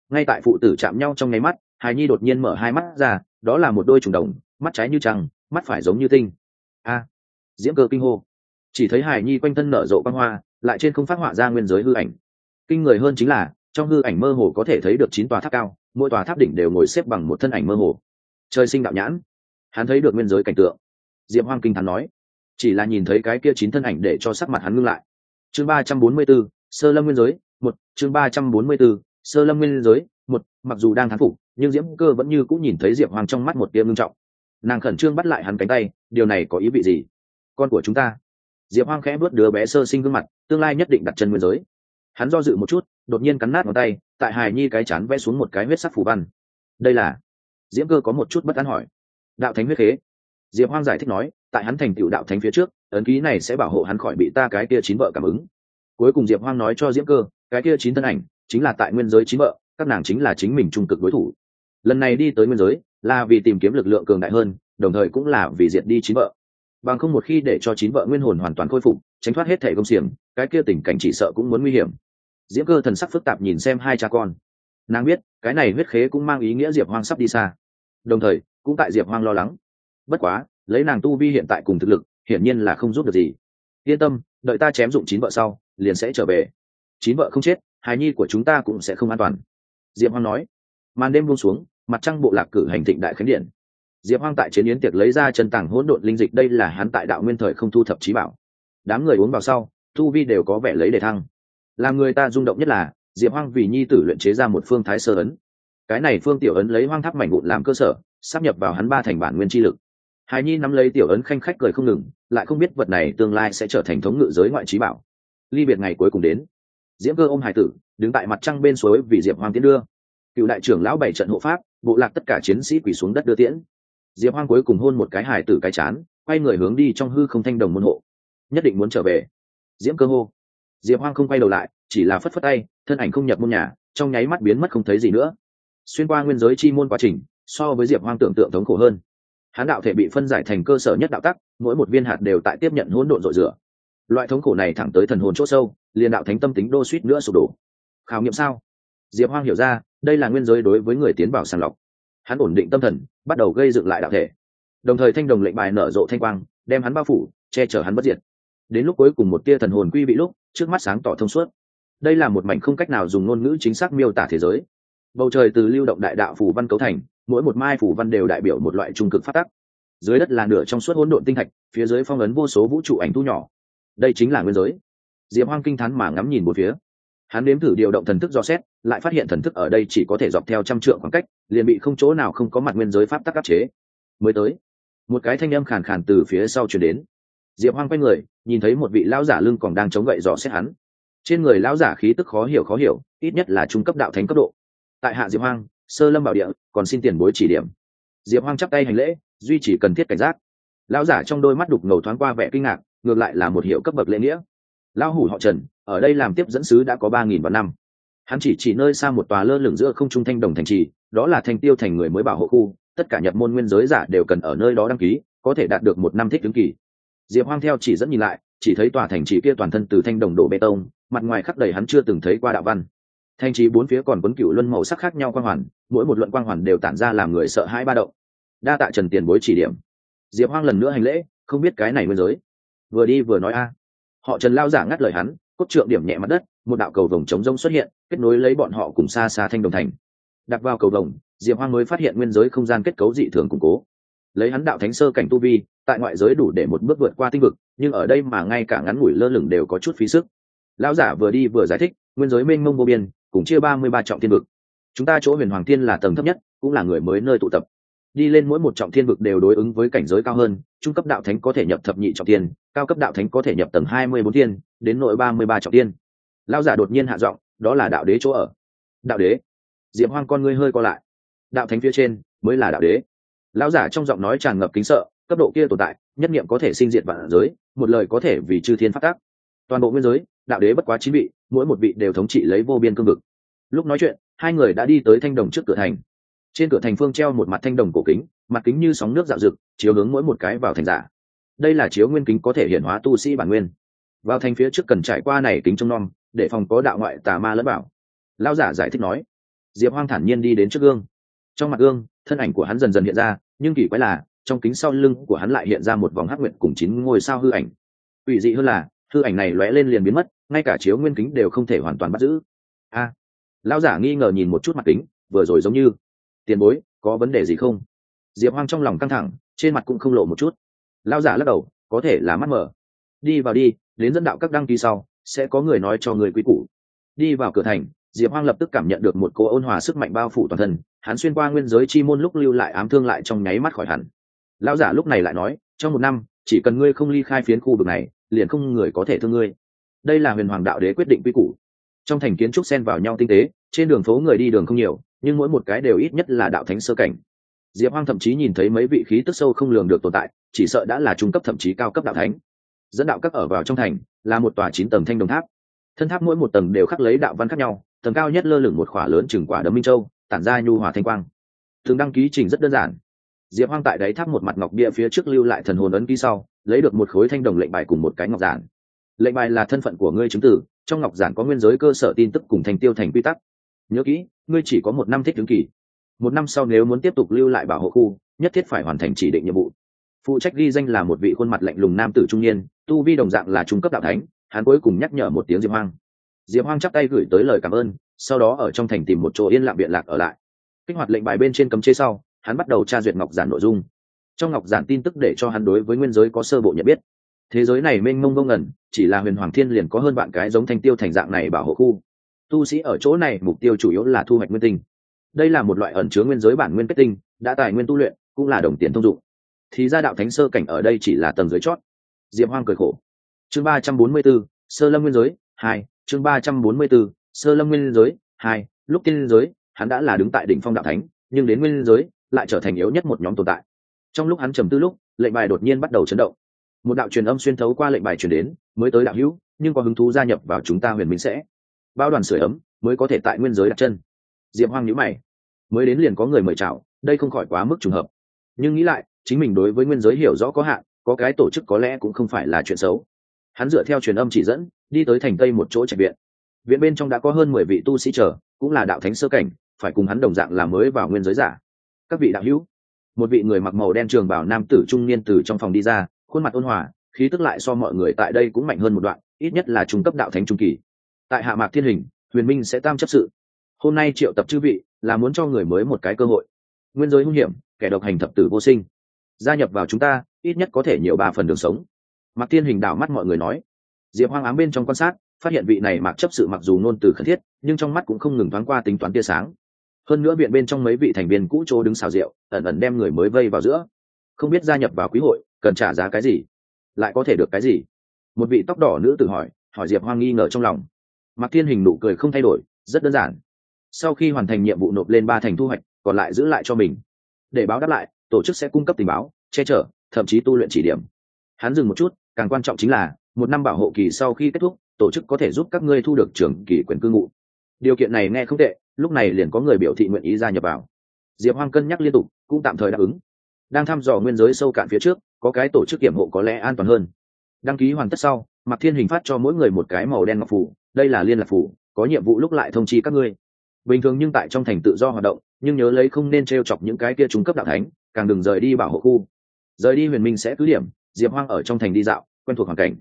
Ngay tại phụ tử chạm nhau trong nháy mắt, hải nhi đột nhiên mở hai mắt ra, đó là một đôi trùng đồng, mắt trái như trăng, mắt phải giống như tinh. A! Diễm cơ kinh hô. Chỉ thấy hải nhi quanh thân nở rộ băng hoa, lại trên không phát họa ra nguyên giới hư ảnh. Kinh người hơn chính là, trong hư ảnh mơ hồ có thể thấy được chín tòa tháp cao, mỗi tòa tháp đỉnh đều ngồi xếp bằng một thân ảnh mơ hồ. Trời sinh đạo nhãn. Hắn thấy được nguyên giới cảnh tượng. Diệp hoang kinh thắn nói. Chỉ là nhìn thấy cái kia chín thân ảnh để cho sắc mặt hắn ngưng lại chương ba trăm bốn mươi b ố sơ lâm nguyên giới, một, chương ba trăm bốn mươi b ố sơ lâm nguyên giới, một, mặc dù đang thán phục, nhưng diễm cơ vẫn như cũng nhìn thấy diệp hoàng trong mắt một tia ngưng trọng. Nàng khẩn trương bắt lại hắn cánh tay, điều này có ý vị gì? Con của chúng ta. Diệp hoang khẽ bước đứa bé sơ sinh gương mặt, tương lai nhất định đặt chân nguyên giới. Hắn do dự một chút, đột nhiên cắn nát ngón tay, tại hài nhi cái chán vẽ xuống một cái huyết sắc phủ văn. Đây là? Diễm cơ có một chút bất an hỏi. Đạo thánh huyết khế. Diệp hoang giải thích nói, tại hắn thành tựu đạo thánh phía trước ấn ký này sẽ bảo hộ hắn khỏi bị ta cái kia chín vợ cảm ứng. Cuối cùng diệp hoang nói cho diễm cơ, cái kia chín thân ảnh chính là tại nguyên giới chín vợ, các nàng chính là chính mình trung cực đối thủ. Lần này đi tới nguyên giới là vì tìm kiếm lực lượng cường đại hơn, đồng thời cũng là vì diệt đi chín vợ. Bằng không một khi để cho chín vợ nguyên hồn hoàn toàn khôi phục, tránh thoát hết thẻ công xiềng, cái kia tình cảnh chỉ sợ cũng muốn nguy hiểm. Diễm cơ thần sắc phức tạp nhìn xem hai cha con. Nàng biết, cái này huyết khế cũng mang ý nghĩa diệp hoang sắp đi xa. Đồng thời, cũng tại diệp hoang lo lắng. Bất quá, lấy nàng tu vi hiện tại cùng thực lực hiển nhiên là không giúp được gì. Yên tâm, đợi ta chém dụng chín vợ sau, liền sẽ trở về. Chín vợ không chết, hài nhi của chúng ta cũng sẽ không an toàn. Diệp hoang nói. Màn đêm buông xuống, mặt trăng bộ lạc cử hành thịnh đại khánh điện. Diệp hoang tại chiến yến tiệc lấy ra chân tảng hỗn độn linh dịch, đây là hắn tại đạo nguyên thời không thu thập trí bảo. Đám người uống vào sau thu vi đều có vẻ lấy để thăng. Làm người ta rung động nhất là, diệp hoang vì nhi tử luyện chế ra một phương thái sơ ấn. Cái này phương tiểu ấn lấy hoang tháp mảnh vụn làm cơ sở sắp nhập vào hắn ba thành bản nguyên chi lực. Hài nhi nắm lấy tiểu ấn khanh khách cười không ngừng lại không biết vật này tương lai sẽ trở thành thống ngự giới ngoại trí bảo. Ly biệt ngày cuối cùng đến. Diễm cơ ôm hải tử, đứng tại mặt trăng bên suối vì diệp hoang tiến đưa. Cựu đại trưởng lão bảy trận hộ pháp, bộ lạc tất cả chiến sĩ quỳ xuống đất đưa tiễn. Diệp hoang cuối cùng hôn một cái hải tử cái chán, quay người hướng đi trong hư không thanh đồng môn hộ. Nhất định muốn trở về. Diễm cơ hô. Diệp hoang không quay đầu lại, chỉ là phất phất tay, thân ảnh không nhập môn nhà, trong nháy mắt biến mất không thấy gì nữa. Xuyên qua nguyên giới chi môn quá trình, so với diệp hoang tưởng tượng thống khổ hơn hán đạo thể bị phân giải thành cơ sở nhất đạo tắc, mỗi một viên hạt đều tại tiếp nhận hỗn độn dội rửa. Loại thống khổ này thẳng tới thần hồn c h ỗ sâu, liền đạo thánh tâm tính đô suýt nữa sụp đổ. Khảo nghiệm sao? Diệp hoang hiểu ra, đây là nguyên giới đối với người tiến vào sàng lọc. Hắn ổn định tâm thần, bắt đầu gây dựng lại đạo thể. Đồng thời thanh đồng lệnh bài nở rộ thanh quang, đem hắn bao phủ, che chở hắn bất diệt. Đến lúc cuối cùng một tia thần hồn quy bị lúc, trước mắt sáng tỏ thông suốt. Đây là một mảnh không cách nào dùng ngôn ngữ chính xác miêu tả thế giới. Bầu trời từ lưu động đại đạo phủ văn cấu thành mỗi một mai phủ văn đều đại biểu một loại trung cực phát tắc. Dưới đất là nửa trong suốt hỗn độn tinh thạch, phía dưới phong ấn vô số vũ trụ ảnh thu nhỏ. Đây chính là nguyên giới. Diệp hoang kinh t h á n mà ngắm nhìn một phía. Hắn nếm thử điều động thần thức do xét, lại phát hiện thần thức ở đây chỉ có thể dọc theo trăm trượng khoảng cách, liền bị không chỗ nào không có mặt nguyên giới pháp tắc áp chế. Mới tới, một cái thanh âm khàn khàn từ phía sau chuyển đến. Diệp hoang quay người, nhìn thấy một vị lão giả lưng còn đang chống gậy dò xét hắn. Trên người lão giả khí tức khó hiểu khó hiểu, ít nhất là trung cấp đạo thánh cấp độ. Tại hạ diệp hoang sơ lâm bảo địa, còn xin tiền bối chỉ điểm. Diệp hoang chắp tay hành lễ, duy chỉ cần thiết cảnh giác. Lão giả trong đôi mắt đục ngầu thoáng qua vẻ kinh ngạc, ngược lại là một hiệu cấp bậc lễ nghĩa. Lão hủ họ trần, ở đây làm tiếp dẫn sứ đã có ba nghìn vào năm. Hắn chỉ chỉ nơi xa một tòa lơ lửng giữa không trung thanh đồng thành trì, đó là thành tiêu thành người mới bảo hộ khu, tất cả nhập môn nguyên giới giả đều cần ở nơi đó đăng ký, có thể đạt được một năm thích ứng kỳ. Diệp hoang theo chỉ dẫn nhìn lại, chỉ thấy tòa thành trì kia toàn thân từ thanh đồng đổ bê tông, mặt ngoài khắc đầy hắn chưa từng thấy qua đạo văn. Thành trì bốn phía còn quấn cựu luân màu sắc khác nhau quang hoàn mỗi một luận quang hoàn đều tản ra làm người sợ hãi ba động. Đa tạ trần tiền bối chỉ điểm. Diệp hoang lần nữa hành lễ, không biết cái này nguyên giới. Vừa đi vừa nói a. Họ trần lao giả ngắt lời hắn, cốt trượng điểm nhẹ mặt đất, một đạo cầu vồng chống rông xuất hiện, kết nối lấy bọn họ cùng xa xa thanh đồng thành. Đặt vào cầu vồng, diệp hoang mới phát hiện nguyên giới không gian kết cấu dị thường củng cố. Lấy hắn đạo thánh sơ cảnh tu vi, tại ngoại giới đủ để một bước vượt qua tinh vực, nhưng ở đây mà ngay cả ngắn ngủi lơ lửng đều có chút phí sức. Lão giả vừa đi vừa giải thích, nguyên giới mênh mông vô biên, cùng chia ba mươi ba trọng thiên vực chúng ta chỗ huyền hoàng thiên là tầng thấp nhất, cũng là người mới nơi tụ tập. Đi lên mỗi một trọng thiên vực đều đối ứng với cảnh giới cao hơn, trung cấp đạo thánh có thể nhập thập nhị trọng thiên, cao cấp đạo thánh có thể nhập tầng hai mươi bốn thiên, đến nội ba mươi ba trọng thiên. Lao giả đột nhiên hạ giọng, đó là đạo đế chỗ ở. Đạo đế? Diệp hoang con ngươi hơi co lại. Đạo thánh phía trên mới là đạo đế. Lão giả trong giọng nói tràn ngập kính sợ, cấp độ kia tồn tại, nhất niệm có thể sinh diệt vạn giới, một lời có thể vì chư thiên phát tác. Toàn bộ nguyên giới, đạo đế bất quá chín vị, mỗi một vị đều thống trị lấy vô biên cương vực. Lúc nói chuyện hai người đã đi tới thanh đồng trước cửa thành. Trên cửa thành phương treo một mặt thanh đồng cổ kính mặt kính như sóng nước dạo rực chiếu hướng mỗi một cái vào thành giả. Đây là chiếu nguyên kính có thể hiện hóa tu sĩ bản nguyên. Vào thành phía trước cần trải qua này kính trông nom để phòng có đạo ngoại tà ma lẫn bảo lao giả giải thích nói. Diệp hoang thản nhiên đi đến trước gương. Trong mặt gương thân ảnh của hắn dần dần hiện ra nhưng kỳ quái là trong kính sau lưng của hắn lại hiện ra một vòng hắc nguyện cùng chín ngôi sao hư ảnh. Ủy dị hơn là hư ảnh này lóe lên liền biến mất ngay cả chiếu nguyên kính đều không thể hoàn toàn bắt giữ. A à, lão giả nghi ngờ nhìn một chút mặt kính, vừa rồi giống như, tiền bối, có vấn đề gì không? Diệp hoang trong lòng căng thẳng, trên mặt cũng không lộ một chút. Lão giả lắc đầu, có thể là mắt mở. Đi vào đi, đến dẫn đạo các đăng ký sau, sẽ có người nói cho người quý củ. Đi vào cửa thành, diệp hoang lập tức cảm nhận được một cô ôn hòa sức mạnh bao phủ toàn thân, hắn xuyên qua nguyên giới chi môn lúc lưu lại ám thương lại trong nháy mắt khỏi hẳn. Lão giả lúc này lại nói, trong một năm, chỉ cần ngươi không ly khai phiến khu vực này, liền không người có thể thương ngươi. Đây là huyền hoàng đạo đế quyết định quy củ trong thành kiến trúc xen vào nhau tinh tế, trên đường phố người đi đường không nhiều, nhưng mỗi một cái đều ít nhất là đạo thánh sơ cảnh. Diệp hoang thậm chí nhìn thấy mấy vị khí tức sâu không lường được tồn tại, chỉ sợ đã là trung cấp thậm chí cao cấp đạo thánh. Dẫn đạo các ở vào trong thành, là một tòa chín tầng thanh đồng tháp. Thân tháp mỗi một tầng đều khắc lấy đạo văn khác nhau, tầng cao nhất lơ lửng một khỏa lớn chừng quả đấm minh châu, tản ra nhu hòa thanh quang. Thường đăng ký trình rất đơn giản. Diệp hoang tại đáy tháp một mặt ngọc bia phía trước lưu lại thần hồn ấn ký sau, lấy được một khối thanh đồng lệnh bài cùng một cái ngọc giản. Lệnh bài là thân phận của ngươi chứng tử trong ngọc giản có nguyên giới cơ sở tin tức cùng thành tiêu thành quy tắc. Nhớ kỹ, ngươi chỉ có một năm thích ứng kỳ. Một năm sau nếu muốn tiếp tục lưu lại bảo hộ khu, nhất thiết phải hoàn thành chỉ định nhiệm vụ. Phụ trách ghi danh là một vị khuôn mặt lạnh lùng nam tử trung niên, tu vi đồng dạng là trung cấp đạo thánh, hắn cuối cùng nhắc nhở một tiếng diệp hoang. Diệp hoang chắp tay gửi tới lời cảm ơn, sau đó ở trong thành tìm một chỗ yên lặng biện lạc ở lại. Kích hoạt lệnh bài bên trên cấm chế sau, hắn bắt đầu tra duyệt ngọc giản nội dung. Trong ngọc giản tin tức để cho hắn đối với nguyên giới có sơ bộ nhận biết. Thế giới này mênh mông ngông ngẩn chỉ là huyền hoàng thiên liền có hơn bạn cái giống thanh tiêu thành dạng này bảo hộ khu. Tu sĩ ở chỗ này mục tiêu chủ yếu là thu hoạch nguyên tinh. Đây là một loại ẩn chứa nguyên giới bản nguyên kết tinh, đã tài nguyên tu luyện, cũng là đồng tiền thông dụng. Thì ra đạo thánh sơ cảnh ở đây chỉ là tầng dưới chót. Diệp hoang cười khổ. Chương ba trăm bốn mươi b ố sơ lâm nguyên giới, hai, chương ba trăm bốn mươi b ố sơ lâm nguyên giới, hai, lúc tiên giới, hắn đã là đứng tại đỉnh phong đạo thánh, nhưng đến nguyên giới, lại trở thành yếu nhất một nhóm tồn tại. Trong lúc hắn trầm tư lúc, lệnh bài đột nhiên bắt đầu chấn động một đạo truyền âm xuyên thấu qua lệnh bài truyền đến, mới tới đạo hữu, nhưng có hứng thú gia nhập vào chúng ta huyền minh sẽ. Bao đoàn sửa ấm, mới có thể tại nguyên giới đặt chân. Diệp hoang nhữ mày. Mới đến liền có người mời chào, đây không khỏi quá mức trùng hợp. Nhưng nghĩ lại, chính mình đối với nguyên giới hiểu rõ có hạn, có cái tổ chức có lẽ cũng không phải là chuyện xấu. Hắn dựa theo truyền âm chỉ dẫn, đi tới thành tây một chỗ trạch viện. Viện bên trong đã có hơn mười vị tu sĩ chờ, cũng là đạo thánh sơ cảnh, phải cùng hắn đồng dạng là mới vào nguyên giới giả. Các vị đạo hữu, một vị người mặc màu đen trường bảo nam tử trung niên từ trong phòng đi ra khuôn mặt ôn hòa, khí tức lại so mọi người tại đây cũng mạnh hơn một đoạn, ít nhất là trung cấp đạo thánh trung kỳ. Tại hạ mạc thiên hình, huyền minh sẽ tam chấp sự. Hôm nay triệu tập chư vị là muốn cho người mới một cái cơ hội. Nguyên giới hung hiểm, kẻ độc hành thập tử vô sinh. Gia nhập vào chúng ta, ít nhất có thể nhiều ba phần đường sống. Mạc thiên hình đảo mắt mọi người nói. Diệp hoang ám bên trong quan sát, phát hiện vị này mạc chấp sự mặc dù ngôn từ khẩn thiết, nhưng trong mắt cũng không ngừng thoáng qua tính toán tia sáng. Hơn nữa viện bên trong mấy vị thành viên cũ chỗ đứng xào rượu, ẩn ẩn đem người mới vây vào giữa. Không biết gia nhập vào quý hội cần trả giá cái gì? Lại có thể được cái gì? Một vị tóc đỏ nữ tự hỏi hỏi diệp hoang nghi ngờ trong lòng. Mặc thiên hình nụ cười không thay đổi, rất đơn giản. Sau khi hoàn thành nhiệm vụ nộp lên ba thành thu hoạch, còn lại giữ lại cho mình. Để báo đáp lại, tổ chức sẽ cung cấp tình báo, che chở, thậm chí tu luyện chỉ điểm. Hắn dừng một chút, càng quan trọng chính là, một năm bảo hộ kỳ sau khi kết thúc, tổ chức có thể giúp các ngươi thu được trưởng kỳ quyền cư ngụ. Điều kiện này nghe không tệ, lúc này liền có người biểu thị nguyện ý gia nhập vào. Diệp hoang cân nhắc liên tục, cũng tạm thời đáp ứng đang thăm dò nguyên giới sâu cạn phía trước, có cái tổ chức kiểm hộ có lẽ an toàn hơn. Đăng ký hoàn tất sau mặc thiên hình phát cho mỗi người một cái màu đen ngọc phủ, đây là liên lạc phủ, có nhiệm vụ lúc lại thông chi các ngươi. Bình thường nhưng tại trong thành tự do hoạt động, nhưng nhớ lấy không nên t r e o chọc những cái kia trung cấp đạo thánh, càng đừng rời đi bảo hộ khu. Rời đi huyền minh sẽ cứ điểm, diệp hoang ở trong thành đi dạo, quen thuộc hoàn cảnh.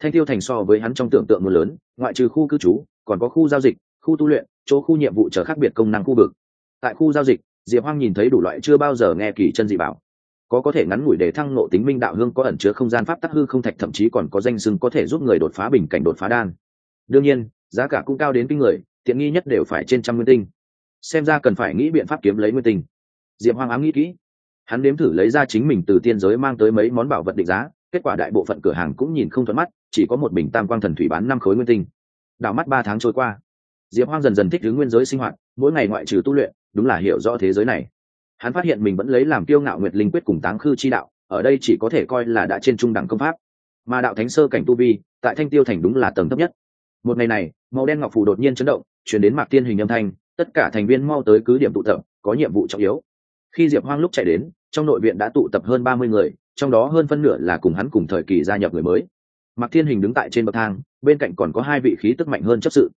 Thanh tiêu thành so với hắn trong tưởng tượng mưa lớn, ngoại trừ khu cư trú, còn có khu giao dịch, khu tu luyện, chỗ khu nhiệm vụ trở khác biệt công năng khu vực. Tại khu giao dịch, diệp hoang nhìn thấy đủ loại chưa bao giờ nghe kỳ chân dị bảo có có thể ngắn ngủi để thăng nộ tính minh đạo hương có ẩn chứa không gian pháp tắc hư không thạch thậm chí còn có danh sưng có thể giúp người đột phá bình cảnh đột phá đan. Đương nhiên, giá cả cũng cao đến kinh người, tiện nghi nhất đều phải trên trăm nguyên tinh. Xem ra cần phải nghĩ biện pháp kiếm lấy nguyên tinh. Diệp hoang ám nghĩ kỹ. Hắn nếm thử lấy ra chính mình từ tiên giới mang tới mấy món bảo vật định giá, kết quả đại bộ phận cửa hàng cũng nhìn không thuận mắt, chỉ có một bình tam quang thần thủy bán năm khối nguyên tinh. Đảo mắt ba tháng trôi qua. Diệp hoang dần dần thích ứng nguyên giới sinh hoạt, mỗi ngày ngoại trừ tu luyện, đúng là hiểu rõ thế giới này hắn phát hiện mình vẫn lấy làm kiêu ngạo nguyệt linh quyết cùng táng khư chi đạo, ở đây chỉ có thể coi là đã trên trung đẳng công pháp. Mà đạo thánh sơ cảnh tu vi, tại thanh tiêu thành đúng là tầng thấp nhất. Một ngày này, màu đen ngọc phù đột nhiên chấn động chuyển đến mạc tiên hình âm thanh, tất cả thành viên mau tới cứ điểm tụ tập, có nhiệm vụ trọng yếu. Khi diệp hoang lúc chạy đến, trong nội viện đã tụ tập hơn ba mươi người, trong đó hơn phân nửa là cùng hắn cùng thời kỳ gia nhập người mới. Mạc thiên hình đứng tại trên bậc thang, bên cạnh còn có hai vị khí tức mạnh hơn chấp sự.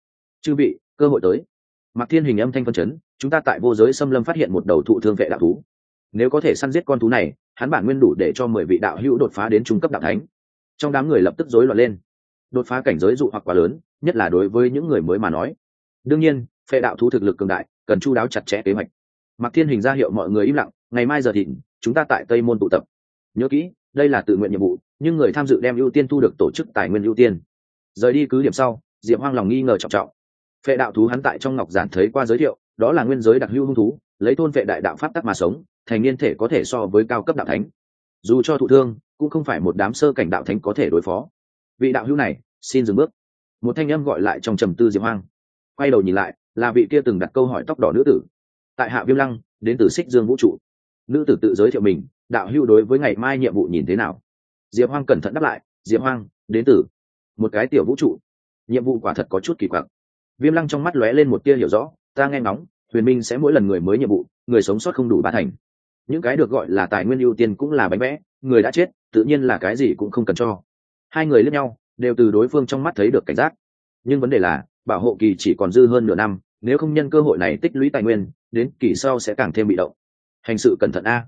Chư vị, cơ hội tới. Mạc thiên hình âm thanh phân chấn chúng ta tại vô giới xâm lâm phát hiện một đầu thụ thương vệ đạo thú. Nếu có thể săn giết con thú này, hắn bản nguyên đủ để cho mười vị đạo hữu đột phá đến trung cấp đạo thánh. Trong đám người lập tức rối loạn lên. Đột phá cảnh giới dụ hoặc quá lớn, nhất là đối với những người mới mà nói. Đương nhiên, phệ đạo thú thực lực cường đại, cần chu đáo chặt chẽ kế hoạch. Mặc thiên hình ra hiệu mọi người im lặng, ngày mai giờ thịnh, chúng ta tại tây môn tụ tập. Nhớ kỹ, đây là tự nguyện nhiệm vụ, nhưng người tham dự đem ưu tiên thu được tổ chức tài nguyên ưu tiên. Rời đi cứ điểm sau, diệp hoang lòng nghi ngờ trọng trọng. Phệ đạo thú hắn tại trong ngọc giản thấy qua giới thiệu đó là nguyên giới đặc hữu hung thú, lấy thôn vệ đại đạo pháp tắc mà sống, thành niên thể có thể so với cao cấp đạo thánh. Dù cho thụ thương, cũng không phải một đám sơ cảnh đạo thánh có thể đối phó. Vị đạo hữu này, xin dừng bước. Một thanh âm gọi lại trong trầm tư diệp hoang. Quay đầu nhìn lại, là vị kia từng đặt câu hỏi tóc đỏ nữ tử. Tại hạ viêm lăng, đến từ xích dương vũ trụ. Nữ tử tự giới thiệu mình, đạo hữu đối với ngày mai nhiệm vụ nhìn thế nào? Diệp hoang cẩn thận đáp lại, diệp hoang, đến từ một cái tiểu vũ trụ. Nhiệm vụ quả thật có chút kỳ quặc. Viêm lăng trong mắt lóe lên một tia hiểu rõ ta nghe ngóng, huyền minh sẽ mỗi lần người mới nhiệm vụ, người sống sót không đủ ba thành. Những cái được gọi là tài nguyên ưu tiên cũng là bánh vẽ, người đã chết, tự nhiên là cái gì cũng không cần cho. Hai người lẫn nhau, đều từ đối phương trong mắt thấy được cảnh giác. Nhưng vấn đề là, bảo hộ kỳ chỉ còn dư hơn nửa năm, nếu không nhân cơ hội này tích lũy tài nguyên, đến kỳ sau sẽ càng thêm bị động. Hành sự cẩn thận a.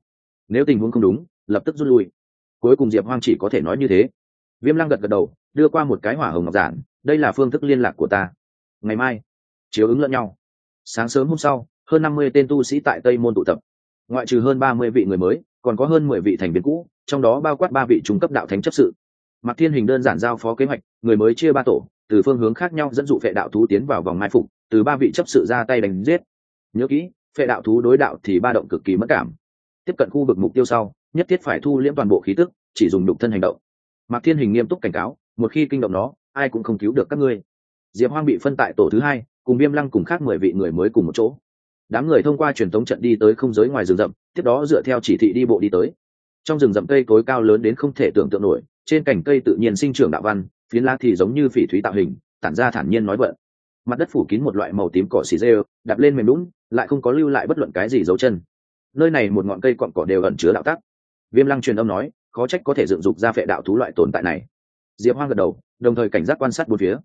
Nếu tình huống không đúng, lập tức rút lui. Cuối cùng diệp hoang chỉ có thể nói như thế. Viêm lăng gật gật đầu, đưa qua một cái hỏa hồng ngọc giản, đây là phương thức liên lạc của ta. Ngày mai, chiếu ứng lẫn nhau sáng sớm hôm sau, hơn năm mươi tên tu sĩ tại tây môn tụ tập. Ngoại trừ hơn ba mươi vị người mới, còn có hơn mười vị thành viên cũ, trong đó bao quát ba vị trung cấp đạo thánh chấp sự. Mặc thiên hình đơn giản giao phó kế hoạch, người mới chia ba tổ, từ phương hướng khác nhau dẫn dụ phệ đạo thú tiến vào vòng mai phục, từ ba vị chấp sự ra tay đánh giết. Nhớ kỹ, phệ đạo thú đối đạo thì ba động cực kỳ mất cảm. Tiếp cận khu vực mục tiêu sau, nhất thiết phải thu liễm toàn bộ khí tức, chỉ dùng đục thân hành động. Mạc thiên hình nghiêm túc cảnh cáo, một khi kinh động nó, ai cũng không cứu được các ngươi. Diệp hoang bị phân tại tổ thứ hai cùng viêm lăng cùng khác mười vị người mới cùng một chỗ. Đám người thông qua truyền tống trận đi tới không giới ngoài rừng rậm, tiếp đó dựa theo chỉ thị đi bộ đi tới. Trong rừng rậm cây cối cao lớn đến không thể tưởng tượng nổi, trên cành cây tự nhiên sinh trưởng đạo văn, phiến lá thì giống như phỉ thúy tạo hình, tản ra thản nhiên nói bận mặt đất phủ kín một loại màu tím cỏ xì rêu, đạp lên mềm lũng lại không có lưu lại bất luận cái gì dấu chân. Nơi này một ngọn cây cọn cỏ đều ẩn chứa đạo tắc. Viêm lăng truyền âm nói, khó trách có thể dựng dục ra phệ đạo thú loại tồn tại này. Diệp hoang gật đầu, đồng thời cảnh giác quan sát bốn phía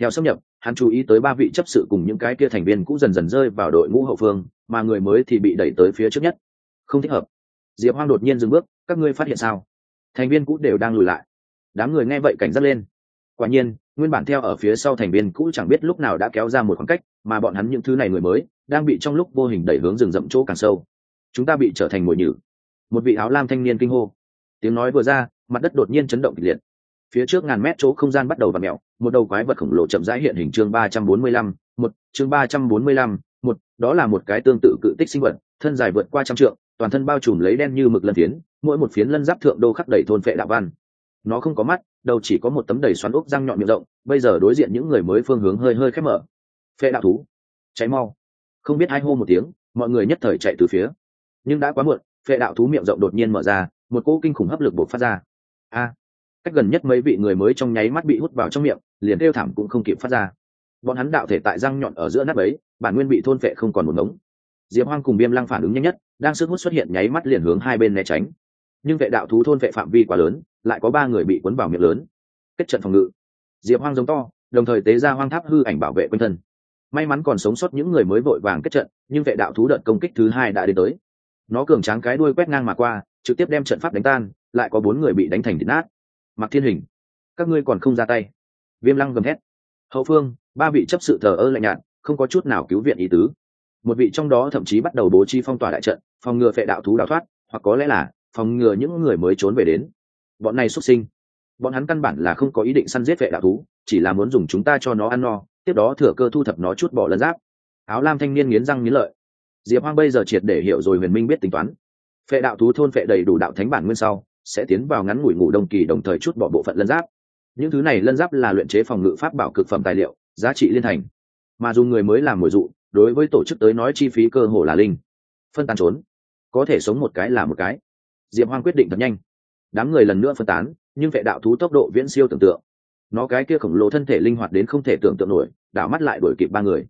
theo xâm nhập, hắn chú ý tới ba vị chấp sự cùng những cái kia thành viên cũng dần dần rơi vào đội ngũ hậu phương, mà người mới thì bị đẩy tới phía trước nhất. Không thích hợp. Diệp hoang đột nhiên dừng bước, các ngươi phát hiện sao? Thành viên cũ đều đang lùi lại. Đám người nghe vậy cảnh giác lên. Quả nhiên, nguyên bản theo ở phía sau thành viên cũ chẳng biết lúc nào đã kéo ra một khoảng cách, mà bọn hắn những thứ này người mới, đang bị trong lúc vô hình đẩy hướng rừng rậm chỗ càng sâu. Chúng ta bị trở thành mồi nhử. Một vị áo lam thanh niên kinh hô. Tiếng nói vừa ra, mặt đất đột nhiên chấn động kịch liệt phía trước ngàn mét chỗ không gian bắt đầu và mẹo một đầu quái vật khổng lồ chậm rãi hiện hình chương ba trăm bốn mươi lăm, một, chương ba trăm bốn mươi lăm, một, đó là một cái tương tự cự tích sinh vật, thân dài vượt qua trăm trượng, toàn thân bao trùm lấy đen như mực lân phiến, mỗi một phiến lân giáp thượng đô khắc đầy thôn phệ đạo văn. Nó không có mắt, đầu chỉ có một tấm đầy xoắn ốc răng nhọn miệng rộng, bây giờ đối diện những người mới phương hướng hơi hơi khép mở. Phệ đạo thú. Cháy mau. Không biết ai hô một tiếng, mọi người nhất thời chạy từ phía. Nhưng đã quá muộn, phệ đạo thú miệng rộng đột nhiên mở ra, một cỗ kinh khủng hấp lực bộc phát ra. A! Cách gần nhất mấy vị người mới trong nháy mắt bị hút vào trong miệng, liền kêu thảm cũng không kịp phát ra. Bọn hắn đạo thể tại răng nhọn ở giữa nắp ấy, bản nguyên bị thôn phệ không còn một ngống. Diệp hoang cùng viêm lăng phản ứng nhanh nhất, đang sức hút xuất hiện nháy mắt liền hướng hai bên né tránh. Nhưng vệ đạo thú thôn vệ phạm vi quá lớn, lại có ba người bị cuốn vào miệng lớn. Kết trận phòng ngự. Diệp hoang giống to, đồng thời tế ra hoang tháp hư ảnh bảo vệ quanh thân. May mắn còn sống sót những người mới vội vàng kết trận, nhưng vệ đạo thú đợt công kích thứ hai đã đến tới. Nó cường tráng cái đuôi quét ngang mà qua, trực tiếp đem trận pháp đánh tan, lại có bốn người bị đánh thành thịt nát mặc thiên hình, các ngươi còn không ra tay. Viêm lăng gầm hét hậu phương, ba vị chấp sự thờ ơ lạnh nhạt, không có chút nào cứu viện ý tứ. Một vị trong đó thậm chí bắt đầu bố trí phong tỏa đại trận, phòng ngừa phệ đạo thú đào thoát, hoặc có lẽ là phòng ngừa những người mới trốn về đến. Bọn này xuất sinh. Bọn hắn căn bản là không có ý định săn giết vệ đạo thú, chỉ là muốn dùng chúng ta cho nó ăn no, tiếp đó thừa cơ thu thập nó chút bỏ lân giáp. Áo lam thanh niên nghiến răng nghiến lợi. Diệp hoang bây giờ triệt để hiểu rồi huyền minh biết tính toán. Phệ đạo thú thôn phệ đầy đủ đạo thánh bản nguyên sau sẽ tiến vào ngắn ngủi ngủ đông kỳ đồng thời chút bỏ bộ phận lân giáp. Những thứ này lân giáp là luyện chế phòng ngự pháp bảo cực phẩm tài liệu, giá trị liên thành. Mà dùng người mới làm mồi dụ, đối với tổ chức tới nói chi phí cơ hồ là linh. Phân tán trốn. Có thể sống một cái là một cái. Diệp hoang quyết định thật nhanh. Đám người lần nữa phân tán, nhưng vệ đạo thú tốc độ viễn siêu tưởng tượng. Nó cái kia khổng lồ thân thể linh hoạt đến không thể tưởng tượng nổi, đảo mắt lại đuổi kịp ba người.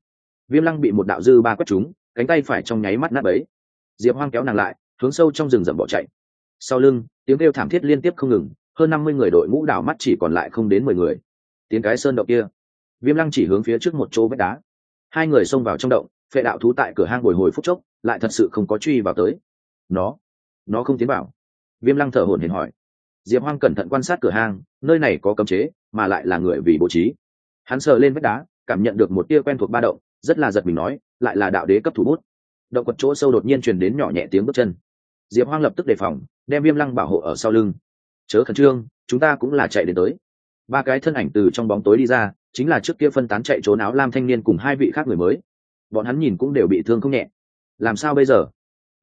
Viêm lăng bị một đạo dư ba quét trúng, cánh tay phải trong nháy mắt nát bấy. Diệp hoang kéo nàng lại, hướng sâu trong rừng rậm bỏ chạy sau lưng, tiếng kêu thảm thiết liên tiếp không ngừng, hơn năm mươi người đội ngũ đảo mắt chỉ còn lại không đến mười người. Tiếng cái sơn động kia, viêm lăng chỉ hướng phía trước một chỗ vách đá. Hai người xông vào trong động, phệ đạo thú tại cửa hang bồi hồi phút chốc, lại thật sự không có truy vào tới. Nó nó không tiến vào. Viêm lăng thở hổn hển hỏi. Diệp hoang cẩn thận quan sát cửa hang, nơi này có cấm chế, mà lại là người vì bố trí. Hắn sờ lên vách đá, cảm nhận được một tia quen thuộc ba động, rất là giật mình nói, lại là đạo đế cấp thủ bút. Động quật chỗ sâu đột nhiên truyền đến nhỏ nhẹ tiếng bước chân diệp hoang lập tức đề phòng, đem viêm lăng bảo hộ ở sau lưng. Chớ khẩn trương, chúng ta cũng là chạy đến tới. Ba cái thân ảnh từ trong bóng tối đi ra, chính là trước kia phân tán chạy trốn áo lam thanh niên cùng hai vị khác người mới. Bọn hắn nhìn cũng đều bị thương không nhẹ. Làm sao bây giờ?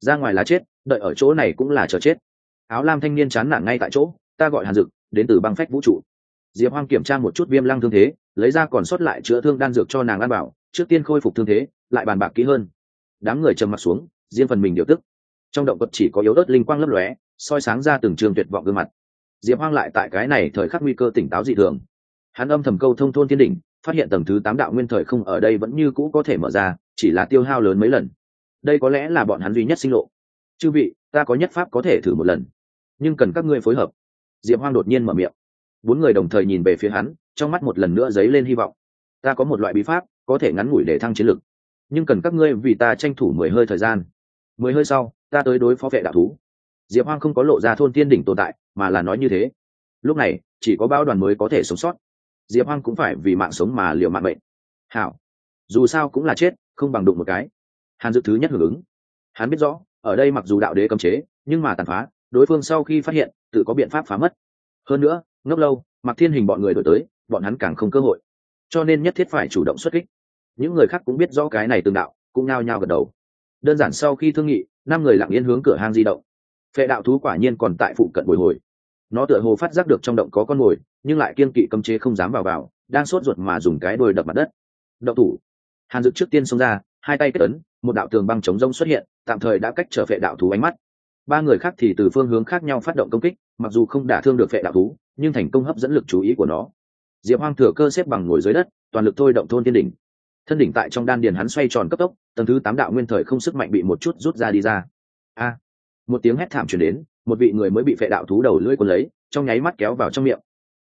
Ra ngoài là chết, đợi ở chỗ này cũng là chờ chết. Áo lam thanh niên chán nản ngay tại chỗ, ta gọi hàn dực, đến từ băng phách vũ trụ. Diệp hoang kiểm tra một chút viêm lăng thương thế, lấy ra còn sót lại chữa thương đan dược cho nàng ăn bảo, trước tiên khôi phục thương thế, lại bàn bạc kỹ hơn. Đám người trầm mặt xuống, riêng phần mình điều tức trong động vật chỉ có yếu ớt linh quang lấp lóe, soi sáng ra từng trường tuyệt vọng gương mặt. Diệp hoang lại tại cái này thời khắc nguy cơ tỉnh táo dị thường. Hắn âm thầm câu thông thôn thiên đỉnh, phát hiện tầng thứ tám đạo nguyên thời không ở đây vẫn như cũ có thể mở ra, chỉ là tiêu hao lớn mấy lần. Đây có lẽ là bọn hắn duy nhất sinh lộ. Chư vị, ta có nhất pháp có thể thử một lần. Nhưng cần các ngươi phối hợp. Diệp hoang đột nhiên mở miệng. Bốn người đồng thời nhìn về phía hắn, trong mắt một lần nữa dấy lên hy vọng. Ta có một loại bí pháp, có thể ngắn ngủi để thăng chiến lực. Nhưng cần các ngươi vì ta tranh thủ mười hơi thời gian. Mười hơi sau ta tới đối phó vệ đạo thú. Diệp hoang không có lộ ra thôn tiên đỉnh tồn tại, mà là nói như thế. Lúc này, chỉ có bao đoàn mới có thể sống sót. Diệp hoang cũng phải vì mạng sống mà liều mạng bệnh hảo. Dù sao cũng là chết, không bằng đụng một cái. Hàn dự thứ nhất hưởng ứng. Hắn biết rõ, ở đây mặc dù đạo đế cấm chế, nhưng mà tàn phá, đối phương sau khi phát hiện, tự có biện pháp phá mất. Hơn nữa, ngốc lâu mặc thiên hình bọn người đổi tới, bọn hắn càng không cơ hội. Cho nên nhất thiết phải chủ động xuất kích. Những người khác cũng biết rõ cái này tương đạo, cũng nao nhao gật đầu đơn giản sau khi thương nghị, năm người lặng yên hướng cửa hang di động. Phệ đạo thú quả nhiên còn tại phụ cận bồi hồi. Nó tựa hồ phát giác được trong động có con mồi, nhưng lại kiên kỵ cấm chế không dám vào vào, đang sốt ruột mà dùng cái đôi đập mặt đất. Động thủ. Hàn dực trước tiên xông ra, hai tay kết ấn, một đạo tường băng chống rông xuất hiện, tạm thời đã cách trở phệ đạo thú ánh mắt. Ba người khác thì từ phương hướng khác nhau phát động công kích, mặc dù không đả thương được phệ đạo thú, nhưng thành công hấp dẫn lực chú ý của nó. Diệp hoang thừa cơ xếp bằng ngồi dưới đất, toàn lực thôi động thôn thiên đỉnh. Thân đỉnh tại trong đan điền hắn xoay tròn cấp tốc tầng thứ tám đạo nguyên thời không sức mạnh bị một chút rút ra đi ra. A! Một tiếng hét thảm chuyển đến, một vị người mới bị phệ đạo thú đầu lưỡi cuốn lấy, trong nháy mắt kéo vào trong miệng.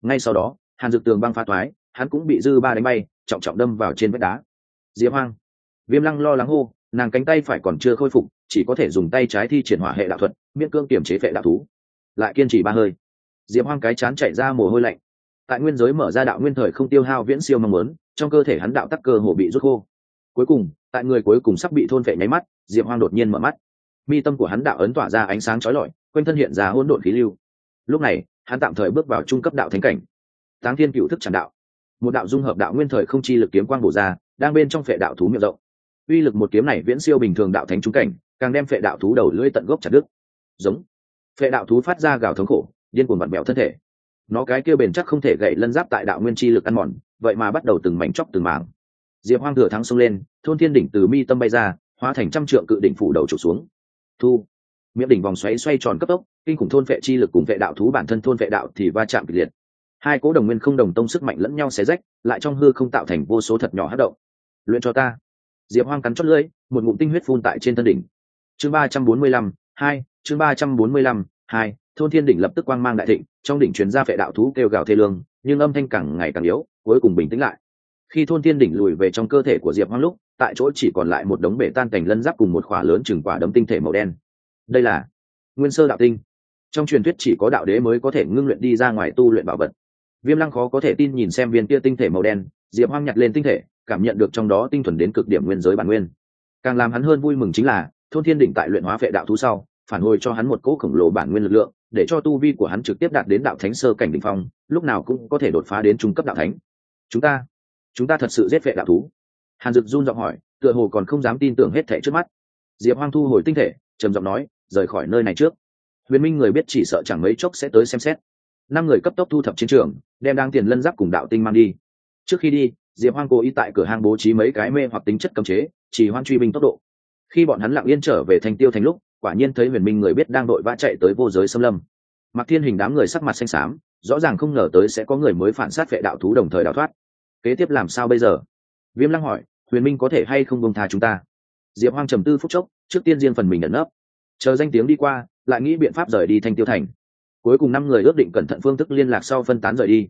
Ngay sau đó, hàn dược tường băng phá thoái hắn cũng bị dư ba đánh bay, trọng trọng đâm vào trên vách đá. Diệp hoang! Viêm lăng lo lắng hô, nàng cánh tay phải còn chưa khôi phục, chỉ có thể dùng tay trái thi triển hỏa hệ đạo thuật, miễn cương kiểm chế phệ đạo thú. Lại kiên trì ba hơi. Diệp hoang cái chán chạy ra mồ hôi lạnh. Tại nguyên giới mở ra đạo nguyên thời không tiêu hao viễn siêu mong muốn, trong cơ thể hắn đạo tắc cơ hồ bị rút khô cuối cùng, tại người cuối cùng sắp bị thôn vệ nháy mắt, diệp hoang đột nhiên mở mắt. Mi tâm của hắn đạo ấn tỏa ra ánh sáng chói lọi, quanh thân hiện ra hỗn độn khí lưu. Lúc này, hắn tạm thời bước vào trung cấp đạo thánh cảnh. Táng thiên cựu thức tràn đạo. Một đạo dung hợp đạo nguyên thời không chi lực kiếm quang bổ ra, đang bên trong phệ đạo thú miệng rộng. Uy lực một kiếm này viễn siêu bình thường đạo thánh trung cảnh, càng đem phệ đạo thú đầu lưỡi tận gốc chặt đứt. Giống. Phệ đạo thú phát ra gào thống khổ, điên cuồng vặn bẹo thân thể. Nó cái kia bền chắc không thể gậy lân giáp tại đạo nguyên chi lực ăn mòn, vậy mà bắt đầu từng mảnh chóc từng mảng diệp hoang thừa thắng xông lên, thôn thiên đỉnh từ mi tâm bay ra, hóa thành trăm trượng cự đỉnh phủ đầu trục xuống. Thu. Miệng đỉnh vòng xoáy xoay tròn cấp tốc, kinh khủng thôn vệ chi lực cùng vệ đạo thú bản thân thôn vệ đạo thì va chạm kịch liệt. Hai cố đồng nguyên không đồng tông sức mạnh lẫn nhau xé rách, lại trong hư không tạo thành vô số thật nhỏ hát động. Luyện cho ta. Diệp hoang cắn chót lưỡi, một ngụm tinh huyết phun tại trên thân đỉnh. Chương ba trăm bốn mươi lăm, hai, chương ba trăm bốn mươi lăm, hai, thôn thiên đỉnh lập tức quang mang đại thịnh, trong đỉnh truyền ra vệ đạo thú kêu gào thê lương, nhưng âm thanh càng ngày càng yếu, cuối cùng bình tĩnh lại khi thôn thiên đỉnh lùi về trong cơ thể của diệp hoang lúc, tại chỗ chỉ còn lại một đống bể tan cành lân giáp cùng một khỏa lớn chừng quả đấm tinh thể màu đen. Đây là nguyên sơ đạo tinh. Trong truyền thuyết chỉ có đạo đế mới có thể ngưng luyện đi ra ngoài tu luyện bảo vật. Viêm lăng khó có thể tin nhìn xem viên kia tinh thể màu đen, diệp hoang nhặt lên tinh thể, cảm nhận được trong đó tinh thuần đến cực điểm nguyên giới bản nguyên. Càng làm hắn hơn vui mừng chính là, thôn thiên đỉnh tại luyện hóa vệ đạo thú sau, phản hồi cho hắn một cỗ khổng lồ bản nguyên lực lượng, để cho tu vi của hắn trực tiếp đạt đến đạo thánh sơ cảnh đ ỉ n h phong, lúc nào cũng có thể đột phá đến trung cấp đạo thánh. Chúng ta chúng ta thật sự giết vệ đạo thú. Hàn dực run giọng hỏi, tựa hồ còn không dám tin tưởng hết thẻ trước mắt. Diệp hoang thu hồi tinh thể, trầm giọng nói, rời khỏi nơi này trước. Huyền minh người biết chỉ sợ chẳng mấy chốc sẽ tới xem xét. Năm người cấp tốc thu thập chiến trường, đem đang tiền lân giáp cùng đạo tinh mang đi. Trước khi đi, diệp hoang cố ý tại cửa hang bố trí mấy cái mê hoặc tính chất cấm chế chỉ hoan truy binh tốc độ. Khi bọn hắn lặng yên trở về thành tiêu thành lúc, quả nhiên thấy huyền minh người biết đang đội vã chạy tới vô giới xâm lâm. Mặc thiên hình đám người sắc mặt xanh xám, rõ ràng không ngờ tới sẽ có người mới phản sát vệ đạo thú đồng thời đào thoát kế tiếp làm sao bây giờ? Viêm lăng hỏi, huyền minh có thể hay không bông tha chúng ta? Diệp hoang trầm tư phúc chốc, trước tiên riêng phần mình ẩn nấp. Chờ danh tiếng đi qua, lại nghĩ biện pháp rời đi thanh tiêu thành. Cuối cùng năm người ước định cẩn thận phương thức liên lạc sau phân tán rời đi.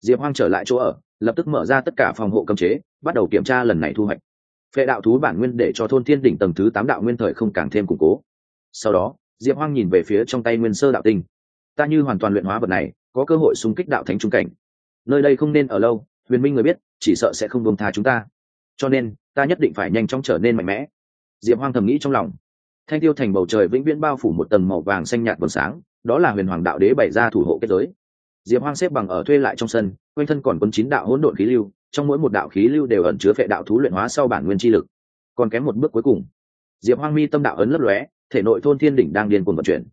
Diệp hoang trở lại chỗ ở, lập tức mở ra tất cả phòng hộ cấm chế, bắt đầu kiểm tra lần này thu hoạch. Phệ đạo thú bản nguyên để cho thôn thiên đỉnh tầng thứ tám đạo nguyên thời không càng thêm củng cố. Sau đó, diệp hoang nhìn về phía trong tay nguyên sơ đạo tinh. Ta như hoàn toàn luyện hóa vật này, có cơ hội xung kích đạo thánh trung cảnh. Nơi đây không nên ở lâu huyền minh người biết, chỉ sợ sẽ không buông tha chúng ta. Cho nên, ta nhất định phải nhanh chóng trở nên mạnh mẽ. Diệp hoang thầm nghĩ trong lòng. Thanh tiêu thành bầu trời vĩnh viễn bao phủ một tầng màu vàng xanh nhạt vầng sáng, đó là huyền hoàng đạo đế bày ra thủ hộ kết giới. Diệp hoang xếp bằng ở thuê lại trong sân, quanh thân còn quân chín đạo hỗn độn khí lưu, trong mỗi một đạo khí lưu đều ẩn chứa vệ đạo thú luyện hóa sau bản nguyên chi lực. Còn kém một bước cuối cùng. Diệp hoang mi tâm đạo ấn lấp lóe, thể nội thôn thiên đỉnh đang điên cuồng vận chuyển.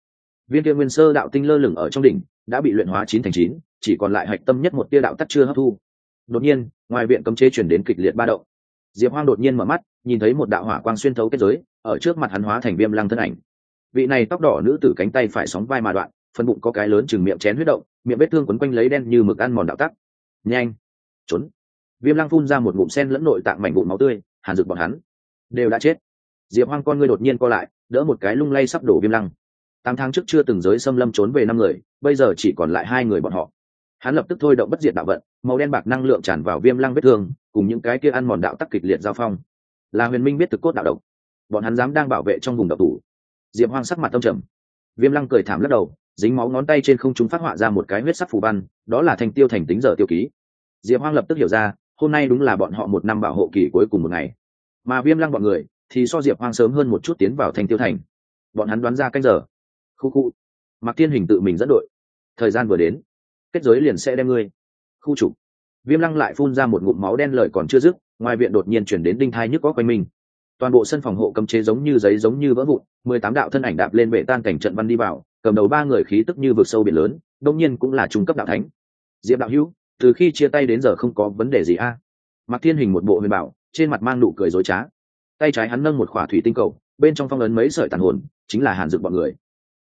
Viên kia nguyên sơ đạo tinh lơ lửng ở trong đỉnh, đã bị luyện hóa chín thành chín, chỉ còn lại hạch tâm nhất một tia đạo tắt chưa hấp thu đột nhiên, ngoài viện cấm chế chuyển đến kịch liệt ba động. Diệp hoang đột nhiên mở mắt, nhìn thấy một đạo hỏa quang xuyên thấu kết giới, ở trước mặt hắn hóa thành viêm lăng thân ảnh. Vị này tóc đỏ nữ tử cánh tay phải sóng vai mà đoạn, phần bụng có cái lớn chừng miệng chén huyết động, miệng vết thương quấn quanh lấy đen như mực ăn mòn đạo tắc. Nhanh! Trốn! Viêm lăng phun ra một ngụm sen lẫn nội tạng mảnh vụn máu tươi, hàn dực bọn hắn đều đã chết. Diệp hoang con ngươi đột nhiên co lại, đỡ một cái lung lay sắp đổ viêm lăng. Tám tháng trước chưa từng giới xâm lâm trốn về năm người, bây giờ chỉ còn lại hai người bọn họ hắn lập tức thôi động bất diệt đạo vận, màu đen bạc năng lượng tràn vào viêm lăng vết thương, cùng những cái kia ăn mòn đạo tắc kịch liệt giao phong. Là huyền minh biết thực cốt đạo độc. Bọn hắn dám đang bảo vệ trong vùng độc tủ diệp hoang sắc mặt tâm trầm. Viêm lăng cười thảm lắc đầu, dính máu ngón tay trên không chúng phát họa ra một cái huyết sắc phù văn, đó là thành tiêu thành tính giờ tiêu ký. Diệp hoang lập tức hiểu ra, hôm nay đúng là bọn họ một năm bảo hộ kỳ cuối cùng một ngày. Mà viêm lăng bọn người, thì so diệp hoang sớm hơn một chút tiến vào thành tiêu thành. Bọn hắn đoán ra canh giờ. Khu khu. Mặc thiên hình tự mình dẫn đội. Thời gian vừa đến kết giới liền sẽ đem ngươi. Khu trục. Viêm lăng lại phun ra một ngụm máu đen lời còn chưa dứt, ngoài viện đột nhiên chuyển đến đinh thai nhức có quanh mình. Toàn bộ sân phòng hộ cấm chế giống như giấy giống như vỡ vụn, mười tám đạo thân ảnh đạp lên bệ tan cảnh trận văn đi vào, cầm đầu ba người khí tức như vực sâu biển lớn, đông nhiên cũng là trung cấp đạo thánh. Diệp đạo hữu, từ khi chia tay đến giờ không có vấn đề gì a? À? mặc thiên hình một bộ huyền bảo, trên mặt mang nụ cười dối trá. Tay trái hắn nâng một khỏa thủy tinh cầu, bên trong phong ấn mấy sợi tàn hồn, chính là hàn dực bọn người.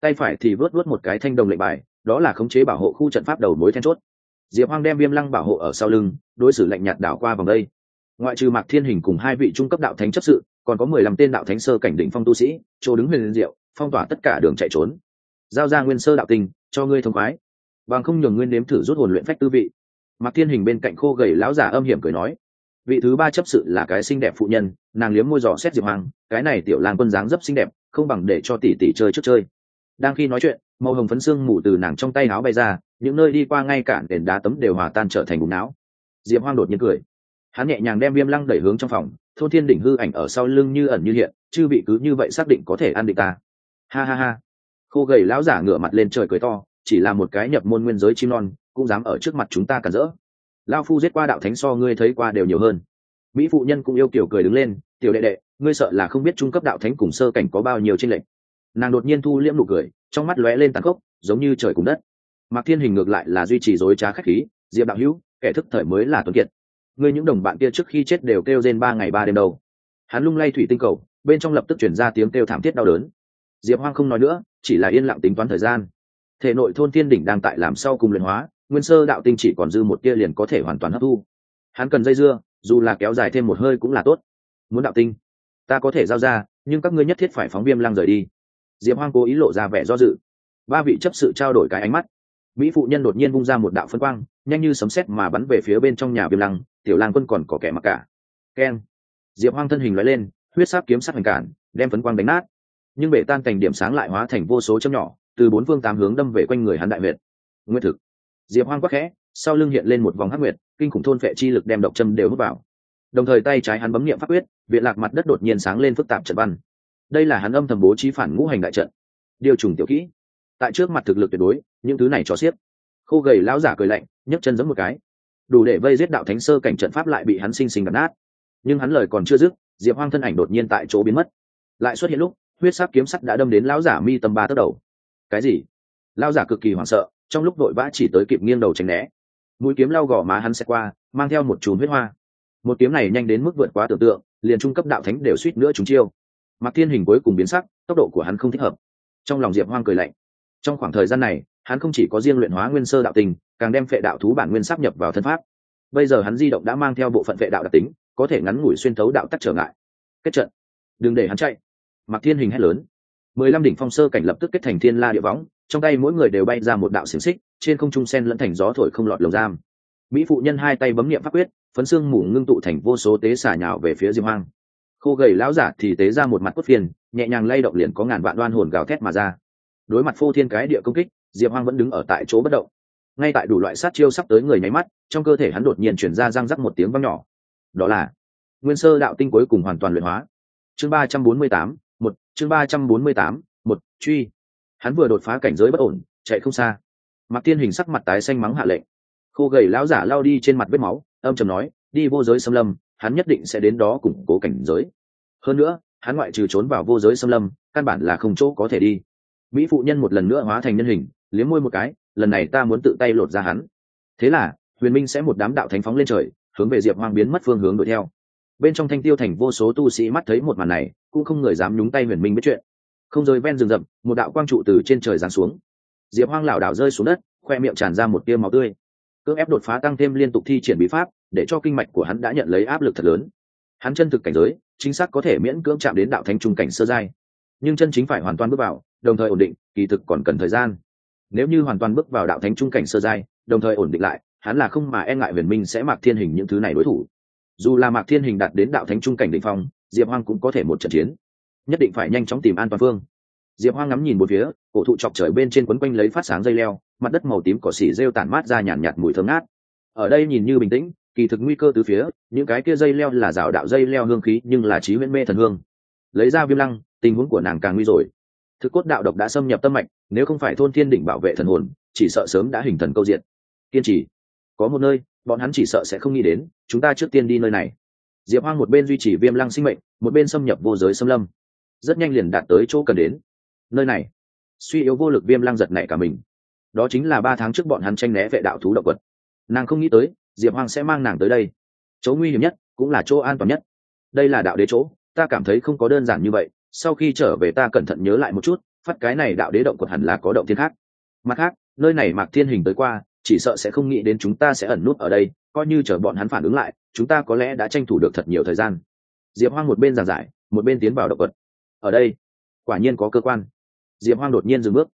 Tay phải thì vớt vớt một cái thanh đồng lệnh bài đó là khống chế bảo hộ khu trận pháp đầu mối then chốt. Diệp hoang đem viêm lăng bảo hộ ở sau lưng đối xử lạnh nhạt đảo qua vòng đây. Ngoại trừ mạc thiên hình cùng hai vị trung cấp đạo thánh chấp sự còn có mười lăm tên đạo thánh sơ cảnh đỉnh phong tu sĩ chỗ đứng huyền liên diệu phong tỏa tất cả đường chạy trốn. Giao ra nguyên sơ đạo tình cho ngươi thông khoái. Bằng không nhường nguyên nếm thử rút hồn luyện phách tư vị. Mạc thiên hình bên cạnh khô gầy lão giả âm hiểm cười nói vị thứ ba chấp sự là cái xinh đẹp phụ nhân nàng liếm môi dò xét diệp Hoang, cái này tiểu lang quân dáng dấp xinh đẹp không bằng để cho tỷ tỷ chơi trước chơi. Đang khi nói chuyện màu hồng phấn xương mù từ nàng trong tay áo bay ra, những nơi đi qua ngay cả nền đá tấm đều hòa tan trở thành bùng não. Diệp hoang đột nhiên cười. Hắn nhẹ nhàng đem viêm lăng đẩy hướng trong phòng, thôn thiên đỉnh hư ảnh ở sau lưng như ẩn như hiện, chư bị cứ như vậy xác định có thể ăn định ta. Ha ha ha. Khô gầy lão giả ngửa mặt lên trời cười to, chỉ là một cái nhập môn nguyên giới chim non, cũng dám ở trước mặt chúng ta cản rỡ. Lao phu giết qua đạo thánh so ngươi thấy qua đều nhiều hơn. Mỹ phụ nhân cũng yêu kiểu cười đứng lên, tiểu đệ đệ, ngươi sợ là không biết trung cấp đạo thánh cùng sơ cảnh có bao nhiêu trên lệnh nàng đột nhiên thu liễm nụ cười, trong mắt lóe lên tàn khốc, giống như trời cùng đất. Mạc thiên hình ngược lại là duy trì dối trá khách khí, diệp đạo hữu, kẻ thức thời mới là tuấn kiệt. Ngươi những đồng bạn kia trước khi chết đều kêu trên ba ngày ba đêm đâu. Hắn lung lay thủy tinh cầu, bên trong lập tức chuyển ra tiếng kêu thảm thiết đau đớn. Diệp hoang không nói nữa, chỉ là yên lặng tính toán thời gian. Thể nội thôn thiên đỉnh đang tại làm sau cùng luyện hóa, nguyên sơ đạo tinh chỉ còn dư một kia liền có thể hoàn toàn hấp thu. Hắn cần dây dưa, dù là kéo dài thêm một hơi cũng là tốt. Muốn đạo tinh, ta có thể giao ra, nhưng các ngươi nhất thiết phải phóng viêm lăng rời đi diệp hoang cố ý lộ ra vẻ do dự ba vị chấp sự trao đổi cái ánh mắt mỹ phụ nhân đột nhiên bung ra một đạo phân quang nhanh như sấm sét mà bắn về phía bên trong nhà viêm lăng tiểu lang quân còn có kẻ mặc cả keng diệp hoang thân hình nói lên huyết sáp kiếm sắc hành cản đem phấn quang đánh nát nhưng bể tan cảnh điểm sáng lại hóa thành vô số chấm nhỏ từ bốn phương tám hướng đâm về quanh người hắn đại việt nguyên thực diệp hoang quắc khẽ sau lưng hiện lên một vòng hắc nguyệt kinh khủng thôn phệ chi lực đem độc châm đều hút vào đồng thời tay trái hắn bấm nghiệm pháp quyết viện lạc mặt đất đột nhiên sáng lên phức tạp trận văn đây là hắn âm thầm bố trí phản ngũ hành đại trận. Điều trùng tiểu kỹ. Tại trước mặt thực lực tuyệt đối, những thứ này cho xiết khô gầy lão giả cười lạnh, nhấc chân giống một cái. Đủ để vây giết đạo thánh sơ cảnh trận pháp lại bị hắn sinh sinh đập nát. Nhưng hắn lời còn chưa dứt, diệp hoang thân ảnh đột nhiên tại chỗ biến mất. Lại xuất hiện lúc, huyết sắc kiếm sắt đã đâm đến lão giả mi tầm ba tấc đầu. Cái gì? Lão giả cực kỳ hoảng sợ, trong lúc đội vã chỉ tới kịp nghiêng đầu tránh né. Mũi kiếm lao gò má hắn xẹt qua, mang theo một chùm huyết hoa. Một kiếm này nhanh đến mức vượt quá tưởng tượng, liền trung cấp đạo thánh đều suýt nữa trúng chiêu. Mạc thiên hình cuối cùng biến sắc, tốc độ của hắn không thích hợp. Trong lòng diệp hoang cười lạnh. Trong khoảng thời gian này, hắn không chỉ có riêng luyện hóa nguyên sơ đạo tình, càng đem phệ đạo thú bản nguyên sắp nhập vào thân pháp. Bây giờ hắn di động đã mang theo bộ phận phệ đạo đặc tính, có thể ngắn ngủi xuyên thấu đạo tắc trở ngại. Kết trận. Đừng để hắn chạy. Mạc thiên hình hét lớn. Mười lăm đỉnh phong sơ cảnh lập tức kết thành thiên la địa võng, trong tay mỗi người đều bay ra một đạo xiềng xích, trên không trung sen lẫn thành gió thổi không lọt lồng giam. Mỹ phụ nhân hai tay bấm nghiệm pháp quyết, phấn xương mủ ngưng tụ thành vô số tế xả nhào về phía diêm hoang khô gầy lão giả thì tế ra một mặt cốt phiền, nhẹ nhàng lay động liền có ngàn vạn đoan hồn gào thét mà ra. Đối mặt phô thiên cái địa công kích, diệp hoang vẫn đứng ở tại chỗ bất động. Ngay tại đủ loại sát chiêu sắp tới người nháy mắt, trong cơ thể hắn đột nhiên chuyển ra răng rắc một tiếng văng nhỏ. Đó là nguyên sơ đạo tinh cuối cùng hoàn toàn luyện hóa. Chương ba trăm bốn mươi tám, một, chương ba trăm bốn mươi tám, một, truy. Hắn vừa đột phá cảnh giới bất ổn, chạy không xa. Mặc tiên hình sắc mặt tái xanh mắng hạ lệnh. Khô gầy lão giả lao đi trên mặt vết máu, âm trầm nói, đi vô giới xâm lâm hắn nhất định sẽ đến đó củng cố cảnh giới. Hơn nữa, hắn ngoại trừ trốn vào vô giới xâm lâm, căn bản là không chỗ có thể đi. Mỹ phụ nhân một lần nữa hóa thành nhân hình, liếm môi một cái, lần này ta muốn tự tay lột ra hắn. Thế là, huyền minh sẽ một đám đạo thánh phóng lên trời, hướng về diệp hoang biến mất phương hướng đuổi theo. Bên trong thanh tiêu thành vô số tu sĩ mắt thấy một màn này, cũng không người dám nhúng tay huyền minh biết chuyện. Không rơi ven rừng rậm, một đạo quang trụ từ trên trời giáng xuống. Diệp hoang lảo đảo rơi xuống đất, khoe miệng tràn ra một tia máu tươi. Cưỡng ép đột phá tăng thêm liên tục thi triển bí pháp để cho kinh mạch của hắn đã nhận lấy áp lực thật lớn. Hắn chân thực cảnh giới chính xác có thể miễn cưỡng chạm đến đạo thánh trung cảnh sơ giai. Nhưng chân chính phải hoàn toàn bước vào đồng thời ổn định kỳ thực còn cần thời gian. Nếu như hoàn toàn bước vào đạo thánh trung cảnh sơ giai đồng thời ổn định lại hắn là không mà e ngại huyền minh sẽ mặc thiên hình những thứ này đối thủ. Dù là mạc thiên hình đạt đến đạo thánh trung cảnh định phong diệp hoang cũng có thể một trận chiến. Nhất định phải nhanh chóng tìm an toàn phương. Diệp hoang ngắm nhìn một phía cổ thụ chọc trời bên trên quấn quanh lấy phát sáng dây leo mặt đất màu tím cỏ xỉ rêu tản mát ra nhàn nhạt, nhạt mùi thơm ngát. Ở đây nhìn như bình tĩnh kỳ thực nguy cơ từ phía, những cái kia dây leo là rào đạo dây leo hương khí, nhưng là trí huyễn mê thần hương. Lấy ra viêm lăng, tình huống của nàng càng nguy rồi. Thực cốt đạo độc đã xâm nhập tâm mạch, nếu không phải thôn thiên đỉnh bảo vệ thần hồn, chỉ sợ sớm đã hình thần câu diện. Kiên trì. Có một nơi, bọn hắn chỉ sợ sẽ không nghĩ đến, chúng ta trước tiên đi nơi này. Diệp hoang một bên duy trì viêm lăng sinh mệnh, một bên xâm nhập vô giới xâm lâm. Rất nhanh liền đạt tới chỗ cần đến. Nơi này, suy yếu vô lực viêm lăng giật này cả mình. Đó chính là ba tháng trước bọn hắn tranh né vệ đạo thú động vật. Nàng không nghĩ tới diệp hoang sẽ mang nàng tới đây. Chỗ nguy hiểm nhất cũng là chỗ an toàn nhất. Đây là đạo đế chỗ, ta cảm thấy không có đơn giản như vậy, sau khi trở về ta cẩn thận nhớ lại một chút, phát cái này đạo đế động quật hẳn là có động thiên khác. Mặt khác, nơi này mạc thiên hình tới qua, chỉ sợ sẽ không nghĩ đến chúng ta sẽ ẩn nút ở đây, coi như chờ bọn hắn phản ứng lại, chúng ta có lẽ đã tranh thủ được thật nhiều thời gian. Diệp hoang một bên giảng giải, một bên tiến vào động vật ở đây, quả nhiên có cơ quan. Diệp hoang đột nhiên dừng bước,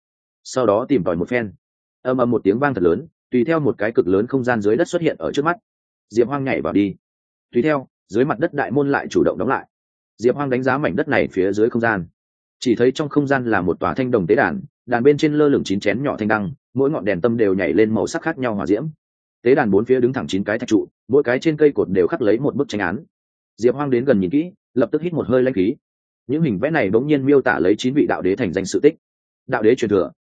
sau đó tìm tòi một phen. Âm âm một tiếng vang thật lớn tùy theo một cái cực lớn không gian dưới đất xuất hiện ở trước mắt. Diệp hoang nhảy vào đi. Tùy theo, dưới mặt đất đại môn lại chủ động đóng lại. Diệp hoang đánh giá mảnh đất này phía dưới không gian. Chỉ thấy trong không gian là một tòa thanh đồng tế đàn đàn bên trên lơ lửng chín chén nhỏ thanh đăng, mỗi ngọn đèn tâm đều nhảy lên màu sắc khác nhau hòa diễm. Tế đàn bốn phía đứng thẳng chín cái thạch trụ, mỗi cái trên cây cột đều khắc lấy một bức tranh án. Diệp hoang đến gần nhìn kỹ, lập tức hít một hơi lanh khí. Những hình vẽ này bỗng nhiên miêu tả lấy chín vị đạo đế thành danh sự tích. Đạo đế truyền thừa.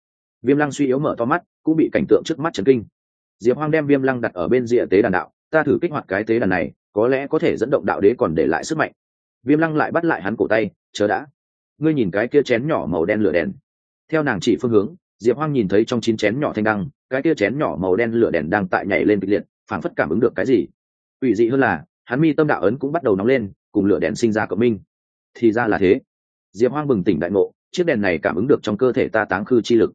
Viêm lăng suy yếu mở to mắt, cũng bị cảnh tượng trước mắt chấn kinh diệp hoang đem viêm lăng đặt ở bên rìa tế đàn đạo, ta thử kích hoạt cái tế đàn này, có lẽ có thể dẫn động đạo đế còn để lại sức mạnh. Viêm lăng lại bắt lại hắn cổ tay, chờ đã. Ngươi nhìn cái kia chén nhỏ màu đen lửa đèn. Theo nàng chỉ phương hướng, diệp hoang nhìn thấy trong chín chén nhỏ thanh đăng, cái kia chén nhỏ màu đen lửa đèn đang tại nhảy lên kịch liệt, phảng phất cảm ứng được cái gì. Ủy dị hơn là, hắn mi tâm đạo ấn cũng bắt đầu nóng lên, cùng lửa đèn sinh ra cộng minh. Thì ra là thế. Diệp hoang bừng tỉnh đại ngộ, chiếc đèn này cảm ứng được trong cơ thể ta táng khư chi lực.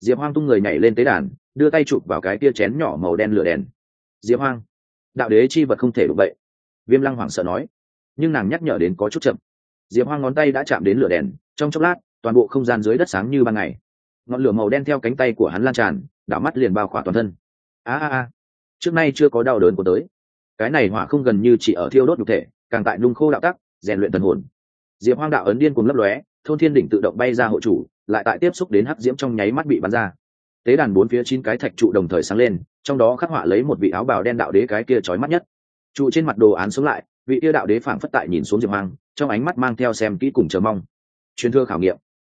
Diệp hoang tung người nhảy lên tế đàn đưa tay chụp vào cái kia chén nhỏ màu đen lửa đèn. Diệp hoang, đạo đế chi vật không thể đụng vậy viêm lăng hoảng sợ nói, nhưng nàng nhắc nhở đến có chút chậm. Diệp hoang ngón tay đã chạm đến lửa đèn, trong chốc lát, toàn bộ không gian dưới đất sáng như ban ngày. Ngọn lửa màu đen theo cánh tay của hắn lan tràn, đảo mắt liền bao khỏa toàn thân. A a a, trước nay chưa có đau đớn của tới. Cái này hỏa không gần như chỉ ở thiêu đốt nhục thể, càng tại nung khô đạo tắc, rèn luyện thần hồn. Diệp hoang đạo ấn điên cùng lấp lóe, thôn thiên đỉnh tự động bay ra hộ chủ, lại tại tiếp xúc đến hắc diễm trong nháy mắt bị bắn ra tế đàn bốn phía chín cái thạch trụ đồng thời sáng lên, trong đó khắc họa lấy một vị áo bào đen đạo đế cái kia trói mắt nhất. Trụ trên mặt đồ án xuống lại, vị kia đạo đế phảng phất tại nhìn xuống diệp hoang trong ánh mắt mang theo xem kỹ cùng chờ mong. Truyền thưa khảo nghiệm.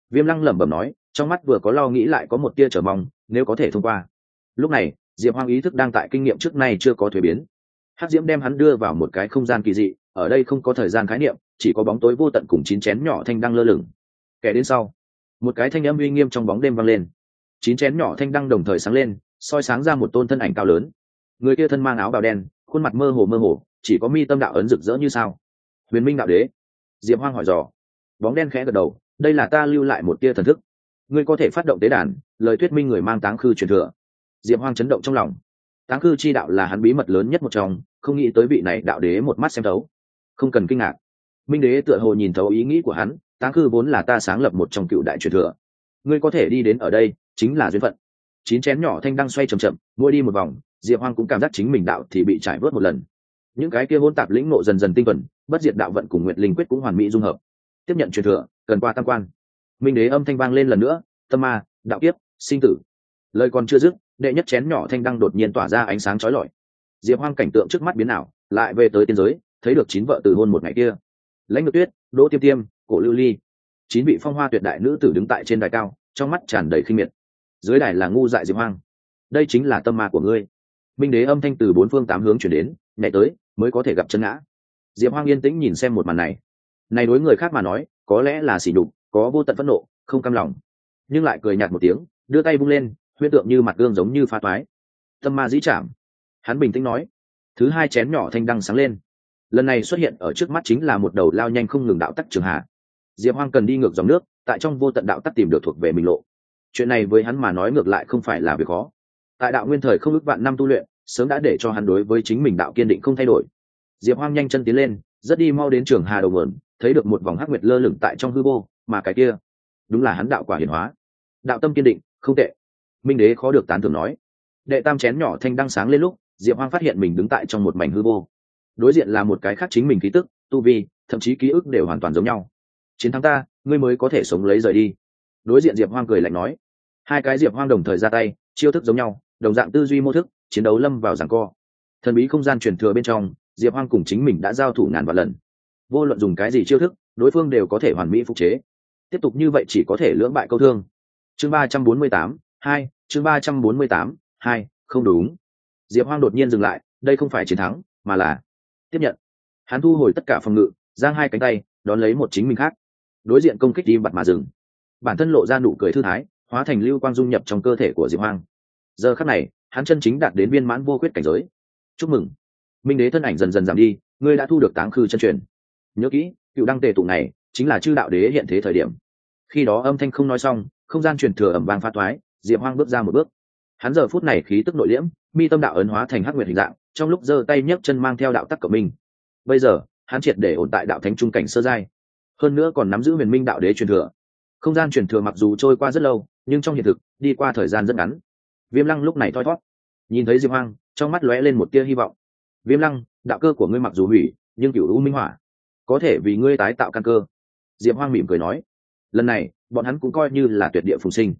Viêm lăng lẩm bẩm nói, trong mắt vừa có lo nghĩ lại có một tia chờ mong, nếu có thể thông qua. Lúc này, diệp hoang ý thức đang tại kinh nghiệm trước nay chưa có thuế biến. Hắc diễm đem hắn đưa vào một cái không gian kỳ dị, ở đây không có thời gian khái niệm, chỉ có bóng tối vô tận cùng chín chén nhỏ thanh đang lơ lửng. Kẻ đến sau, một cái thanh âm uy nghiêm trong bóng đêm vang lên chín chén nhỏ thanh đăng đồng thời sáng lên, soi sáng ra một tôn thân ảnh cao lớn. Người kia thân mang áo bào đen, khuôn mặt mơ hồ mơ hồ, chỉ có mi tâm đạo ấn rực rỡ như sao. Huyền minh đạo đế. Diệp hoang hỏi dò. Bóng đen khẽ gật đầu, đây là ta lưu lại một tia thần thức. Ngươi có thể phát động tế đàn, lời thuyết minh người mang táng khư truyền thừa. Diệp hoang chấn động trong lòng. Táng khư chi đạo là hắn bí mật lớn nhất một trong, không nghĩ tới vị này đạo đế một mắt xem thấu. Không cần kinh ngạc. Minh đế tựa hồ nhìn thấu ý nghĩ của hắn, táng khư vốn là ta sáng lập một trong cựu đại truyền thừa ngươi có thể đi đến ở đây, chính là duyên phận. Chín chén nhỏ thanh đang xoay c h ậ m chậm, mỗi đi một vòng, diệp hoang cũng cảm giác chính mình đạo thì bị trải vớt một lần. Những cái kia hôn tạp lĩnh nộ dần dần tinh thuần, bất diệt đạo vận cùng nguyện linh quyết cũng hoàn mỹ dung hợp. Tiếp nhận truyền thừa, cần qua tam quan. Minh đế âm thanh vang lên lần nữa, tâm ma, đạo kiếp, sinh tử. Lời còn chưa dứt, đệ nhất chén nhỏ thanh đăng đột nhiên tỏa ra ánh sáng trói lọi. Diệp hoang cảnh tượng trước mắt biến ảo, lại về tới tiên giới, thấy được chín vợ từ hôn một ngày kia. Lãnh ngược tuyết, đỗ tiêm tiêm, cổ lưu ly chín vị phong hoa tuyệt đại nữ tử đứng tại trên đài cao, trong mắt tràn đầy khinh miệt. Dưới đài là ngu dại diệp hoang. Đây chính là tâm ma của ngươi. Minh đế âm thanh từ bốn phương tám hướng chuyển đến, nhảy tới, mới có thể gặp chân ngã. Diệp hoang yên tĩnh nhìn xem một màn này. Này đối người khác mà nói, có lẽ là xỉ đục có vô tận phẫn nộ, không cam lòng. Nhưng lại cười nhạt một tiếng, đưa tay bung lên, huyết tượng như mặt gương giống như pha toái. Tâm ma dĩ chạm. Hắn bình tĩnh nói. Thứ hai chén nhỏ thanh đăng sáng lên. Lần này xuất hiện ở trước mắt chính là một đầu lao nhanh không ngừng đạo tắc trường hạ diệp hoang cần đi ngược dòng nước, tại trong vô tận đạo tắc tìm được thuộc về mình lộ. Chuyện này với hắn mà nói ngược lại không phải là việc khó. Tại đạo nguyên thời không ước vạn năm tu luyện, sớm đã để cho hắn đối với chính mình đạo kiên định không thay đổi. Diệp hoang nhanh chân tiến lên, rất đi mau đến trường hà đầu mườn thấy được một vòng hắc nguyệt lơ lửng tại trong hư vô, mà cái kia, đúng là hắn đạo quả hiển hóa. Đạo tâm kiên định, không tệ. Minh đế khó được tán thưởng nói. Đệ tam chén nhỏ thanh đang sáng lên lúc, diệp hoang phát hiện mình đứng tại trong một mảnh hư vô. Đối diện là một cái khác chính mình ký tức, tu vi, thậm chí ký ức đều hoàn toàn giống nhau chiến thắng ta, ngươi mới có thể sống lấy rời đi. Đối diện diệp hoang cười lạnh nói. Hai cái diệp hoang đồng thời ra tay, chiêu thức giống nhau, đồng dạng tư duy mô thức, chiến đấu lâm vào giảng co. Thần bí không gian truyền thừa bên trong, diệp hoang cùng chính mình đã giao thủ ngàn vạn lần. Vô luận dùng cái gì chiêu thức, đối phương đều có thể hoàn mỹ phục chế. Tiếp tục như vậy chỉ có thể lưỡng bại câu thương. Chương ba trăm bốn mươi tám, hai, chương ba trăm bốn mươi tám, hai, không đúng. Diệp hoang đột nhiên dừng lại, đây không phải chiến thắng, mà là tiếp nhận. Hắn thu hồi tất cả phòng ngự, giang hai cánh tay, đón lấy một chính mình khác đối diện công kích đi bặt mà dừng. Bản thân lộ ra nụ cười thư thái, hóa thành lưu quang dung nhập trong cơ thể của diệp hoang. Giờ khắc này, hắn chân chính đạt đến viên mãn vô khuyết cảnh giới. Chúc mừng. Minh đế thân ảnh dần dần giảm đi, ngươi đã thu được táng khư chân truyền. Nhớ kỹ, cựu đăng tề tụ này chính là chư đạo đế hiện thế thời điểm. Khi đó âm thanh không nói xong, không gian truyền thừa ẩm vang pha thoái diệp hoang bước ra một bước. Hắn giờ phút này khí tức nội liễm, mi tâm đạo ấn hóa thành hắc nguyệt hình dạng, trong lúc giơ tay nhấc chân mang theo đạo tắc của mình. Bây giờ, hắn triệt để ổn tại đạo thánh trung cảnh sơ giai hơn nữa còn nắm giữ huyền minh đạo đế truyền thừa. Không gian truyền thừa mặc dù trôi qua rất lâu, nhưng trong hiện thực, đi qua thời gian rất ngắn. Viêm lăng lúc này thoi thót nhìn thấy diệp hoang, trong mắt lóe lên một tia hy vọng. Viêm lăng, đạo cơ của ngươi mặc dù hủy, nhưng cựu u minh hỏa, có thể vì ngươi tái tạo căn cơ. Diệp hoang mỉm cười nói. Lần này, bọn hắn cũng coi như là tuyệt địa phùng sinh.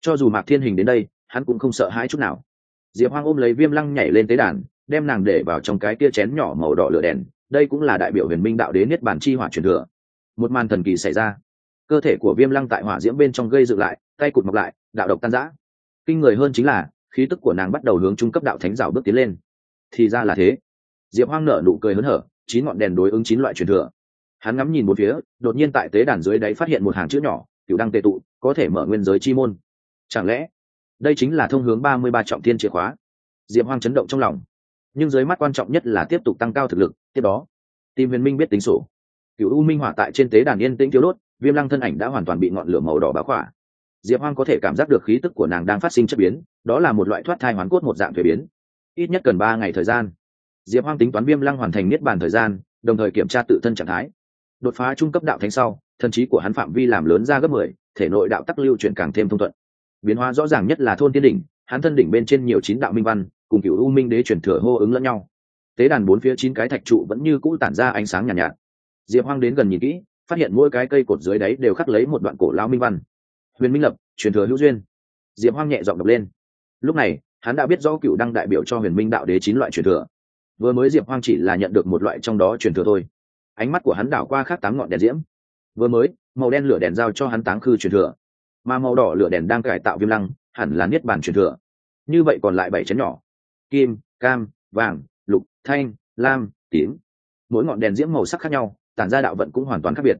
Cho dù mạc thiên hình đến đây, hắn cũng không sợ hãi chút nào. Diệp hoang ôm lấy viêm lăng nhảy lên tế đàn, đem nàng để vào trong cái tia chén nhỏ màu đỏ lửa đèn. Đây cũng là đại biểu huyền minh đạo đế niết bản chi hỏa truyền thừa một màn thần kỳ xảy ra. Cơ thể của viêm lăng tại hỏa diễm bên trong gây dựng lại, tay cụt mọc lại, đạo độc tan giã kinh người hơn chính là, khí tức của nàng bắt đầu hướng trung cấp đạo thánh rào bước tiến lên. Thì ra là thế. Diệp hoang nở nụ cười hớn hở, chín ngọn đèn đối ứng chín loại truyền thừa. Hắn ngắm nhìn một phía, đột nhiên tại tế đàn dưới đáy phát hiện một hàng chữ nhỏ cựu đăng tệ tụ, có thể mở nguyên giới chi môn. Chẳng lẽ, đây chính là thông hướng ba mươi ba trọng thiên chìa khóa? Diệp hoang chấn động trong lòng. Nhưng dưới mắt quan trọng nhất là tiếp tục tăng cao thực lực, tiếp đó tìm huyền minh biết tính sổ cựu u minh hỏa tại trên tế đàn yên tĩnh thiếu đốt viêm lăng thân ảnh đã hoàn toàn bị ngọn lửa màu đỏ bá khỏa. Diệp hoang có thể cảm giác được khí tức của nàng đang phát sinh chất biến đó là một loại thoát thai hoán cốt một dạng thuế biến. Ít nhất cần ba ngày thời gian. Diệp hoang tính toán viêm lăng hoàn thành niết bàn thời gian đồng thời kiểm tra tự thân trạng thái. Đột phá trung cấp đạo thánh sau thần trí của hắn phạm vi làm lớn ra gấp mười thể nội đạo tắc lưu chuyển càng thêm thông thuận. Biến hóa rõ ràng nhất là thôn tiên đỉnh hắn thân đỉnh bên trên nhiều chín đạo minh văn cùng cựu u minh đế chuyển thừa hô ứng lẫn nhau. Tế đàn bốn phía chín cái thạch trụ vẫn như cũ tản ra ánh sáng nhàn nhạt, nhạt diệp hoang đến gần nhìn kỹ, phát hiện mỗi cái cây cột dưới đáy đều khắc lấy một đoạn cổ lao minh văn. Huyền minh lập, truyền thừa hữu duyên. Diệp hoang nhẹ giọng đọc lên. Lúc này, hắn đã biết rõ cựu đăng đại biểu cho huyền minh đạo đế chín loại truyền thừa. Vừa mới diệp hoang chỉ là nhận được một loại trong đó truyền thừa thôi. Ánh mắt của hắn đảo qua khác tám ngọn đèn diễm. Vừa mới, màu đen lửa đèn giao cho hắn táng khư truyền thừa. Mà màu đỏ lửa đèn đang cải tạo viêm lăng, hẳn là niết bàn truyền thừa. Như vậy còn lại bảy chén nhỏ. Kim, cam, vàng, lục, thanh, lam, tím. Mỗi ngọn đèn diễm màu sắc khác nhau tản ra đạo vận cũng hoàn toàn khác biệt.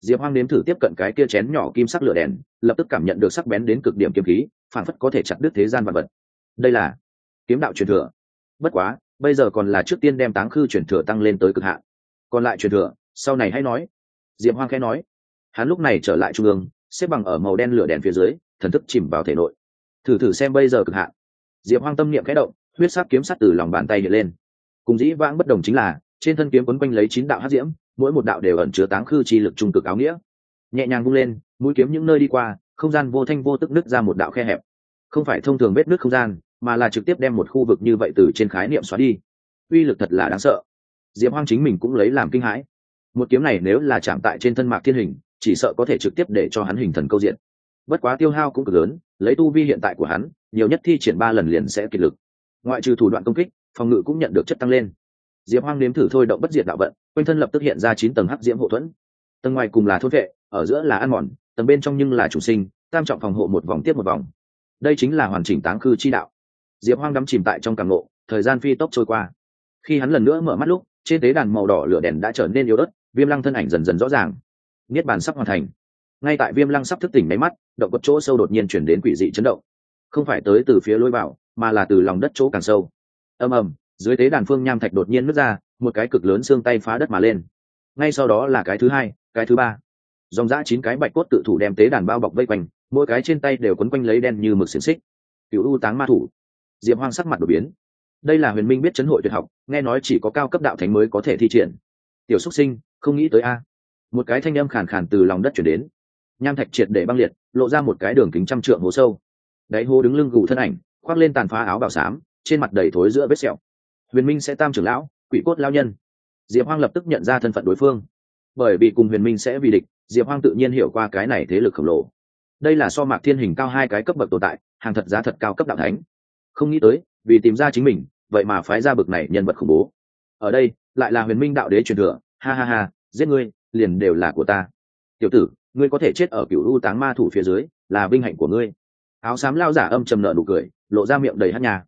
Diệp hoang nếm thử tiếp cận cái kia chén nhỏ kim sắc lửa đèn, lập tức cảm nhận được sắc bén đến cực điểm kiếm khí phản phất có thể chặt đứt thế gian vật vật. Đây là kiếm đạo truyền thừa. Bất quá, bây giờ còn là trước tiên đem táng khư truyền thừa tăng lên tới cực hạn. Còn lại truyền thừa, sau này hãy nói. Diệp hoang khẽ nói. Hắn lúc này trở lại trung ương, xếp bằng ở màu đen lửa đèn phía dưới, thần thức chìm vào thể nội. Thử thử xem bây giờ cực hạn. Diệp hoang tâm niệm khẽ động, huyết sắc kiếm sắt từ lòng bàn tay hiện lên. Cùng dĩ vãng bất đồng chính là, trên thân kiếm quấn quanh lấy chín đạo hắc diễm mỗi một đạo đều ẩn chứa táng khư chi lực trung cực áo nghĩa. Nhẹ nhàng vung lên, mũi kiếm những nơi đi qua, không gian vô thanh vô tức nứt ra một đạo khe hẹp. Không phải thông thường vết nứt không gian, mà là trực tiếp đem một khu vực như vậy từ trên khái niệm xóa đi. Uy lực thật là đáng sợ. Diệp hoang chính mình cũng lấy làm kinh hãi. Một kiếm này nếu là chạm tại trên thân mạc thiên hình, chỉ sợ có thể trực tiếp để cho hắn hình thần câu diện. Bất quá tiêu hao cũng cực lớn, lấy tu vi hiện tại của hắn, nhiều nhất thi triển ba lần liền sẽ kiệt lực. Ngoại trừ thủ đoạn công kích, phòng ngự cũng nhận được chất tăng lên diệp hoang nếm thử thôi động bất diệt đạo vận, quanh thân lập tức hiện ra chín tầng hắc diễm hộ thuẫn. Tầng ngoài cùng là thôn vệ, ở giữa là ăn mòn, tầng bên trong nhưng là chủ sinh, tam trọng phòng hộ một vòng tiếp một vòng. Đây chính là hoàn chỉnh táng khư chi đạo. Diệp hoang đắm chìm tại trong càng lộ thời gian phi tốc trôi qua. Khi hắn lần nữa mở mắt lúc, trên tế đàn màu đỏ lửa đèn đã trở nên yếu ớt, viêm lăng thân ảnh dần dần rõ ràng. Niết bàn sắp hoàn thành. Ngay tại viêm lăng sắp thức tỉnh máy mắt, động có chỗ sâu đột nhiên chuyển đến quỷ dị chấn động. Không phải tới từ phía lối vào, mà là từ lòng đất chỗ càng sâu. Ầm ầm dưới tế đàn phương nham thạch đột nhiên nứt ra, một cái cực lớn xương tay phá đất mà lên. Ngay sau đó là cái thứ hai, cái thứ ba. Dòng dã chín cái bạch cốt tự thủ đem tế đàn bao bọc vây quanh, mỗi cái trên tay đều quấn quanh lấy đen như mực xiềng xích. Cựu u táng ma thủ. Diệp hoang sắc mặt đột biến. Đây là huyền minh biết chấn hội tuyệt học, nghe nói chỉ có cao cấp đạo thánh mới có thể thi triển. Tiểu xúc sinh, không nghĩ tới a. Một cái thanh âm khàn khàn từ lòng đất chuyển đến. Nham thạch triệt để băng liệt, lộ ra một cái đường kính trăm trượng hố sâu. Đáy hố đứng lưng gù thân ảnh, khoác lên tàn phá áo bào xám, trên mặt đầy thối giữa vết sẹo huyền minh sẽ tam trưởng lão, quỷ cốt lao nhân. Diệp hoang lập tức nhận ra thân phận đối phương. Bởi vì cùng huyền minh sẽ vì địch, diệp hoang tự nhiên hiểu qua cái này thế lực khổng lồ. Đây là so mạc thiên hình cao hai cái cấp bậc tồn tại, hàng thật giá thật cao cấp đạo thánh. Không nghĩ tới, vì tìm ra chính mình, vậy mà phái ra bực này nhân vật khủng bố. Ở đây, lại là huyền minh đạo đế truyền thừa. Ha ha ha, giết ngươi, liền đều là của ta. Tiểu tử, ngươi có thể chết ở cựu u táng ma thủ phía dưới, là vinh hạnh của ngươi. Áo xám lao giả âm trầm nợ nụ cười, lộ ra miệng đầy hát nhà.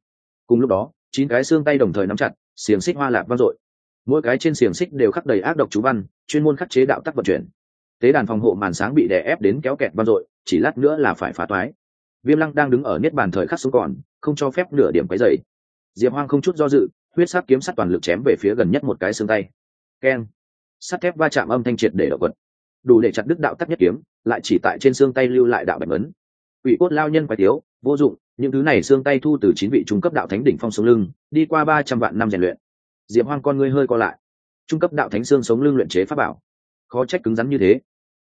Cùng lúc đó chín cái xương tay đồng thời nắm chặt, xiềng xích hoa lạc vang dội. Mỗi cái trên xiềng xích đều khắc đầy ác độc chú văn, chuyên môn khắc chế đạo tắc vận chuyển. Tế đàn phòng hộ màn sáng bị đè ép đến kéo kẹt vang dội, chỉ lát nữa là phải phá toái. Viêm lăng đang đứng ở niết bàn thời khắc xuống còn, không cho phép nửa điểm quấy dày diệp hoang không chút do dự, huyết sắc kiếm sắt toàn lực chém về phía gần nhất một cái xương tay. Keng. Sắt thép va chạm âm thanh triệt để đậu quật. Đủ để chặt đứt đạo tắc nhất kiếm, lại chỉ tại trên xương tay lưu lại đạo bạch ấn. Ủy cốt lao nhân quái tiếu, vô dụng những thứ này xương tay thu từ chín vị trung cấp đạo thánh đỉnh phong sống lưng, đi qua ba trăm vạn năm rèn luyện. Diệp hoang con ngươi hơi co lại. Trung cấp đạo thánh xương sống lưng luyện chế pháp bảo. Khó trách cứng rắn như thế.